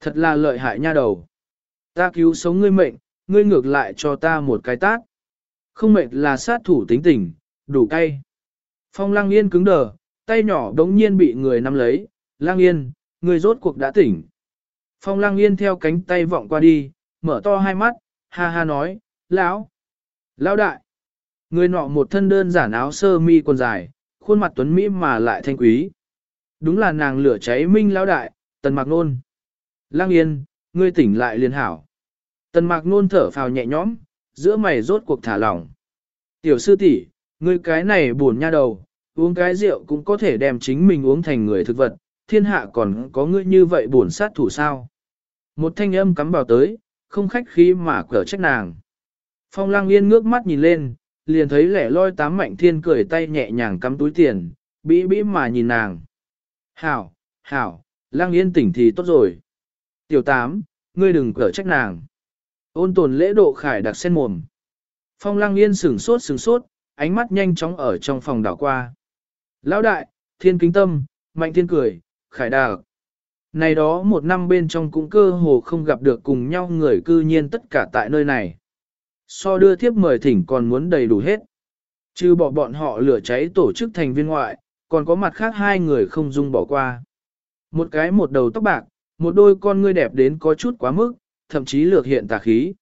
A: Thật là lợi hại nha đầu. Ta cứu sống ngươi mệnh, ngươi ngược lại cho ta một cái tát. Không mệnh là sát thủ tính tình, đủ cay. Phong lang yên cứng đờ, tay nhỏ đống nhiên bị người nắm lấy. Lang yên, người rốt cuộc đã tỉnh. Phong lang yên theo cánh tay vọng qua đi, mở to hai mắt, ha ha nói, lão, lão đại. Người nọ một thân đơn giản áo sơ mi quần dài, khuôn mặt tuấn mỹ mà lại thanh quý. Đúng là nàng lửa cháy minh lão đại, tần mạc nôn. Lang yên, ngươi tỉnh lại liền hảo. Tần mạc nôn thở phào nhẹ nhõm, giữa mày rốt cuộc thả lỏng. Tiểu sư tỷ, ngươi cái này buồn nha đầu, uống cái rượu cũng có thể đem chính mình uống thành người thực vật, thiên hạ còn có ngươi như vậy buồn sát thủ sao. Một thanh âm cắm vào tới, không khách khí mà cở trách nàng. Phong lang yên ngước mắt nhìn lên, liền thấy lẻ loi tám mạnh thiên cười tay nhẹ nhàng cắm túi tiền, bĩ bĩ mà nhìn nàng. Hảo, hảo, lang yên tỉnh thì tốt rồi. Tiểu tám, ngươi đừng cở trách nàng. Ôn tồn lễ độ khải đặc sen mồm. Phong lang yên sửng sốt sửng sốt, ánh mắt nhanh chóng ở trong phòng đảo qua. Lão đại, thiên kính tâm, mạnh thiên cười, khải đạc. Này đó một năm bên trong cũng cơ hồ không gặp được cùng nhau người cư nhiên tất cả tại nơi này. So đưa thiếp mời thỉnh còn muốn đầy đủ hết. Chứ bỏ bọn họ lửa cháy tổ chức thành viên ngoại, còn có mặt khác hai người không dung bỏ qua. Một cái một đầu tóc bạc, một đôi con ngươi đẹp đến có chút quá mức, thậm chí lược hiện tà khí.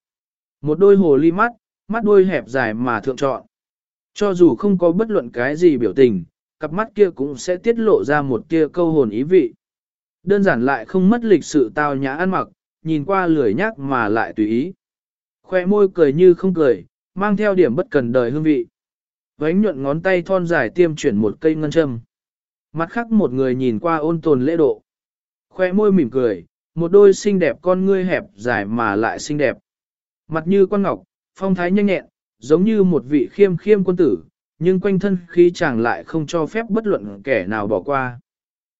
A: Một đôi hồ ly mắt, mắt đôi hẹp dài mà thượng trọn. Cho dù không có bất luận cái gì biểu tình, cặp mắt kia cũng sẽ tiết lộ ra một tia câu hồn ý vị. Đơn giản lại không mất lịch sự tao nhã ăn mặc, nhìn qua lười nhác mà lại tùy ý. Khoe môi cười như không cười, mang theo điểm bất cần đời hương vị. Vánh nhuận ngón tay thon dài tiêm chuyển một cây ngân châm. Mặt khác một người nhìn qua ôn tồn lễ độ. Khoe môi mỉm cười, một đôi xinh đẹp con ngươi hẹp dài mà lại xinh đẹp. Mặt như con ngọc, phong thái nhanh nhẹn, giống như một vị khiêm khiêm quân tử, nhưng quanh thân khí chàng lại không cho phép bất luận kẻ nào bỏ qua.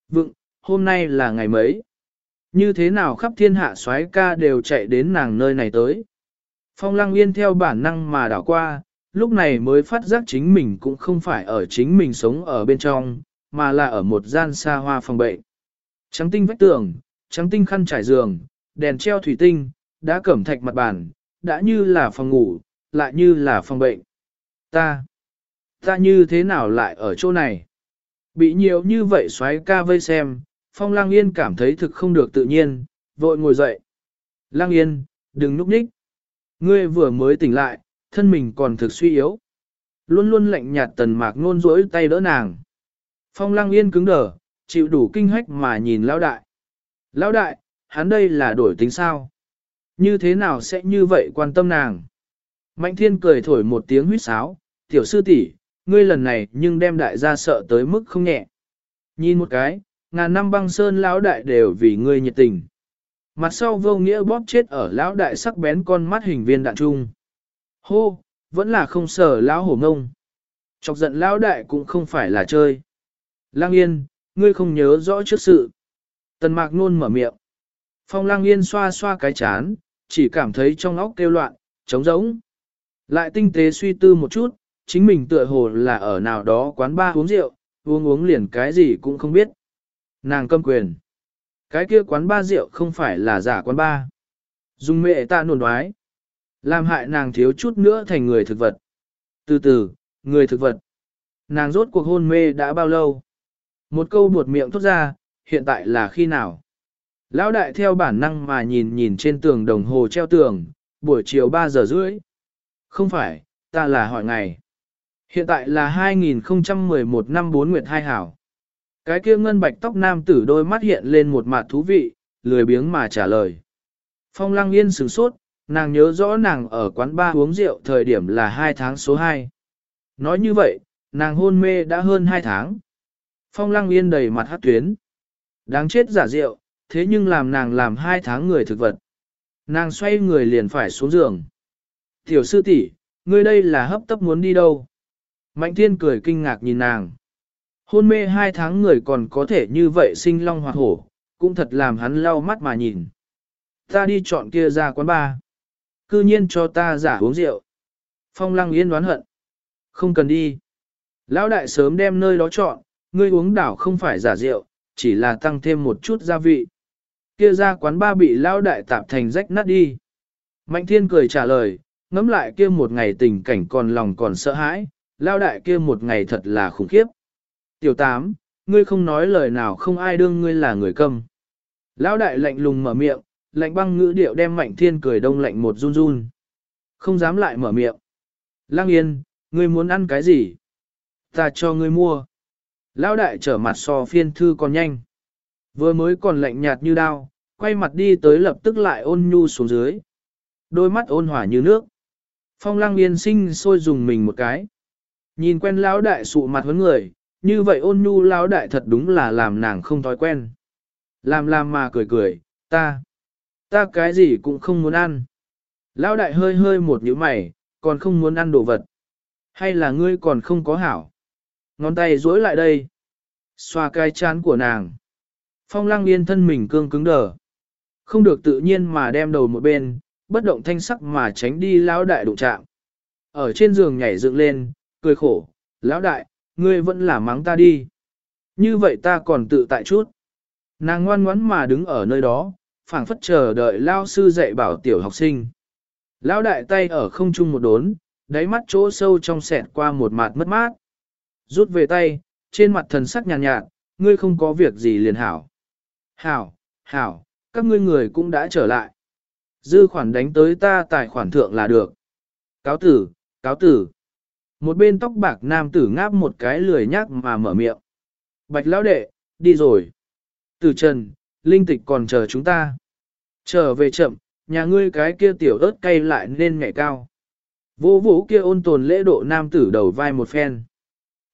A: Vượng, hôm nay là ngày mấy? Như thế nào khắp thiên hạ soái ca đều chạy đến nàng nơi này tới? Phong lăng yên theo bản năng mà đảo qua, lúc này mới phát giác chính mình cũng không phải ở chính mình sống ở bên trong, mà là ở một gian xa hoa phòng bệnh. Trắng tinh vách tường, trắng tinh khăn trải giường, đèn treo thủy tinh, đã cẩm thạch mặt bàn, đã như là phòng ngủ, lại như là phòng bệnh. Ta, ta như thế nào lại ở chỗ này? Bị nhiều như vậy xoáy ca vây xem, Phong Lang Yên cảm thấy thực không được tự nhiên, vội ngồi dậy. Lang Yên, đừng núp nhích. Ngươi vừa mới tỉnh lại, thân mình còn thực suy yếu. Luôn luôn lạnh nhạt tần mạc nôn rỗi tay đỡ nàng. Phong Lang Yên cứng đờ, chịu đủ kinh hách mà nhìn lão đại. Lão đại, hắn đây là đổi tính sao? Như thế nào sẽ như vậy quan tâm nàng? Mạnh thiên cười thổi một tiếng huýt sáo, tiểu sư tỷ, ngươi lần này nhưng đem đại gia sợ tới mức không nhẹ. Nhìn một cái, ngàn năm băng sơn lão đại đều vì ngươi nhiệt tình. Mặt sau vô nghĩa bóp chết ở lão đại sắc bén con mắt hình viên đạn trung. Hô, vẫn là không sở lão hổ ngông. Chọc giận lão đại cũng không phải là chơi. Lang yên, ngươi không nhớ rõ trước sự. Tần mạc nôn mở miệng. Phong lang yên xoa xoa cái chán, chỉ cảm thấy trong óc kêu loạn, trống rỗng. Lại tinh tế suy tư một chút, chính mình tựa hồ là ở nào đó quán ba uống rượu, uống uống liền cái gì cũng không biết. Nàng cầm quyền. Cái kia quán ba rượu không phải là giả quán ba. Dùng mẹ ta nồn đoái. Làm hại nàng thiếu chút nữa thành người thực vật. Từ từ, người thực vật. Nàng rốt cuộc hôn mê đã bao lâu? Một câu buột miệng thốt ra, hiện tại là khi nào? Lão đại theo bản năng mà nhìn nhìn trên tường đồng hồ treo tường, buổi chiều 3 giờ rưỡi. Không phải, ta là hỏi ngày. Hiện tại là 2011 năm 4 Nguyệt hai hảo. Cái kia ngân bạch tóc nam tử đôi mắt hiện lên một mặt thú vị, lười biếng mà trả lời. Phong lăng yên sửng sốt, nàng nhớ rõ nàng ở quán ba uống rượu thời điểm là 2 tháng số 2. Nói như vậy, nàng hôn mê đã hơn 2 tháng. Phong lăng yên đầy mặt hát tuyến. Đáng chết giả rượu, thế nhưng làm nàng làm 2 tháng người thực vật. Nàng xoay người liền phải xuống giường. Tiểu sư tỷ, ngươi đây là hấp tấp muốn đi đâu? Mạnh thiên cười kinh ngạc nhìn nàng. Hôn mê hai tháng người còn có thể như vậy sinh long hoạt hổ, cũng thật làm hắn lau mắt mà nhìn. Ta đi chọn kia ra quán ba. Cư nhiên cho ta giả uống rượu. Phong lăng yên đoán hận. Không cần đi. Lão đại sớm đem nơi đó chọn, ngươi uống đảo không phải giả rượu, chỉ là tăng thêm một chút gia vị. Kia ra quán ba bị lão đại tạp thành rách nát đi. Mạnh thiên cười trả lời, ngắm lại kia một ngày tình cảnh còn lòng còn sợ hãi, lao đại kia một ngày thật là khủng khiếp. Tiểu tám, ngươi không nói lời nào không ai đương ngươi là người câm. Lão đại lạnh lùng mở miệng, lạnh băng ngữ điệu đem mạnh thiên cười đông lạnh một run run. Không dám lại mở miệng. Lăng yên, ngươi muốn ăn cái gì? Ta cho ngươi mua. Lão đại trở mặt so phiên thư còn nhanh. Vừa mới còn lạnh nhạt như đao, quay mặt đi tới lập tức lại ôn nhu xuống dưới. Đôi mắt ôn hỏa như nước. Phong lăng yên sinh sôi dùng mình một cái. Nhìn quen lão đại sụ mặt với người, như vậy ôn nhu lão đại thật đúng là làm nàng không thói quen. Làm làm mà cười cười, ta, ta cái gì cũng không muốn ăn. Lão đại hơi hơi một nhíu mày, còn không muốn ăn đồ vật. Hay là ngươi còn không có hảo? Ngón tay duỗi lại đây. Xoa cái chán của nàng. Phong lăng yên thân mình cương cứng đờ. Không được tự nhiên mà đem đầu một bên, bất động thanh sắc mà tránh đi lão đại đụng chạm. Ở trên giường nhảy dựng lên, cười khổ, lão đại, ngươi vẫn là mắng ta đi. Như vậy ta còn tự tại chút. Nàng ngoan ngoãn mà đứng ở nơi đó, phảng phất chờ đợi lao sư dạy bảo tiểu học sinh. Lão đại tay ở không trung một đốn, đáy mắt chỗ sâu trong sẹt qua một mặt mất mát. Rút về tay, trên mặt thần sắc nhàn nhạt, nhạt, ngươi không có việc gì liền hảo. Hảo, hảo, các ngươi người cũng đã trở lại. Dư khoản đánh tới ta tài khoản thượng là được. Cáo tử, cáo tử. Một bên tóc bạc nam tử ngáp một cái lười nhác mà mở miệng. Bạch lão đệ, đi rồi. Từ trần, linh tịch còn chờ chúng ta. Trở về chậm, nhà ngươi cái kia tiểu ớt cay lại nên nhảy cao. Vô vũ kia ôn tồn lễ độ nam tử đầu vai một phen.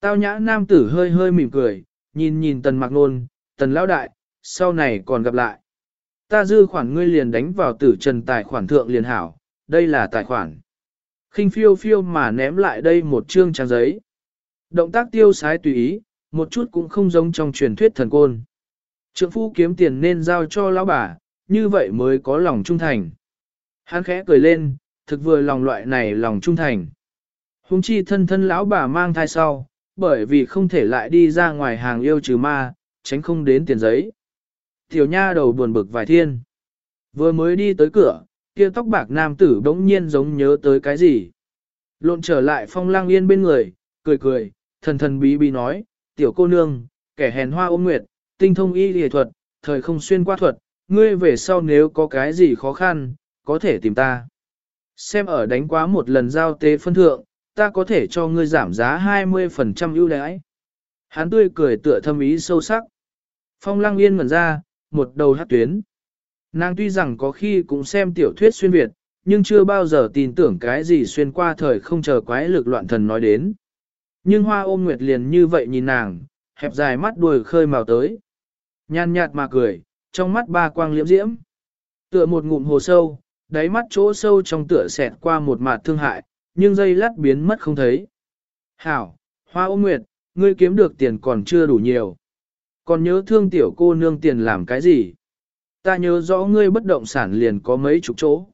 A: Tao nhã nam tử hơi hơi mỉm cười, nhìn nhìn tần mặc nôn, tần lão đại, sau này còn gặp lại. Ta dư khoản ngươi liền đánh vào tử trần tài khoản thượng liền hảo, đây là tài khoản khinh phiêu phiêu mà ném lại đây một chương trang giấy. Động tác tiêu sái tùy ý, một chút cũng không giống trong truyền thuyết thần côn. Trượng phu kiếm tiền nên giao cho lão bà, như vậy mới có lòng trung thành. Hắn khẽ cười lên, thực vừa lòng loại này lòng trung thành. Hùng chi thân thân lão bà mang thai sau, bởi vì không thể lại đi ra ngoài hàng yêu trừ ma, tránh không đến tiền giấy. Tiểu nha đầu buồn bực vài thiên. Vừa mới đi tới cửa, kia tóc bạc nam tử bỗng nhiên giống nhớ tới cái gì. Lộn trở lại phong lang yên bên người, cười cười, thần thần bí bí nói, tiểu cô nương, kẻ hèn hoa ôm nguyệt, tinh thông y lìa thuật, thời không xuyên qua thuật, ngươi về sau nếu có cái gì khó khăn, có thể tìm ta. Xem ở đánh quá một lần giao tế phân thượng, ta có thể cho ngươi giảm giá 20% ưu đãi. Hắn tươi cười tựa thâm ý sâu sắc. Phong lăng yên ngẩn ra, một đầu hát tuyến. Nàng tuy rằng có khi cũng xem tiểu thuyết xuyên Việt, nhưng chưa bao giờ tin tưởng cái gì xuyên qua thời không chờ quái lực loạn thần nói đến. Nhưng hoa ôm nguyệt liền như vậy nhìn nàng, hẹp dài mắt đuôi khơi màu tới. Nhàn nhạt mà cười, trong mắt ba quang liễm diễm. Tựa một ngụm hồ sâu, đáy mắt chỗ sâu trong tựa xẹt qua một mạt thương hại, nhưng dây lát biến mất không thấy. Hảo, hoa ôm nguyệt, ngươi kiếm được tiền còn chưa đủ nhiều. Còn nhớ thương tiểu cô nương tiền làm cái gì? Ta nhớ rõ ngươi bất động sản liền có mấy chục chỗ.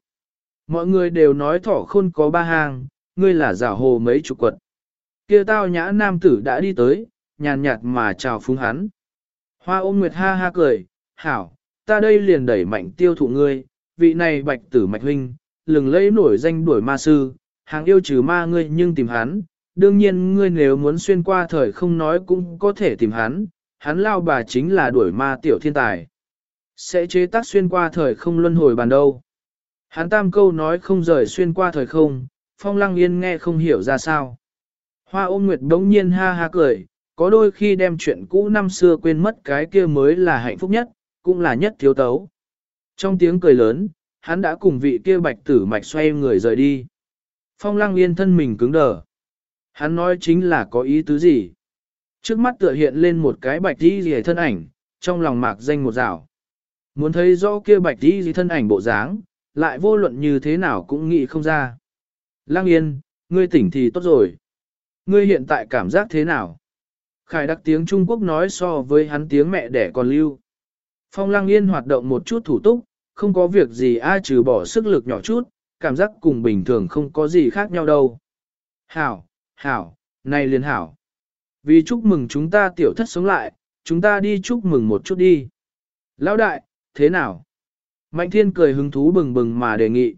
A: Mọi người đều nói thỏ khôn có ba hàng, ngươi là giả hồ mấy chục quật. Kia tao nhã nam tử đã đi tới, nhàn nhạt mà chào phúng hắn. Hoa ôm nguyệt ha ha cười, hảo, ta đây liền đẩy mạnh tiêu thụ ngươi, vị này bạch tử mạch huynh, lừng lấy nổi danh đuổi ma sư, hàng yêu trừ ma ngươi nhưng tìm hắn, đương nhiên ngươi nếu muốn xuyên qua thời không nói cũng có thể tìm hắn, hắn lao bà chính là đuổi ma tiểu thiên tài. Sẽ chế tác xuyên qua thời không luân hồi bàn đâu. Hắn tam câu nói không rời xuyên qua thời không, phong lăng yên nghe không hiểu ra sao. Hoa ôm nguyệt đống nhiên ha ha cười, có đôi khi đem chuyện cũ năm xưa quên mất cái kia mới là hạnh phúc nhất, cũng là nhất thiếu tấu. Trong tiếng cười lớn, hắn đã cùng vị kia bạch tử mạch xoay người rời đi. Phong lăng yên thân mình cứng đờ. Hắn nói chính là có ý tứ gì? Trước mắt tựa hiện lên một cái bạch đi gì thân ảnh, trong lòng mạc danh một rào. Muốn thấy rõ kia bạch đi gì thân ảnh bộ dáng, lại vô luận như thế nào cũng nghĩ không ra. Lăng yên, ngươi tỉnh thì tốt rồi. Ngươi hiện tại cảm giác thế nào? Khải đặc tiếng Trung Quốc nói so với hắn tiếng mẹ đẻ còn lưu. Phong lăng yên hoạt động một chút thủ túc, không có việc gì ai trừ bỏ sức lực nhỏ chút, cảm giác cùng bình thường không có gì khác nhau đâu. Hảo, hảo, này liền hảo. Vì chúc mừng chúng ta tiểu thất sống lại, chúng ta đi chúc mừng một chút đi. Lão đại, thế nào? Mạnh thiên cười hứng thú bừng bừng mà đề nghị.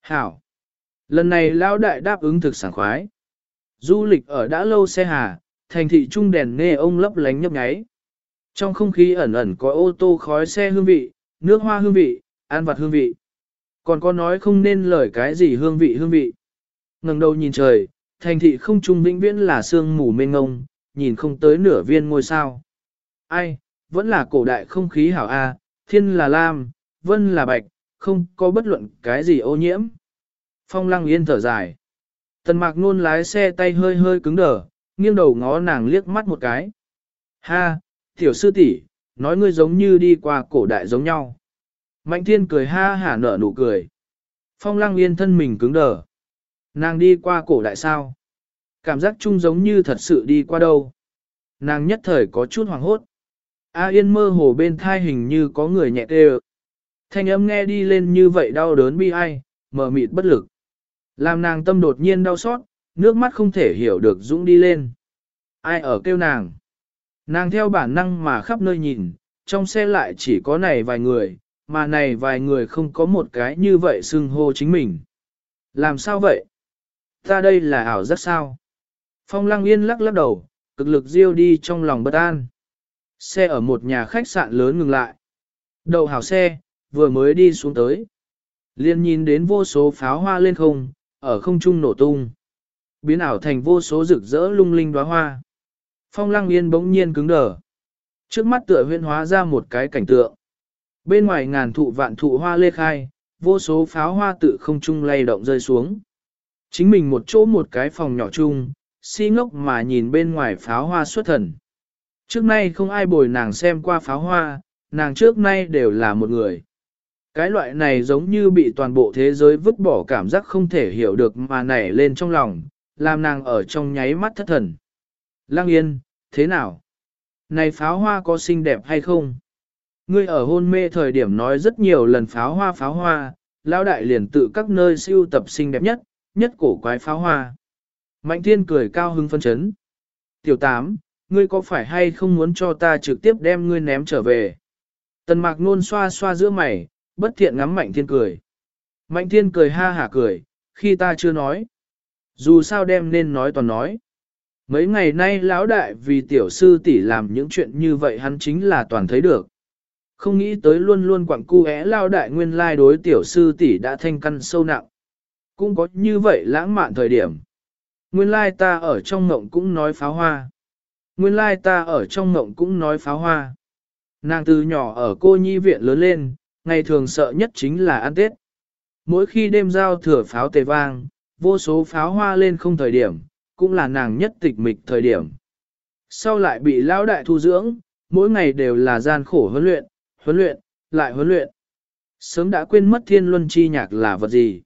A: Hảo. Lần này lão đại đáp ứng thực sảng khoái. Du lịch ở đã lâu xe hà, thành thị trung đèn nghe ông lấp lánh nhấp nháy. Trong không khí ẩn ẩn có ô tô khói xe hương vị, nước hoa hương vị, an vặt hương vị. Còn có nói không nên lời cái gì hương vị hương vị. ngẩng đầu nhìn trời, thành thị không trung vĩnh viễn là sương mù mênh ngông, nhìn không tới nửa viên ngôi sao. Ai, vẫn là cổ đại không khí hảo A, thiên là lam, vân là bạch, không có bất luận cái gì ô nhiễm. Phong lăng yên thở dài. Tần mạc nôn lái xe tay hơi hơi cứng đờ, nghiêng đầu ngó nàng liếc mắt một cái. Ha, tiểu sư tỷ, nói ngươi giống như đi qua cổ đại giống nhau. Mạnh thiên cười ha hả nở nụ cười. Phong lăng yên thân mình cứng đờ. Nàng đi qua cổ đại sao? Cảm giác chung giống như thật sự đi qua đâu. Nàng nhất thời có chút hoảng hốt. A yên mơ hồ bên thai hình như có người nhẹ tê Thanh âm nghe đi lên như vậy đau đớn bi ai, mờ mịt bất lực. Làm nàng tâm đột nhiên đau xót, nước mắt không thể hiểu được dũng đi lên. Ai ở kêu nàng? Nàng theo bản năng mà khắp nơi nhìn, trong xe lại chỉ có này vài người, mà này vài người không có một cái như vậy xưng hô chính mình. Làm sao vậy? Ta đây là ảo giác sao? Phong lăng yên lắc lắc đầu, cực lực diêu đi trong lòng bất an. Xe ở một nhà khách sạn lớn ngừng lại. Đầu hảo xe, vừa mới đi xuống tới. Liên nhìn đến vô số pháo hoa lên không, ở không trung nổ tung. Biến ảo thành vô số rực rỡ lung linh đóa hoa. Phong lăng yên bỗng nhiên cứng đờ. Trước mắt tựa huyện hóa ra một cái cảnh tượng. Bên ngoài ngàn thụ vạn thụ hoa lê khai, vô số pháo hoa tự không trung lay động rơi xuống. Chính mình một chỗ một cái phòng nhỏ chung, si ngốc mà nhìn bên ngoài pháo hoa xuất thần. Trước nay không ai bồi nàng xem qua pháo hoa, nàng trước nay đều là một người. Cái loại này giống như bị toàn bộ thế giới vứt bỏ cảm giác không thể hiểu được mà nảy lên trong lòng, làm nàng ở trong nháy mắt thất thần. Lăng yên, thế nào? Này pháo hoa có xinh đẹp hay không? Ngươi ở hôn mê thời điểm nói rất nhiều lần pháo hoa pháo hoa, lão đại liền tự các nơi siêu tập xinh đẹp nhất, nhất cổ quái pháo hoa. Mạnh thiên cười cao hưng phân chấn. Tiểu tám, ngươi có phải hay không muốn cho ta trực tiếp đem ngươi ném trở về? Tần mạc nôn xoa xoa giữa mày, bất thiện ngắm mạnh thiên cười. Mạnh thiên cười ha hả cười, khi ta chưa nói. Dù sao đem nên nói toàn nói. Mấy ngày nay lão đại vì tiểu sư tỷ làm những chuyện như vậy hắn chính là toàn thấy được. Không nghĩ tới luôn luôn quặng cu é lao đại nguyên lai đối tiểu sư tỷ đã thanh căn sâu nặng. Cũng có như vậy lãng mạn thời điểm. Nguyên lai ta ở trong ngộng cũng nói pháo hoa. Nguyên lai ta ở trong ngộng cũng nói pháo hoa. Nàng từ nhỏ ở cô nhi viện lớn lên, ngày thường sợ nhất chính là ăn Tết. Mỗi khi đêm giao thừa pháo tề vang, vô số pháo hoa lên không thời điểm, cũng là nàng nhất tịch mịch thời điểm. Sau lại bị lão đại thu dưỡng, mỗi ngày đều là gian khổ huấn luyện, huấn luyện, lại huấn luyện. Sớm đã quên mất thiên luân chi nhạc là vật gì.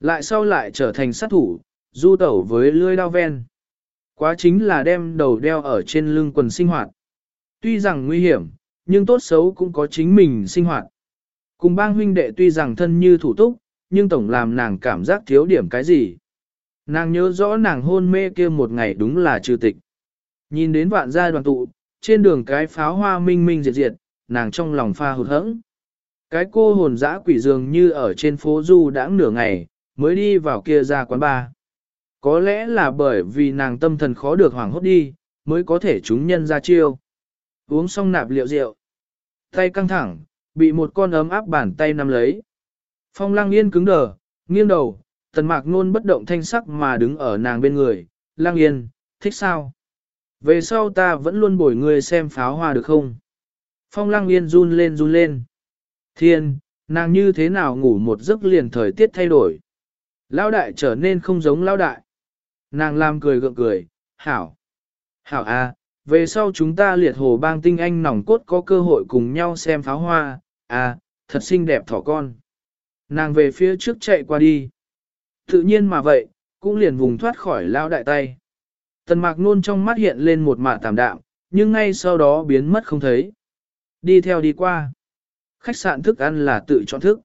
A: Lại sau lại trở thành sát thủ, du tẩu với lưỡi đao ven. Quá chính là đem đầu đeo ở trên lưng quần sinh hoạt. Tuy rằng nguy hiểm, nhưng tốt xấu cũng có chính mình sinh hoạt. Cùng bang huynh đệ tuy rằng thân như thủ túc, nhưng tổng làm nàng cảm giác thiếu điểm cái gì. Nàng nhớ rõ nàng hôn mê kia một ngày đúng là trừ tịch. Nhìn đến vạn gia đoàn tụ, trên đường cái pháo hoa minh minh diệt diệt, nàng trong lòng pha hụt hẫng. Cái cô hồn dã quỷ dường như ở trên phố du đã nửa ngày, mới đi vào kia ra quán bar. Có lẽ là bởi vì nàng tâm thần khó được hoảng hốt đi, mới có thể chúng nhân ra chiêu. Uống xong nạp liệu rượu. Tay căng thẳng, bị một con ấm áp bàn tay nắm lấy. Phong lăng yên cứng đờ, nghiêng đầu, tần mạc nôn bất động thanh sắc mà đứng ở nàng bên người. Lăng yên, thích sao? Về sau ta vẫn luôn bồi người xem pháo hoa được không? Phong lăng yên run lên run lên. Thiên, nàng như thế nào ngủ một giấc liền thời tiết thay đổi. Lão đại trở nên không giống lão đại. Nàng làm cười gượng cười, hảo. Hảo à, về sau chúng ta liệt hồ bang tinh anh nòng cốt có cơ hội cùng nhau xem pháo hoa, à, thật xinh đẹp thỏ con. Nàng về phía trước chạy qua đi. Tự nhiên mà vậy, cũng liền vùng thoát khỏi lao đại tay. Tần mạc nôn trong mắt hiện lên một mạ tạm đạm, nhưng ngay sau đó biến mất không thấy. Đi theo đi qua. Khách sạn thức ăn là tự chọn thức.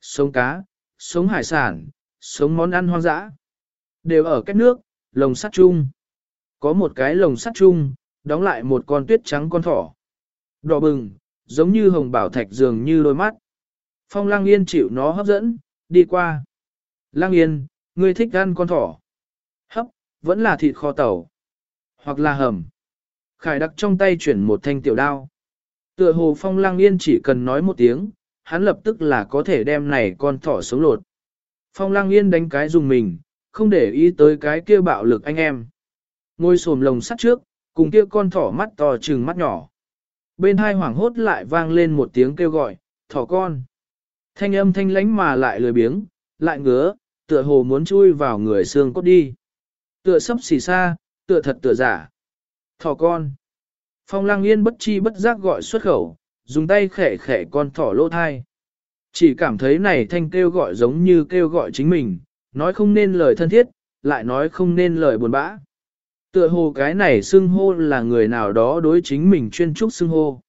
A: Sống cá, sống hải sản, sống món ăn hoang dã. Đều ở cách nước, lồng sắt chung. Có một cái lồng sắt chung, đóng lại một con tuyết trắng con thỏ. Đỏ bừng, giống như hồng bảo thạch dường như đôi mắt. Phong Lang Yên chịu nó hấp dẫn, đi qua. Lang Yên, ngươi thích ăn con thỏ. Hấp, vẫn là thịt kho tàu. Hoặc là hầm. Khải đặc trong tay chuyển một thanh tiểu đao. Tựa hồ Phong Lang Yên chỉ cần nói một tiếng, hắn lập tức là có thể đem này con thỏ sống lột. Phong Lang Yên đánh cái dùng mình, không để ý tới cái kia bạo lực anh em. Ngôi xồm lồng sắt trước, cùng kia con thỏ mắt to trừng mắt nhỏ. Bên hai hoảng hốt lại vang lên một tiếng kêu gọi, thỏ con. Thanh âm thanh lánh mà lại lười biếng, lại ngứa, tựa hồ muốn chui vào người xương cốt đi. Tựa sấp xì xa, tựa thật tựa giả. Thỏ con. Phong lang yên bất chi bất giác gọi xuất khẩu, dùng tay khẻ khẻ con thỏ lỗ thai. Chỉ cảm thấy này thanh kêu gọi giống như kêu gọi chính mình, nói không nên lời thân thiết, lại nói không nên lời buồn bã. Tựa hồ cái này xưng hô là người nào đó đối chính mình chuyên trúc xưng hô.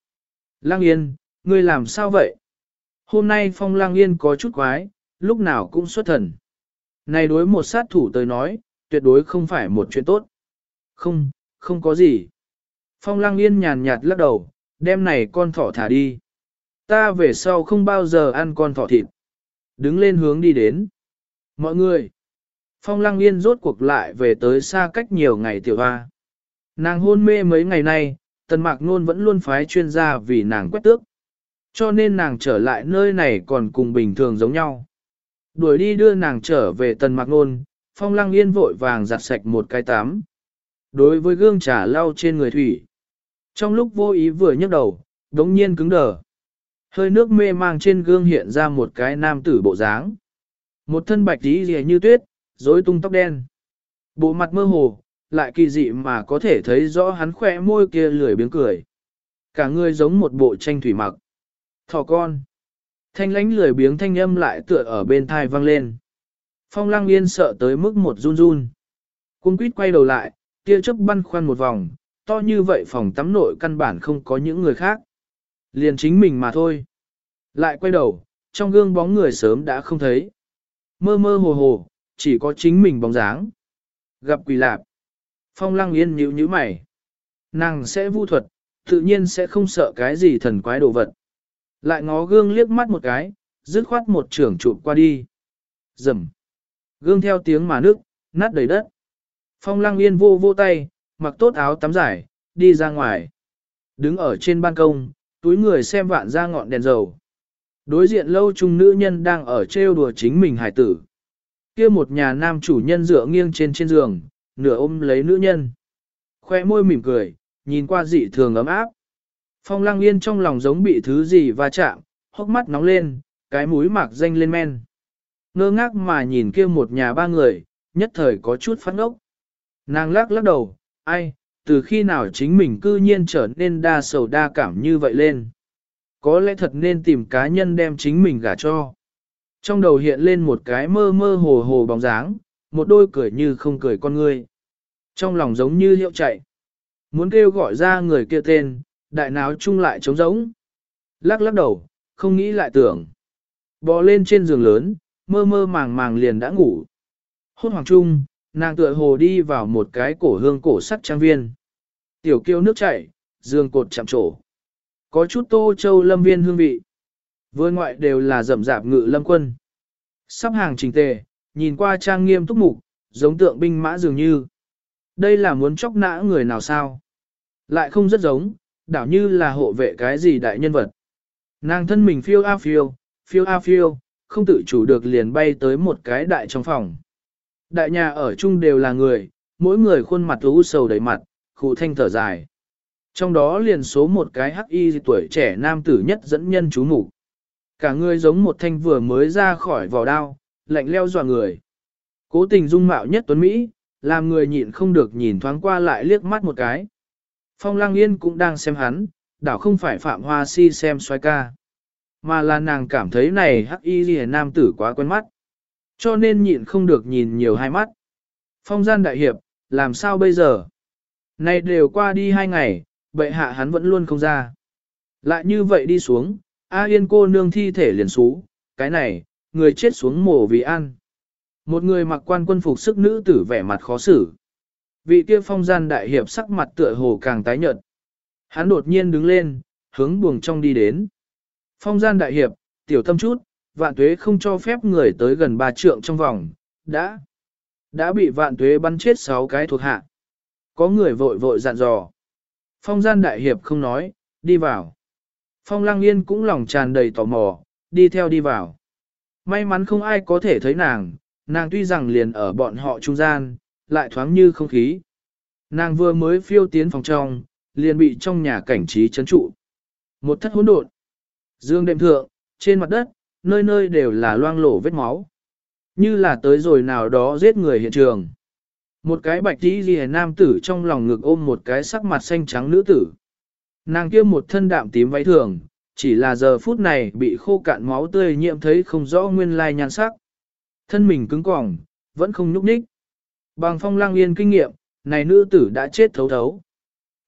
A: Lăng yên, ngươi làm sao vậy? Hôm nay phong lăng yên có chút quái, lúc nào cũng xuất thần. Này đối một sát thủ tới nói, tuyệt đối không phải một chuyện tốt. Không, không có gì. Phong lăng yên nhàn nhạt lắc đầu, đem này con thỏ thả đi. Ta về sau không bao giờ ăn con thỏ thịt. Đứng lên hướng đi đến. Mọi người. Phong lăng yên rốt cuộc lại về tới xa cách nhiều ngày tiểu hoa. Nàng hôn mê mấy ngày nay, tần mạc nôn vẫn luôn phái chuyên gia vì nàng quét tước. Cho nên nàng trở lại nơi này còn cùng bình thường giống nhau. Đuổi đi đưa nàng trở về tần mạc nôn, phong lăng yên vội vàng giặt sạch một cái tắm. Đối với gương trà lau trên người thủy. Trong lúc vô ý vừa nhấc đầu, đống nhiên cứng đờ. Hơi nước mê mang trên gương hiện ra một cái nam tử bộ dáng. Một thân bạch tí rìa như tuyết, rối tung tóc đen. Bộ mặt mơ hồ, lại kỳ dị mà có thể thấy rõ hắn khỏe môi kia lười biếng cười. Cả người giống một bộ tranh thủy mặc. Thỏ con. Thanh lánh lười biếng thanh âm lại tựa ở bên thai vang lên. Phong lăng yên sợ tới mức một run run. Cung quýt quay đầu lại, tia chớp băn khoăn một vòng, to như vậy phòng tắm nội căn bản không có những người khác. Liền chính mình mà thôi. Lại quay đầu, trong gương bóng người sớm đã không thấy. Mơ mơ hồ hồ, chỉ có chính mình bóng dáng. Gặp quỷ lạp. Phong lăng yên nhíu nhíu mày. Nàng sẽ vu thuật, tự nhiên sẽ không sợ cái gì thần quái đồ vật. Lại ngó gương liếc mắt một cái, dứt khoát một trưởng chụp qua đi. Rầm. Gương theo tiếng mà nước, nát đầy đất. Phong lăng yên vô vô tay, mặc tốt áo tắm giải, đi ra ngoài. Đứng ở trên ban công, túi người xem vạn ra ngọn đèn dầu. Đối diện lâu trung nữ nhân đang ở trêu đùa chính mình hải tử. kia một nhà nam chủ nhân dựa nghiêng trên trên giường, nửa ôm lấy nữ nhân. Khoe môi mỉm cười, nhìn qua dị thường ấm áp. Phong lăng yên trong lòng giống bị thứ gì va chạm, hốc mắt nóng lên, cái mũi mạc danh lên men. Ngơ ngác mà nhìn kia một nhà ba người, nhất thời có chút phát ngốc. Nàng lắc lắc đầu, ai, từ khi nào chính mình cư nhiên trở nên đa sầu đa cảm như vậy lên. Có lẽ thật nên tìm cá nhân đem chính mình gả cho. Trong đầu hiện lên một cái mơ mơ hồ hồ bóng dáng, một đôi cười như không cười con ngươi. Trong lòng giống như hiệu chạy. Muốn kêu gọi ra người kia tên, đại náo chung lại trống rỗng. Lắc lắc đầu, không nghĩ lại tưởng. Bò lên trên giường lớn, mơ mơ màng màng liền đã ngủ. Hốt hoàng trung, nàng tựa hồ đi vào một cái cổ hương cổ sắt trang viên. Tiểu kiêu nước chảy, giường cột chạm trổ. Có chút tô châu lâm viên hương vị. Vươn ngoại đều là rậm rạp ngự lâm quân. Sắp hàng trình tề, nhìn qua trang nghiêm túc mục, giống tượng binh mã dường như. Đây là muốn chóc nã người nào sao? Lại không rất giống, đảo như là hộ vệ cái gì đại nhân vật. Nàng thân mình phiêu a phiêu, phiêu a phiêu, không tự chủ được liền bay tới một cái đại trong phòng. Đại nhà ở chung đều là người, mỗi người khuôn mặt u sầu đầy mặt, khủ thanh thở dài. Trong đó liền số một cái hắc y tuổi trẻ nam tử nhất dẫn nhân chú mục Cả người giống một thanh vừa mới ra khỏi vỏ đao, lạnh leo dọa người. Cố tình dung mạo nhất tuấn Mỹ, làm người nhịn không được nhìn thoáng qua lại liếc mắt một cái. Phong Lang Yên cũng đang xem hắn, đảo không phải Phạm Hoa Si xem xoay ca. Mà là nàng cảm thấy này hắc y ghi nam tử quá quen mắt. Cho nên nhịn không được nhìn nhiều hai mắt. Phong gian đại hiệp, làm sao bây giờ? Này đều qua đi hai ngày, bệ hạ hắn vẫn luôn không ra. Lại như vậy đi xuống, A Yên cô nương thi thể liền xú, cái này, người chết xuống mổ vì ăn. Một người mặc quan quân phục sức nữ tử vẻ mặt khó xử. Vị kia phong gian đại hiệp sắc mặt tựa hồ càng tái nhợt. Hắn đột nhiên đứng lên, hướng buồng trong đi đến. Phong gian đại hiệp, tiểu tâm chút, vạn tuế không cho phép người tới gần ba trượng trong vòng, đã, đã bị vạn tuế bắn chết sáu cái thuộc hạ. Có người vội vội dặn dò. Phong gian đại hiệp không nói, đi vào. Phong lang yên cũng lòng tràn đầy tò mò, đi theo đi vào. May mắn không ai có thể thấy nàng, nàng tuy rằng liền ở bọn họ trung gian, lại thoáng như không khí. Nàng vừa mới phiêu tiến phòng trong, liền bị trong nhà cảnh trí chấn trụ. Một thất hỗn độn. Dương đệm thượng, trên mặt đất, nơi nơi đều là loang lổ vết máu. Như là tới rồi nào đó giết người hiện trường. Một cái bạch tí ghi nam tử trong lòng ngực ôm một cái sắc mặt xanh trắng nữ tử. Nàng kia một thân đạm tím váy thường, chỉ là giờ phút này bị khô cạn máu tươi nhiễm thấy không rõ nguyên lai nhan sắc. Thân mình cứng cỏng, vẫn không nhúc nhích. Bằng phong lang yên kinh nghiệm, này nữ tử đã chết thấu thấu.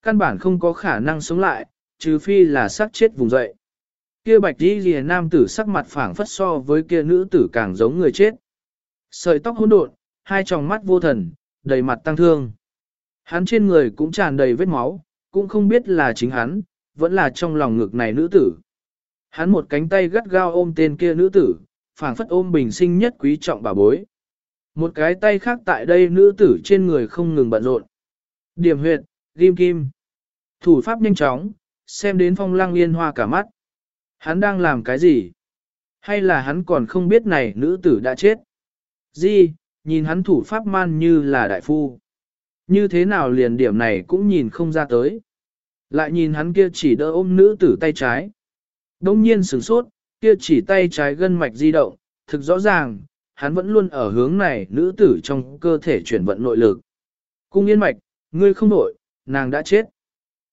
A: Căn bản không có khả năng sống lại, trừ phi là xác chết vùng dậy. Kia bạch đi ghi nam tử sắc mặt phảng phất so với kia nữ tử càng giống người chết. Sợi tóc hỗn độn, hai tròng mắt vô thần, đầy mặt tăng thương. Hắn trên người cũng tràn đầy vết máu, cũng không biết là chính hắn, vẫn là trong lòng ngực này nữ tử. Hắn một cánh tay gắt gao ôm tên kia nữ tử, phảng phất ôm bình sinh nhất quý trọng bà bối. Một cái tay khác tại đây nữ tử trên người không ngừng bận rộn. Điểm huyệt, ghim kim. Thủ pháp nhanh chóng, xem đến phong lăng yên hoa cả mắt. Hắn đang làm cái gì? Hay là hắn còn không biết này nữ tử đã chết? Di, nhìn hắn thủ pháp man như là đại phu. Như thế nào liền điểm này cũng nhìn không ra tới. Lại nhìn hắn kia chỉ đỡ ôm nữ tử tay trái. Đông nhiên sửng sốt, kia chỉ tay trái gân mạch di động, thực rõ ràng, hắn vẫn luôn ở hướng này nữ tử trong cơ thể chuyển vận nội lực. Cung yên mạch, ngươi không nổi nàng đã chết.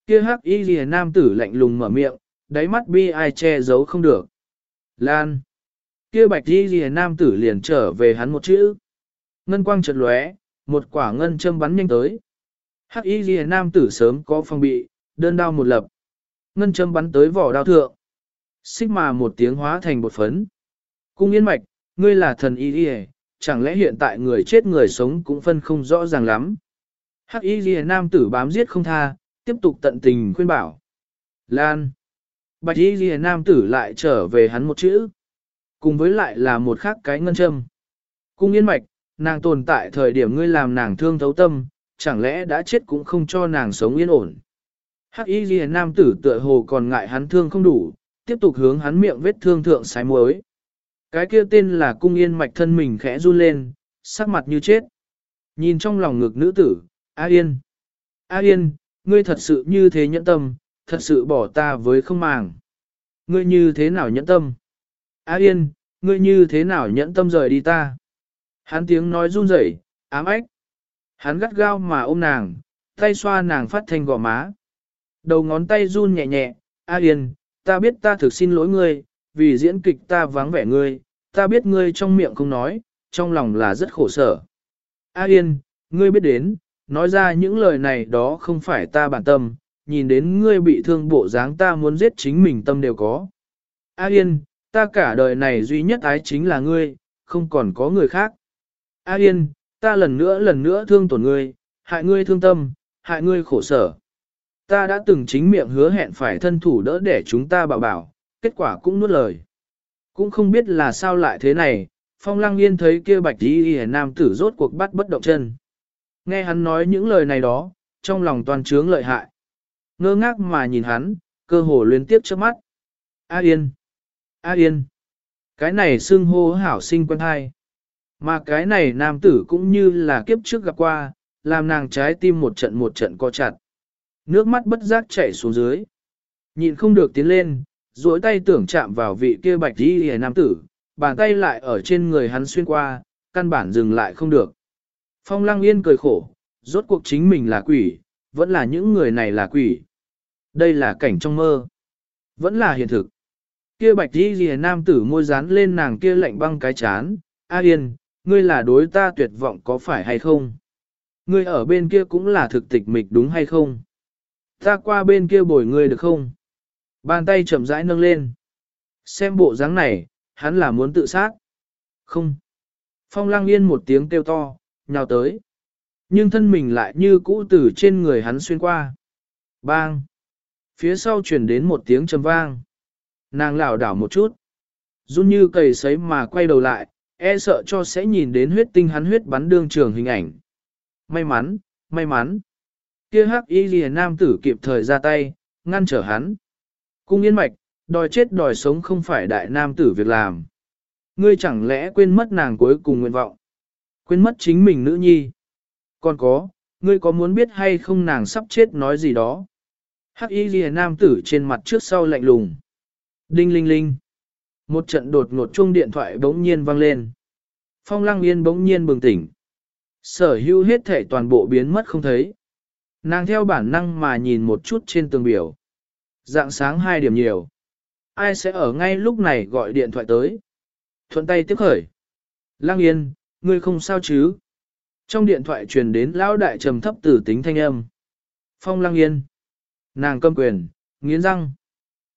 A: Kia hắc y lìa nam tử lạnh lùng mở miệng, đáy mắt bi ai che giấu không được. Lan. Kia bạch y lìa nam tử liền trở về hắn một chữ. Ngân quang chợt lóe, một quả ngân châm bắn nhanh tới. Hắc y ghi nam tử sớm có phòng bị, đơn đao một lập. Ngân châm bắn tới vỏ đao thượng. Xích mà một tiếng hóa thành bột phấn. Cung yên mạch, ngươi là thần y ghi chẳng lẽ hiện tại người chết người sống cũng phân không rõ ràng lắm. Hắc y ghi nam tử bám giết không tha, tiếp tục tận tình khuyên bảo. Lan. Bạch y ghi nam tử lại trở về hắn một chữ. Cùng với lại là một khác cái ngân châm. Cung yên mạch, nàng tồn tại thời điểm ngươi làm nàng thương thấu tâm, chẳng lẽ đã chết cũng không cho nàng sống yên ổn. Hắc y ghi nam tử tựa hồ còn ngại hắn thương không đủ, tiếp tục hướng hắn miệng vết thương thượng sái muối. Cái kia tên là cung yên mạch thân mình khẽ run lên, sắc mặt như chết. Nhìn trong lòng ngực nữ tử, A Yên. A Yên, ngươi thật sự như thế nhẫn tâm, thật sự bỏ ta với không màng. Ngươi như thế nào nhẫn tâm? A Yên, ngươi như thế nào nhẫn tâm rời đi ta? Hắn tiếng nói run rẩy, ám ách. Hắn gắt gao mà ôm nàng, tay xoa nàng phát thanh gò má. Đầu ngón tay run nhẹ nhẹ, A Yên, ta biết ta thực xin lỗi ngươi, vì diễn kịch ta vắng vẻ ngươi, ta biết ngươi trong miệng không nói, trong lòng là rất khổ sở. A Yên, ngươi biết đến, nói ra những lời này đó không phải ta bản tâm, nhìn đến ngươi bị thương bộ dáng ta muốn giết chính mình tâm đều có. A Yên, ta cả đời này duy nhất ái chính là ngươi, không còn có người khác. A Yên, ta lần nữa lần nữa thương tổn ngươi, hại ngươi thương tâm, hại ngươi khổ sở. Ta đã từng chính miệng hứa hẹn phải thân thủ đỡ để chúng ta bảo bảo, kết quả cũng nuốt lời. Cũng không biết là sao lại thế này, Phong Lăng Yên thấy kia bạch y y nam tử rốt cuộc bắt bất động chân. Nghe hắn nói những lời này đó, trong lòng toàn trướng lợi hại. Ngơ ngác mà nhìn hắn, cơ hồ liên tiếp trước mắt. A Yên! A Yên! Cái này xưng hô hảo sinh quân hai. Mà cái này nam tử cũng như là kiếp trước gặp qua, làm nàng trái tim một trận một trận co chặt. Nước mắt bất giác chảy xuống dưới. nhìn không được tiến lên, duỗi tay tưởng chạm vào vị kia bạch đi hề nam tử, bàn tay lại ở trên người hắn xuyên qua, căn bản dừng lại không được. Phong lăng yên cười khổ, rốt cuộc chính mình là quỷ, vẫn là những người này là quỷ. Đây là cảnh trong mơ, vẫn là hiện thực. Kia bạch đi hề nam tử môi dán lên nàng kia lạnh băng cái chán, A yên, ngươi là đối ta tuyệt vọng có phải hay không? Ngươi ở bên kia cũng là thực tịch mịch đúng hay không? Ta qua bên kia bồi ngươi được không? Bàn tay chậm rãi nâng lên. Xem bộ dáng này, hắn là muốn tự sát. Không. Phong lăng yên một tiếng kêu to, nhào tới. Nhưng thân mình lại như cũ từ trên người hắn xuyên qua. Bang. Phía sau truyền đến một tiếng trầm vang. Nàng lảo đảo một chút. Run như cầy sấy mà quay đầu lại, e sợ cho sẽ nhìn đến huyết tinh hắn huyết bắn đương trường hình ảnh. May mắn, may mắn. Kia hắc y lìa nam tử kịp thời ra tay, ngăn trở hắn. Cung yên mạch, đòi chết đòi sống không phải đại nam tử việc làm. Ngươi chẳng lẽ quên mất nàng cuối cùng nguyện vọng. Quên mất chính mình nữ nhi. Còn có, ngươi có muốn biết hay không nàng sắp chết nói gì đó. Hắc y lìa nam tử trên mặt trước sau lạnh lùng. Đinh linh linh. Một trận đột ngột chuông điện thoại bỗng nhiên vang lên. Phong lăng yên bỗng nhiên bừng tỉnh. Sở hữu hết thể toàn bộ biến mất không thấy. Nàng theo bản năng mà nhìn một chút trên tường biểu. Dạng sáng 2 điểm nhiều. Ai sẽ ở ngay lúc này gọi điện thoại tới? Thuận tay tiếp khởi. Lăng yên, ngươi không sao chứ? Trong điện thoại truyền đến lão đại trầm thấp tử tính thanh âm. Phong lăng yên. Nàng cầm quyền, nghiến răng.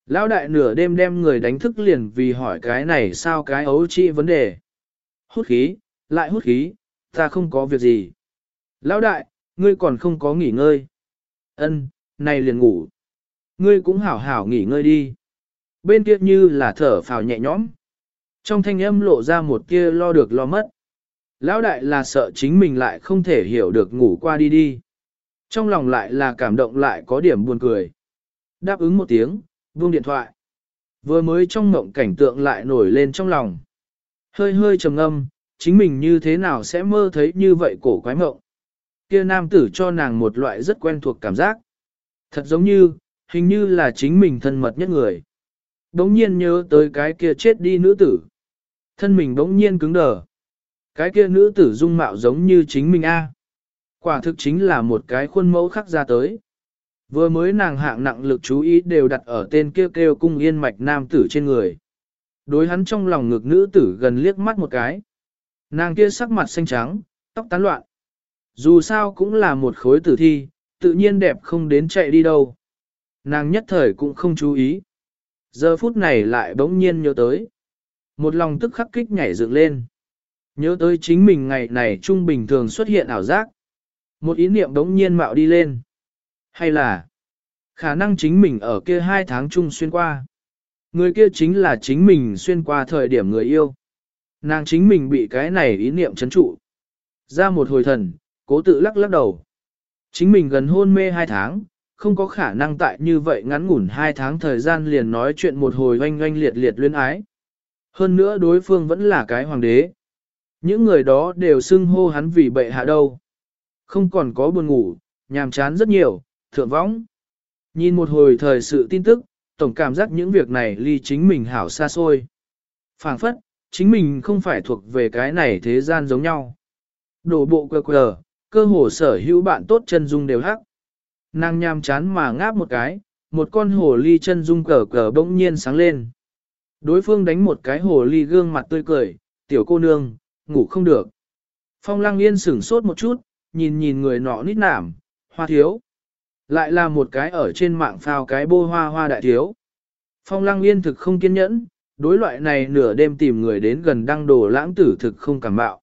A: Lão đại nửa đêm đem người đánh thức liền vì hỏi cái này sao cái ấu trị vấn đề. Hút khí, lại hút khí, ta không có việc gì. Lão đại, ngươi còn không có nghỉ ngơi. Ân, này liền ngủ. Ngươi cũng hảo hảo nghỉ ngơi đi. Bên kia như là thở phào nhẹ nhõm. Trong thanh âm lộ ra một kia lo được lo mất. Lão đại là sợ chính mình lại không thể hiểu được ngủ qua đi đi. Trong lòng lại là cảm động lại có điểm buồn cười. Đáp ứng một tiếng, buông điện thoại. Vừa mới trong mộng cảnh tượng lại nổi lên trong lòng. Hơi hơi trầm ngâm, chính mình như thế nào sẽ mơ thấy như vậy cổ quái mộng. Kia nam tử cho nàng một loại rất quen thuộc cảm giác. Thật giống như, hình như là chính mình thân mật nhất người. Đống nhiên nhớ tới cái kia chết đi nữ tử. Thân mình đống nhiên cứng đờ. Cái kia nữ tử dung mạo giống như chính mình a. Quả thực chính là một cái khuôn mẫu khắc ra tới. Vừa mới nàng hạng nặng lực chú ý đều đặt ở tên kêu kêu cung yên mạch nam tử trên người. Đối hắn trong lòng ngực nữ tử gần liếc mắt một cái. Nàng kia sắc mặt xanh trắng, tóc tán loạn. Dù sao cũng là một khối tử thi, tự nhiên đẹp không đến chạy đi đâu. Nàng nhất thời cũng không chú ý. Giờ phút này lại bỗng nhiên nhớ tới. Một lòng tức khắc kích nhảy dựng lên. Nhớ tới chính mình ngày này trung bình thường xuất hiện ảo giác. Một ý niệm bỗng nhiên mạo đi lên. Hay là khả năng chính mình ở kia hai tháng chung xuyên qua. Người kia chính là chính mình xuyên qua thời điểm người yêu. Nàng chính mình bị cái này ý niệm chấn trụ. Ra một hồi thần, cố tự lắc lắc đầu. Chính mình gần hôn mê hai tháng, không có khả năng tại như vậy ngắn ngủn hai tháng thời gian liền nói chuyện một hồi oanh oanh liệt liệt luyến ái. Hơn nữa đối phương vẫn là cái hoàng đế. Những người đó đều xưng hô hắn vì bệ hạ đâu. Không còn có buồn ngủ, nhàm chán rất nhiều, thượng võng. Nhìn một hồi thời sự tin tức, tổng cảm giác những việc này ly chính mình hảo xa xôi. phảng phất, chính mình không phải thuộc về cái này thế gian giống nhau. Đổ bộ quờ quờ, cơ hồ sở hữu bạn tốt chân dung đều hắc. Nàng nham chán mà ngáp một cái, một con hồ ly chân dung cờ cờ bỗng nhiên sáng lên. Đối phương đánh một cái hồ ly gương mặt tươi cười, tiểu cô nương, ngủ không được. Phong lăng yên sửng sốt một chút, nhìn nhìn người nọ nít nảm, hoa thiếu. Lại là một cái ở trên mạng phao cái bô hoa hoa đại thiếu. Phong lăng yên thực không kiên nhẫn, đối loại này nửa đêm tìm người đến gần đăng đồ lãng tử thực không cảm bạo.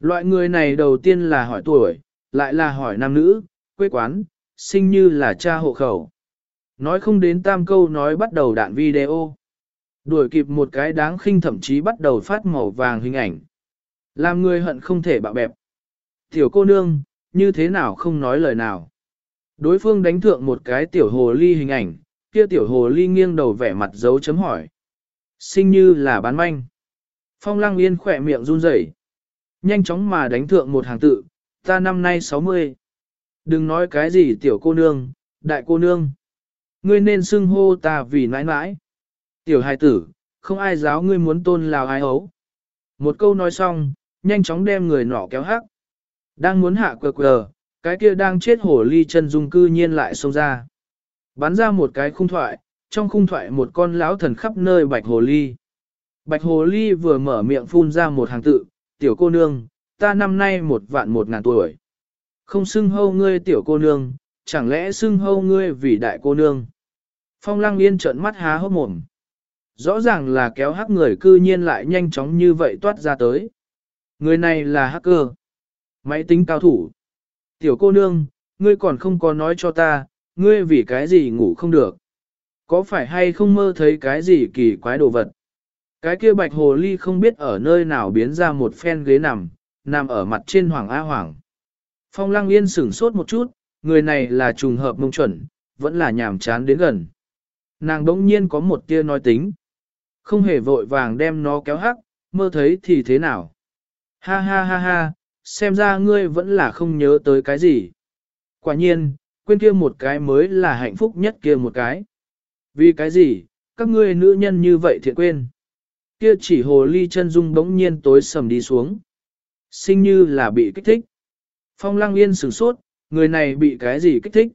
A: Loại người này đầu tiên là hỏi tuổi, lại là hỏi nam nữ, quê quán, sinh như là cha hộ khẩu. Nói không đến tam câu nói bắt đầu đạn video. Đuổi kịp một cái đáng khinh thậm chí bắt đầu phát màu vàng hình ảnh. Làm người hận không thể bạo bẹp. Tiểu cô nương, như thế nào không nói lời nào. Đối phương đánh thượng một cái tiểu hồ ly hình ảnh, kia tiểu hồ ly nghiêng đầu vẻ mặt dấu chấm hỏi. Sinh như là bán manh. Phong lăng yên khỏe miệng run rẩy, Nhanh chóng mà đánh thượng một hàng tự, ta năm nay 60. Đừng nói cái gì tiểu cô nương, đại cô nương. Ngươi nên xưng hô ta vì nãi nãi. Tiểu hài tử, không ai giáo ngươi muốn tôn lào ai ấu. Một câu nói xong, nhanh chóng đem người nọ kéo hắc. Đang muốn hạ quờ quờ, cái kia đang chết hổ ly chân dung cư nhiên lại xông ra. Bắn ra một cái khung thoại, trong khung thoại một con lão thần khắp nơi bạch hồ ly. Bạch hồ ly vừa mở miệng phun ra một hàng tự, tiểu cô nương, ta năm nay một vạn một ngàn tuổi. Không xưng hâu ngươi tiểu cô nương, chẳng lẽ xưng hâu ngươi vì đại cô nương. Phong lăng yên trợn mắt há hốc mồm. Rõ ràng là kéo hắc người cư nhiên lại nhanh chóng như vậy toát ra tới. Người này là hacker. Máy tính cao thủ. Tiểu cô nương, ngươi còn không có nói cho ta, ngươi vì cái gì ngủ không được. Có phải hay không mơ thấy cái gì kỳ quái đồ vật? Cái kia bạch hồ ly không biết ở nơi nào biến ra một phen ghế nằm, nằm ở mặt trên hoàng A hoàng. Phong lăng yên sửng sốt một chút, người này là trùng hợp mông chuẩn, vẫn là nhàm chán đến gần. Nàng đống nhiên có một tia nói tính. Không hề vội vàng đem nó kéo hắc, mơ thấy thì thế nào. Ha ha ha ha, xem ra ngươi vẫn là không nhớ tới cái gì. Quả nhiên, quên kia một cái mới là hạnh phúc nhất kia một cái. Vì cái gì, các ngươi nữ nhân như vậy thiện quên. Kia chỉ hồ ly chân dung bỗng nhiên tối sầm đi xuống. Sinh như là bị kích thích. Phong lăng yên sửng sốt, người này bị cái gì kích thích.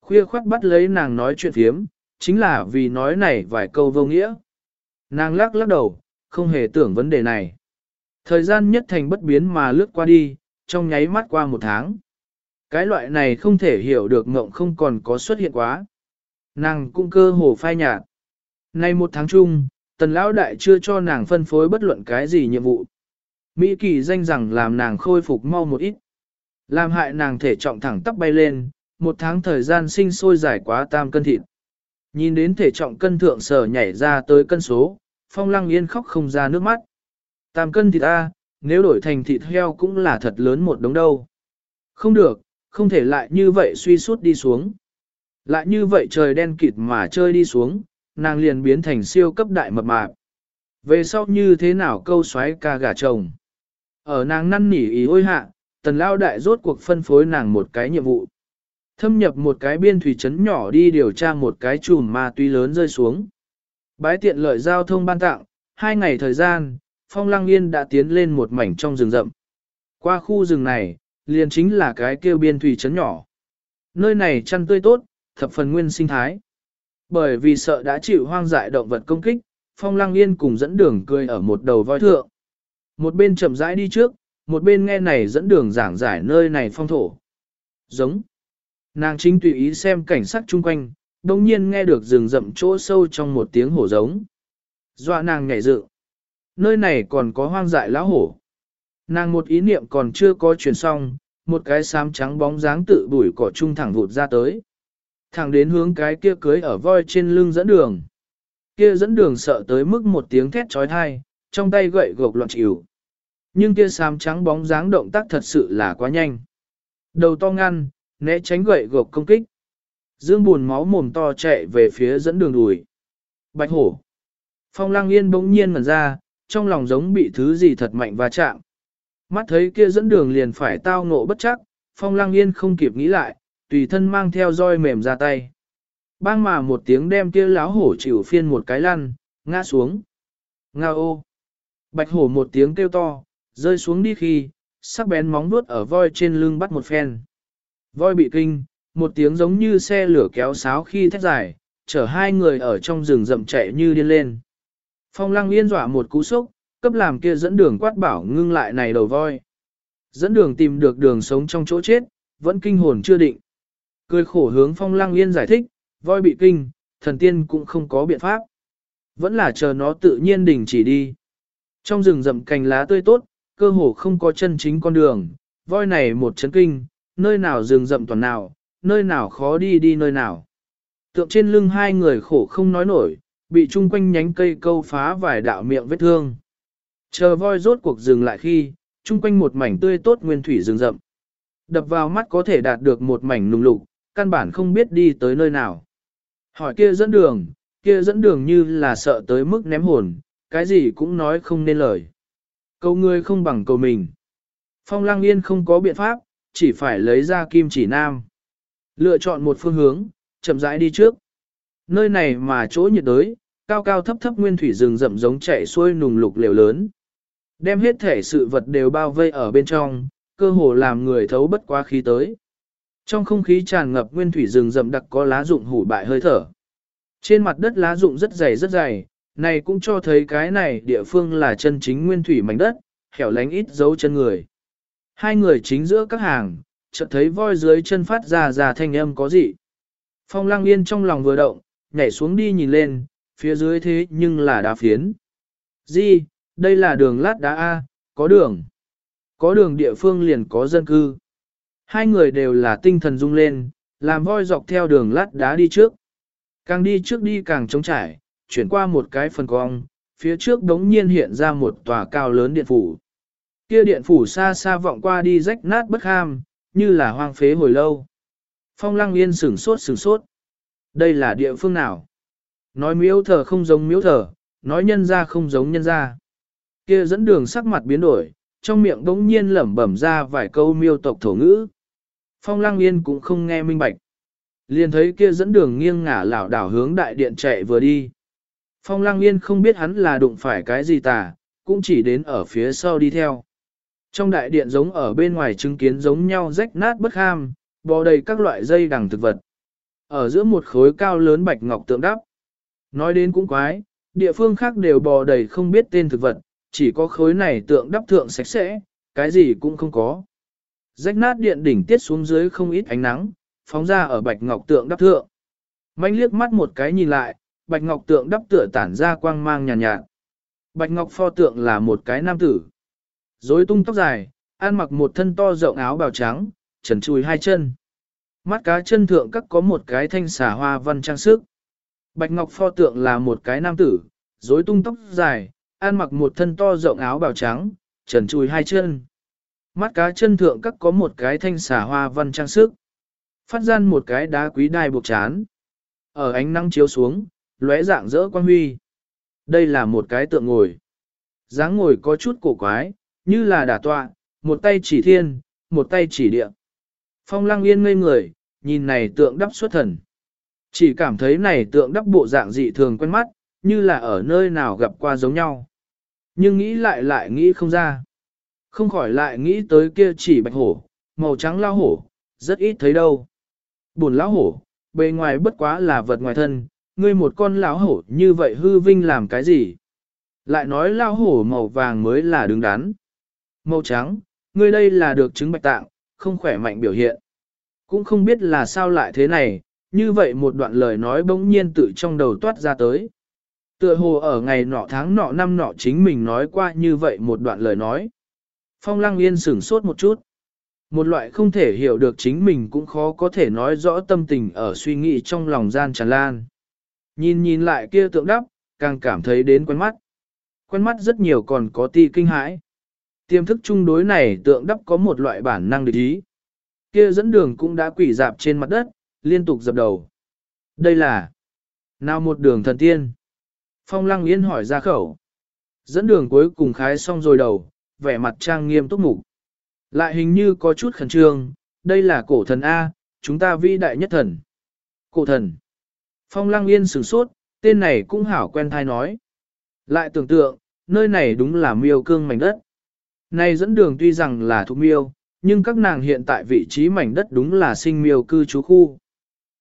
A: Khuya khoát bắt lấy nàng nói chuyện thiếm, chính là vì nói này vài câu vô nghĩa. Nàng lắc lắc đầu, không hề tưởng vấn đề này. Thời gian nhất thành bất biến mà lướt qua đi, trong nháy mắt qua một tháng. Cái loại này không thể hiểu được ngộng không còn có xuất hiện quá. Nàng cũng cơ hồ phai nhạt. Nay một tháng chung, tần lão đại chưa cho nàng phân phối bất luận cái gì nhiệm vụ. Mỹ kỳ danh rằng làm nàng khôi phục mau một ít. Làm hại nàng thể trọng thẳng tắp bay lên, một tháng thời gian sinh sôi dài quá tam cân thịt. Nhìn đến thể trọng cân thượng sở nhảy ra tới cân số, phong lăng yên khóc không ra nước mắt. Tam cân thịt A, nếu đổi thành thịt heo cũng là thật lớn một đống đâu. Không được, không thể lại như vậy suy suốt đi xuống. Lại như vậy trời đen kịt mà chơi đi xuống, nàng liền biến thành siêu cấp đại mập mạp. Về sau như thế nào câu xoáy ca gà chồng. Ở nàng năn nỉ ý ôi hạ, tần lao đại rốt cuộc phân phối nàng một cái nhiệm vụ. Thâm nhập một cái biên thủy trấn nhỏ đi điều tra một cái chùm ma túy lớn rơi xuống. Bái tiện lợi giao thông ban tặng, hai ngày thời gian, Phong Lăng Yên đã tiến lên một mảnh trong rừng rậm. Qua khu rừng này, liền chính là cái kêu biên thủy trấn nhỏ. Nơi này chăn tươi tốt, thập phần nguyên sinh thái. Bởi vì sợ đã chịu hoang dại động vật công kích, Phong Lăng Yên cùng dẫn đường cười ở một đầu voi thượng. Một bên chậm rãi đi trước, một bên nghe này dẫn đường giảng giải nơi này phong thổ. Giống. Nàng chính tùy ý xem cảnh sắc chung quanh, đồng nhiên nghe được rừng rậm chỗ sâu trong một tiếng hổ giống. Dọa nàng nhảy dự. Nơi này còn có hoang dại lão hổ. Nàng một ý niệm còn chưa có chuyển xong, một cái xám trắng bóng dáng tự bụi cỏ trung thẳng vụt ra tới. Thẳng đến hướng cái kia cưới ở voi trên lưng dẫn đường. Kia dẫn đường sợ tới mức một tiếng thét trói thai, trong tay gậy gộc loạn chịu. Nhưng kia xám trắng bóng dáng động tác thật sự là quá nhanh. Đầu to ngăn, né tránh gậy gộc công kích. Dương buồn máu mồm to chạy về phía dẫn đường đùi. Bạch hổ. Phong lang yên bỗng nhiên mở ra, trong lòng giống bị thứ gì thật mạnh va chạm. Mắt thấy kia dẫn đường liền phải tao ngộ bất chắc, phong lang yên không kịp nghĩ lại, tùy thân mang theo roi mềm ra tay. Bang mà một tiếng đem kia láo hổ chịu phiên một cái lăn, ngã xuống. Nga ô. Bạch hổ một tiếng kêu to, rơi xuống đi khi, sắc bén móng vuốt ở voi trên lưng bắt một phen. Voi bị kinh, một tiếng giống như xe lửa kéo sáo khi thét dài, chở hai người ở trong rừng rậm chạy như điên lên. Phong lăng yên dọa một cú sốc, cấp làm kia dẫn đường quát bảo ngưng lại này đầu voi. Dẫn đường tìm được đường sống trong chỗ chết, vẫn kinh hồn chưa định. Cười khổ hướng phong lăng yên giải thích, voi bị kinh, thần tiên cũng không có biện pháp. Vẫn là chờ nó tự nhiên đình chỉ đi. Trong rừng rậm cành lá tươi tốt, cơ hồ không có chân chính con đường, voi này một chấn kinh, nơi nào rừng rậm toàn nào, nơi nào khó đi đi nơi nào. Tượng trên lưng hai người khổ không nói nổi, bị chung quanh nhánh cây câu phá vài đạo miệng vết thương. Chờ voi rốt cuộc dừng lại khi, chung quanh một mảnh tươi tốt nguyên thủy rừng rậm. Đập vào mắt có thể đạt được một mảnh nùng lục, căn bản không biết đi tới nơi nào. Hỏi kia dẫn đường, kia dẫn đường như là sợ tới mức ném hồn, cái gì cũng nói không nên lời. Câu người không bằng cầu mình. Phong lang yên không có biện pháp, chỉ phải lấy ra kim chỉ nam. Lựa chọn một phương hướng, chậm rãi đi trước. Nơi này mà chỗ nhiệt đới, cao cao thấp thấp nguyên thủy rừng rậm giống chạy xuôi nùng lục liều lớn. Đem hết thể sự vật đều bao vây ở bên trong, cơ hồ làm người thấu bất quá khí tới. Trong không khí tràn ngập nguyên thủy rừng rậm đặc có lá rụng hủ bại hơi thở. Trên mặt đất lá rụng rất dày rất dày, này cũng cho thấy cái này địa phương là chân chính nguyên thủy mảnh đất, hẻo lánh ít dấu chân người. Hai người chính giữa các hàng, chợt thấy voi dưới chân phát ra ra thanh âm có gì. Phong lăng yên trong lòng vừa động, nhảy xuống đi nhìn lên, phía dưới thế nhưng là đá phiến. Di, đây là đường lát đá A, có đường. Có đường địa phương liền có dân cư. Hai người đều là tinh thần rung lên, làm voi dọc theo đường lát đá đi trước. Càng đi trước đi càng trống trải, chuyển qua một cái phần cong, phía trước đống nhiên hiện ra một tòa cao lớn điện phủ. Kia điện phủ xa xa vọng qua đi rách nát bất ham, như là hoang phế hồi lâu. Phong lăng yên sửng sốt sửng sốt. Đây là địa phương nào? Nói miếu thờ không giống miếu thờ, nói nhân ra không giống nhân ra. Kia dẫn đường sắc mặt biến đổi, trong miệng đống nhiên lẩm bẩm ra vài câu miêu tộc thổ ngữ. Phong lăng yên cũng không nghe minh bạch. Liền thấy kia dẫn đường nghiêng ngả lảo đảo hướng đại điện chạy vừa đi. Phong lăng yên không biết hắn là đụng phải cái gì tà, cũng chỉ đến ở phía sau đi theo. Trong đại điện giống ở bên ngoài chứng kiến giống nhau rách nát bất ham, bò đầy các loại dây đằng thực vật. Ở giữa một khối cao lớn bạch ngọc tượng đắp. Nói đến cũng quái, địa phương khác đều bò đầy không biết tên thực vật, chỉ có khối này tượng đắp thượng sạch sẽ, cái gì cũng không có. Rách nát điện đỉnh tiết xuống dưới không ít ánh nắng, phóng ra ở bạch ngọc tượng đắp thượng. Manh liếc mắt một cái nhìn lại, bạch ngọc tượng đắp tựa tản ra quang mang nhàn nhạt, nhạt. Bạch ngọc pho tượng là một cái nam tử. Rối tung tóc dài, ăn mặc một thân to rộng áo bào trắng, trần chùi hai chân. Mắt cá chân thượng các có một cái thanh xà hoa văn trang sức. Bạch Ngọc pho tượng là một cái nam tử, rối tung tóc dài, ăn mặc một thân to rộng áo bào trắng, trần chùi hai chân. Mắt cá chân thượng các có một cái thanh xà hoa văn trang sức. Phát gian một cái đá quý đai buộc chán. Ở ánh nắng chiếu xuống, lóe dạng rỡ quan huy. Đây là một cái tượng ngồi. dáng ngồi có chút cổ quái, như là đả tọa, một tay chỉ thiên, một tay chỉ địa. Phong lăng yên ngây người, nhìn này tượng đắp xuất thần. Chỉ cảm thấy này tượng đắp bộ dạng dị thường quen mắt, như là ở nơi nào gặp qua giống nhau. Nhưng nghĩ lại lại nghĩ không ra. Không khỏi lại nghĩ tới kia chỉ bạch hổ, màu trắng lao hổ, rất ít thấy đâu. Buồn lão hổ, bề ngoài bất quá là vật ngoài thân, ngươi một con lão hổ như vậy hư vinh làm cái gì? Lại nói lao hổ màu vàng mới là đứng đắn. Màu trắng, ngươi đây là được chứng bạch tạng, không khỏe mạnh biểu hiện. Cũng không biết là sao lại thế này, như vậy một đoạn lời nói bỗng nhiên tự trong đầu toát ra tới. Tựa hồ ở ngày nọ tháng nọ năm nọ chính mình nói qua như vậy một đoạn lời nói. Phong lăng yên sửng sốt một chút. Một loại không thể hiểu được chính mình cũng khó có thể nói rõ tâm tình ở suy nghĩ trong lòng gian tràn lan. Nhìn nhìn lại kia tượng đắp, càng cảm thấy đến quen mắt. Quen mắt rất nhiều còn có ti kinh hãi. Tiềm thức chung đối này tượng đắp có một loại bản năng địch ý. Kia dẫn đường cũng đã quỷ dạp trên mặt đất, liên tục dập đầu. Đây là nào một đường thần tiên. Phong lăng yên hỏi ra khẩu. Dẫn đường cuối cùng khái xong rồi đầu, vẻ mặt trang nghiêm túc mục. Lại hình như có chút khẩn trương, đây là cổ thần A, chúng ta vĩ đại nhất thần. Cổ thần. Phong lăng yên sửng sốt, tên này cũng hảo quen thai nói. Lại tưởng tượng, nơi này đúng là miêu cương mảnh đất. Này dẫn đường tuy rằng là thuộc miêu, nhưng các nàng hiện tại vị trí mảnh đất đúng là sinh miêu cư trú khu.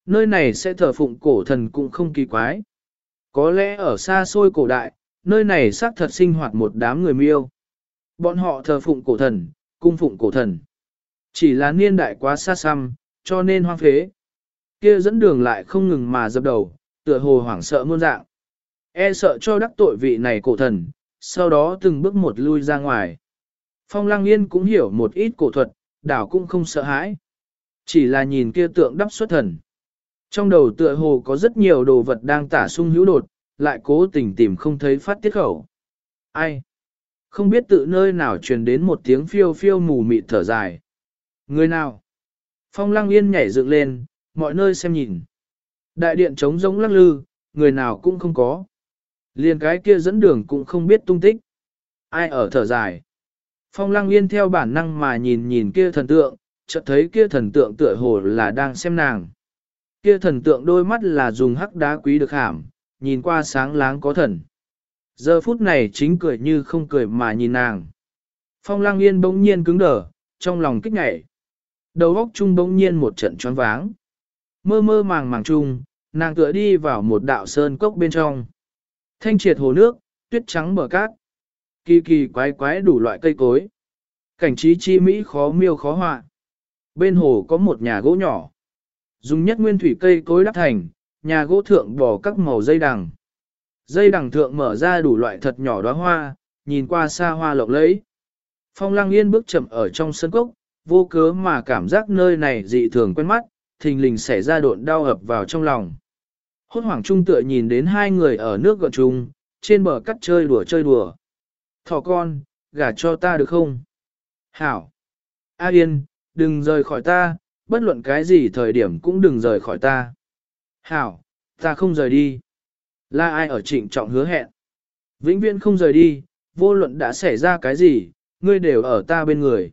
A: Nơi này sẽ thờ phụng cổ thần cũng không kỳ quái. Có lẽ ở xa xôi cổ đại, nơi này xác thật sinh hoạt một đám người miêu. Bọn họ thờ phụng cổ thần, cung phụng cổ thần. Chỉ là niên đại quá xa xăm, cho nên hoang phế. Kia dẫn đường lại không ngừng mà dập đầu, tựa hồ hoảng sợ muôn dạng. E sợ cho đắc tội vị này cổ thần, sau đó từng bước một lui ra ngoài. Phong Lăng Yên cũng hiểu một ít cổ thuật, đảo cũng không sợ hãi. Chỉ là nhìn kia tượng đắp xuất thần. Trong đầu tựa hồ có rất nhiều đồ vật đang tả sung hữu đột, lại cố tình tìm không thấy phát tiết khẩu. Ai? Không biết tự nơi nào truyền đến một tiếng phiêu phiêu mù mịt thở dài. Người nào? Phong lăng yên nhảy dựng lên, mọi nơi xem nhìn. Đại điện trống rỗng lắc lư, người nào cũng không có. Liền cái kia dẫn đường cũng không biết tung tích. Ai ở thở dài? Phong lăng yên theo bản năng mà nhìn nhìn kia thần tượng, chợt thấy kia thần tượng tựa hồ là đang xem nàng. Kia thần tượng đôi mắt là dùng hắc đá quý được hàm, nhìn qua sáng láng có thần. Giờ phút này chính cười như không cười mà nhìn nàng. Phong lăng yên bỗng nhiên cứng đờ, trong lòng kích ngậy. Đầu óc chung bỗng nhiên một trận choáng váng. Mơ mơ màng màng chung, nàng tựa đi vào một đạo sơn cốc bên trong. Thanh triệt hồ nước, tuyết trắng bờ cát. Kỳ kỳ quái quái đủ loại cây cối. Cảnh trí chi mỹ khó miêu khó họa. Bên hồ có một nhà gỗ nhỏ. Dùng nhất nguyên thủy cây cối đắp thành, nhà gỗ thượng bò các màu dây đằng. Dây đằng thượng mở ra đủ loại thật nhỏ đóa hoa, nhìn qua xa hoa lộng lẫy. Phong lăng yên bước chậm ở trong sân cốc, vô cớ mà cảm giác nơi này dị thường quen mắt, thình lình xảy ra độn đau ập vào trong lòng. Hốt hoảng trung tựa nhìn đến hai người ở nước gọn chung, trên bờ cắt chơi đùa chơi đùa. Thỏ con, gả cho ta được không? Hảo! A Yên, đừng rời khỏi ta, bất luận cái gì thời điểm cũng đừng rời khỏi ta. Hảo, ta không rời đi. Là ai ở trịnh trọng hứa hẹn? Vĩnh viễn không rời đi, vô luận đã xảy ra cái gì, ngươi đều ở ta bên người.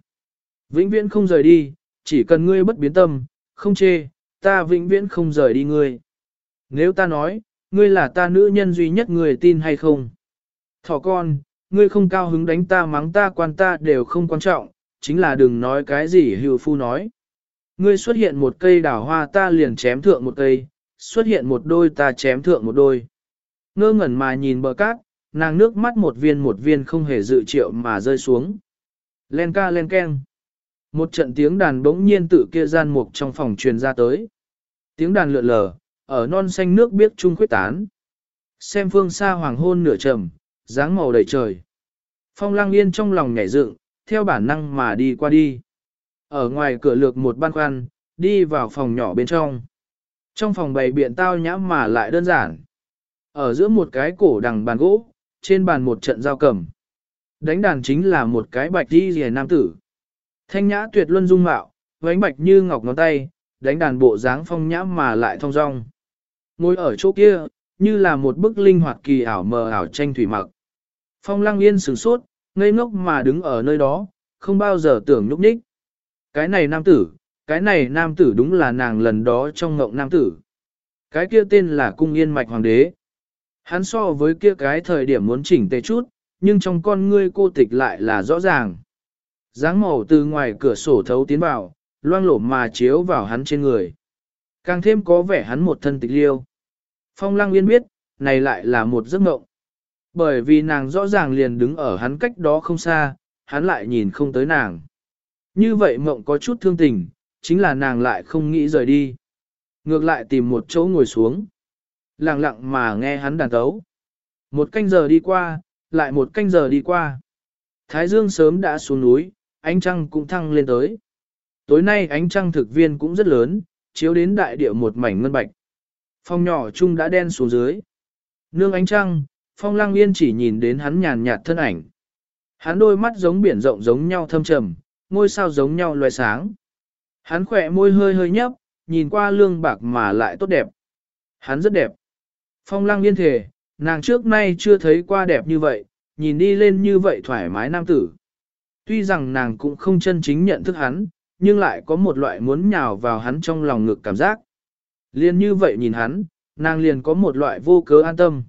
A: Vĩnh viễn không rời đi, chỉ cần ngươi bất biến tâm, không chê, ta vĩnh viễn không rời đi ngươi. Nếu ta nói, ngươi là ta nữ nhân duy nhất người tin hay không? Thỏ con, ngươi không cao hứng đánh ta mắng ta quan ta đều không quan trọng, chính là đừng nói cái gì hưu phu nói. Ngươi xuất hiện một cây đào hoa ta liền chém thượng một cây, xuất hiện một đôi ta chém thượng một đôi. Ngơ ngẩn mà nhìn bờ cát, nàng nước mắt một viên một viên không hề dự triệu mà rơi xuống. Len ca len keng. Một trận tiếng đàn bỗng nhiên tự kia gian mục trong phòng truyền ra tới. Tiếng đàn lượn lờ, ở non xanh nước biết trung khuyết tán. Xem phương xa hoàng hôn nửa trầm, dáng màu đầy trời. Phong lăng yên trong lòng nhảy dựng, theo bản năng mà đi qua đi. Ở ngoài cửa lược một ban khoăn, đi vào phòng nhỏ bên trong. Trong phòng bày biện tao nhãm mà lại đơn giản. Ở giữa một cái cổ đằng bàn gỗ, trên bàn một trận giao cầm. Đánh đàn chính là một cái bạch đi rìa nam tử. Thanh nhã tuyệt luân dung mạo, vánh bạch như ngọc ngón tay, đánh đàn bộ dáng phong nhã mà lại thong dong. Ngồi ở chỗ kia, như là một bức linh hoạt kỳ ảo mờ ảo tranh thủy mặc. Phong lăng yên sửng sốt, ngây ngốc mà đứng ở nơi đó, không bao giờ tưởng nhúc nhích. Cái này nam tử, cái này nam tử đúng là nàng lần đó trong ngộng nam tử. Cái kia tên là cung yên mạch hoàng đế. Hắn so với kia cái thời điểm muốn chỉnh tề chút, nhưng trong con ngươi cô tịch lại là rõ ràng. dáng màu từ ngoài cửa sổ thấu tiến vào, loang lổ mà chiếu vào hắn trên người. Càng thêm có vẻ hắn một thân tịch liêu. Phong lăng yên biết, này lại là một giấc mộng. Bởi vì nàng rõ ràng liền đứng ở hắn cách đó không xa, hắn lại nhìn không tới nàng. Như vậy mộng có chút thương tình, chính là nàng lại không nghĩ rời đi. Ngược lại tìm một chỗ ngồi xuống. Lặng lặng mà nghe hắn đàn tấu. Một canh giờ đi qua, lại một canh giờ đi qua. Thái dương sớm đã xuống núi, ánh trăng cũng thăng lên tới. Tối nay ánh trăng thực viên cũng rất lớn, chiếu đến đại địa một mảnh ngân bạch. phòng nhỏ chung đã đen xuống dưới. Nương ánh trăng, phong lăng yên chỉ nhìn đến hắn nhàn nhạt thân ảnh. Hắn đôi mắt giống biển rộng giống nhau thâm trầm, ngôi sao giống nhau loài sáng. Hắn khỏe môi hơi hơi nhấp, nhìn qua lương bạc mà lại tốt đẹp. Hắn rất đẹp. Phong lăng yên thề, nàng trước nay chưa thấy qua đẹp như vậy, nhìn đi lên như vậy thoải mái nam tử. Tuy rằng nàng cũng không chân chính nhận thức hắn, nhưng lại có một loại muốn nhào vào hắn trong lòng ngực cảm giác. Liên như vậy nhìn hắn, nàng liền có một loại vô cớ an tâm.